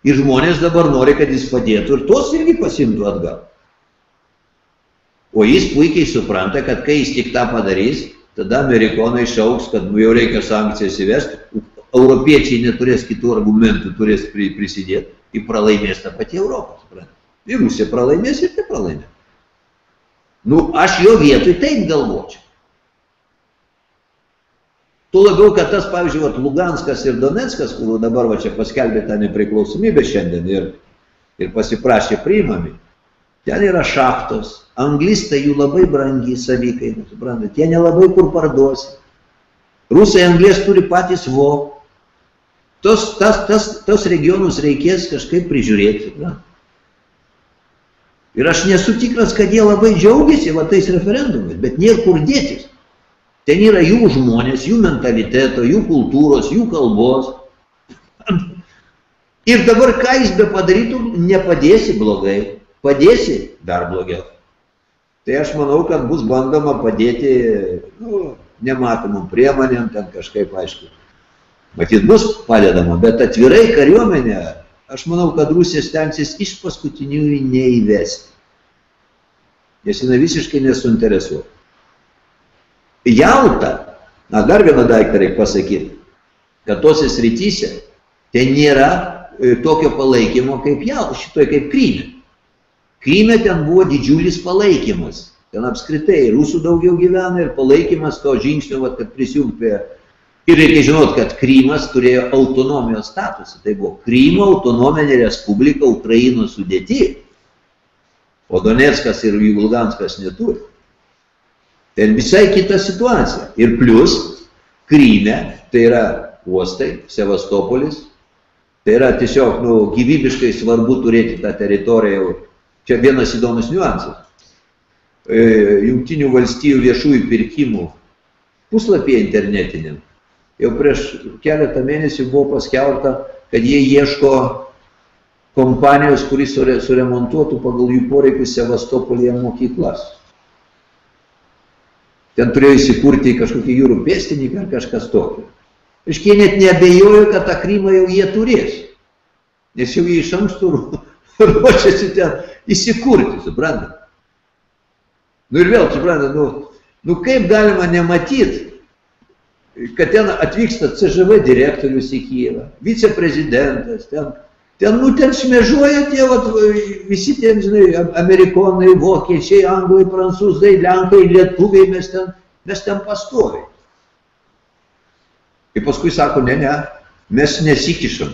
ir žmonės dabar nori, kad jis padėtų ir tos irgi pasimtų atgal. O jis puikiai supranta, kad kai jis tik tą padarys, tada amerikonai šauks, kad nu, jau reikia sankcijas įvesti, europiečiai neturės kitų argumentų, turės prisidėti ir pralaimės tą patį Europą. Suprantate? Ir Rusija pralaimės ir tai pralaimės. Nu, aš jo vietoj taip galvočiau. Tuo labiau, kad tas, pavyzdžiui, vat, Luganskas ir Donetskas, kuriuo dabar va čia paskelbė tą nepriklausomybę šiandien ir, ir pasiprašė priimami, ten yra šachtos, anglistai jų labai brangiai savikaina, suprantate, jie nelabai kur parduosi. Rusai anglės turi patys vo. Tos, tas, tas, tos regionus reikės kažkaip prižiūrėti. Na. Ir aš nesu tikras, kad jie labai džiaugiasi va tais referendumais, bet nėra kur dėtis. Ten yra jų žmonės, jų mentaliteto, jų kultūros, jų kalbos. Ir dabar ką jis be padarytų, nepadėsi blogai, padėsi dar blogiau. Tai aš manau, kad bus bandoma padėti nu, nematomom priemonėm, ten kažkaip aišku. Matyt, bus padedama, bet atvirai kariuomenė, aš manau, kad Rusija stengsis iš paskutiniųjų neįvesti. Nes jinai visiškai nesuinteresuota. Jalta, na dar vieną daiktą reikia pasakyti, kad tose srityse ten nėra e, tokio palaikymo kaip Jalta, šitoje kaip Kryme. Kryme ten buvo didžiulis palaikymas. Ten apskritai rusų daugiau gyvena ir palaikymas to žingsnio, vat, kad prisijungti prie... Ir reikia žinoti, kad Krymas turėjo autonomijos statusą. Tai buvo Krymo autonominė respublika Ukrainos sudėti. O Donetskas ir Luganskas neturi. Ten visai kita situacija. Ir plus, Kryme, tai yra uostai, Sevastopolis, tai yra tiesiog nu, gyvybiškai svarbu turėti tą teritoriją. Čia vienas įdomus niuansas. E, Jungtinių valstybių viešųjų pirkimų puslapyje internetiniam jau prieš keletą mėnesių buvo paskelbta, kad jie ieško kompanijos, kuris suremontuotų pagal jų poreikius Sevastopolyje mokyklas. Ten turėjo įsikurti kažkokį jūrų pėstininką ar kažkas tokio. Iškiai net nebejoju, kad tą Krymą jau jie turės. Nes jau jie iš anksto ruošiasi ten įsikurti, suprantat. Nu ir vėl, suprantat, nu, nu kaip galima nematyti, kad ten atvyksta CŽV direktorius į Kyivą, viceprezidentas, ten Ten, nu, ten šmežuoja tie, vat, visi ten, žinai, amerikonai, vokiečiai, anglai, prancūzai, lenkai, lietuviai, mes ten, mes ten pastoviai. Ir paskui sako, ne, ne, mes nesikišam,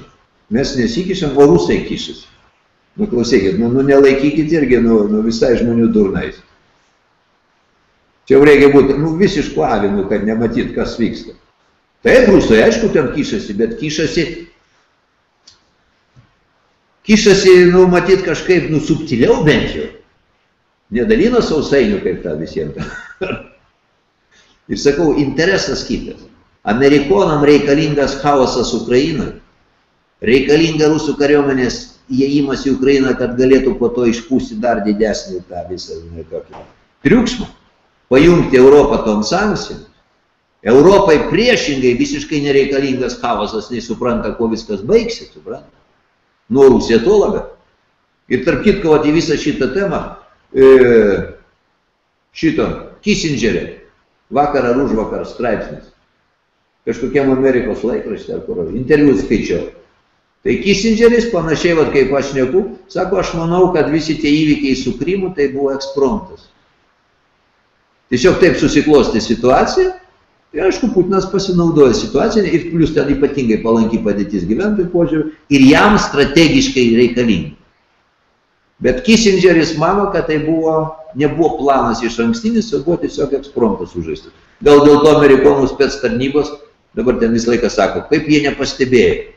mes nesikišam, o rusai kišasi. Nu, klausykit, nu, nu nelaikykit irgi, nu, nu, visai žmonių durnais. Čia jau reikia būti, nu, visiškų avinų, kad nematyt, kas vyksta. Taip, rusai, aišku, ten kišasi, bet kišasi kišasi, nu, matyt, kažkaip, nu, subtiliau bent jau. Nedalino sausainių kaip tą visiems. Ir sakau, interesas kitas. Amerikonam reikalingas chaosas Ukrainoje. Reikalinga rusų kariuomenės įėjimas į Ukrainą, kad galėtų po to išpūsti dar didesnį tą visą žinai, tokį triukšmą. Pajungti Europą tom sankcijom. Europai priešingai visiškai nereikalingas chaosas, nei supranta, kuo viskas baigsi, supranta tuo labiau. Ir tarp kitko, į visą šitą temą, e, šito Kissingerio, vakar ar už vakar straipsnis, kažkokiam Amerikos laikraštė, kur interviu skaičiau. Tai Kissingeris panašiai, vat, kaip aš neku, sako, aš manau, kad visi tie įvykiai su Krymu tai buvo ekspromptas. Tiesiog taip susiklosti situaciją Ir aišku, Putinas pasinaudoja situaciją ir plus ten ypatingai palankiai padėtis gyventojų požiūrių ir jam strategiškai reikalingi. Bet Kissingeris mano, kad tai buvo, nebuvo planas iš ankstinis, o buvo tiesiog ekspromptas užžaistas. Gal dėl to amerikonų spets tarnybos dabar ten visą laiką sako, kaip jie nepastebėjo.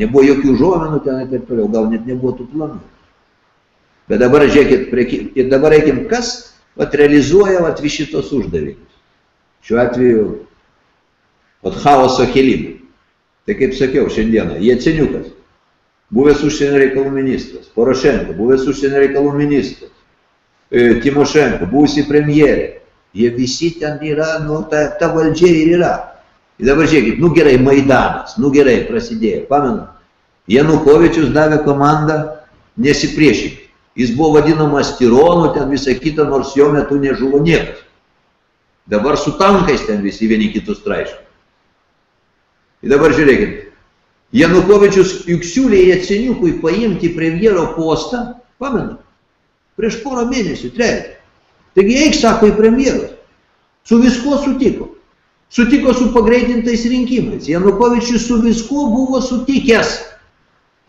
Nebuvo jokių žuomenų ten ir taip toliau, gal net nebuvo tų planų. Bet dabar žiūrėkit, prie, ir dabar reikim, kas vat, realizuoja vat, vis šitos uždavinius. Šiuo atveju, vat chaoso kelimą. Tai kaip sakiau šiandieną, Jeceniukas, buvęs užsienio reikalų ministras, Porošenko, buvęs užsienio reikalų ministras, e, Timošenko, buvusi premjerė, jie visi ten yra, nu, ta, ta valdžia ir yra. Ir dabar žiūrėkit, nu gerai, Maidanas, nu gerai, prasidėjo, pamenu, Janukovičius davė komandą nesipriešinti. Jis buvo vadinamas tironu, ten visą kitą, nors jo metu nežuvo niekas. Dabar su tankais ten visi vieni kitus traiško. Ir dabar žiūrėkit, Janukovičius juk siūlė Jaceniukui paimti premjero postą, pamenu, prieš porą mėnesių, trejų. Taigi eik, sako, į premjerus. Su viskuo sutiko. Sutiko su pagreitintais rinkimais. Janukovičius su viskuo buvo sutikęs.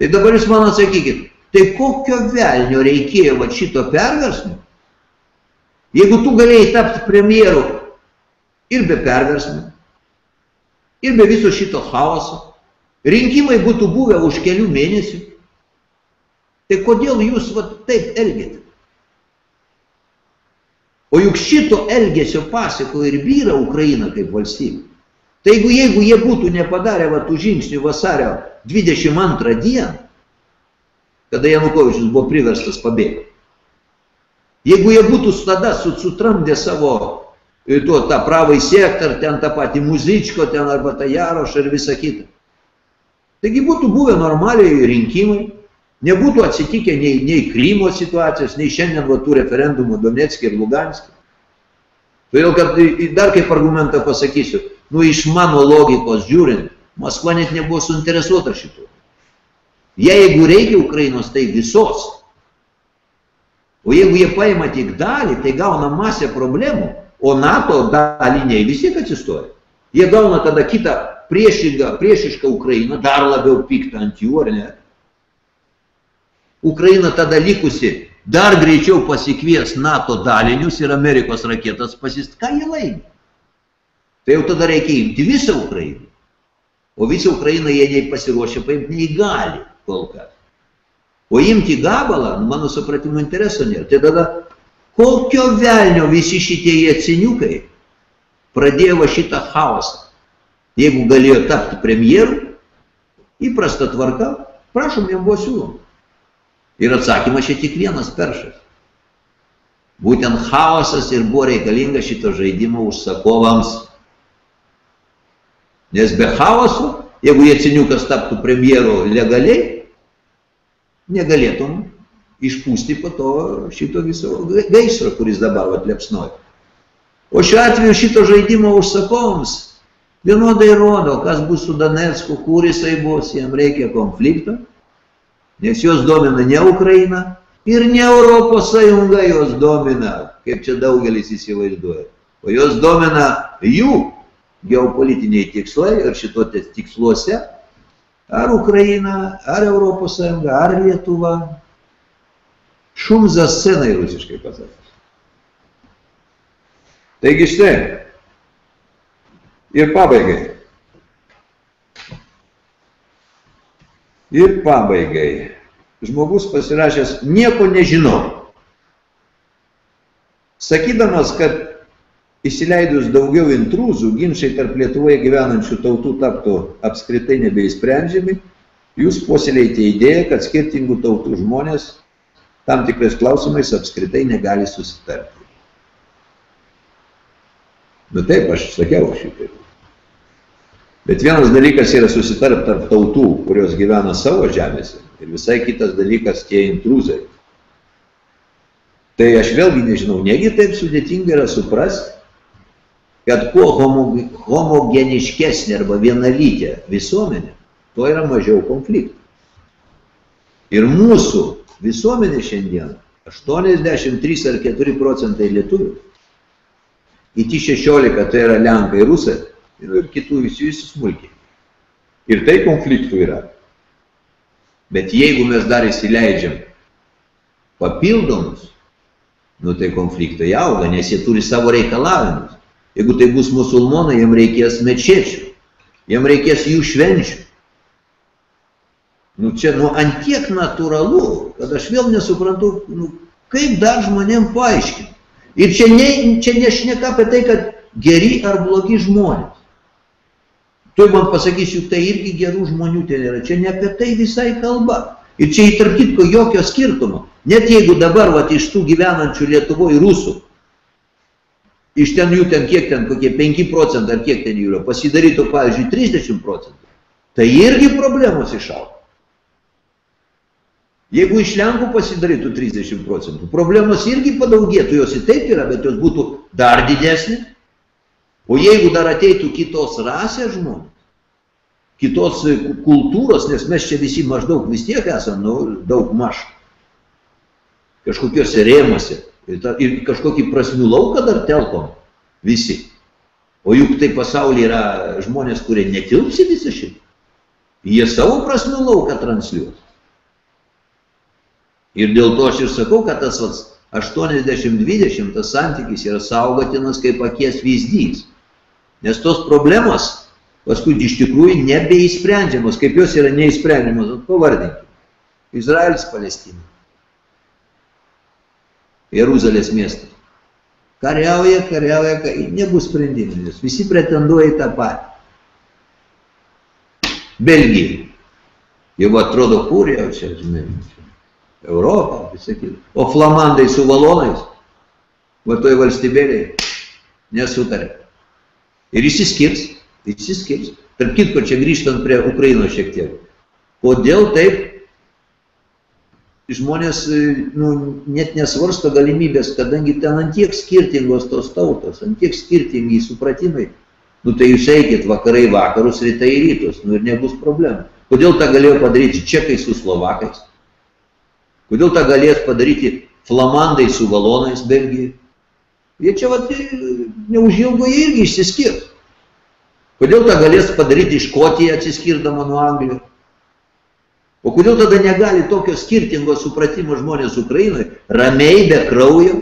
Tai dabar jūs man atsakykit, tai kokio velnio reikėjo va šito perversmo? Jeigu tu galėjai tapti premjeru ir be perversmų, ir be viso šito chaoso. Rinkimai būtų buvę už kelių mėnesių. Tai kodėl jūs va, taip elgėte? O juk šito elgesio pasiko ir vyra Ukraina kaip valstybė. Tai jeigu, jeigu jie būtų nepadarę va, tų žingsnių vasario 22 dieną, kada Janukovičius buvo priverstas pabėgti, jeigu jie būtų tada sutramdę savo tuo tą pravai sektor, ten tą patį muzičko, ten arba tą jarošą ir visą kitą. Taigi būtų buvę normaliai rinkimai, nebūtų atsitikę nei, nei Krymo situacijos, nei šiandien va, tų referendumų Donetskė ir Luganskė. Todėl, kad dar kaip argumentą pasakysiu, nu iš mano logikos žiūrint, Maskva net nebuvo suinteresuota šituo. Jeigu reikia Ukrainos, tai visos. O jeigu jie paima tik dalį, tai gauna masę problemų, O NATO daliniai vis tiek atsistoja. Jie gauna tada kitą priešingą, priešišką Ukrainą, dar labiau piktą ant jų, ar ne? Ukraina tada likusi dar greičiau pasikvies NATO dalinius ir Amerikos raketas pasist, ką jie laimi. Tai jau tada reikia imti visą Ukrainą. O visą Ukrainą jie nei pasiruošę paimti, nei gali kol kas. O imti gabalą, nu, mano supratimo intereso nėra. Tai tada kokio velnio visi šitie jėciniukai pradėjo šitą chaosą. Jeigu galėjo tapti premjeru, įprasta tvarka, prašom, jam buvo siūloma. Ir atsakymas čia tik vienas peršas. Būtent chaosas ir buvo reikalinga šito žaidimo užsakovams. Nes be chaoso, jeigu Jaciniukas taptų premjero legaliai, negalėtum išpūsti po to šito viso gaisro, kuris dabar atlepsnoja. O šiuo atveju šito žaidimo užsakovams vienodai rodo, kas bus su Donetsku, kur jisai bus, jam reikia konflikto, nes jos domina ne Ukraina ir ne Europos Sąjunga jos domina, kaip čia daugelis įsivaizduoja, o jos domina jų geopolitiniai tikslai ir šituose tiksluose, ar Ukraina, ar Europos Sąjunga, ar Lietuva, šumza scenai rusiškai pasakys. Taigi štai, ir pabaigai. Ir pabaigai. Žmogus pasirašęs nieko nežinau. Sakydamas, kad įsileidus daugiau intruzų, ginčiai tarp Lietuvoje gyvenančių tautų taptų apskritai nebeįsprendžiami, jūs puoselėjate idėją, kad skirtingų tautų žmonės tam tikrais klausimais apskritai negali susitarti. Nu taip, aš sakiau šitaip. Bet vienas dalykas yra susitarti tarp tautų, kurios gyvena savo žemėse, ir visai kitas dalykas tie intruzai. Tai aš vėlgi nežinau, negi taip sudėtinga yra suprasti, kad kuo homogeniškesnė arba vienalytė visuomenė, tuo yra mažiau konfliktų. Ir mūsų visuomenė šiandien 83 ar 4 procentai lietuvių, iki 16 tai yra lenkai, rusai ir kitų visų visi smulkiai. Ir tai konfliktų yra. Bet jeigu mes dar įsileidžiam papildomus, nu tai konfliktai auga, nes jie turi savo reikalavimus. Jeigu tai bus musulmonai, jiem reikės mečečių, jiem reikės jų švenčių. Nu čia nu antiek natūralu, kad aš vėl nesuprantu, nu, kaip dar žmonėm paaiškinti. Ir čia, ne, čia nešneka apie tai, kad geri ar blogi žmonės. Tu man pasakysiu, tai irgi gerų žmonių ten yra. Čia ne apie tai visai kalba. Ir čia įtarp kitko jokio skirtumo. Net jeigu dabar vat, iš tų gyvenančių Lietuvoje rusų, iš ten jų ten kiek ten, kokie 5 procentai ar kiek ten jų yra, pasidarytų, pavyzdžiui, 30 procentų, tai irgi problemos išaugo. Jeigu iš Lenkų pasidarytų 30 procentų, problemos irgi padaugėtų, jos ir taip yra, bet jos būtų dar didesnės. O jeigu dar ateitų kitos rasės žmonės, kitos kultūros, nes mes čia visi maždaug vis tiek esame, nu, daug maž, kažkokiuose rėmose ir, ta, ir kažkokį prasmių lauką dar telkom visi. O juk tai pasaulyje yra žmonės, kurie netilpsi visą šitą. Jie savo prasmių lauką transliuos. Ir dėl to aš ir sakau, kad tas 80-20 tas santykis yra saugotinas kaip akies vyzdys. Nes tos problemos paskui iš tikrųjų nebeįsprendžiamos, kaip jos yra neįsprendžiamos, pavardinkime. Izraelis, Palestina. Jeruzalės miestas. Kariauja, kariauja, kariauja, nebus sprendimų, nes visi pretenduoja į tą patį. Belgija. Jau atrodo, kur jau čia, žinai, Europą, visą kitą. O flamandai su valonais, va toj valstybėliai, nesutarė. Ir išsiskirs, išsiskirs. Tarp kitko, čia grįžtant prie Ukrainos šiek tiek. Kodėl taip žmonės nu, net nesvarsto galimybės, kadangi ten antiek skirtingos tos tautos, antiek skirtingi supratimai. Nu tai jūs eikit vakarai vakarus, rytai rytus, nu ir nebus problemų. Kodėl tą galėjo padaryti čekai su slovakais? Kodėl tą galės padaryti flamandai su valonais Belgijai? Jie čia vat, neužilgo jie irgi išsiskirs. Kodėl tą galės padaryti Škotija atsiskirdama nuo Anglijos? O kodėl tada negali tokio skirtingo supratimo žmonės Ukrainoje, ramiai, be kraujo?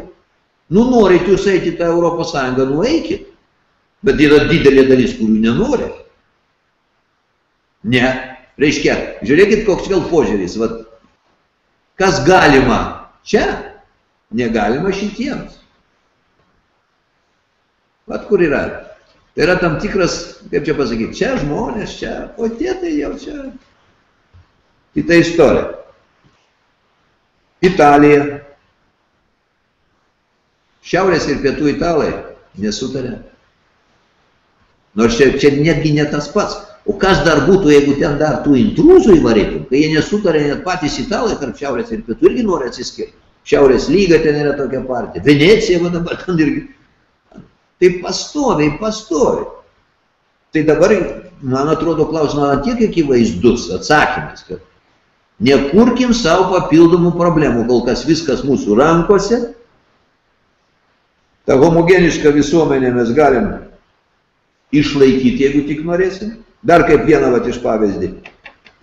Nu, norit jūs eiti tą Europos Sąjungą, nueikit. Bet yra didelė dalis, kurių nenori. Ne. Reiškia, žiūrėkit, koks vėl požiūris. Vat, kas galima čia, negalima šitiems. Vat kur yra. Tai yra tam tikras, kaip čia pasakyti, čia žmonės, čia, o tie tai jau čia Kita istorija. Italija. Šiaurės ir pietų italai nesutarė. Nors čia, čia netgi ne tas pats. O kas dar būtų, jeigu ten dar tų intruzų įvarytum, kai jie nesutarė net patys italai tarp šiaurės ir pietų irgi nori atsiskirti. Šiaurės lyga ten yra tokia partija. Venecija, va dabar ten irgi. Tai pastoviai, pastoviai. Tai dabar, man atrodo, klausimas tiek akivaizdus atsakymas, kad Nekurkim savo papildomų problemų, kol kas viskas mūsų rankose. Ta homogenišką visuomenę mes galim išlaikyti, jeigu tik norėsim. Dar kaip vieną vat iš pavyzdį.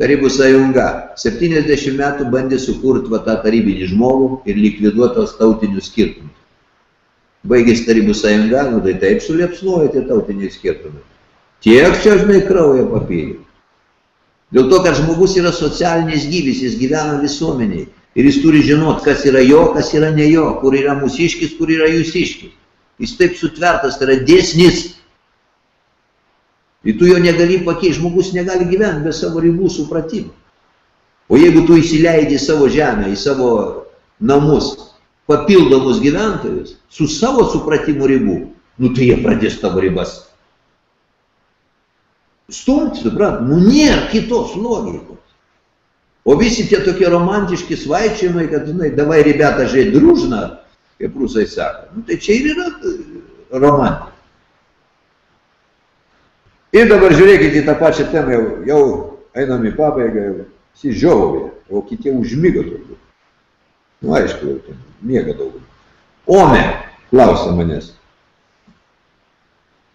Tarybų sąjunga 70 metų bandė sukurti va, tą tarybinį žmogų ir likviduoti tos tautinius skirtumus. Baigėsi tarybų sąjunga, nu tai taip suliepsnuoja tie tautiniai skirtumai. Tiek čia, žinai, kraujo papylė. Dėl to, kad žmogus yra socialinis gyvis, jis gyvena visuomeniai. Ir jis turi žinot, kas yra jo, kas yra ne jo, kur yra mūsiškis, kur yra jūsiškis. Jis taip sutvertas, tai yra dėsnis. Ir tu jo negali pakeisti, žmogus negali gyventi be savo ribų supratimo. O jeigu tu įsileidi savo žemę, į savo namus, papildomus gyventojus, su savo supratimu ribų, nu tai jie pradės tavo ribas. Stumti, suprat, nu nėra kitos logikos. O visi tie tokie romantiški svaičiamai, kad, žinai, davai, ribeta, žiai, družna, kaip rusai sako, nu tai čia ir yra romantika. Ir dabar žiūrėkite į tą pačią temą, jau, jau einam į pabaigą, jau visi žiovė, o kiti užmygo turbūt. Nu, aišku, jau ten miega daug. Ome, klausia manęs.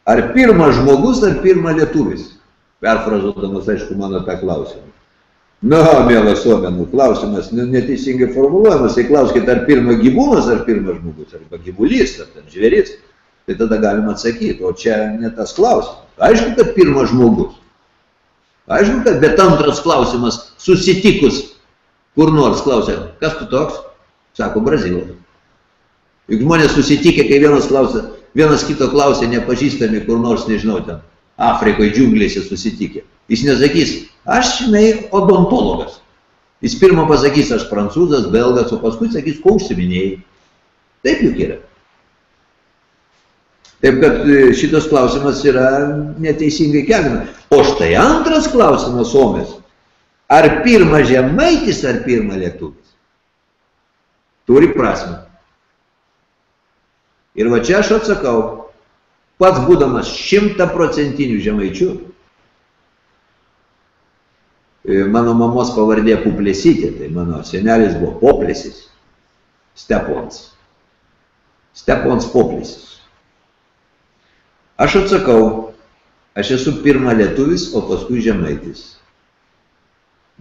Ar pirmas žmogus, ar pirmas lietuvis? perfrazuodamas, aišku, mano tą klausimą. Na, mielas Suomenų, klausimas neteisingai formuluojamas, tai klauskit, ar pirma gyvūnas, ar pirmas žmogus, arba gyvulys, ar ten žvėris, tai tada galima atsakyti, o čia ne tas klausimas. Aišku, kad pirmas žmogus. Aišku, kad, bet antras klausimas, susitikus kur nors klausia, kas tu toks? Sako, Brazilas. Juk žmonės susitikę, kai vienas klausia, vienas kito klausia, nepažįstami kur nors, nežinau, ten Afrikoje džiunglėse susitikę. Jis nesakys, aš, žinai, odontologas. Jis pirmą pasakys, aš prancūzas, belgas, o paskui sakys, ko užsiminėjai. Taip juk yra. Taip kad e, šitas klausimas yra neteisingai keliamas. O štai antras klausimas Somės. Ar pirma žemaitis, ar pirma lietuvis? Turi prasme. Ir va čia aš atsakau, pats būdamas šimtaprocentiniu žemaičiu, e, mano mamos pavardė Puplėsytė, tai mano senelis buvo Poplėsis, Stepons. Stepons Poplėsis. Aš atsakau, aš esu pirma lietuvis, o paskui žemaitis.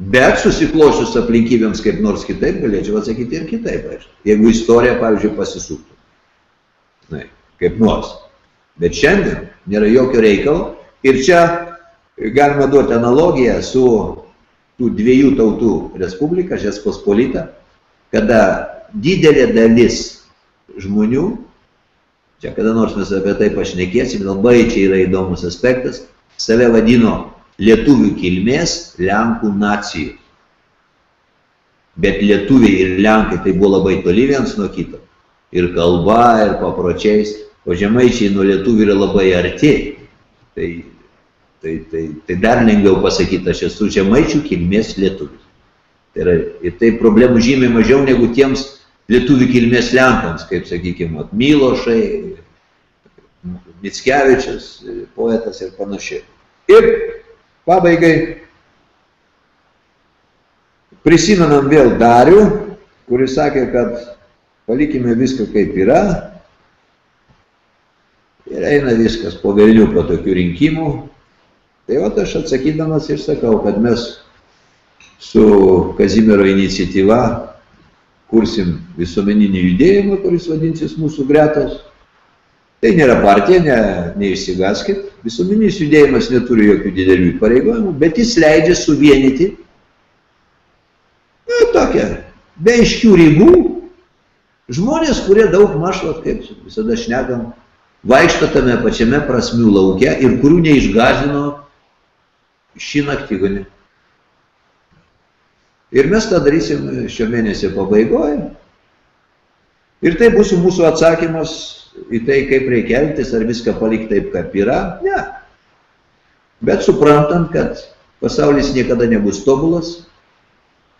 Bet susiklošius aplinkybėms kaip nors kitaip, galėčiau atsakyti ir kitaip, aišku. Jeigu istorija, pavyzdžiui, pasisuktų. Na, kaip nors. Bet šiandien nėra jokio reikalo. Ir čia galima duoti analogiją su tų dviejų tautų Respublika, Žespospolita, kada didelė dalis žmonių, čia kada nors mes apie tai pašnekėsim, labai čia yra įdomus aspektas, save vadino lietuvių kilmės Lenkų nacijų. Bet lietuviai ir Lenkai tai buvo labai toli viens nuo kito. Ir kalba, ir papročiais o žemaičiai nuo lietuvių yra labai arti. Tai, tai, tai, tai dar lengviau pasakyti, aš esu žemaičių kilmės lietuvis. Tai yra, ir tai problemų žymiai mažiau negu tiems lietuvių kilmės lenkams, kaip sakykime, Mylošai, Mickevičius, poetas ir panašiai. Ir pabaigai prisimenam vėl Darių, kuris sakė, kad palikime viską kaip yra, Ir eina viskas po vėlių po tokių rinkimų. Tai o aš atsakydamas ir sakau, kad mes su Kazimiero iniciatyva kursim visuomeninį judėjimą, kuris vadinsis mūsų gretos. Tai nėra partija, ne, neišsigaskit. Visuomeninis judėjimas neturi jokių didelių pareigojimų, bet jis leidžia suvienyti nu, tokią, be iškių ribų, žmonės, kurie daug mašvat, kaip visada šnekam, vaikšto tame pačiame prasmių laukia ir kurių neišgažino šį naktygonį. Ir mes tą darysim šio mėnesio pabaigoje. Ir tai bus mūsų atsakymas į tai, kaip reikia elgtis, ar viską palikti taip, kaip yra. Ne. Bet suprantant, kad pasaulis niekada nebus tobulas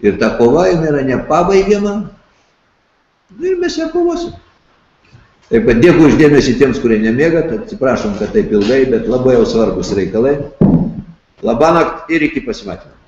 ir ta kova yra nepabaigiama, ir mes ją kovosim. Taip pat dėkui uždėmesi tiems, kurie nemėgat, atsiprašom, kad taip ilgai, bet labai jau svarbus reikalai. Labanakt ir iki pasimatymo.